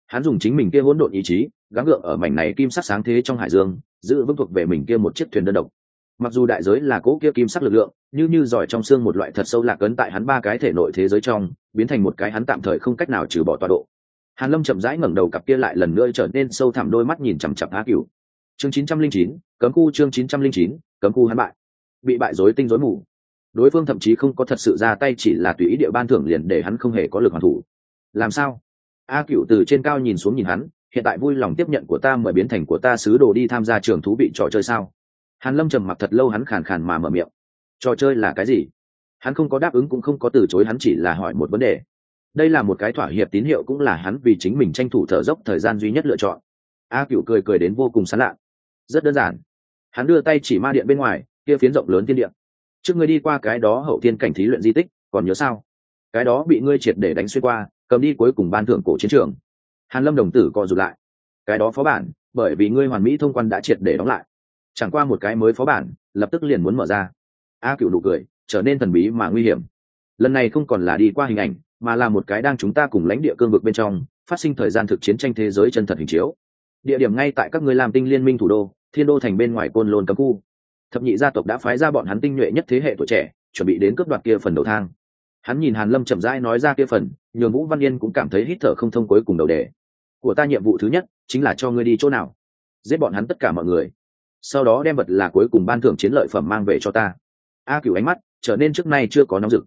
hắn dùng chính mình kia hỗn độn ý chí gắng gượng ở mảnh này kim sắc sáng thế trong hải dương giữ vững thuộc về mình kia một chiếc thuyền đơn độc. Mặc dù đại giới là cố kia kim sắc lực lượng như như giỏi trong xương một loại thật sâu lạc ấn tại hắn ba cái thể nội thế giới trong biến thành một cái hắn tạm thời không cách nào trừ bỏ tọa độ. Hàn lâm chậm rãi ngẩng đầu cặp kia lại lần nữa trở nên sâu thẳm đôi mắt nhìn chằm chặp á cửu. Chương 909, cấm khu chương 909, cấm khu hắn bại. Bị bại rối tinh rối mù. Đối phương thậm chí không có thật sự ra tay chỉ là tùy ý địa ban thưởng liền để hắn không hề có lực hoàn thủ làm sao? A cựu từ trên cao nhìn xuống nhìn hắn, hiện tại vui lòng tiếp nhận của ta mời biến thành của ta sứ đồ đi tham gia trường thú vị trò chơi sao? Hàn lâm trầm mặc thật lâu hắn khàn khàn mà mở miệng. Trò chơi là cái gì? Hắn không có đáp ứng cũng không có từ chối, hắn chỉ là hỏi một vấn đề. Đây là một cái thỏa hiệp tín hiệu cũng là hắn vì chính mình tranh thủ thở dốc thời gian duy nhất lựa chọn. A cựu cười cười đến vô cùng sán lạ. Rất đơn giản. Hắn đưa tay chỉ ma điện bên ngoài, kia phiến rộng lớn thiên điện trước ngươi đi qua cái đó hậu thiên cảnh thí luyện di tích, còn nhớ sao? Cái đó bị ngươi triệt để đánh xuyên qua cầm đi cuối cùng ban thưởng cổ chiến trường. Hàn lâm đồng tử co rụt lại. Cái đó phó bản, bởi vì ngươi hoàn mỹ thông quan đã triệt để đóng lại. Chẳng qua một cái mới phó bản, lập tức liền muốn mở ra. A cựu nụ cười, trở nên thần bí mà nguy hiểm. Lần này không còn là đi qua hình ảnh, mà là một cái đang chúng ta cùng lãnh địa cương vực bên trong, phát sinh thời gian thực chiến tranh thế giới chân thật hình chiếu. Địa điểm ngay tại các ngươi làm tinh liên minh thủ đô, thiên đô thành bên ngoài côn lôn cấm khu. Thập nhị gia tộc đã phái ra bọn hắn tinh nhuệ nhất thế hệ tuổi trẻ, chuẩn bị đến cướp đoạt kia phần đầu thang hắn nhìn hàn lâm chậm rãi nói ra kia phần, nhường vũ văn yên cũng cảm thấy hít thở không thông cuối cùng đầu đề. Của ta nhiệm vụ thứ nhất, chính là cho ngươi đi chỗ nào? Giết bọn hắn tất cả mọi người. Sau đó đem vật là cuối cùng ban thưởng chiến lợi phẩm mang về cho ta. A cửu ánh mắt trở nên trước nay chưa có nóng rực.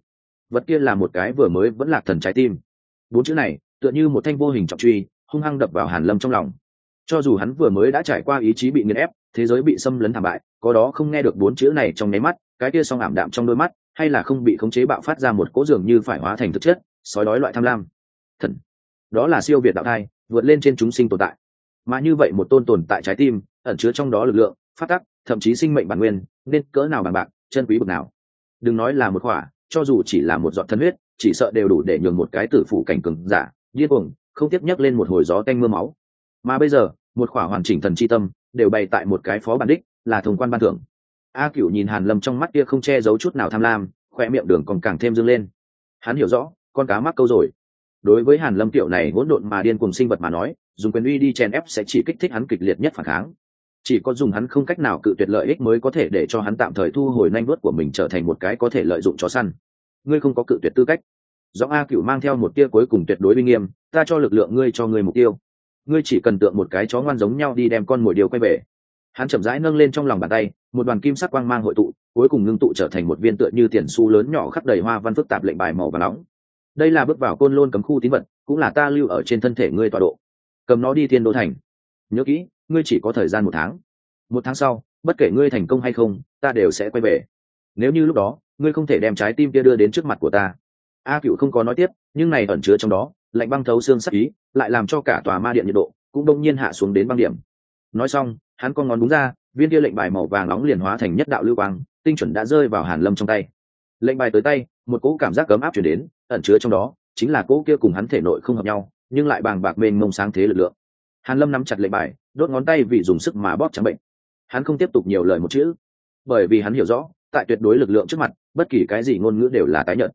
Vật kia là một cái vừa mới vẫn là thần trái tim. Bốn chữ này, tựa như một thanh vô hình trọng truy, hung hăng đập vào hàn lâm trong lòng. Cho dù hắn vừa mới đã trải qua ý chí bị nghiền ép, thế giới bị xâm lấn thảm bại, có đó không nghe được bốn chữ này trong nháy mắt, cái kia song ảm đạm trong đôi mắt hay là không bị khống chế bạo phát ra một cỗ dường như phải hóa thành thực chất, sói đói loại tham lam. Thần. Đó là siêu việt đạo thai, vượt lên trên chúng sinh tồn tại. Mà như vậy một tôn tồn tại trái tim, ẩn chứa trong đó lực lượng, phát tắc, thậm chí sinh mệnh bản nguyên, nên cỡ nào bằng bạc, chân quý bực nào. Đừng nói là một khỏa cho dù chỉ là một giọt thân huyết, chỉ sợ đều đủ để nhường một cái tử phủ cảnh cường giả, điên cuồng, không tiếp nhắc lên một hồi gió tanh mưa máu. Mà bây giờ, một khỏa hoàn chỉnh thần chi tâm, đều bày tại một cái phó bản đích, là thông quan ban thưởng a cửu nhìn hàn lâm trong mắt kia không che giấu chút nào tham lam khoe miệng đường còn càng thêm dương lên. Hắn hiểu rõ, con cá mắc câu rồi. Đối với hàn lâm tiểu này hỗn độn mà điên cùng sinh vật mà nói, dùng quyền uy đi chèn ép sẽ chỉ kích thích hắn kịch liệt nhất phản kháng. Chỉ có dùng hắn không cách nào cự tuyệt lợi ích mới có thể để cho hắn tạm thời thu hồi nanh vớt của mình trở thành một cái có thể lợi dụng chó săn. Ngươi không có cự tuyệt tư cách. Do a cửu mang theo một tia cuối cùng tuyệt đối uy nghiêm, ta cho lực lượng ngươi cho ngươi mục tiêu. Ngươi chỉ cần tượng một cái chó ngoan giống nhau đi đem con mồi điều quay về. Hắn chậm rãi nâng lên trong lòng bàn tay một đoàn kim sắc quang mang hội tụ, cuối cùng ngưng tụ trở thành một viên tựa như tiền xu lớn nhỏ khắc đầy hoa văn phức tạp lệnh bài màu và nóng. Đây là bước vào côn lôn cấm khu tín vật, cũng là ta lưu ở trên thân thể ngươi tọa độ. Cầm nó đi thiên đô thành. Nhớ kỹ, ngươi chỉ có thời gian một tháng. Một tháng sau, bất kể ngươi thành công hay không, ta đều sẽ quay về. Nếu như lúc đó, ngươi không thể đem trái tim kia đưa đến trước mặt của ta. A cựu không có nói tiếp, nhưng này ẩn chứa trong đó, lạnh băng thấu xương sắc ý, lại làm cho cả tòa ma điện nhiệt độ cũng đông nhiên hạ xuống đến băng điểm. Nói xong, hắn con ngón đúng ra viên kia lệnh bài màu vàng nóng liền hóa thành nhất đạo lưu quang, tinh chuẩn đã rơi vào hàn lâm trong tay. Lệnh bài tới tay, một cỗ cảm giác cấm áp chuyển đến, ẩn chứa trong đó chính là cỗ kia cùng hắn thể nội không hợp nhau, nhưng lại bàng bạc mênh mông sáng thế lực lượng. Hàn lâm nắm chặt lệnh bài, đốt ngón tay vì dùng sức mà bóp trắng bệnh. Hắn không tiếp tục nhiều lời một chữ, bởi vì hắn hiểu rõ, tại tuyệt đối lực lượng trước mặt, bất kỳ cái gì ngôn ngữ đều là tái nhận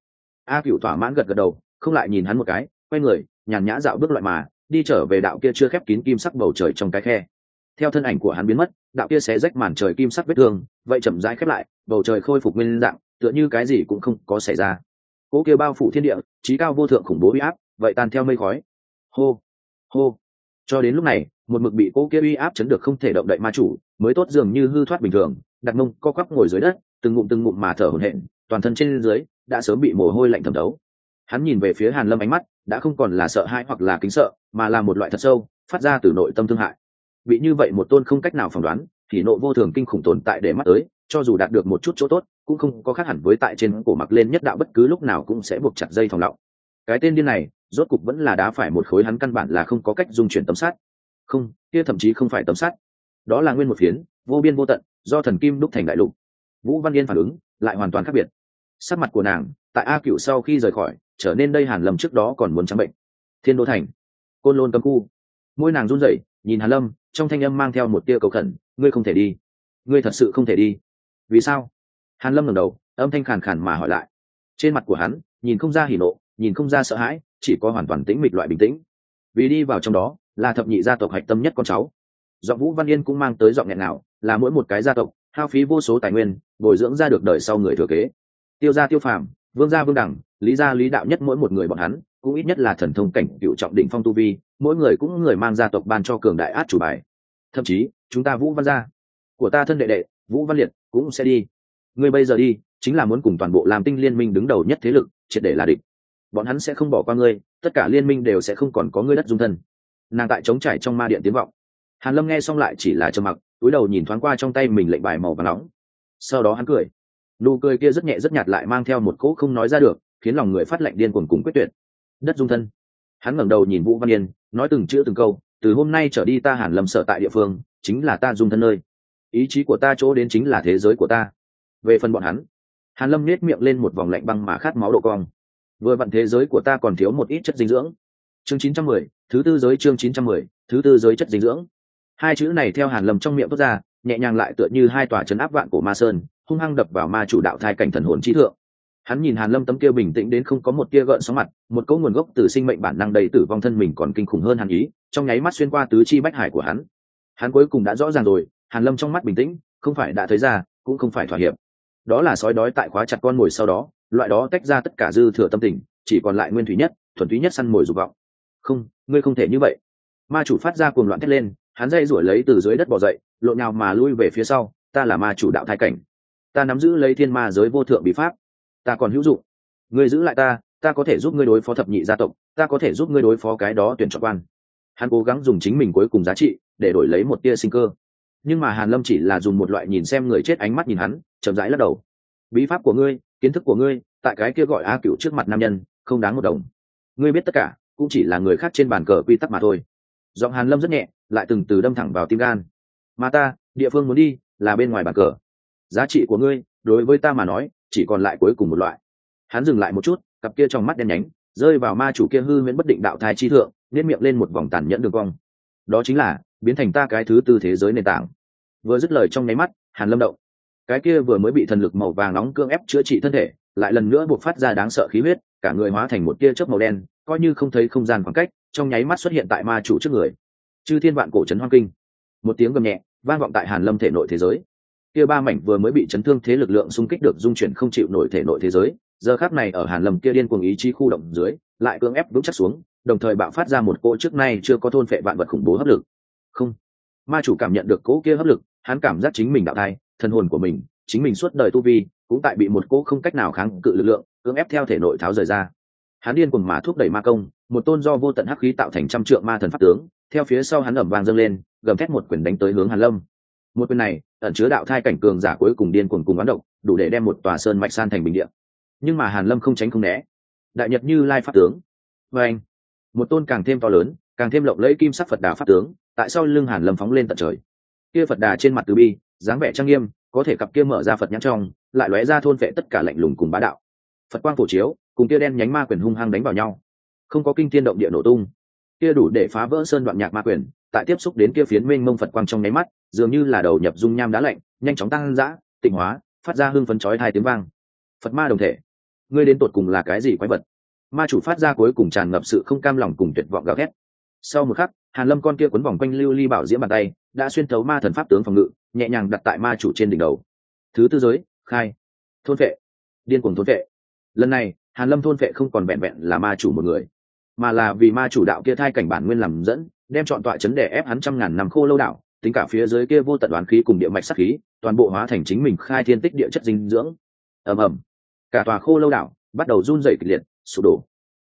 a cựu thỏa mãn gật gật đầu, không lại nhìn hắn một cái, quay người, nhàn nhã dạo bước loại mà, đi trở về đạo kia chưa khép kín kim sắc bầu trời trong cái khe theo thân ảnh của hắn biến mất, đạo kia xé rách màn trời kim sắc vết thương, vậy chậm rãi khép lại, bầu trời khôi phục nguyên dạng, tựa như cái gì cũng không có xảy ra. Cỗ kia bao phủ thiên địa, trí cao vô thượng khủng bố uy áp, vậy tan theo mây khói. Hô hô. Cho đến lúc này, một mực bị cỗ kia uy áp chấn được không thể động đậy ma chủ, mới tốt dường như hư thoát bình thường, đặt mông, co quắp ngồi dưới đất, từng ngụm từng ngụm mà thở hổn hển, toàn thân trên dưới đã sớm bị mồ hôi lạnh thẩm thấu. Hắn nhìn về phía hàn lâm ánh mắt, đã không còn là sợ hãi hoặc là kính sợ, mà là một loại thật sâu, phát ra từ nội tâm thương hại bị như vậy một tôn không cách nào phỏng đoán, thì nộ vô thường kinh khủng tồn tại để mắt tới, cho dù đạt được một chút chỗ tốt, cũng không có khác hẳn với tại trên cổ mặc lên nhất đạo bất cứ lúc nào cũng sẽ buộc chặt dây thòng lọng. Cái tên điên này, rốt cục vẫn là đá phải một khối hắn căn bản là không có cách dung chuyển tấm sắt. Không, kia thậm chí không phải tấm sắt. Đó là nguyên một phiến, vô biên vô tận, do thần kim đúc thành đại lục. Vũ văn yên phản ứng, lại hoàn toàn khác biệt. Sắc mặt của nàng, tại a cựu sau khi rời khỏi, trở nên đây hàn lâm trước đó còn muốn trắng bệnh. Thiên đô thành, côn lôn cấm khu. Môi nàng run rẩy, nhìn hàn lâm trong thanh âm mang theo một tia cầu khẩn, ngươi không thể đi. Ngươi thật sự không thể đi. Vì sao? Hàn lâm ngẩng đầu, âm thanh khàn khàn mà hỏi lại. Trên mặt của hắn, nhìn không ra hỉ nộ, nhìn không ra sợ hãi, chỉ có hoàn toàn tĩnh mịch loại bình tĩnh. Vì đi vào trong đó, là thập nhị gia tộc hạch tâm nhất con cháu. Giọng vũ văn yên cũng mang tới giọng nghẹn nào là mỗi một cái gia tộc, hao phí vô số tài nguyên, bồi dưỡng ra được đời sau người thừa kế. Tiêu gia tiêu phàm vương gia vương đẳng, lý gia lý đạo nhất mỗi một người bọn hắn, cũng ít nhất là thần thông cảnh cựu trọng đỉnh phong tu vi, mỗi người cũng người mang gia tộc ban cho cường đại át chủ bài. Thậm chí, chúng ta vũ văn gia của ta thân đệ đệ, vũ văn liệt, cũng sẽ đi. Ngươi bây giờ đi, chính là muốn cùng toàn bộ làm tinh liên minh đứng đầu nhất thế lực, triệt để là địch. Bọn hắn sẽ không bỏ qua ngươi, tất cả liên minh đều sẽ không còn có ngươi đất dung thân. Nàng tại chống trải trong ma điện tiếng vọng. Hàn lâm nghe xong lại chỉ là trầm mặc, túi đầu nhìn thoáng qua trong tay mình lệnh bài màu và nóng. Sau đó hắn cười nụ cười kia rất nhẹ rất nhạt lại mang theo một cỗ không nói ra được khiến lòng người phát lạnh điên cuồng cùng quyết tuyệt. Đất dung thân. Hắn ngẩng đầu nhìn vũ văn yên nói từng chữ từng câu từ hôm nay trở đi ta hàn lâm sở tại địa phương chính là ta dung thân nơi. Ý chí của ta chỗ đến chính là thế giới của ta. Về phần bọn hắn hàn lâm nết miệng lên một vòng lạnh băng mà khát máu độ cong. Vừa vặn thế giới của ta còn thiếu một ít chất dinh dưỡng. Chương 910, thứ tư giới chương 910, thứ tư giới chất dinh dưỡng. Hai chữ này theo hàn lâm trong miệng tốt ra nhẹ nhàng lại tựa như hai tòa chấn áp vạn của ma sơn hung hăng đập vào ma chủ đạo thai cảnh thần hồn trí thượng. Hắn nhìn hàn lâm tấm kia bình tĩnh đến không có một tia gợn sóng mặt, một cấu nguồn gốc từ sinh mệnh bản năng đầy tử vong thân mình còn kinh khủng hơn hàn ý, trong nháy mắt xuyên qua tứ chi bách hải của hắn. Hắn cuối cùng đã rõ ràng rồi, hàn lâm trong mắt bình tĩnh, không phải đã thấy ra, cũng không phải thỏa hiệp. Đó là sói đói tại khóa chặt con mồi sau đó, loại đó tách ra tất cả dư thừa tâm tình, chỉ còn lại nguyên thủy nhất, thuần túy nhất săn mồi dục vọng. Không, ngươi không thể như vậy. Ma chủ phát ra cuồng loạn thét lên, hắn dây rủi lấy từ dưới đất bò dậy, lộn nhào mà lui về phía sau, ta là ma chủ đạo thai cảnh ta nắm giữ lấy thiên ma giới vô thượng bí pháp. Ta còn hữu dụng. Ngươi giữ lại ta ta có thể giúp ngươi đối phó thập nhị gia tộc, ta có thể giúp ngươi đối phó cái đó tuyển chọn quan. Hắn cố gắng dùng chính mình cuối cùng giá trị để đổi lấy một tia sinh cơ. Nhưng mà hàn lâm chỉ là dùng một loại nhìn xem người chết ánh mắt nhìn hắn, chậm rãi lắc đầu. Bí pháp của ngươi, kiến thức của ngươi, tại cái kia gọi a cựu trước mặt nam nhân, không đáng một đồng. Ngươi biết tất cả, cũng chỉ là người khác trên bàn cờ quy tắc mà thôi. Giọng hàn lâm rất nhẹ, lại từng từ đâm thẳng vào tim gan. Mà ta, địa phương muốn đi, là bên ngoài bàn cờ giá trị của ngươi, đối với ta mà nói, chỉ còn lại cuối cùng một loại. Hắn dừng lại một chút, cặp kia trong mắt đen nhánh, rơi vào ma chủ kia hư miễn bất định đạo thai chi thượng nếp miệng lên một vòng tàn nhẫn đường cong. Đó chính là, biến thành ta cái thứ tư thế giới nền tảng. Vừa dứt lời trong nháy mắt, hàn lâm động. Cái kia vừa mới bị thần lực màu vàng nóng cương ép chữa trị thân thể, lại lần nữa buộc phát ra đáng sợ khí huyết, cả người hóa thành một tia chớp màu đen, coi như không thấy không gian khoảng cách, trong nháy mắt xuất hiện tại ma chủ trước người. Chư thiên vạn cổ trấn hoang kinh. Một tiếng gầm nhẹ, vang vọng tại hàn lâm thể nội thế giới kia ba mảnh vừa mới bị chấn thương thế lực lượng xung kích được dung chuyển không chịu nổi thể nội thế giới, giờ khắc này ở hàn lâm kia điên cuồng ý chí khu động dưới, lại cưỡng ép vững chắc xuống, đồng thời bạo phát ra một cỗ trước nay chưa có thôn phệ vạn vật khủng bố hấp lực. Không. Ma chủ cảm nhận được cỗ kia hấp lực, hắn cảm giác chính mình đạo thai, thân hồn của mình, chính mình suốt đời tu vi, cũng tại bị một cỗ không cách nào kháng cự lực lượng, cưỡng ép theo thể nội tháo rời ra. Hắn điên cuồng mà thúc đẩy ma công, một tôn do vô tận hắc khí tạo thành trăm trượng ma thần pháp tướng, theo phía sau hắn ẩm vàng dâng lên, gầm thét một quyền đánh tới hướng hàn lâm một quyền này ẩn chứa đạo thai cảnh cường giả cuối cùng điên cuồng cùng bán độc, đủ để đem một tòa sơn mạch san thành bình địa. Nhưng mà hàn lâm không tránh không né. Đại nhật như lai pháp tướng. Và anh, một tôn càng thêm to lớn, càng thêm lộng lẫy kim sắc phật đà pháp tướng, tại sao lưng hàn lâm phóng lên tận trời. Kia phật đà trên mặt từ bi, dáng vẻ trang nghiêm, có thể cặp kia mở ra phật nhãn trong, lại lóe ra thôn vệ tất cả lạnh lùng cùng bá đạo. Phật quang phổ chiếu, cùng kia đen nhánh ma quyền hung hăng đánh vào nhau. Không có kinh thiên động địa nổ tung. Kia đủ để phá vỡ sơn đoạn nhạc ma quyền, tại tiếp xúc đến kia phiến mênh mông phật quang trong nháy mắt dường như là đầu nhập dung nham đá lạnh, nhanh chóng tăng dã, tịnh hóa, phát ra hương phấn chói hai tiếng vang. Phật ma đồng thể, ngươi đến tột cùng là cái gì quái vật? Ma chủ phát ra cuối cùng tràn ngập sự không cam lòng cùng tuyệt vọng gào thét. Sau một khắc, hàn lâm con kia quấn vòng quanh lưu ly bảo diễm bàn tay, đã xuyên thấu ma thần pháp tướng phòng ngự, nhẹ nhàng đặt tại ma chủ trên đỉnh đầu. Thứ tư giới, khai, thôn vệ, điên cuồng thôn vệ. Lần này, hàn lâm thôn vệ không còn vẹn vẹn là ma chủ một người, mà là vì ma chủ đạo kia thai cảnh bản nguyên làm dẫn, đem chọn tọa chấn để ép hắn trăm ngàn năm khô lâu đạo tính cả phía dưới kia vô tận đoán khí cùng địa mạch sắc khí, toàn bộ hóa thành chính mình khai thiên tích địa chất dinh dưỡng. Ầm ầm. Cả tòa khô lâu đảo bắt đầu run rẩy kịch liệt, sụp đổ.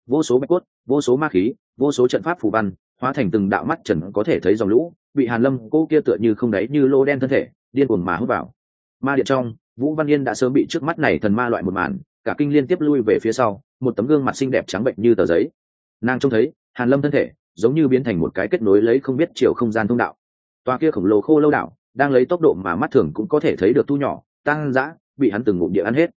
Vô số bạch cốt, vô số ma khí, vô số trận pháp phù văn, hóa thành từng đạo mắt trần có thể thấy dòng lũ, bị hàn lâm cô kia tựa như không đáy như lô đen thân thể, điên cuồng mà hút vào. Ma điện trong, vũ văn yên đã sớm bị trước mắt này thần ma loại một màn, cả kinh liên tiếp lui về phía sau, một tấm gương mặt xinh đẹp trắng bệnh như tờ giấy. Nàng trông thấy, hàn lâm thân thể giống như biến thành một cái kết nối lấy không biết chiều không gian thông đạo tòa kia khổng lồ khô lâu đảo, đang lấy tốc độ mà mắt thường cũng có thể thấy được thu nhỏ, tăng dã, bị hắn từng ngụm địa ăn hết.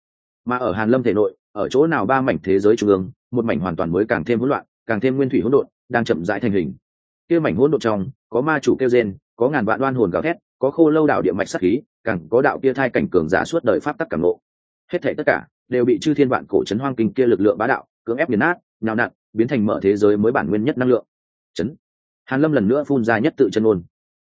Mà ở hàn lâm thể nội, ở chỗ nào ba mảnh thế giới trung ương, một mảnh hoàn toàn mới càng thêm hỗn loạn, càng thêm nguyên thủy hỗn độn, đang chậm rãi thành hình. Kia mảnh hỗn độn trong, có ma chủ kêu gen có ngàn vạn đoan hồn gào thét, có khô lâu đảo địa mạch sắc khí, càng có đạo kia thai cảnh cường giả suốt đời pháp tắc cảm ngộ. Hết thảy tất cả đều bị chư thiên vạn cổ chấn hoang kinh kia lực lượng bá đạo, cưỡng ép nghiền nát, nhào nặn, biến thành mở thế giới mới bản nguyên nhất năng lượng. Chấn. Hàn lâm lần nữa phun ra nhất tự chân ôn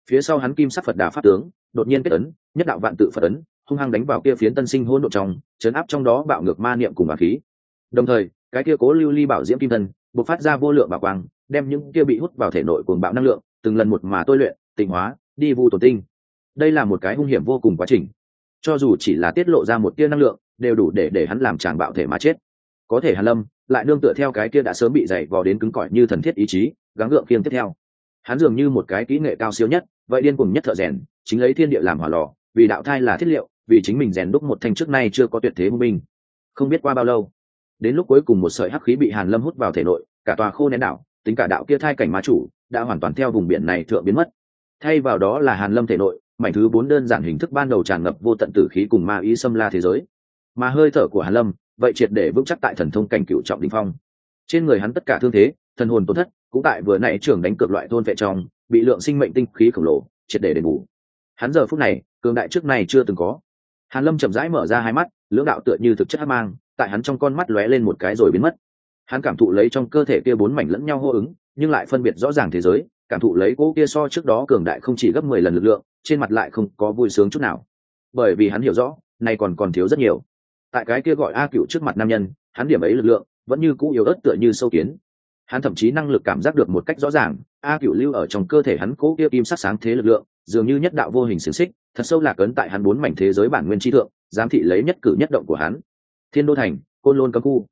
phía sau hắn kim sắc phật đà pháp tướng, đột nhiên kết ấn, nhất đạo vạn tự phật ấn, hung hăng đánh vào kia phiến tân sinh hỗn độn trong, chấn áp trong đó bạo ngược ma niệm cùng bà khí. Đồng thời, cái kia cố lưu ly bảo diễm kim thân, bộc phát ra vô lượng bảo quang, đem những kia bị hút vào thể nội cuồng bạo năng lượng, từng lần một mà tôi luyện, tịnh hóa, đi vu tổ tinh. Đây là một cái hung hiểm vô cùng quá trình. Cho dù chỉ là tiết lộ ra một tia năng lượng, đều đủ để để hắn làm chàng bạo thể mà chết. Có thể hàn lâm lại đương tựa theo cái kia đã sớm bị dày vò đến cứng cỏi như thần thiết ý chí, gắng gượng kiêng tiếp theo hắn dường như một cái kỹ nghệ cao siêu nhất, vậy điên cùng nhất thợ rèn, chính lấy thiên địa làm hỏa lò, vì đạo thai là thiết liệu, vì chính mình rèn đúc một thanh trước nay chưa có tuyệt thế hung binh. Không biết qua bao lâu, đến lúc cuối cùng một sợi hắc khí bị hàn lâm hút vào thể nội, cả tòa khô nén đảo, tính cả đạo kia thai cảnh ma chủ, đã hoàn toàn theo vùng biển này thượng biến mất. Thay vào đó là hàn lâm thể nội, mảnh thứ bốn đơn giản hình thức ban đầu tràn ngập vô tận tử khí cùng ma ý xâm la thế giới. Mà hơi thở của hàn lâm, vậy triệt để vững chắc tại thần thông cảnh cựu trọng đỉnh phong. Trên người hắn tất cả thương thế, thần hồn tổn thất cũng tại vừa nãy trưởng đánh cược loại thôn vệ trong, bị lượng sinh mệnh tinh khí khổng lồ triệt để đền bù. Hắn giờ phút này, cường đại trước này chưa từng có. Hàn lâm chậm rãi mở ra hai mắt, lưỡng đạo tựa như thực chất mang, tại hắn trong con mắt lóe lên một cái rồi biến mất. Hắn cảm thụ lấy trong cơ thể kia bốn mảnh lẫn nhau hô ứng, nhưng lại phân biệt rõ ràng thế giới, cảm thụ lấy cỗ kia so trước đó cường đại không chỉ gấp mười lần lực lượng, trên mặt lại không có vui sướng chút nào. Bởi vì hắn hiểu rõ này còn còn thiếu rất nhiều. Tại cái kia gọi a cựu trước mặt nam nhân, hắn điểm ấy lực lượng vẫn như cũ yếu ớt tựa như sâu kiến hắn thậm chí năng lực cảm giác được một cách rõ ràng. A cựu lưu ở trong cơ thể hắn cố kia kim sắc sáng thế lực lượng dường như nhất đạo vô hình xiềng xích thật sâu lạc ấn tại hắn bốn mảnh thế giới bản nguyên tri thượng giám thị lấy nhất cử nhất động của hắn. Thiên đô thành côn lôn cấm khu.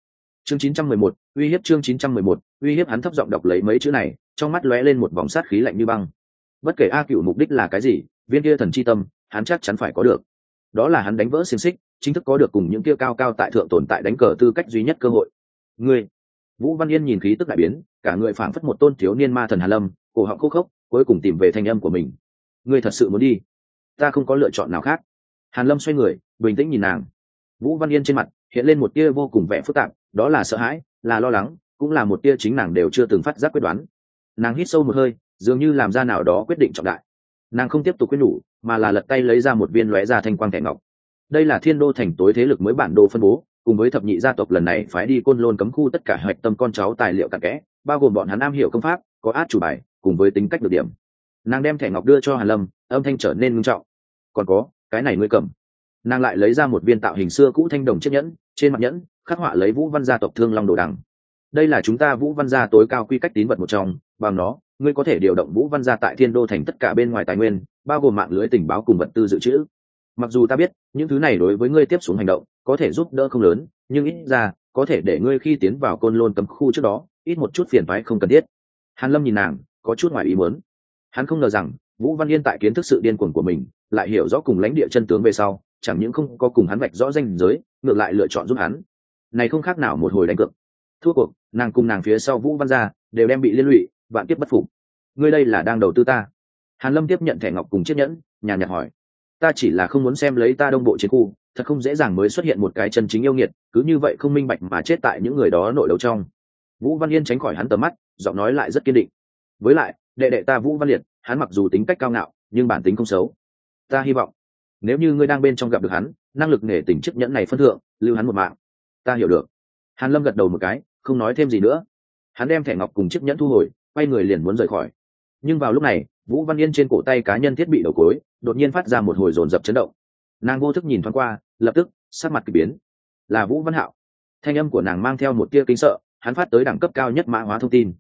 Chương 911, uy hiếp chương 911, uy hiếp hắn thấp giọng đọc lấy mấy chữ này trong mắt lóe lên một vòng sát khí lạnh như băng. Bất kể a cựu mục đích là cái gì viên kia thần chi tâm hắn chắc chắn phải có được. Đó là hắn đánh vỡ xiềng xích chính thức có được cùng những kia cao cao tại thượng tồn tại đánh cờ tư cách duy nhất cơ hội. Ngươi vũ văn yên nhìn khí tức đại biến, cả người phảng phất một tôn thiếu niên ma thần hàn lâm, cổ họng khô khốc, cuối cùng tìm về thanh âm của mình. Ngươi thật sự muốn đi? Ta không có lựa chọn nào khác. Hàn lâm xoay người, bình tĩnh nhìn nàng. Vũ văn yên trên mặt hiện lên một tia vô cùng vẻ phức tạp, đó là sợ hãi, là lo lắng, cũng là một tia chính nàng đều chưa từng phát giác quyết đoán. Nàng hít sâu một hơi, dường như làm ra nào đó quyết định trọng đại. Nàng không tiếp tục quyết nhủ, mà là lật tay lấy ra một viên lóe ra thanh quang thẻ ngọc. Đây là thiên đô thành tối thế lực mới bản đồ phân bố cùng với thập nhị gia tộc lần này phái đi côn lôn cấm khu tất cả hạch tâm con cháu tài liệu cặn kẽ, bao gồm bọn hắn am hiểu công pháp, có át chủ bài, cùng với tính cách được điểm. Nàng đem thẻ ngọc đưa cho hàn lâm, âm thanh trở nên ngưng trọng. Còn có, cái này ngươi cầm. Nàng lại lấy ra một viên tạo hình xưa cũ thanh đồng chiếc nhẫn, trên mặt nhẫn, khắc họa lấy vũ văn gia tộc thương long đồ đằng. Đây là chúng ta vũ văn gia tối cao quy cách tín vật một trong, bằng nó, ngươi có thể điều động vũ văn gia tại thiên đô thành tất cả bên ngoài tài nguyên, bao gồm mạng lưới tình báo cùng vật tư dự trữ. Mặc dù ta biết, những thứ này đối với ngươi tiếp xuống hành động có thể giúp đỡ không lớn, nhưng ít ra, có thể để ngươi khi tiến vào côn lôn cấm khu trước đó, ít một chút phiền phái không cần thiết. Hàn lâm nhìn nàng, có chút ngoài ý muốn. Hắn không ngờ rằng, vũ văn yên tại kiến thức sự điên cuồng của mình, lại hiểu rõ cùng lãnh địa chân tướng về sau, chẳng những không có cùng hắn vạch rõ danh giới, ngược lại lựa chọn giúp hắn. Này không khác nào một hồi đánh cược. Thua cuộc, nàng cùng nàng phía sau vũ văn gia đều đem bị liên lụy, vạn tiếp bất phục. Ngươi đây là đang đầu tư ta. Hàn lâm tiếp nhận thẻ ngọc cùng chiếc nhẫn nhà nhạt hỏi. Ta chỉ là không muốn xem lấy ta đông bộ chiến khu thật không dễ dàng mới xuất hiện một cái chân chính yêu nghiệt, cứ như vậy không minh bạch mà chết tại những người đó nội đấu trong. Vũ văn yên tránh khỏi hắn tầm mắt, giọng nói lại rất kiên định. Với lại, đệ đệ ta vũ văn liệt, hắn mặc dù tính cách cao ngạo, nhưng bản tính không xấu. Ta hy vọng, nếu như ngươi đang bên trong gặp được hắn, năng lực nể tình chấp nhẫn này phân thượng, lưu hắn một mạng. Ta hiểu được. Hàn lâm gật đầu một cái, không nói thêm gì nữa. Hắn đem thẻ ngọc cùng chiếc nhẫn thu hồi, quay người liền muốn rời khỏi. Nhưng vào lúc này, vũ văn yên trên cổ tay cá nhân thiết bị đầu cối, đột nhiên phát ra một hồi dồn dập chấn động nàng vô thức nhìn thoáng qua, lập tức, sắc mặt k ỳ biến. Là vũ văn hạo. Thanh âm của nàng mang theo một tia kính sợ, hắn phát tới đẳng cấp cao nhất mã hóa thông tin.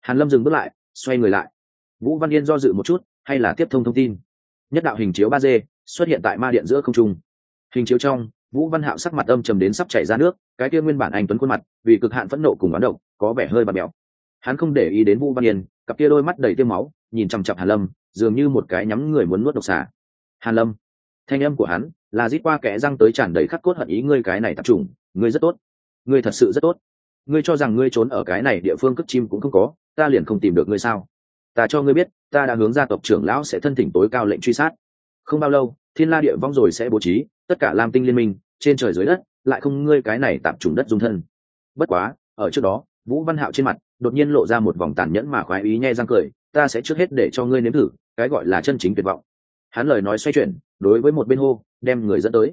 Hàn lâm dừng bước lại, xoay người lại. Vũ văn yên do dự một chút, hay là tiếp thông thông tin? Nhất đạo hình chiếu ba d, xuất hiện tại ma điện giữa không trung. Hình chiếu trong, vũ văn hạo sắc mặt âm trầm đến sắp chảy ra nước, cái kia nguyên bản anh tuấn khuôn mặt, vì cực hạn phẫn nộ cùng bán độc, có vẻ hơi bạt mẹo hắn không để ý đến vũ văn yên, cặp kia đôi mắt đầy tiêu máu, nhìn chằm chặp hàn lâm, dường như một cái nhắm người muốn nuốt độc xả. hàn lâm thanh âm của hắn là rít qua kẽ răng tới tràn đầy khắc cốt hận ý, ngươi cái này tập trung ngươi rất tốt. Ngươi thật sự rất tốt. Ngươi cho rằng ngươi trốn ở cái này địa phương cất chim cũng không có, ta liền không tìm được ngươi sao? Ta cho ngươi biết, ta đã hướng gia tộc trưởng lão sẽ thân thỉnh tối cao lệnh truy sát. Không bao lâu, thiên la địa vong rồi sẽ bố trí, tất cả lam tinh liên minh, trên trời dưới đất, lại không ngươi cái này tạm trùng đất dung thân. Bất quá, ở trước đó, vũ văn hạo trên mặt đột nhiên lộ ra một vòng tàn nhẫn mà khoái ý, nhe răng cười, ta sẽ trước hết để cho ngươi nếm thử, cái gọi là chân chính tuyệt vọng hắn lời nói xoay chuyển, đối với một bên hô, đem người dẫn tới.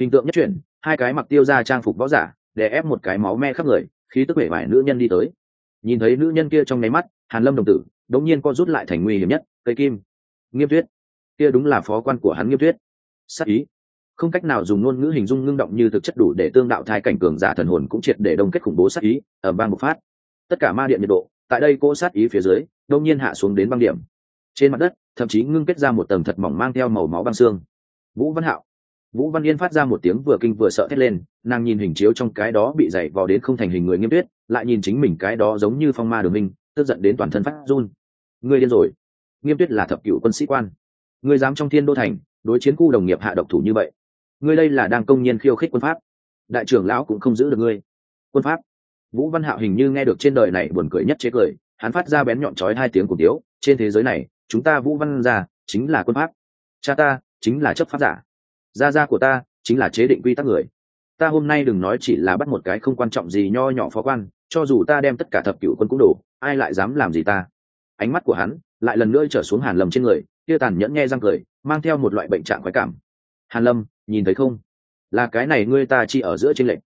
Hình tượng nhất chuyển, hai cái mặc tiêu ra trang phục võ giả để ép một cái máu me khắp người, khí tức vẻ vải nữ nhân đi tới. Nhìn thấy nữ nhân kia trong nháy mắt, hàn lâm đồng tử đống nhiên co rút lại thành nguy hiểm nhất, cây kim. Nghiêm tuyết. Kia đúng là phó quan của hắn nghiêm tuyết. Sắc ý. Không cách nào dùng ngôn ngữ hình dung ngưng động như thực chất đủ để tương đạo thai cảnh cường giả thần hồn cũng triệt để đông kết khủng bố sát ý ở bang bộc phát. Tất cả ma điện nhiệt độ, tại đây cỗ sát ý phía dưới đông nhiên hạ xuống đến băng điểm trên mặt đất, thậm chí ngưng kết ra một tầng thật mỏng mang theo màu máu băng xương. Vũ văn hạo. Vũ văn yên phát ra một tiếng vừa kinh vừa sợ thét lên, nàng nhìn hình chiếu trong cái đó bị dày vò đến không thành hình người nghiêm tuyết, lại nhìn chính mình cái đó giống như phong ma đường minh tức giận đến toàn thân phát run. Ngươi điên rồi. Nghiêm tuyết là thập cựu quân sĩ quan. Ngươi dám trong thiên đô thành, đối chiến khu đồng nghiệp hạ độc thủ như vậy. Ngươi đây là đang công nhiên khiêu khích quân pháp. Đại trưởng lão cũng không giữ được ngươi. Quân pháp. Vũ văn hạo hình như nghe được trên đời này buồn cười nhất chế cười, hắn phát ra bén nhọn chói hai tiếng cổ tiếu, trên thế giới này chúng ta vũ văn gia chính là quân pháp. Cha ta chính là chấp pháp giả. Gia gia của ta chính là chế định quy tắc người. Ta hôm nay đừng nói chỉ là bắt một cái không quan trọng gì nho nhỏ phó quan, cho dù ta đem tất cả thập cựu quân cũng đổ, ai lại dám làm gì ta? Ánh mắt của hắn lại lần nữa trở xuống hàn lâm trên người, kia tàn nhẫn nghe răng cười, mang theo một loại bệnh trạng khoái cảm. Hàn lâm, nhìn thấy không? Là cái này ngươi ta chỉ ở giữa trên lệnh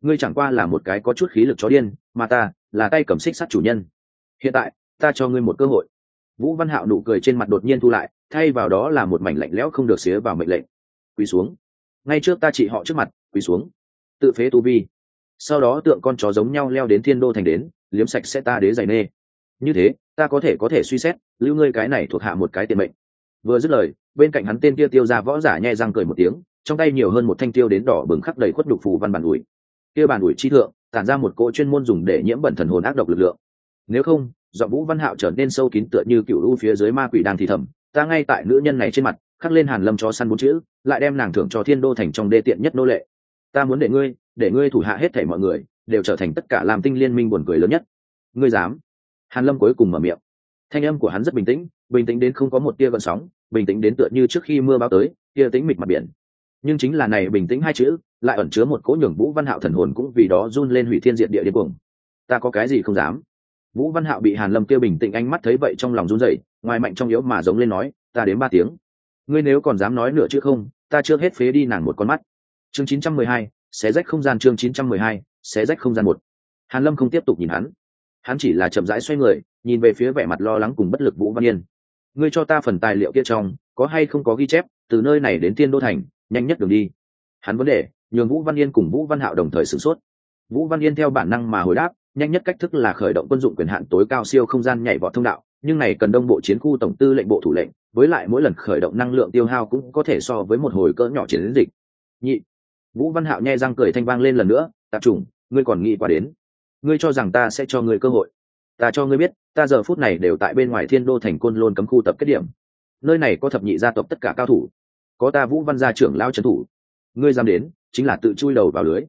ngươi chẳng qua là một cái có chút khí lực chó điên, mà ta là tay cầm xích sắt chủ nhân. Hiện tại, ta cho ngươi một cơ hội vũ văn hạo nụ cười trên mặt đột nhiên thu lại, thay vào đó là một mảnh lạnh lẽo không được xía vào mệnh lệnh. Quỳ xuống. Ngay trước ta chị họ trước mặt, quỳ xuống. Tự phế tu vi. Sau đó tượng con chó giống nhau leo đến thiên đô thành đến, liếm sạch sẽ ta đế giày nê. Như thế, ta có thể có thể suy xét, lưu ngươi cái này thuộc hạ một cái tiền mệnh. Vừa dứt lời, bên cạnh hắn tên kia tiêu ra võ giả nhẹ răng cười một tiếng, trong tay nhiều hơn một thanh tiêu đến đỏ bừng khắc đầy khuất đục phù văn bản ủi. Kia bản ủi chi thượng, tản ra một cỗ chuyên môn dùng để nhiễm bẩn thần hồn ác độc lực lượng. Nếu không giọng vũ văn hạo trở nên sâu kín tựa như cựu u phía dưới ma quỷ đang thì thầm, ta ngay tại nữ nhân này trên mặt, khắc lên hàn lâm cho săn bốn chữ, lại đem nàng thưởng cho thiên đô thành trong đê tiện nhất nô lệ. Ta muốn để ngươi để ngươi thủ hạ hết thảy mọi người, đều trở thành tất cả làm tinh liên minh buồn cười lớn nhất. Ngươi dám? Hàn lâm cuối cùng mở miệng. Thanh âm của hắn rất bình tĩnh bình tĩnh đến không có một tia gợn sóng, bình tĩnh đến tựa như trước khi mưa bão tới tia tĩnh mịt mặt biển. Nhưng chính là này bình tĩnh hai chữ, lại ẩn chứa một cỗ nhường vũ văn hạo thần hồn cũng vì đó run lên hủy thiên diện địa điên cuồng. Ta có cái gì không dám? Vũ văn hạo bị hàn lâm kia bình tĩnh ánh mắt thấy vậy trong lòng run rẩy ngoài mạnh trong yếu mà giống lên nói ta đến ba tiếng. Ngươi nếu còn dám nói nữa chứ không ta chưa hết phế đi nàng một con mắt. Chương 912, xé rách không gian chương 912, xé rách không gian một. Hàn lâm không tiếp tục nhìn hắn. Hắn chỉ là chậm rãi xoay người nhìn về phía vẻ mặt lo lắng cùng bất lực vũ văn yên. Ngươi cho ta phần tài liệu kia trong có hay không có ghi chép từ nơi này đến tiên đô thành nhanh nhất đường đi. Hắn vấn đề nhường vũ văn yên cùng vũ văn hạo đồng thời sửng sốt. Vũ văn yên theo bản năng mà hồi đáp nhanh nhất cách thức là khởi động quân dụng quyền hạn tối cao siêu không gian nhảy vọt thông đạo, nhưng này cần đông bộ chiến khu tổng tư lệnh bộ thủ lệnh, với lại mỗi lần khởi động năng lượng tiêu hao cũng có thể so với một hồi cỡ nhỏ chiến dịch. Nhị, vũ văn hạo nhai răng cười thanh vang lên lần nữa, tạp trùng ngươi còn nghĩ qua đến. Ngươi cho rằng ta sẽ cho ngươi cơ hội. Ta cho ngươi biết, ta giờ phút này đều tại bên ngoài thiên đô thành côn lôn cấm khu tập kết điểm. Nơi này có thập nhị gia tộc tất cả cao thủ. Có ta vũ văn gia trưởng lao trấn thủ. Ngươi dám đến, chính là tự chui đầu vào lưới.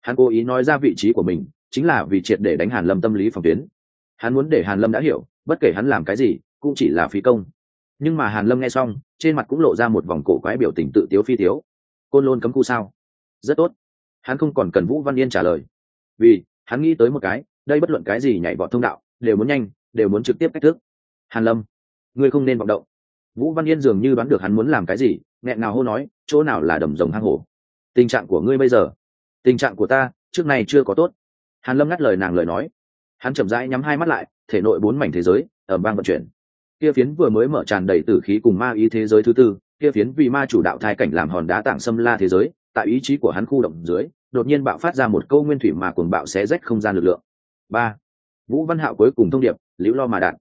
Hắn cố ý nói ra vị trí của mình chính là vì triệt để đánh hàn lâm tâm lý phòng tuyến. Hắn muốn để hàn lâm đã hiểu, bất kể hắn làm cái gì, cũng chỉ là phí công. Nhưng mà hàn lâm nghe xong, trên mặt cũng lộ ra một vòng cổ quái biểu tình tự tiếu phi tiếu. Côn lôn cấm khu sao? Rất tốt. Hắn không còn cần vũ văn yên trả lời. Vì, hắn nghĩ tới một cái, đây bất luận cái gì nhảy vọt thông đạo, đều muốn nhanh, đều muốn trực tiếp cách thức. Hàn lâm, ngươi không nên vọng động. Vũ văn yên dường như đoán được hắn muốn làm cái gì, nghẹn ngào hô nói, chỗ nào là đầm rồng hang hổ? Tình trạng của ngươi bây giờ, tình trạng của ta, trước này chưa có tốt hàn lâm ngắt lời nàng lời nói. Hắn chậm rãi nhắm hai mắt lại, thể nội bốn mảnh thế giới ở bang vận chuyển. Kia phiến vừa mới mở tràn đầy tử khí cùng ma ý thế giới thứ tư, kia phiến vì ma chủ đạo thai cảnh làm hòn đá tảng xâm la thế giới, tại ý chí của hắn khu động dưới, đột nhiên bạo phát ra một câu nguyên thủy mà cuồng bạo xé rách không gian lực lượng. Ba. Vũ văn hạo cuối cùng thông điệp, liễu lo mà đạn.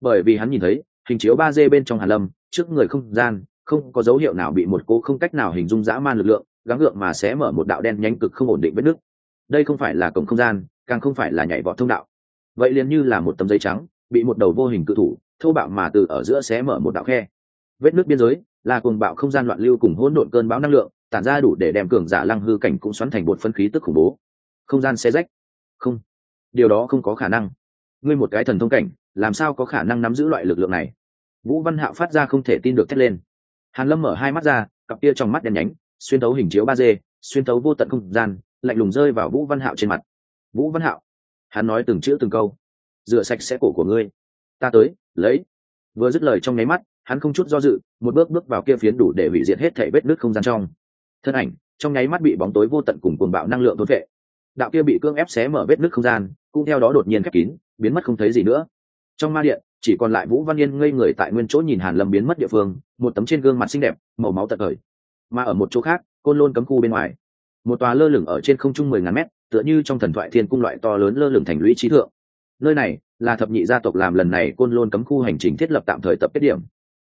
bởi vì hắn nhìn thấy, hình chiếu ba d bên trong hàn lâm, trước người không gian, không có dấu hiệu nào bị một cô không cách nào hình dung dã man lực lượng, gắng gượng mà sẽ mở một đạo đen nhanh cực không ổn định vết nước đây không phải là cổng không gian, càng không phải là nhảy vọt thông đạo. Vậy liền như là một tấm giấy trắng, bị một đầu vô hình cự thủ, thô bạo mà từ ở giữa xé mở một đạo khe. Vết nước biên giới, là cuồng bạo không gian loạn lưu cùng hỗn độn cơn bão năng lượng, tản ra đủ để đem cường giả lăng hư cảnh cũng xoắn thành bột phân khí tức khủng bố. Không gian xé rách. Không. Điều đó không có khả năng. Ngươi một cái thần thông cảnh, làm sao có khả năng nắm giữ loại lực lượng này? Vũ văn hạo phát ra không thể tin được thét lên. Hàn lâm mở hai mắt ra, cặp kia trong mắt đen nhánh, xuyên tấu hình chiếu ba d, xuyên tấu vô tận không gian lạnh lùng rơi vào vũ văn hạo trên mặt. Vũ văn hạo, hắn nói từng chữ từng câu. Rửa sạch sẽ cổ của ngươi. Ta tới, lấy. Vừa dứt lời trong nháy mắt, hắn không chút do dự, một bước bước vào kia phiến đủ để hủy diệt hết thể vết nước không gian trong. Thân ảnh, trong nháy mắt bị bóng tối vô tận cùng cuồng bạo năng lượng thôn vệ. Đạo kia bị cưỡng ép xé mở vết nước không gian, cũng theo đó đột nhiên khép kín, biến mất không thấy gì nữa. Trong ma điện, chỉ còn lại vũ văn yên ngây người tại nguyên chỗ nhìn hàn lâm biến mất địa phương, một tấm trên gương mặt xinh đẹp, màu máu tận thời mà ở một chỗ khác, côn lôn cấm khu bên ngoài một tòa lơ lửng ở trên không trung mười ngàn mét, tựa như trong thần thoại thiên cung loại to lớn lơ lửng thành lũy trí thượng. Nơi này là thập nhị gia tộc làm lần này côn lôn cấm khu hành trình thiết lập tạm thời tập kết điểm.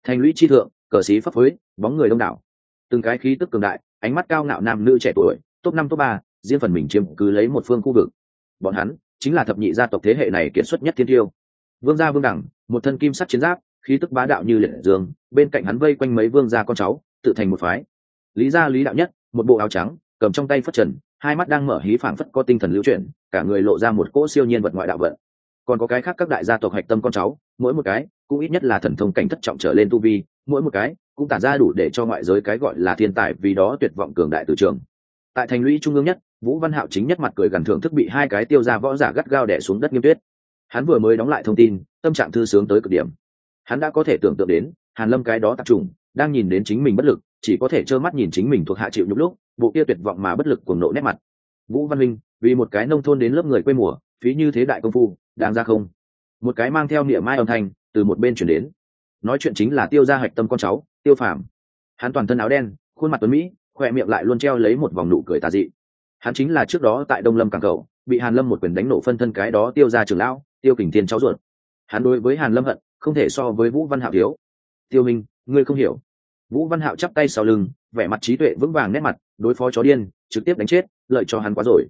Thành lũy trí thượng, cờ sĩ pháp huế bóng người đông đảo. Từng cái khí tức cường đại, ánh mắt cao ngạo nam nữ trẻ tuổi, top năm, top ba, riêng phần mình chiếm cứ lấy một phương khu vực. Bọn hắn chính là thập nhị gia tộc thế hệ này kiệt xuất nhất thiên tiêu. Vương gia vương đẳng, một thân kim sắt chiến giáp, khí tức bá đạo như liệt dương, bên cạnh hắn vây quanh mấy vương gia con cháu, tự thành một phái. Lý gia lý đạo nhất, một bộ áo trắng cầm trong tay phất trần, hai mắt đang mở hí phảng phất có tinh thần lưu chuyển, cả người lộ ra một cỗ siêu nhiên vật ngoại đạo vận. Còn có cái khác các đại gia tộc hạch tâm con cháu, mỗi một cái, cũng ít nhất là thần thông cảnh thất trọng trở lên tu vi, mỗi một cái, cũng tản ra đủ để cho ngoại giới cái gọi là thiên tài vì đó tuyệt vọng cường đại từ trường. Tại thành lũy trung ương nhất, vũ văn hạo chính nhất mặt cười gần thưởng thức bị hai cái tiêu ra võ giả gắt gao đẻ xuống đất nghiêm tuyết. Hắn vừa mới đóng lại thông tin, tâm trạng thư sướng tới cực điểm. Hắn đã có thể tưởng tượng đến, hàn lâm cái đó tập trung đang nhìn đến chính mình bất lực, chỉ có thể trơ mắt nhìn chính mình thuộc hạ chịu nhục lúc bộ kia tuyệt vọng mà bất lực cuồng nộ nét mặt. Vũ văn minh, vì một cái nông thôn đến lớp người quê mùa, phí như thế đại công phu đang ra không? Một cái mang theo niệm mai âm thanh, từ một bên chuyển đến. Nói chuyện chính là tiêu gia hạch tâm con cháu, tiêu phàm. Hắn toàn thân áo đen, khuôn mặt tuấn mỹ khoe miệng lại luôn treo lấy một vòng nụ cười tà dị. Hắn chính là trước đó tại đông lâm cảng cầu bị hàn lâm một quyền đánh nổ phân thân cái đó tiêu ra trường lão, tiêu kình thiên cháu ruột. Hắn đối với hàn lâm hận, không thể so với vũ văn hạo thiếu. Tiêu minh, ngươi không hiểu. Vũ văn hạo chắp tay sau lưng vẻ mặt trí tuệ vững vàng nét mặt, đối phó chó điên, trực tiếp đánh chết, lợi cho hắn quá rồi.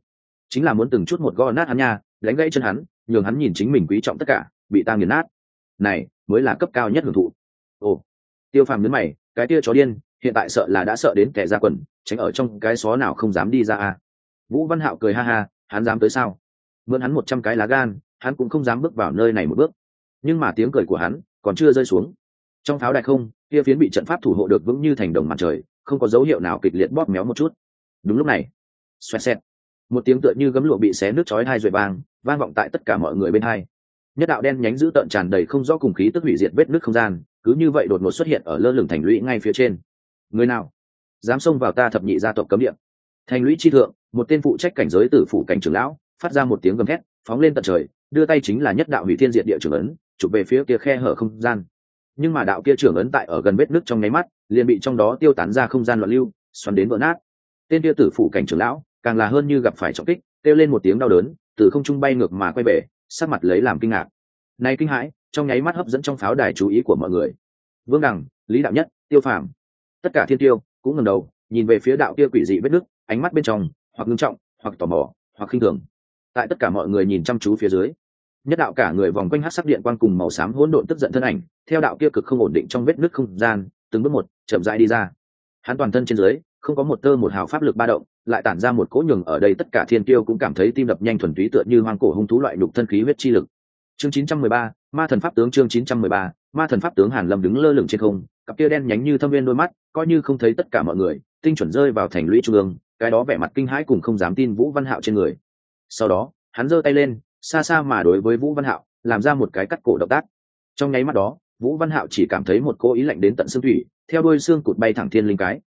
Chính là muốn từng chút một go nát hắn nha, đánh gãy chân hắn, nhường hắn nhìn chính mình quý trọng tất cả, bị ta nghiền nát. Này, mới là cấp cao nhất hưởng thụ. Ồ, tiêu phàm nhấn mày, cái tia chó điên, hiện tại sợ là đã sợ đến kẻ ra quần, tránh ở trong cái xó nào không dám đi ra à. vũ văn hạo cười ha ha, hắn dám tới sao? Mượn hắn một trăm cái lá gan, hắn cũng không dám bước vào nơi này một bước. Nhưng mà tiếng cười của hắn còn chưa rơi xuống. Trong pháo đại không kia phiến bị trận pháp thủ hộ được vững như thành đồng mặt trời không có dấu hiệu nào kịch liệt bóp méo một chút. Đúng lúc này, xoẹt xẹt, một tiếng tựa như gấm lụa bị xé nước chói hai rồi vang vang vọng tại tất cả mọi người bên hai. Nhất đạo đen nhánh giữ tợn tràn đầy không rõ cùng khí tức hủy diệt vết nước không gian, cứ như vậy đột ngột xuất hiện ở lơ lửng thành lũy ngay phía trên. Người nào? Dám xông vào ta thập nhị gia tộc cấm địa. Thành lũy chi thượng, một tên phụ trách cảnh giới tử phủ cảnh trưởng lão, phát ra một tiếng gầm thét, phóng lên tận trời, đưa tay chính là nhất đạo hủy thiên diệt địa trưởng ấn, chụp về phía kia khe hở không gian. Nhưng mà đạo kia trưởng ấn tại ở gần vết nước trong nháy mắt liền bị trong đó tiêu tán ra không gian loạn lưu, xoắn đến vỡ nát. Tên kia tử phủ cảnh trưởng lão, càng là hơn như gặp phải trọng kích, kêu lên một tiếng đau đớn, từ không trung bay ngược mà quay về, sắc mặt lấy làm kinh ngạc. Nay kinh hãi, trong nháy mắt hấp dẫn trong pháo đài chú ý của mọi người. Vương đằng, lý đạo nhất, tiêu phàm, tất cả thiên tiêu cũng ngầm đầu, nhìn về phía đạo kia quỷ dị vết nước ánh mắt bên trong, hoặc ngưng trọng, hoặc tò mò, hoặc khinh thường. Tại tất cả mọi người nhìn chăm chú phía dưới, nhất đạo cả người vòng quanh hát sắc điện quang cùng màu xám hỗn độn tức giận thân ảnh, theo đạo kia cực không ổn định trong vết nước không gian, từng bước một chậm rãi đi ra. Hắn toàn thân trên dưới không có một tơ một hào pháp lực ba động lại tản ra một cỗ nhường ở đây tất cả thiên tiêu cũng cảm thấy tim đập nhanh thuần túy tựa như hoang cổ hung thú loại nhục thân khí huyết chi lực. Chương 913, ma thần pháp tướng chương 913, ma thần pháp tướng hàn lâm đứng lơ lửng trên không cặp kia đen nhánh như thâm viên đôi mắt coi như không thấy tất cả mọi người tinh chuẩn rơi vào thành lũy trung ương cái đó vẻ mặt kinh hãi cùng không dám tin vũ văn hạo trên người. Sau đó hắn giơ tay lên xa xa mà đối với vũ văn hạo làm ra một cái cắt cổ động tác. Trong nháy mắt đó vũ văn hạo chỉ cảm thấy một cô ý lạnh đến tận xương thủy, theo đôi xương cụt bay thẳng thiên linh cái.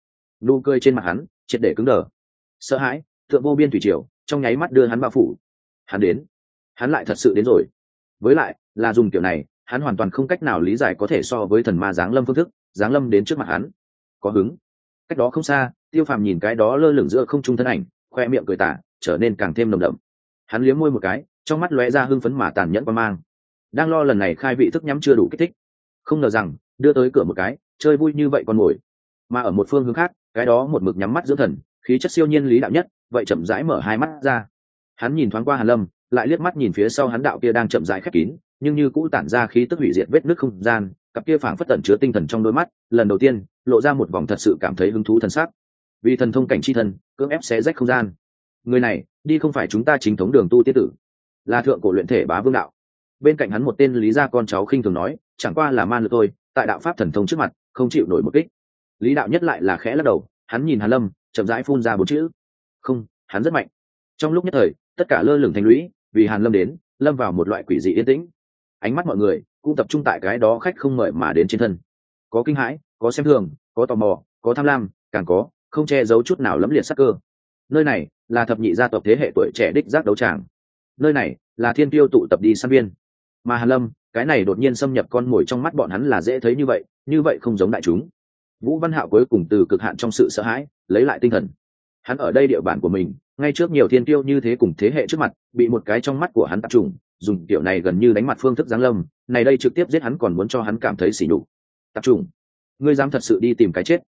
Nụ cười trên mặt hắn, triệt để cứng đờ. Sợ hãi, thượng vô biên thủy triều, trong nháy mắt đưa hắn bao phủ. Hắn đến. Hắn lại thật sự đến rồi. Với lại, là dùng kiểu này, hắn hoàn toàn không cách nào lý giải có thể so với thần ma giáng lâm phương thức, giáng lâm đến trước mặt hắn. Có hứng. Cách đó không xa, tiêu phàm nhìn cái đó lơ lửng giữa không trung thân ảnh, khoe miệng cười tả, trở nên càng thêm nồng đậm. Hắn liếm môi một cái, trong mắt lóe ra hưng phấn mà tàn nhẫn qua mang. Đang lo lần này khai vị thức nhắm chưa đủ kích thích không ngờ rằng, đưa tới cửa một cái, chơi vui như vậy còn ngồi. Mà ở một phương hướng khác, cái đó một mực nhắm mắt dưỡng thần, khí chất siêu nhiên lý đạo nhất, vậy chậm rãi mở hai mắt ra. Hắn nhìn thoáng qua hàn lâm, lại liếc mắt nhìn phía sau hắn đạo kia đang chậm rãi khép kín, nhưng như cũ tản ra khí tức hủy diệt vết nước không gian, cặp kia phảng phất tẩn chứa tinh thần trong đôi mắt, lần đầu tiên, lộ ra một vòng thật sự cảm thấy hứng thú thần sắc vì thần thông cảnh chi thần, cưỡng ép xé rách không gian. Người này, đi không phải chúng ta chính thống đường tu tiết tử. Là thượng cổ luyện thể bá vương đạo. Bên cạnh hắn một tên lý gia con cháu khinh thường nói chẳng qua là man lực thôi, tại đạo pháp thần thông trước mặt không chịu nổi một kích. Lý đạo nhất lại là khẽ lắc đầu hắn nhìn hàn lâm chậm rãi phun ra bốn chữ. Không hắn rất mạnh. Trong lúc nhất thời tất cả lơ lửng thành lũy vì hàn lâm đến lâm vào một loại quỷ dị yên tĩnh. Ánh mắt mọi người cũng tập trung tại cái đó khách không mời mà đến trên thân. Có kinh hãi có xem thường có tò mò có tham lam càng có không che giấu chút nào lẫm liệt sắc cơ. Nơi này là thập nhị gia tộc thế hệ tuổi trẻ đích giác đấu tràng. Nơi này là thiên tiêu tụ tập đi săn viên mà hàn lâm cái này đột nhiên xâm nhập con mồi trong mắt bọn hắn là dễ thấy như vậy như vậy không giống đại chúng. Vũ văn hạo cuối cùng từ cực hạn trong sự sợ hãi, lấy lại tinh thần. Hắn ở đây địa bàn của mình, ngay trước nhiều thiên tiêu như thế cùng thế hệ trước mặt, bị một cái trong mắt của hắn tập trung, dùng kiểu này gần như đánh mặt phương thức giáng lâm, này đây trực tiếp giết hắn còn muốn cho hắn cảm thấy xỉ nhục. Tập trung. Ngươi dám thật sự đi tìm cái chết.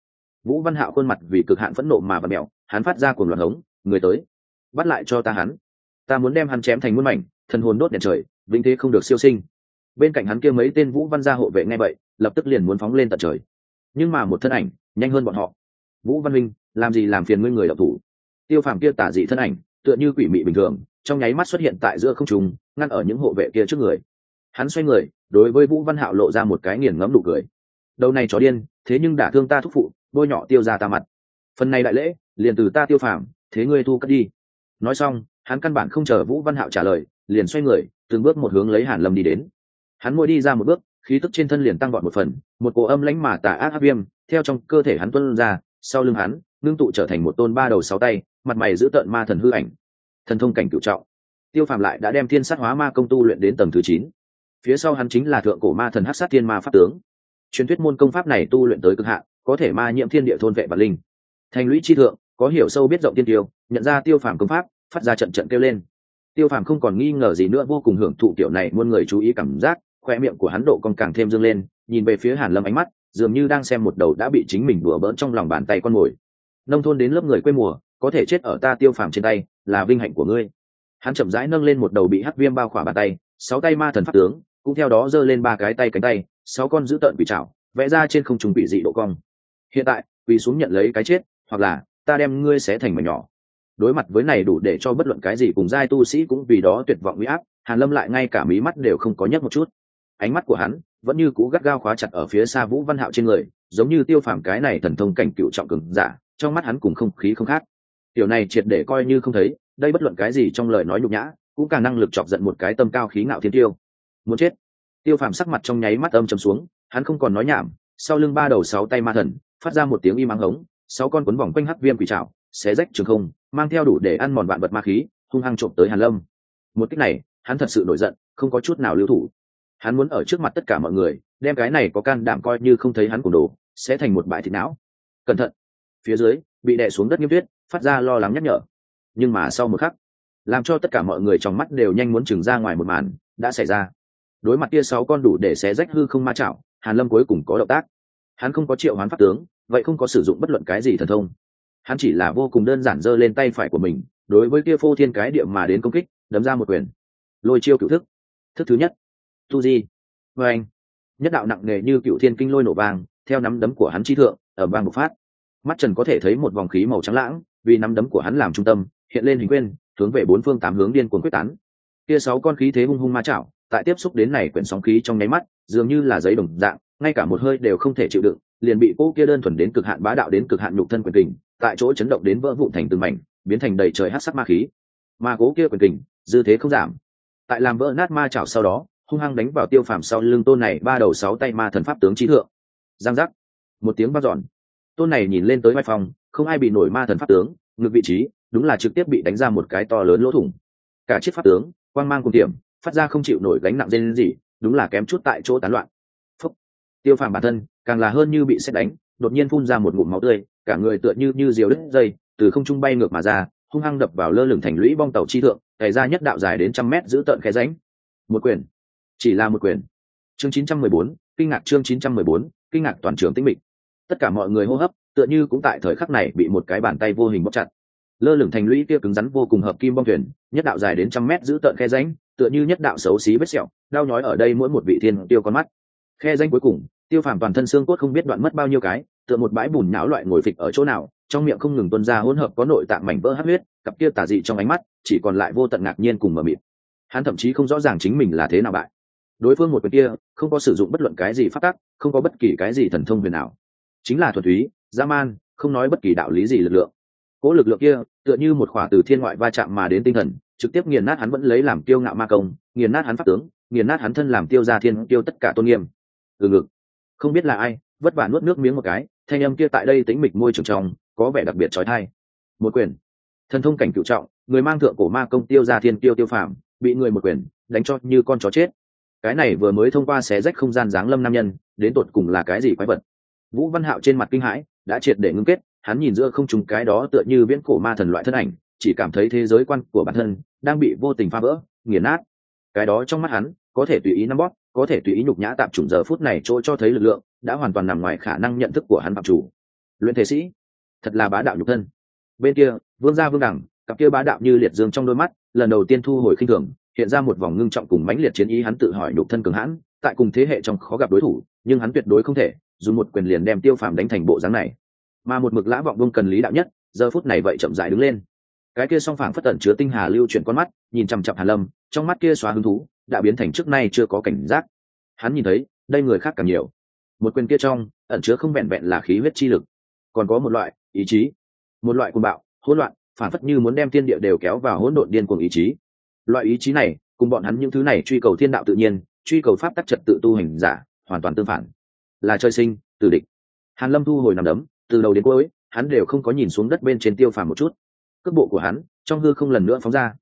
Vũ văn hạo khuôn mặt vì cực hạn phẫn nộ mà và mẹo hắn phát ra cuồng loạn hống, người tới, bắt lại cho ta hắn. Ta muốn đem hắn chém thành muôn mảnh, thần hồn đốt đèn trời, vĩnh thế không được siêu sinh bên cạnh hắn kia mấy tên vũ văn gia hộ vệ nghe vậy, lập tức liền muốn phóng lên tận trời. Nhưng mà một thân ảnh, nhanh hơn bọn họ. Vũ văn minh, làm gì làm phiền ngươi người đọc thủ? Tiêu phàm kia tả dị thân ảnh, tựa như quỷ mị bình thường, trong nháy mắt xuất hiện tại giữa không trung, ngăn ở những hộ vệ kia trước người. Hắn xoay người, đối với vũ văn hạo lộ ra một cái nghiền ngẫm đủ cười. Đầu này chó điên, thế nhưng đả thương ta thúc phụ, bôi nhọ tiêu ra ta mặt. Phần này đại lễ, liền từ ta tiêu phàm, thế ngươi thu cất đi. Nói xong, hắn căn bản không chờ vũ văn hạo trả lời, liền xoay người, từng bước một hướng lấy hàn lâm đi đến hắn môi đi ra một bước, khí tức trên thân liền tăng gọn một phần, một cổ âm lãnh mà tà ác áp viêm, theo trong cơ thể hắn tuân ra, sau lưng hắn, ngưng tụ trở thành một tôn ba đầu sáu tay, mặt mày giữ tợn ma thần hư ảnh. Thần thông cảnh cựu trọng. Tiêu phàm lại đã đem thiên sát hóa ma công tu luyện đến tầng thứ chín. Phía sau hắn chính là thượng cổ ma thần hát sát thiên ma pháp tướng. Truyền thuyết môn công pháp này tu luyện tới cực hạn, có thể ma nhiễm thiên địa thôn vệ và linh. Thành lũy chi thượng, có hiểu sâu biết rộng tiên tiêu, nhận ra tiêu phàm công pháp, phát ra trận trận kêu lên. Tiêu phàm không còn nghi ngờ gì nữa, vô cùng hưởng thụ kiểu này, muôn người chú ý cảm giác khoe miệng của hắn độ còn càng thêm dương lên, nhìn về phía hàn lâm ánh mắt, dường như đang xem một đầu đã bị chính mình đùa bỡn trong lòng bàn tay con mồi. Nông thôn đến lớp người quê mùa, có thể chết ở ta tiêu phàm trên tay, là vinh hạnh của ngươi. Hắn chậm rãi nâng lên một đầu bị hắc viêm bao khỏa bàn tay, sáu tay ma thần pháp tướng, cũng theo đó giơ lên ba cái tay cánh tay, sáu con giữ tợn bị chảo vẽ ra trên không trùng bị dị độ cong. Hiện tại, quỳ xuống nhận lấy cái chết, hoặc là, ta đem ngươi xé thành mảnh nhỏ. Đối mặt với này đủ để cho bất luận cái gì cùng giai tu sĩ cũng vì đó tuyệt vọng uy áp, hàn lâm lại ngay cả mí mắt đều không có nhấc một chút ánh mắt của hắn vẫn như cũ gắt gao khóa chặt ở phía xa vũ văn hạo trên người, giống như tiêu phàm cái này thần thông cảnh cựu trọng cường giả, trong mắt hắn cùng không khí không khác. Tiểu này triệt để coi như không thấy, đây bất luận cái gì trong lời nói nhục nhã, cũng càng năng lực chọc giận một cái tâm cao khí ngạo thiên tiêu. Muốn chết. Tiêu phàm sắc mặt trong nháy mắt âm chầm xuống, hắn không còn nói nhảm, sau lưng ba đầu sáu tay ma thần, phát ra một tiếng im ắng hống, sáu con cuốn vòng quanh hắc viêm quỷ trào xé rách trường không, mang theo đủ để ăn mòn vạn vật ma khí, hung hăng trộm tới hàn lâm. Một cách này, hắn thật sự nổi giận, không có chút nào lưu thủ hắn muốn ở trước mặt tất cả mọi người, đem cái này có can đảm coi như không thấy hắn cùng đồ, sẽ thành một bãi thịt não. Cẩn thận. Phía dưới, bị đè xuống đất nghiêm tuyết, phát ra lo lắng nhắc nhở. Nhưng mà sau một khắc, làm cho tất cả mọi người trong mắt đều nhanh muốn chừng ra ngoài một màn, đã xảy ra. Đối mặt kia sáu con đủ để xé rách hư không ma chảo, hàn lâm cuối cùng có động tác. Hắn không có triệu hoán pháp tướng, vậy không có sử dụng bất luận cái gì thần thông. Hắn chỉ là vô cùng đơn giản giơ lên tay phải của mình, đối với kia phô thiên cái địa mà đến công kích, đấm ra một quyền. Lôi chiêu cựu thức. Thức thứ nhất tu di. Vê anh, nhất đạo nặng nề như cựu thiên kinh lôi nổ vàng, theo nắm đấm của hắn chi thượng, ở bang bộc phát. Mắt trần có thể thấy một vòng khí màu trắng lãng, vì nắm đấm của hắn làm trung tâm, hiện lên hình quên, hướng về bốn phương tám hướng điên cuồng quyết tán. Kia sáu con khí thế hung hung ma chảo, tại tiếp xúc đến này quyển sóng khí trong nháy mắt, dường như là giấy đồng dạng, ngay cả một hơi đều không thể chịu đựng, liền bị cô kia đơn thuần đến cực hạn bá đạo đến cực hạn nhục thân quyền kình, tại chỗ chấn động đến vỡ vụn thành từng mảnh, biến thành đầy trời hát sắc ma khí. Ma cố kia quyền kình, dư thế không giảm. Tại làm vỡ nát ma chảo sau đó hung hăng đánh vào tiêu phàm sau lưng tôn này ba đầu sáu tay ma thần pháp tướng trí thượng. Giang giác. Một tiếng vang dọn. Tôn này nhìn lên tới vai phòng, không ai bị nổi ma thần pháp tướng, ngược vị trí, đúng là trực tiếp bị đánh ra một cái to lớn lỗ thủng. Cả chiếc pháp tướng, quang mang cùng điểm, phát ra không chịu nổi gánh nặng dây lên gì đúng là kém chút tại chỗ tán loạn. Phúc. tiêu phàm bản thân, càng là hơn như bị xét đánh, đột nhiên phun ra một ngụm máu tươi, cả người tựa như như diều đứt dây, từ không trung bay ngược mà ra, hung hăng đập vào lơ lửng thành lũy bong tàu chi thượng cày ra nhất đạo dài đến trăm mét giữ tợn khe ránh một quyền chỉ là một quyền. Chương 914, kinh ngạc chương 914, kinh ngạc toàn trường tĩnh mịch. Tất cả mọi người hô hấp tựa như cũng tại thời khắc này bị một cái bàn tay vô hình bóc chặt. Lơ lửng thành lũy kia cứng rắn vô cùng hợp kim bong thuyền nhất đạo dài đến trăm mét giữ tợn khe ránh tựa như nhất đạo xấu xí vết sẹo đau nhói ở đây mỗi một vị thiên tiêu con mắt. Khe ránh cuối cùng tiêu phàm toàn thân xương cốt không biết đoạn mất bao nhiêu cái tựa một bãi bùn nhão loại ngồi phịch ở chỗ nào trong miệng không ngừng tuân ra hỗn hợp có nội tạng mảnh vỡ hát huyết cặp kia tả dị trong ánh mắt chỉ còn lại vô tận ngạc nhiên cùng mờ mịt. Hắn thậm chí không rõ ràng chính mình là thế nào bại đối phương một quyền kia, không có sử dụng bất luận cái gì phát tác không có bất kỳ cái gì thần thông huyền nào chính là thuật túy, dã man, không nói bất kỳ đạo lý gì lực lượng. Cố lực lượng kia, tựa như một khỏa từ thiên ngoại va chạm mà đến tinh thần, trực tiếp nghiền nát hắn vẫn lấy làm tiêu ngạo ma công, nghiền nát hắn pháp tướng, nghiền nát hắn thân làm tiêu ra thiên, tiêu tất cả tôn nghiêm. Từ ngực. Không biết là ai, vất vả nuốt nước miếng một cái, thanh âm kia tại đây tính mịch môi trường trong, có vẻ đặc biệt trói thai. Một quyền. Thần thông cảnh cựu trọng, người mang thượng cổ ma công tiêu ra thiên, tiêu tiêu phạm bị người một quyền, đánh cho như con chó chết cái này vừa mới thông qua xé rách không gian giáng lâm nam nhân, đến tột cùng là cái gì quái vật? Vũ văn hạo trên mặt kinh hãi, đã triệt để ngưng kết, hắn nhìn giữa không trùng cái đó tựa như viễn cổ ma thần loại thân ảnh, chỉ cảm thấy thế giới quan của bản thân đang bị vô tình phá vỡ, nghiền nát. Cái đó trong mắt hắn, có thể tùy ý nắm bóp, có thể tùy ý nhục nhã tạm trùng giờ phút này chỗ cho thấy lực lượng, đã hoàn toàn nằm ngoài khả năng nhận thức của hắn phạm chủ. Luyện thể sĩ, thật là bá đạo nhục thân. Bên kia, vương gia vương đẳng, cặp kia bá đạo như liệt dương trong đôi mắt, lần đầu tiên thu hồi khinh thường hiện ra một vòng ngưng trọng cùng mãnh liệt chiến ý hắn tự hỏi nhục thân cường hãn, tại cùng thế hệ trong khó gặp đối thủ, nhưng hắn tuyệt đối không thể dùng một quyền liền đem tiêu phàm đánh thành bộ dáng này. Mà một mực lã vọng đông cần lý đạo nhất, giờ phút này vậy chậm dại đứng lên. Cái kia song phảng phất tẩn chứa tinh hà lưu chuyển con mắt, nhìn chằm chặp hàn lâm, trong mắt kia xóa hứng thú, đã biến thành trước nay chưa có cảnh giác. Hắn nhìn thấy, đây người khác càng nhiều. Một quyền kia trong, ẩn chứa không vẹn vẹn là khí huyết chi lực. Còn có một loại, ý chí. Một loại cuồng bạo, hỗn loạn phản phất như muốn đem thiên địa đều kéo vào hỗn độn điên cuồng ý chí loại ý chí này, cùng bọn hắn những thứ này truy cầu thiên đạo tự nhiên, truy cầu pháp tắc trật tự tu hành giả, hoàn toàn tương phản. Là chơi sinh, tử địch. Hàn lâm thu hồi nằm đấm, từ đầu đến cuối, hắn đều không có nhìn xuống đất bên trên tiêu phàm một chút. Cước bộ của hắn, trong hư không lần nữa phóng ra.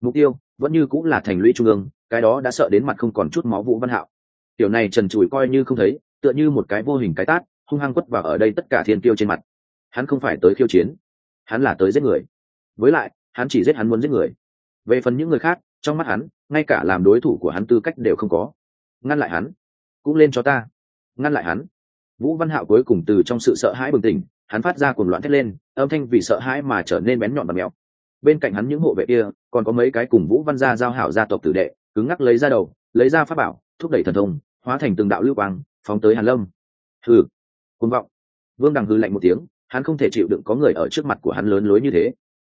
Mục tiêu, vẫn như cũng là thành lũy trung ương, cái đó đã sợ đến mặt không còn chút máu vũ văn hạo. Tiểu này trần trụi coi như không thấy, tựa như một cái vô hình cái tát, hung hăng quất vào ở đây tất cả thiên tiêu trên mặt. Hắn không phải tới khiêu chiến, hắn là tới giết người. Với lại, hắn chỉ giết hắn muốn giết người về phần những người khác, trong mắt hắn, ngay cả làm đối thủ của hắn tư cách đều không có. Ngăn lại hắn, cũng lên cho ta. Ngăn lại hắn. Vũ văn hạo cuối cùng từ trong sự sợ hãi bừng tỉnh, hắn phát ra cuồng loạn thét lên, âm thanh vì sợ hãi mà trở nên bén nhọn và mèo bên cạnh hắn những hộ vệ kia, còn có mấy cái cùng vũ văn gia giao hảo gia tộc tử đệ, cứng ngắc lấy ra đầu, lấy ra pháp bảo, thúc đẩy thần thông, hóa thành từng đạo lưu quang, phóng tới hàn lâm. Hừ côn vọng. Vương đằng hư lạnh một tiếng, hắn không thể chịu đựng có người ở trước mặt của hắn lớn lối như thế.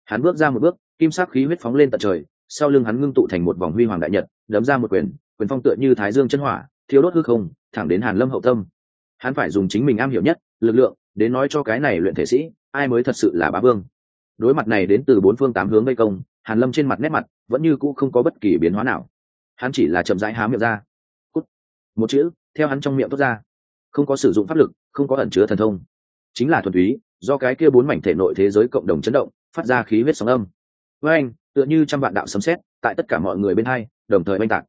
Hắn bước ra một bước kim sắc khí huyết phóng lên tận trời, sau lưng hắn ngưng tụ thành một vòng huy hoàng đại nhật, đấm ra một quyền quyền phong tựa như thái dương chân hỏa thiếu đốt hư không, thẳng đến hàn lâm hậu tâm. Hắn phải dùng chính mình am hiểu nhất, lực lượng, đến nói cho cái này luyện thể sĩ, ai mới thật sự là bá vương. Đối mặt này đến từ bốn phương tám hướng vây công, hàn lâm trên mặt nét mặt vẫn như cũ không có bất kỳ biến hóa nào. Hắn chỉ là chậm rãi há miệng ra. Cút. một chữ, theo hắn trong miệng tốt ra. Không có sử dụng pháp lực, không có ẩn chứa thần thông. Chính là thuần túy, do cái kia bốn mảnh thể nội thế giới cộng đồng chấn động, phát ra khí huyết sóng âm với anh, tựa như trăm vạn đạo sấm sét, tại tất cả mọi người bên hai, đồng thời oanh tạc.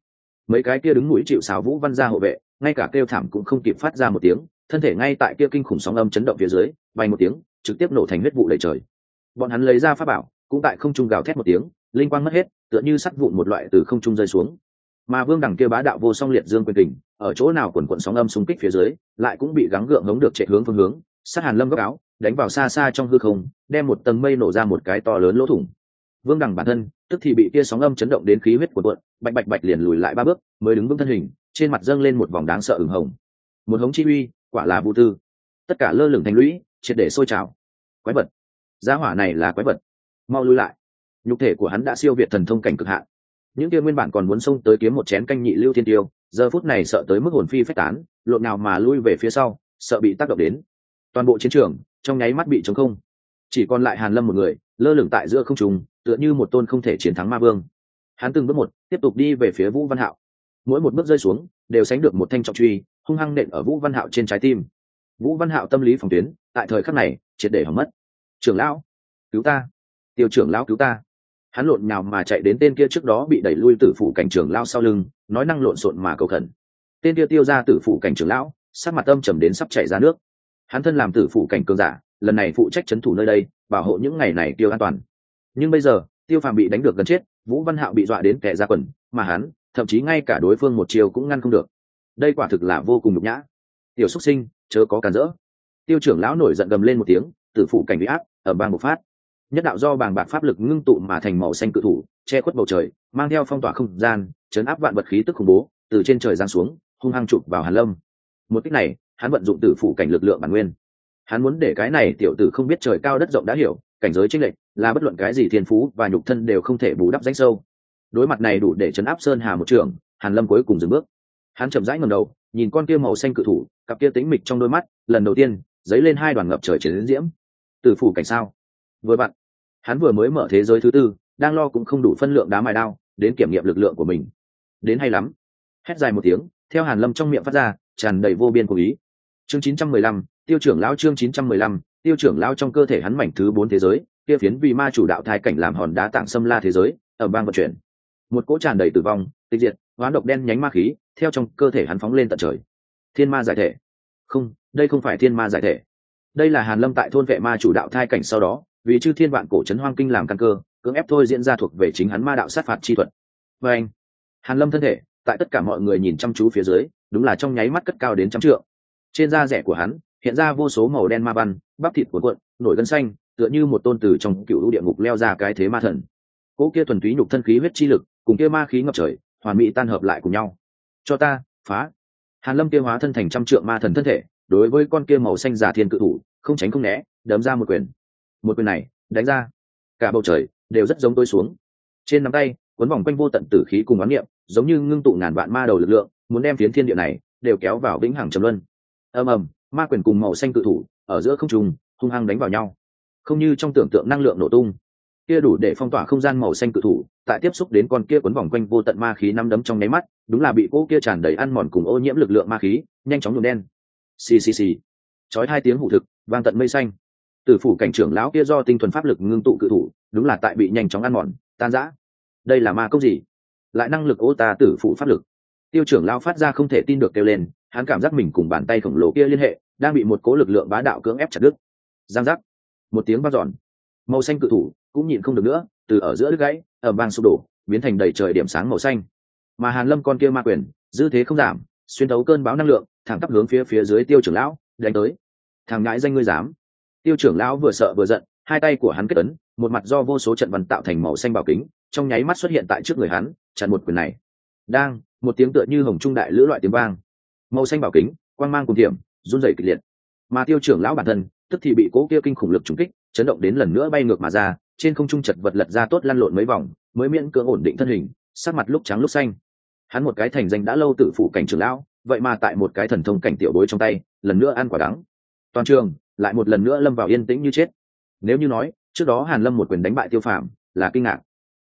Mấy cái kia đứng mũi chịu sáo vũ văn ra hộ vệ, ngay cả kêu thảm cũng không kịp phát ra một tiếng, thân thể ngay tại kia kinh khủng sóng âm chấn động phía dưới, bay một tiếng, trực tiếp nổ thành huyết vụ đầy trời. Bọn hắn lấy ra pháp bảo, cũng tại không trung gào thét một tiếng, linh quang mất hết, tựa như sắt vụn một loại từ không trung rơi xuống. Mà vương đẳng kia bá đạo vô song liệt dương quyền kình, ở chỗ nào quần quận sóng âm xung kích phía dưới, lại cũng bị gắng gượng hống được chạy hướng phương hướng, sát hàn lâm góc áo, đánh vào xa xa trong hư không, đem một tầng mây nổ ra một cái to lớn lỗ thủng vương đẳng bản thân, tức thì bị kia sóng âm chấn động đến khí huyết của cuộn, bạch bạch bạch liền lùi lại ba bước, mới đứng vững thân hình, trên mặt dâng lên một vòng đáng sợ ửng hồng. Một hống chi uy, quả là vũ tư. Tất cả lơ lửng thành lũy, triệt để sôi trào. Quái vật. Giá hỏa này là quái vật. Mau lui lại. Nhục thể của hắn đã siêu việt thần thông cảnh cực hạn. Những kia nguyên bản còn muốn xông tới kiếm một chén canh nhị lưu thiên tiêu, giờ phút này sợ tới mức hồn phi phách tán, lộn nào mà lui về phía sau, sợ bị tác động đến. Toàn bộ chiến trường, trong nháy mắt bị trống không. Chỉ còn lại hàn lâm một người lơ lửng tại giữa không trung, tựa như một tôn không thể chiến thắng ma vương. Hắn từng bước một, tiếp tục đi về phía vũ văn hạo. Mỗi một bước rơi xuống, đều sánh được một thanh trọng truy, hung hăng nện ở vũ văn hạo trên trái tim. Vũ văn hạo tâm lý phòng tuyến, tại thời khắc này, triệt để hỏng mất. Trưởng lão, cứu ta. Tiêu trưởng lão cứu ta. Hắn lộn nhào mà chạy đến tên kia trước đó bị đẩy lui tử phủ cảnh trưởng lao sau lưng, nói năng lộn xộn mà cầu khẩn. Tên kia tiêu ra tử phủ cảnh trưởng lão, sắc mặt âm trầm đến sắp chảy ra nước hắn thân làm tử phụ cảnh cường giả, lần này phụ trách c thủ nơi đây, bảo hộ những ngày này tiêu an toàn. Nhưng bây giờ, tiêu phàm bị đánh được gần chết, vũ văn hạo bị dọa đến kẻ ra quần, mà hắn, thậm chí ngay cả đối phương một chiều cũng ngăn không được. Đây quả thực là vô cùng nhục nhã. Tiểu xuất sinh, chớ có cản rỡ. Tiêu trưởng lão nổi giận gầm lên một tiếng, tử phụ cảnh bị áp ở bang một phát. Nhất đạo do bàng bạc pháp lực ngưng tụ mà thành màu xanh cự thủ, che khuất bầu trời, mang theo phong tỏa không gian, chấn áp vạn vật khí tức khủng bố, từ trên trời giáng xuống, hung hăng chụp vào hàn lâm. Một cách này hắn vận dụng tử phủ cảnh lực lượng bản nguyên. Hắn muốn để cái này tiểu tử không biết trời cao đất rộng đã hiểu, cảnh giới chênh lệch, là bất luận cái gì thiên phú và nhục thân đều không thể bù đắp danh sâu. Đối mặt này đủ để chấn áp sơn hà một trường, hàn lâm cuối cùng dừng bước. Hắn chậm rãi ngẩng đầu, nhìn con kia màu xanh cự thủ, cặp kia tĩnh mịch trong đôi mắt, lần đầu tiên, dấy lên hai đoàn ngập trời chiến diễm. Từ phủ cảnh sao? Vừa bạn hắn vừa mới mở thế giới thứ tư, đang lo cũng không đủ phân lượng đá mài đao, đến kiểm nghiệm lực lượng của mình. Đến hay lắm. Hét dài một tiếng, theo hàn lâm trong miệng phát ra, tràn đầy vô biên của ý chương 915, tiêu trưởng lão chương 915, tiêu trưởng lão trong cơ thể hắn mảnh thứ bốn thế giới kia phiến vì ma chủ đạo thai cảnh làm hòn đá tảng xâm la thế giới ở bang vận chuyển. Một cỗ tràn đầy tử vong tịch diệt hoán độc đen nhánh ma khí theo trong cơ thể hắn phóng lên tận trời. Thiên ma giải thể. Không đây không phải thiên ma giải thể. Đây là hàn lâm tại thôn vệ ma chủ đạo thai cảnh sau đó vì chư thiên vạn cổ trấn hoang kinh làm căn cơ cưỡng ép thôi diễn ra thuộc về chính hắn ma đạo sát phạt chi thuật. Và anh hàn lâm thân thể tại tất cả mọi người nhìn chăm chú phía dưới đúng là trong nháy mắt cất cao đến trăm trượng trên da rẻ của hắn, hiện ra vô số màu đen ma văn, bắp thịt cuộn cuộn, nổi gân xanh, tựa như một tôn từ trong cựu lũ địa ngục leo ra cái thế ma thần. Cỗ kia thuần túy nhục thân khí huyết chi lực, cùng kia ma khí ngập trời, hoàn mỹ tan hợp lại cùng nhau. Cho ta, phá. Hàn lâm kia hóa thân thành trăm trượng ma thần thân thể, đối với con kia màu xanh giả thiên cự thủ, không tránh không né, đấm ra một quyền. Một quyền này, đánh ra. Cả bầu trời đều rất giống tôi xuống. Trên nắm tay, cuốn vòng quanh vô tận tử khí cùng oán niệm, giống như ngưng tụ ngàn vạn ma đầu lực lượng, muốn đem phiến thiên địa này đều kéo vào vĩnh hằng trầm luân ầm ầm, ma quyền cùng màu xanh cự thủ ở giữa không trung, hung hăng đánh vào nhau. Không như trong tưởng tượng năng lượng nổ tung. Kia đủ để phong tỏa không gian màu xanh cự thủ, tại tiếp xúc đến con kia quấn vòng quanh vô tận ma khí năm đấm trong nháy mắt, đúng là bị cỗ kia tràn đầy ăn mòn cùng ô nhiễm lực lượng ma khí, nhanh chóng nhuộm đen. Xì xì xì. Chói hai tiếng hủ thực, vang tận mây xanh. Từ phủ cảnh trưởng lão kia do tinh thuần pháp lực ngưng tụ cự thủ, đúng là tại bị nhanh chóng ăn mòn, tan rã. Đây là ma cốc gì? Lại năng lực ô ta tử phụ pháp lực. Tiêu trưởng lão phát ra không thể tin được kêu lên hắn cảm giác mình cùng bàn tay khổng lồ kia liên hệ, đang bị một cố lực lượng bá đạo cưỡng ép chặt đứt. Giang giác. Một tiếng vang dọn. Màu xanh cự thủ cũng nhịn không được nữa, từ ở giữa đứt gãy ở bang sụp đổ, biến thành đầy trời điểm sáng màu xanh. Mà hàn lâm con kia ma quyền, dư thế không giảm, xuyên thấu cơn bão năng lượng, thẳng tắp hướng phía phía dưới tiêu trưởng lão, đánh tới. Thằng ngãi danh ngươi dám. Tiêu trưởng lão vừa sợ vừa giận, hai tay của hắn kết ấn, một mặt do vô số trận văn tạo thành màu xanh bảo kính, trong nháy mắt xuất hiện tại trước người hắn, chặn một quyền này. Đang, một tiếng tựa như hồng trung đại lữ loại tiếng vang màu xanh bảo kính, quang mang cùng điểm, run rẩy kịch liệt. Mà tiêu trưởng lão bản thân, tức thì bị cố kia kinh khủng lực trúng kích, chấn động đến lần nữa bay ngược mà ra, trên không trung chật vật lật ra tốt lăn lộn mấy vòng, mới miễn cưỡng ổn định thân hình, sắc mặt lúc trắng lúc xanh. Hắn một cái thành danh đã lâu tự phụ cảnh trưởng lão, vậy mà tại một cái thần thông cảnh tiểu bối trong tay, lần nữa ăn quả đắng. Toàn trường lại một lần nữa lâm vào yên tĩnh như chết. Nếu như nói, trước đó hàn lâm một quyền đánh bại tiêu phàm, là kinh ngạc.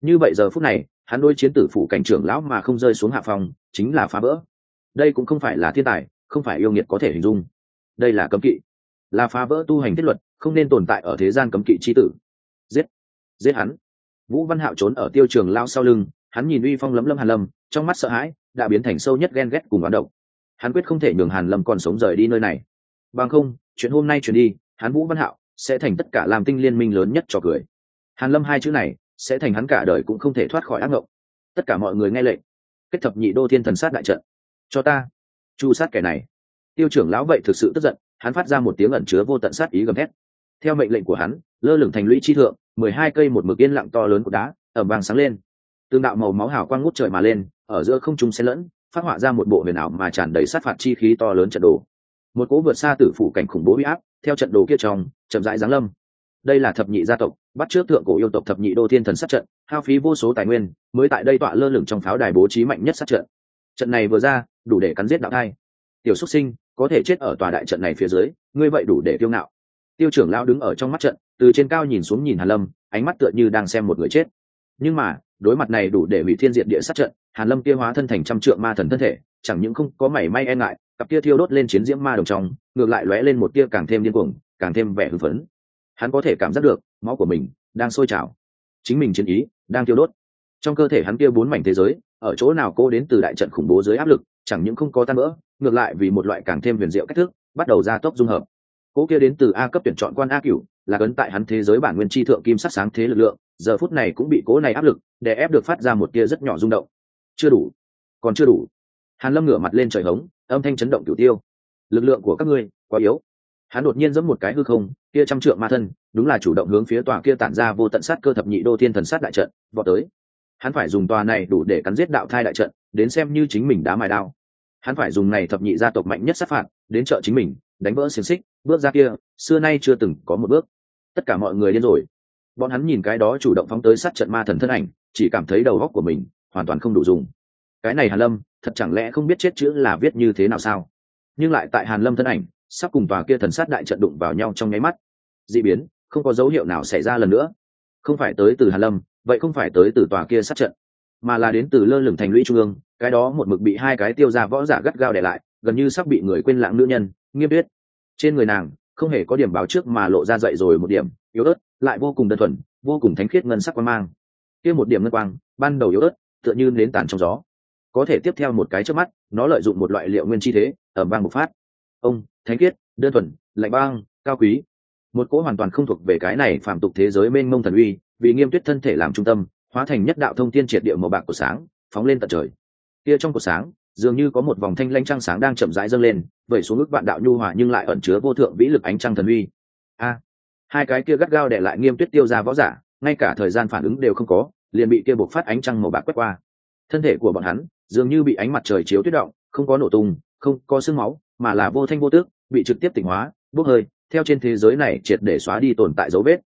Như vậy giờ phút này, hắn đôi chiến tử phụ cảnh trưởng lão mà không rơi xuống hạ phòng, chính là phá bỡ đây cũng không phải là thiên tài, không phải yêu nghiệt có thể hình dung. Đây là cấm kỵ. Là phá vỡ tu hành thiết luật, không nên tồn tại ở thế gian cấm kỵ chi tử. Giết. Giết hắn. Vũ văn hạo trốn ở tiêu trường lao sau lưng, hắn nhìn uy phong lấm lâm hàn lâm, trong mắt sợ hãi, đã biến thành sâu nhất ghen ghét cùng bán động hắn quyết không thể nhường hàn lâm còn sống rời đi nơi này. Bằng không, chuyện hôm nay chuyển đi, hắn vũ văn hạo sẽ thành tất cả làm tinh liên minh lớn nhất cho cười. Hàn lâm hai chữ này sẽ thành hắn cả đời cũng không thể thoát khỏi ác ngộng. Tất cả mọi người nghe lệnh. Kết thập nhị đô thiên thần sát đại trận cho ta. Chu sát kẻ này. Tiêu trưởng lão vậy thực sự tức giận, hắn phát ra một tiếng ẩn chứa vô tận sát ý gầm thét. Theo mệnh lệnh của hắn, lơ lửng thành lũy chi thượng, mười hai cây một mực yên lặng to lớn của đá, ẩm vàng sáng lên. Tương đạo màu máu hào quang ngút trời mà lên, ở giữa không trung xen lẫn, phát họa ra một bộ huyền ảo mà tràn đầy sát phạt chi khí to lớn trận đồ. Một cỗ vượt xa tử phủ cảnh khủng bố huy áp, theo trận đồ kia trong, chậm rãi giáng lâm. Đây là thập nhị gia tộc, bắt trước thượng cổ yêu tộc thập nhị đô thiên thần sát trận, hao phí vô số tài nguyên, mới tại đây tọa lơ lửng trong pháo đài bố trí mạnh nhất sát trận trận này vừa ra, đủ để cắn giết đạo thai. Tiểu xuất sinh, có thể chết ở tòa đại trận này phía dưới, ngươi vậy đủ để tiêu ngạo. Tiêu trưởng lão đứng ở trong mắt trận, từ trên cao nhìn xuống nhìn hàn lâm, ánh mắt tựa như đang xem một người chết. Nhưng mà, đối mặt này đủ để hủy thiên diệt địa sát trận, hàn lâm kia hóa thân thành trăm trượng ma thần thân thể, chẳng những không có mảy may e ngại, cặp kia thiêu đốt lên chiến diễm ma đồng trong, ngược lại lóe lên một tia càng thêm điên cuồng, càng thêm vẻ hưng phấn. Hắn có thể cảm giác được, máu của mình đang sôi trào. Chính mình chiến ý, đang thiêu đốt. Trong cơ thể hắn kia bốn mảnh thế giới ở chỗ nào cô đến từ đại trận khủng bố dưới áp lực, chẳng những không có tan vỡ, ngược lại vì một loại càng thêm huyền diệu cách thức, bắt đầu ra tốc dung hợp. Cố kia đến từ a cấp tuyển chọn quan a cửu, là cấn tại hắn thế giới bản nguyên tri thượng kim sắc sáng thế lực lượng, giờ phút này cũng bị cố này áp lực, để ép được phát ra một tia rất nhỏ rung động. Chưa đủ. Còn chưa đủ. Hàn lâm ngửa mặt lên trời hống, âm thanh chấn động cửu tiêu. Lực lượng của các ngươi quá yếu. Hắn đột nhiên giẫm một cái hư không, kia trăm trượng ma thân, đúng là chủ động hướng phía tòa kia tản ra vô tận sát cơ thập nhị đô thiên thần sát đại trận, vọt tới hắn phải dùng tòa này đủ để cắn giết đạo thai đại trận, đến xem như chính mình đá mài đao. Hắn phải dùng này thập nhị gia tộc mạnh nhất sát phạt, đến trợ chính mình, đánh vỡ xiềng xích, bước ra kia, xưa nay chưa từng có một bước. Tất cả mọi người điên rồi. Bọn hắn nhìn cái đó chủ động phóng tới sát trận ma thần thân ảnh, chỉ cảm thấy đầu góc của mình hoàn toàn không đủ dùng. Cái này hàn lâm, thật chẳng lẽ không biết chết chữ là viết như thế nào sao? Nhưng lại tại hàn lâm thân ảnh, sắp cùng tòa kia thần sát đại trận đụng vào nhau trong nháy mắt. Dị biến, không có dấu hiệu nào xảy ra lần nữa. Không phải tới từ hàn lâm vậy không phải tới từ tòa kia sát trận, mà là đến từ lơ lửng thành lũy trung ương, cái đó một mực bị hai cái tiêu ra võ giả gắt gao để lại, gần như sắp bị người quên lãng nữ nhân, nghiêm biết. Trên người nàng, không hề có điểm báo trước mà lộ ra dậy rồi một điểm, yếu ớt, lại vô cùng đơn thuần, vô cùng thánh khiết ngân sắc quang mang. Kia một điểm ngân quang, ban đầu yếu ớt, tựa như nến tàn trong gió. Có thể tiếp theo một cái trước mắt, nó lợi dụng một loại liệu nguyên chi thế ở bang một phát. Ông, thánh khiết, đơn thuần, lạnh băng, cao quý một cỗ hoàn toàn không thuộc về cái này phạm tục thế giới mênh mông thần uy, vì nghiêm tuyết thân thể làm trung tâm, hóa thành nhất đạo thông tiên triệt địa màu bạc của sáng, phóng lên tận trời. Kia trong cột sáng, dường như có một vòng thanh lanh trăng sáng đang chậm rãi dâng lên, vẩy xuống ước vạn đạo nhu hòa nhưng lại ẩn chứa vô thượng vĩ lực ánh trăng thần uy. A! Hai cái kia gắt gao để lại nghiêm tuyết tiêu ra võ giả, ngay cả thời gian phản ứng đều không có, liền bị kia buộc phát ánh trăng màu bạc quét qua. Thân thể của bọn hắn dường như bị ánh mặt trời chiếu tuyết động, không có nổ tung, không có sương máu, mà là vô thanh vô tước, bị trực tiếp tỉnh hóa, bốc hơi theo trên thế giới này triệt để xóa đi tồn tại dấu vết.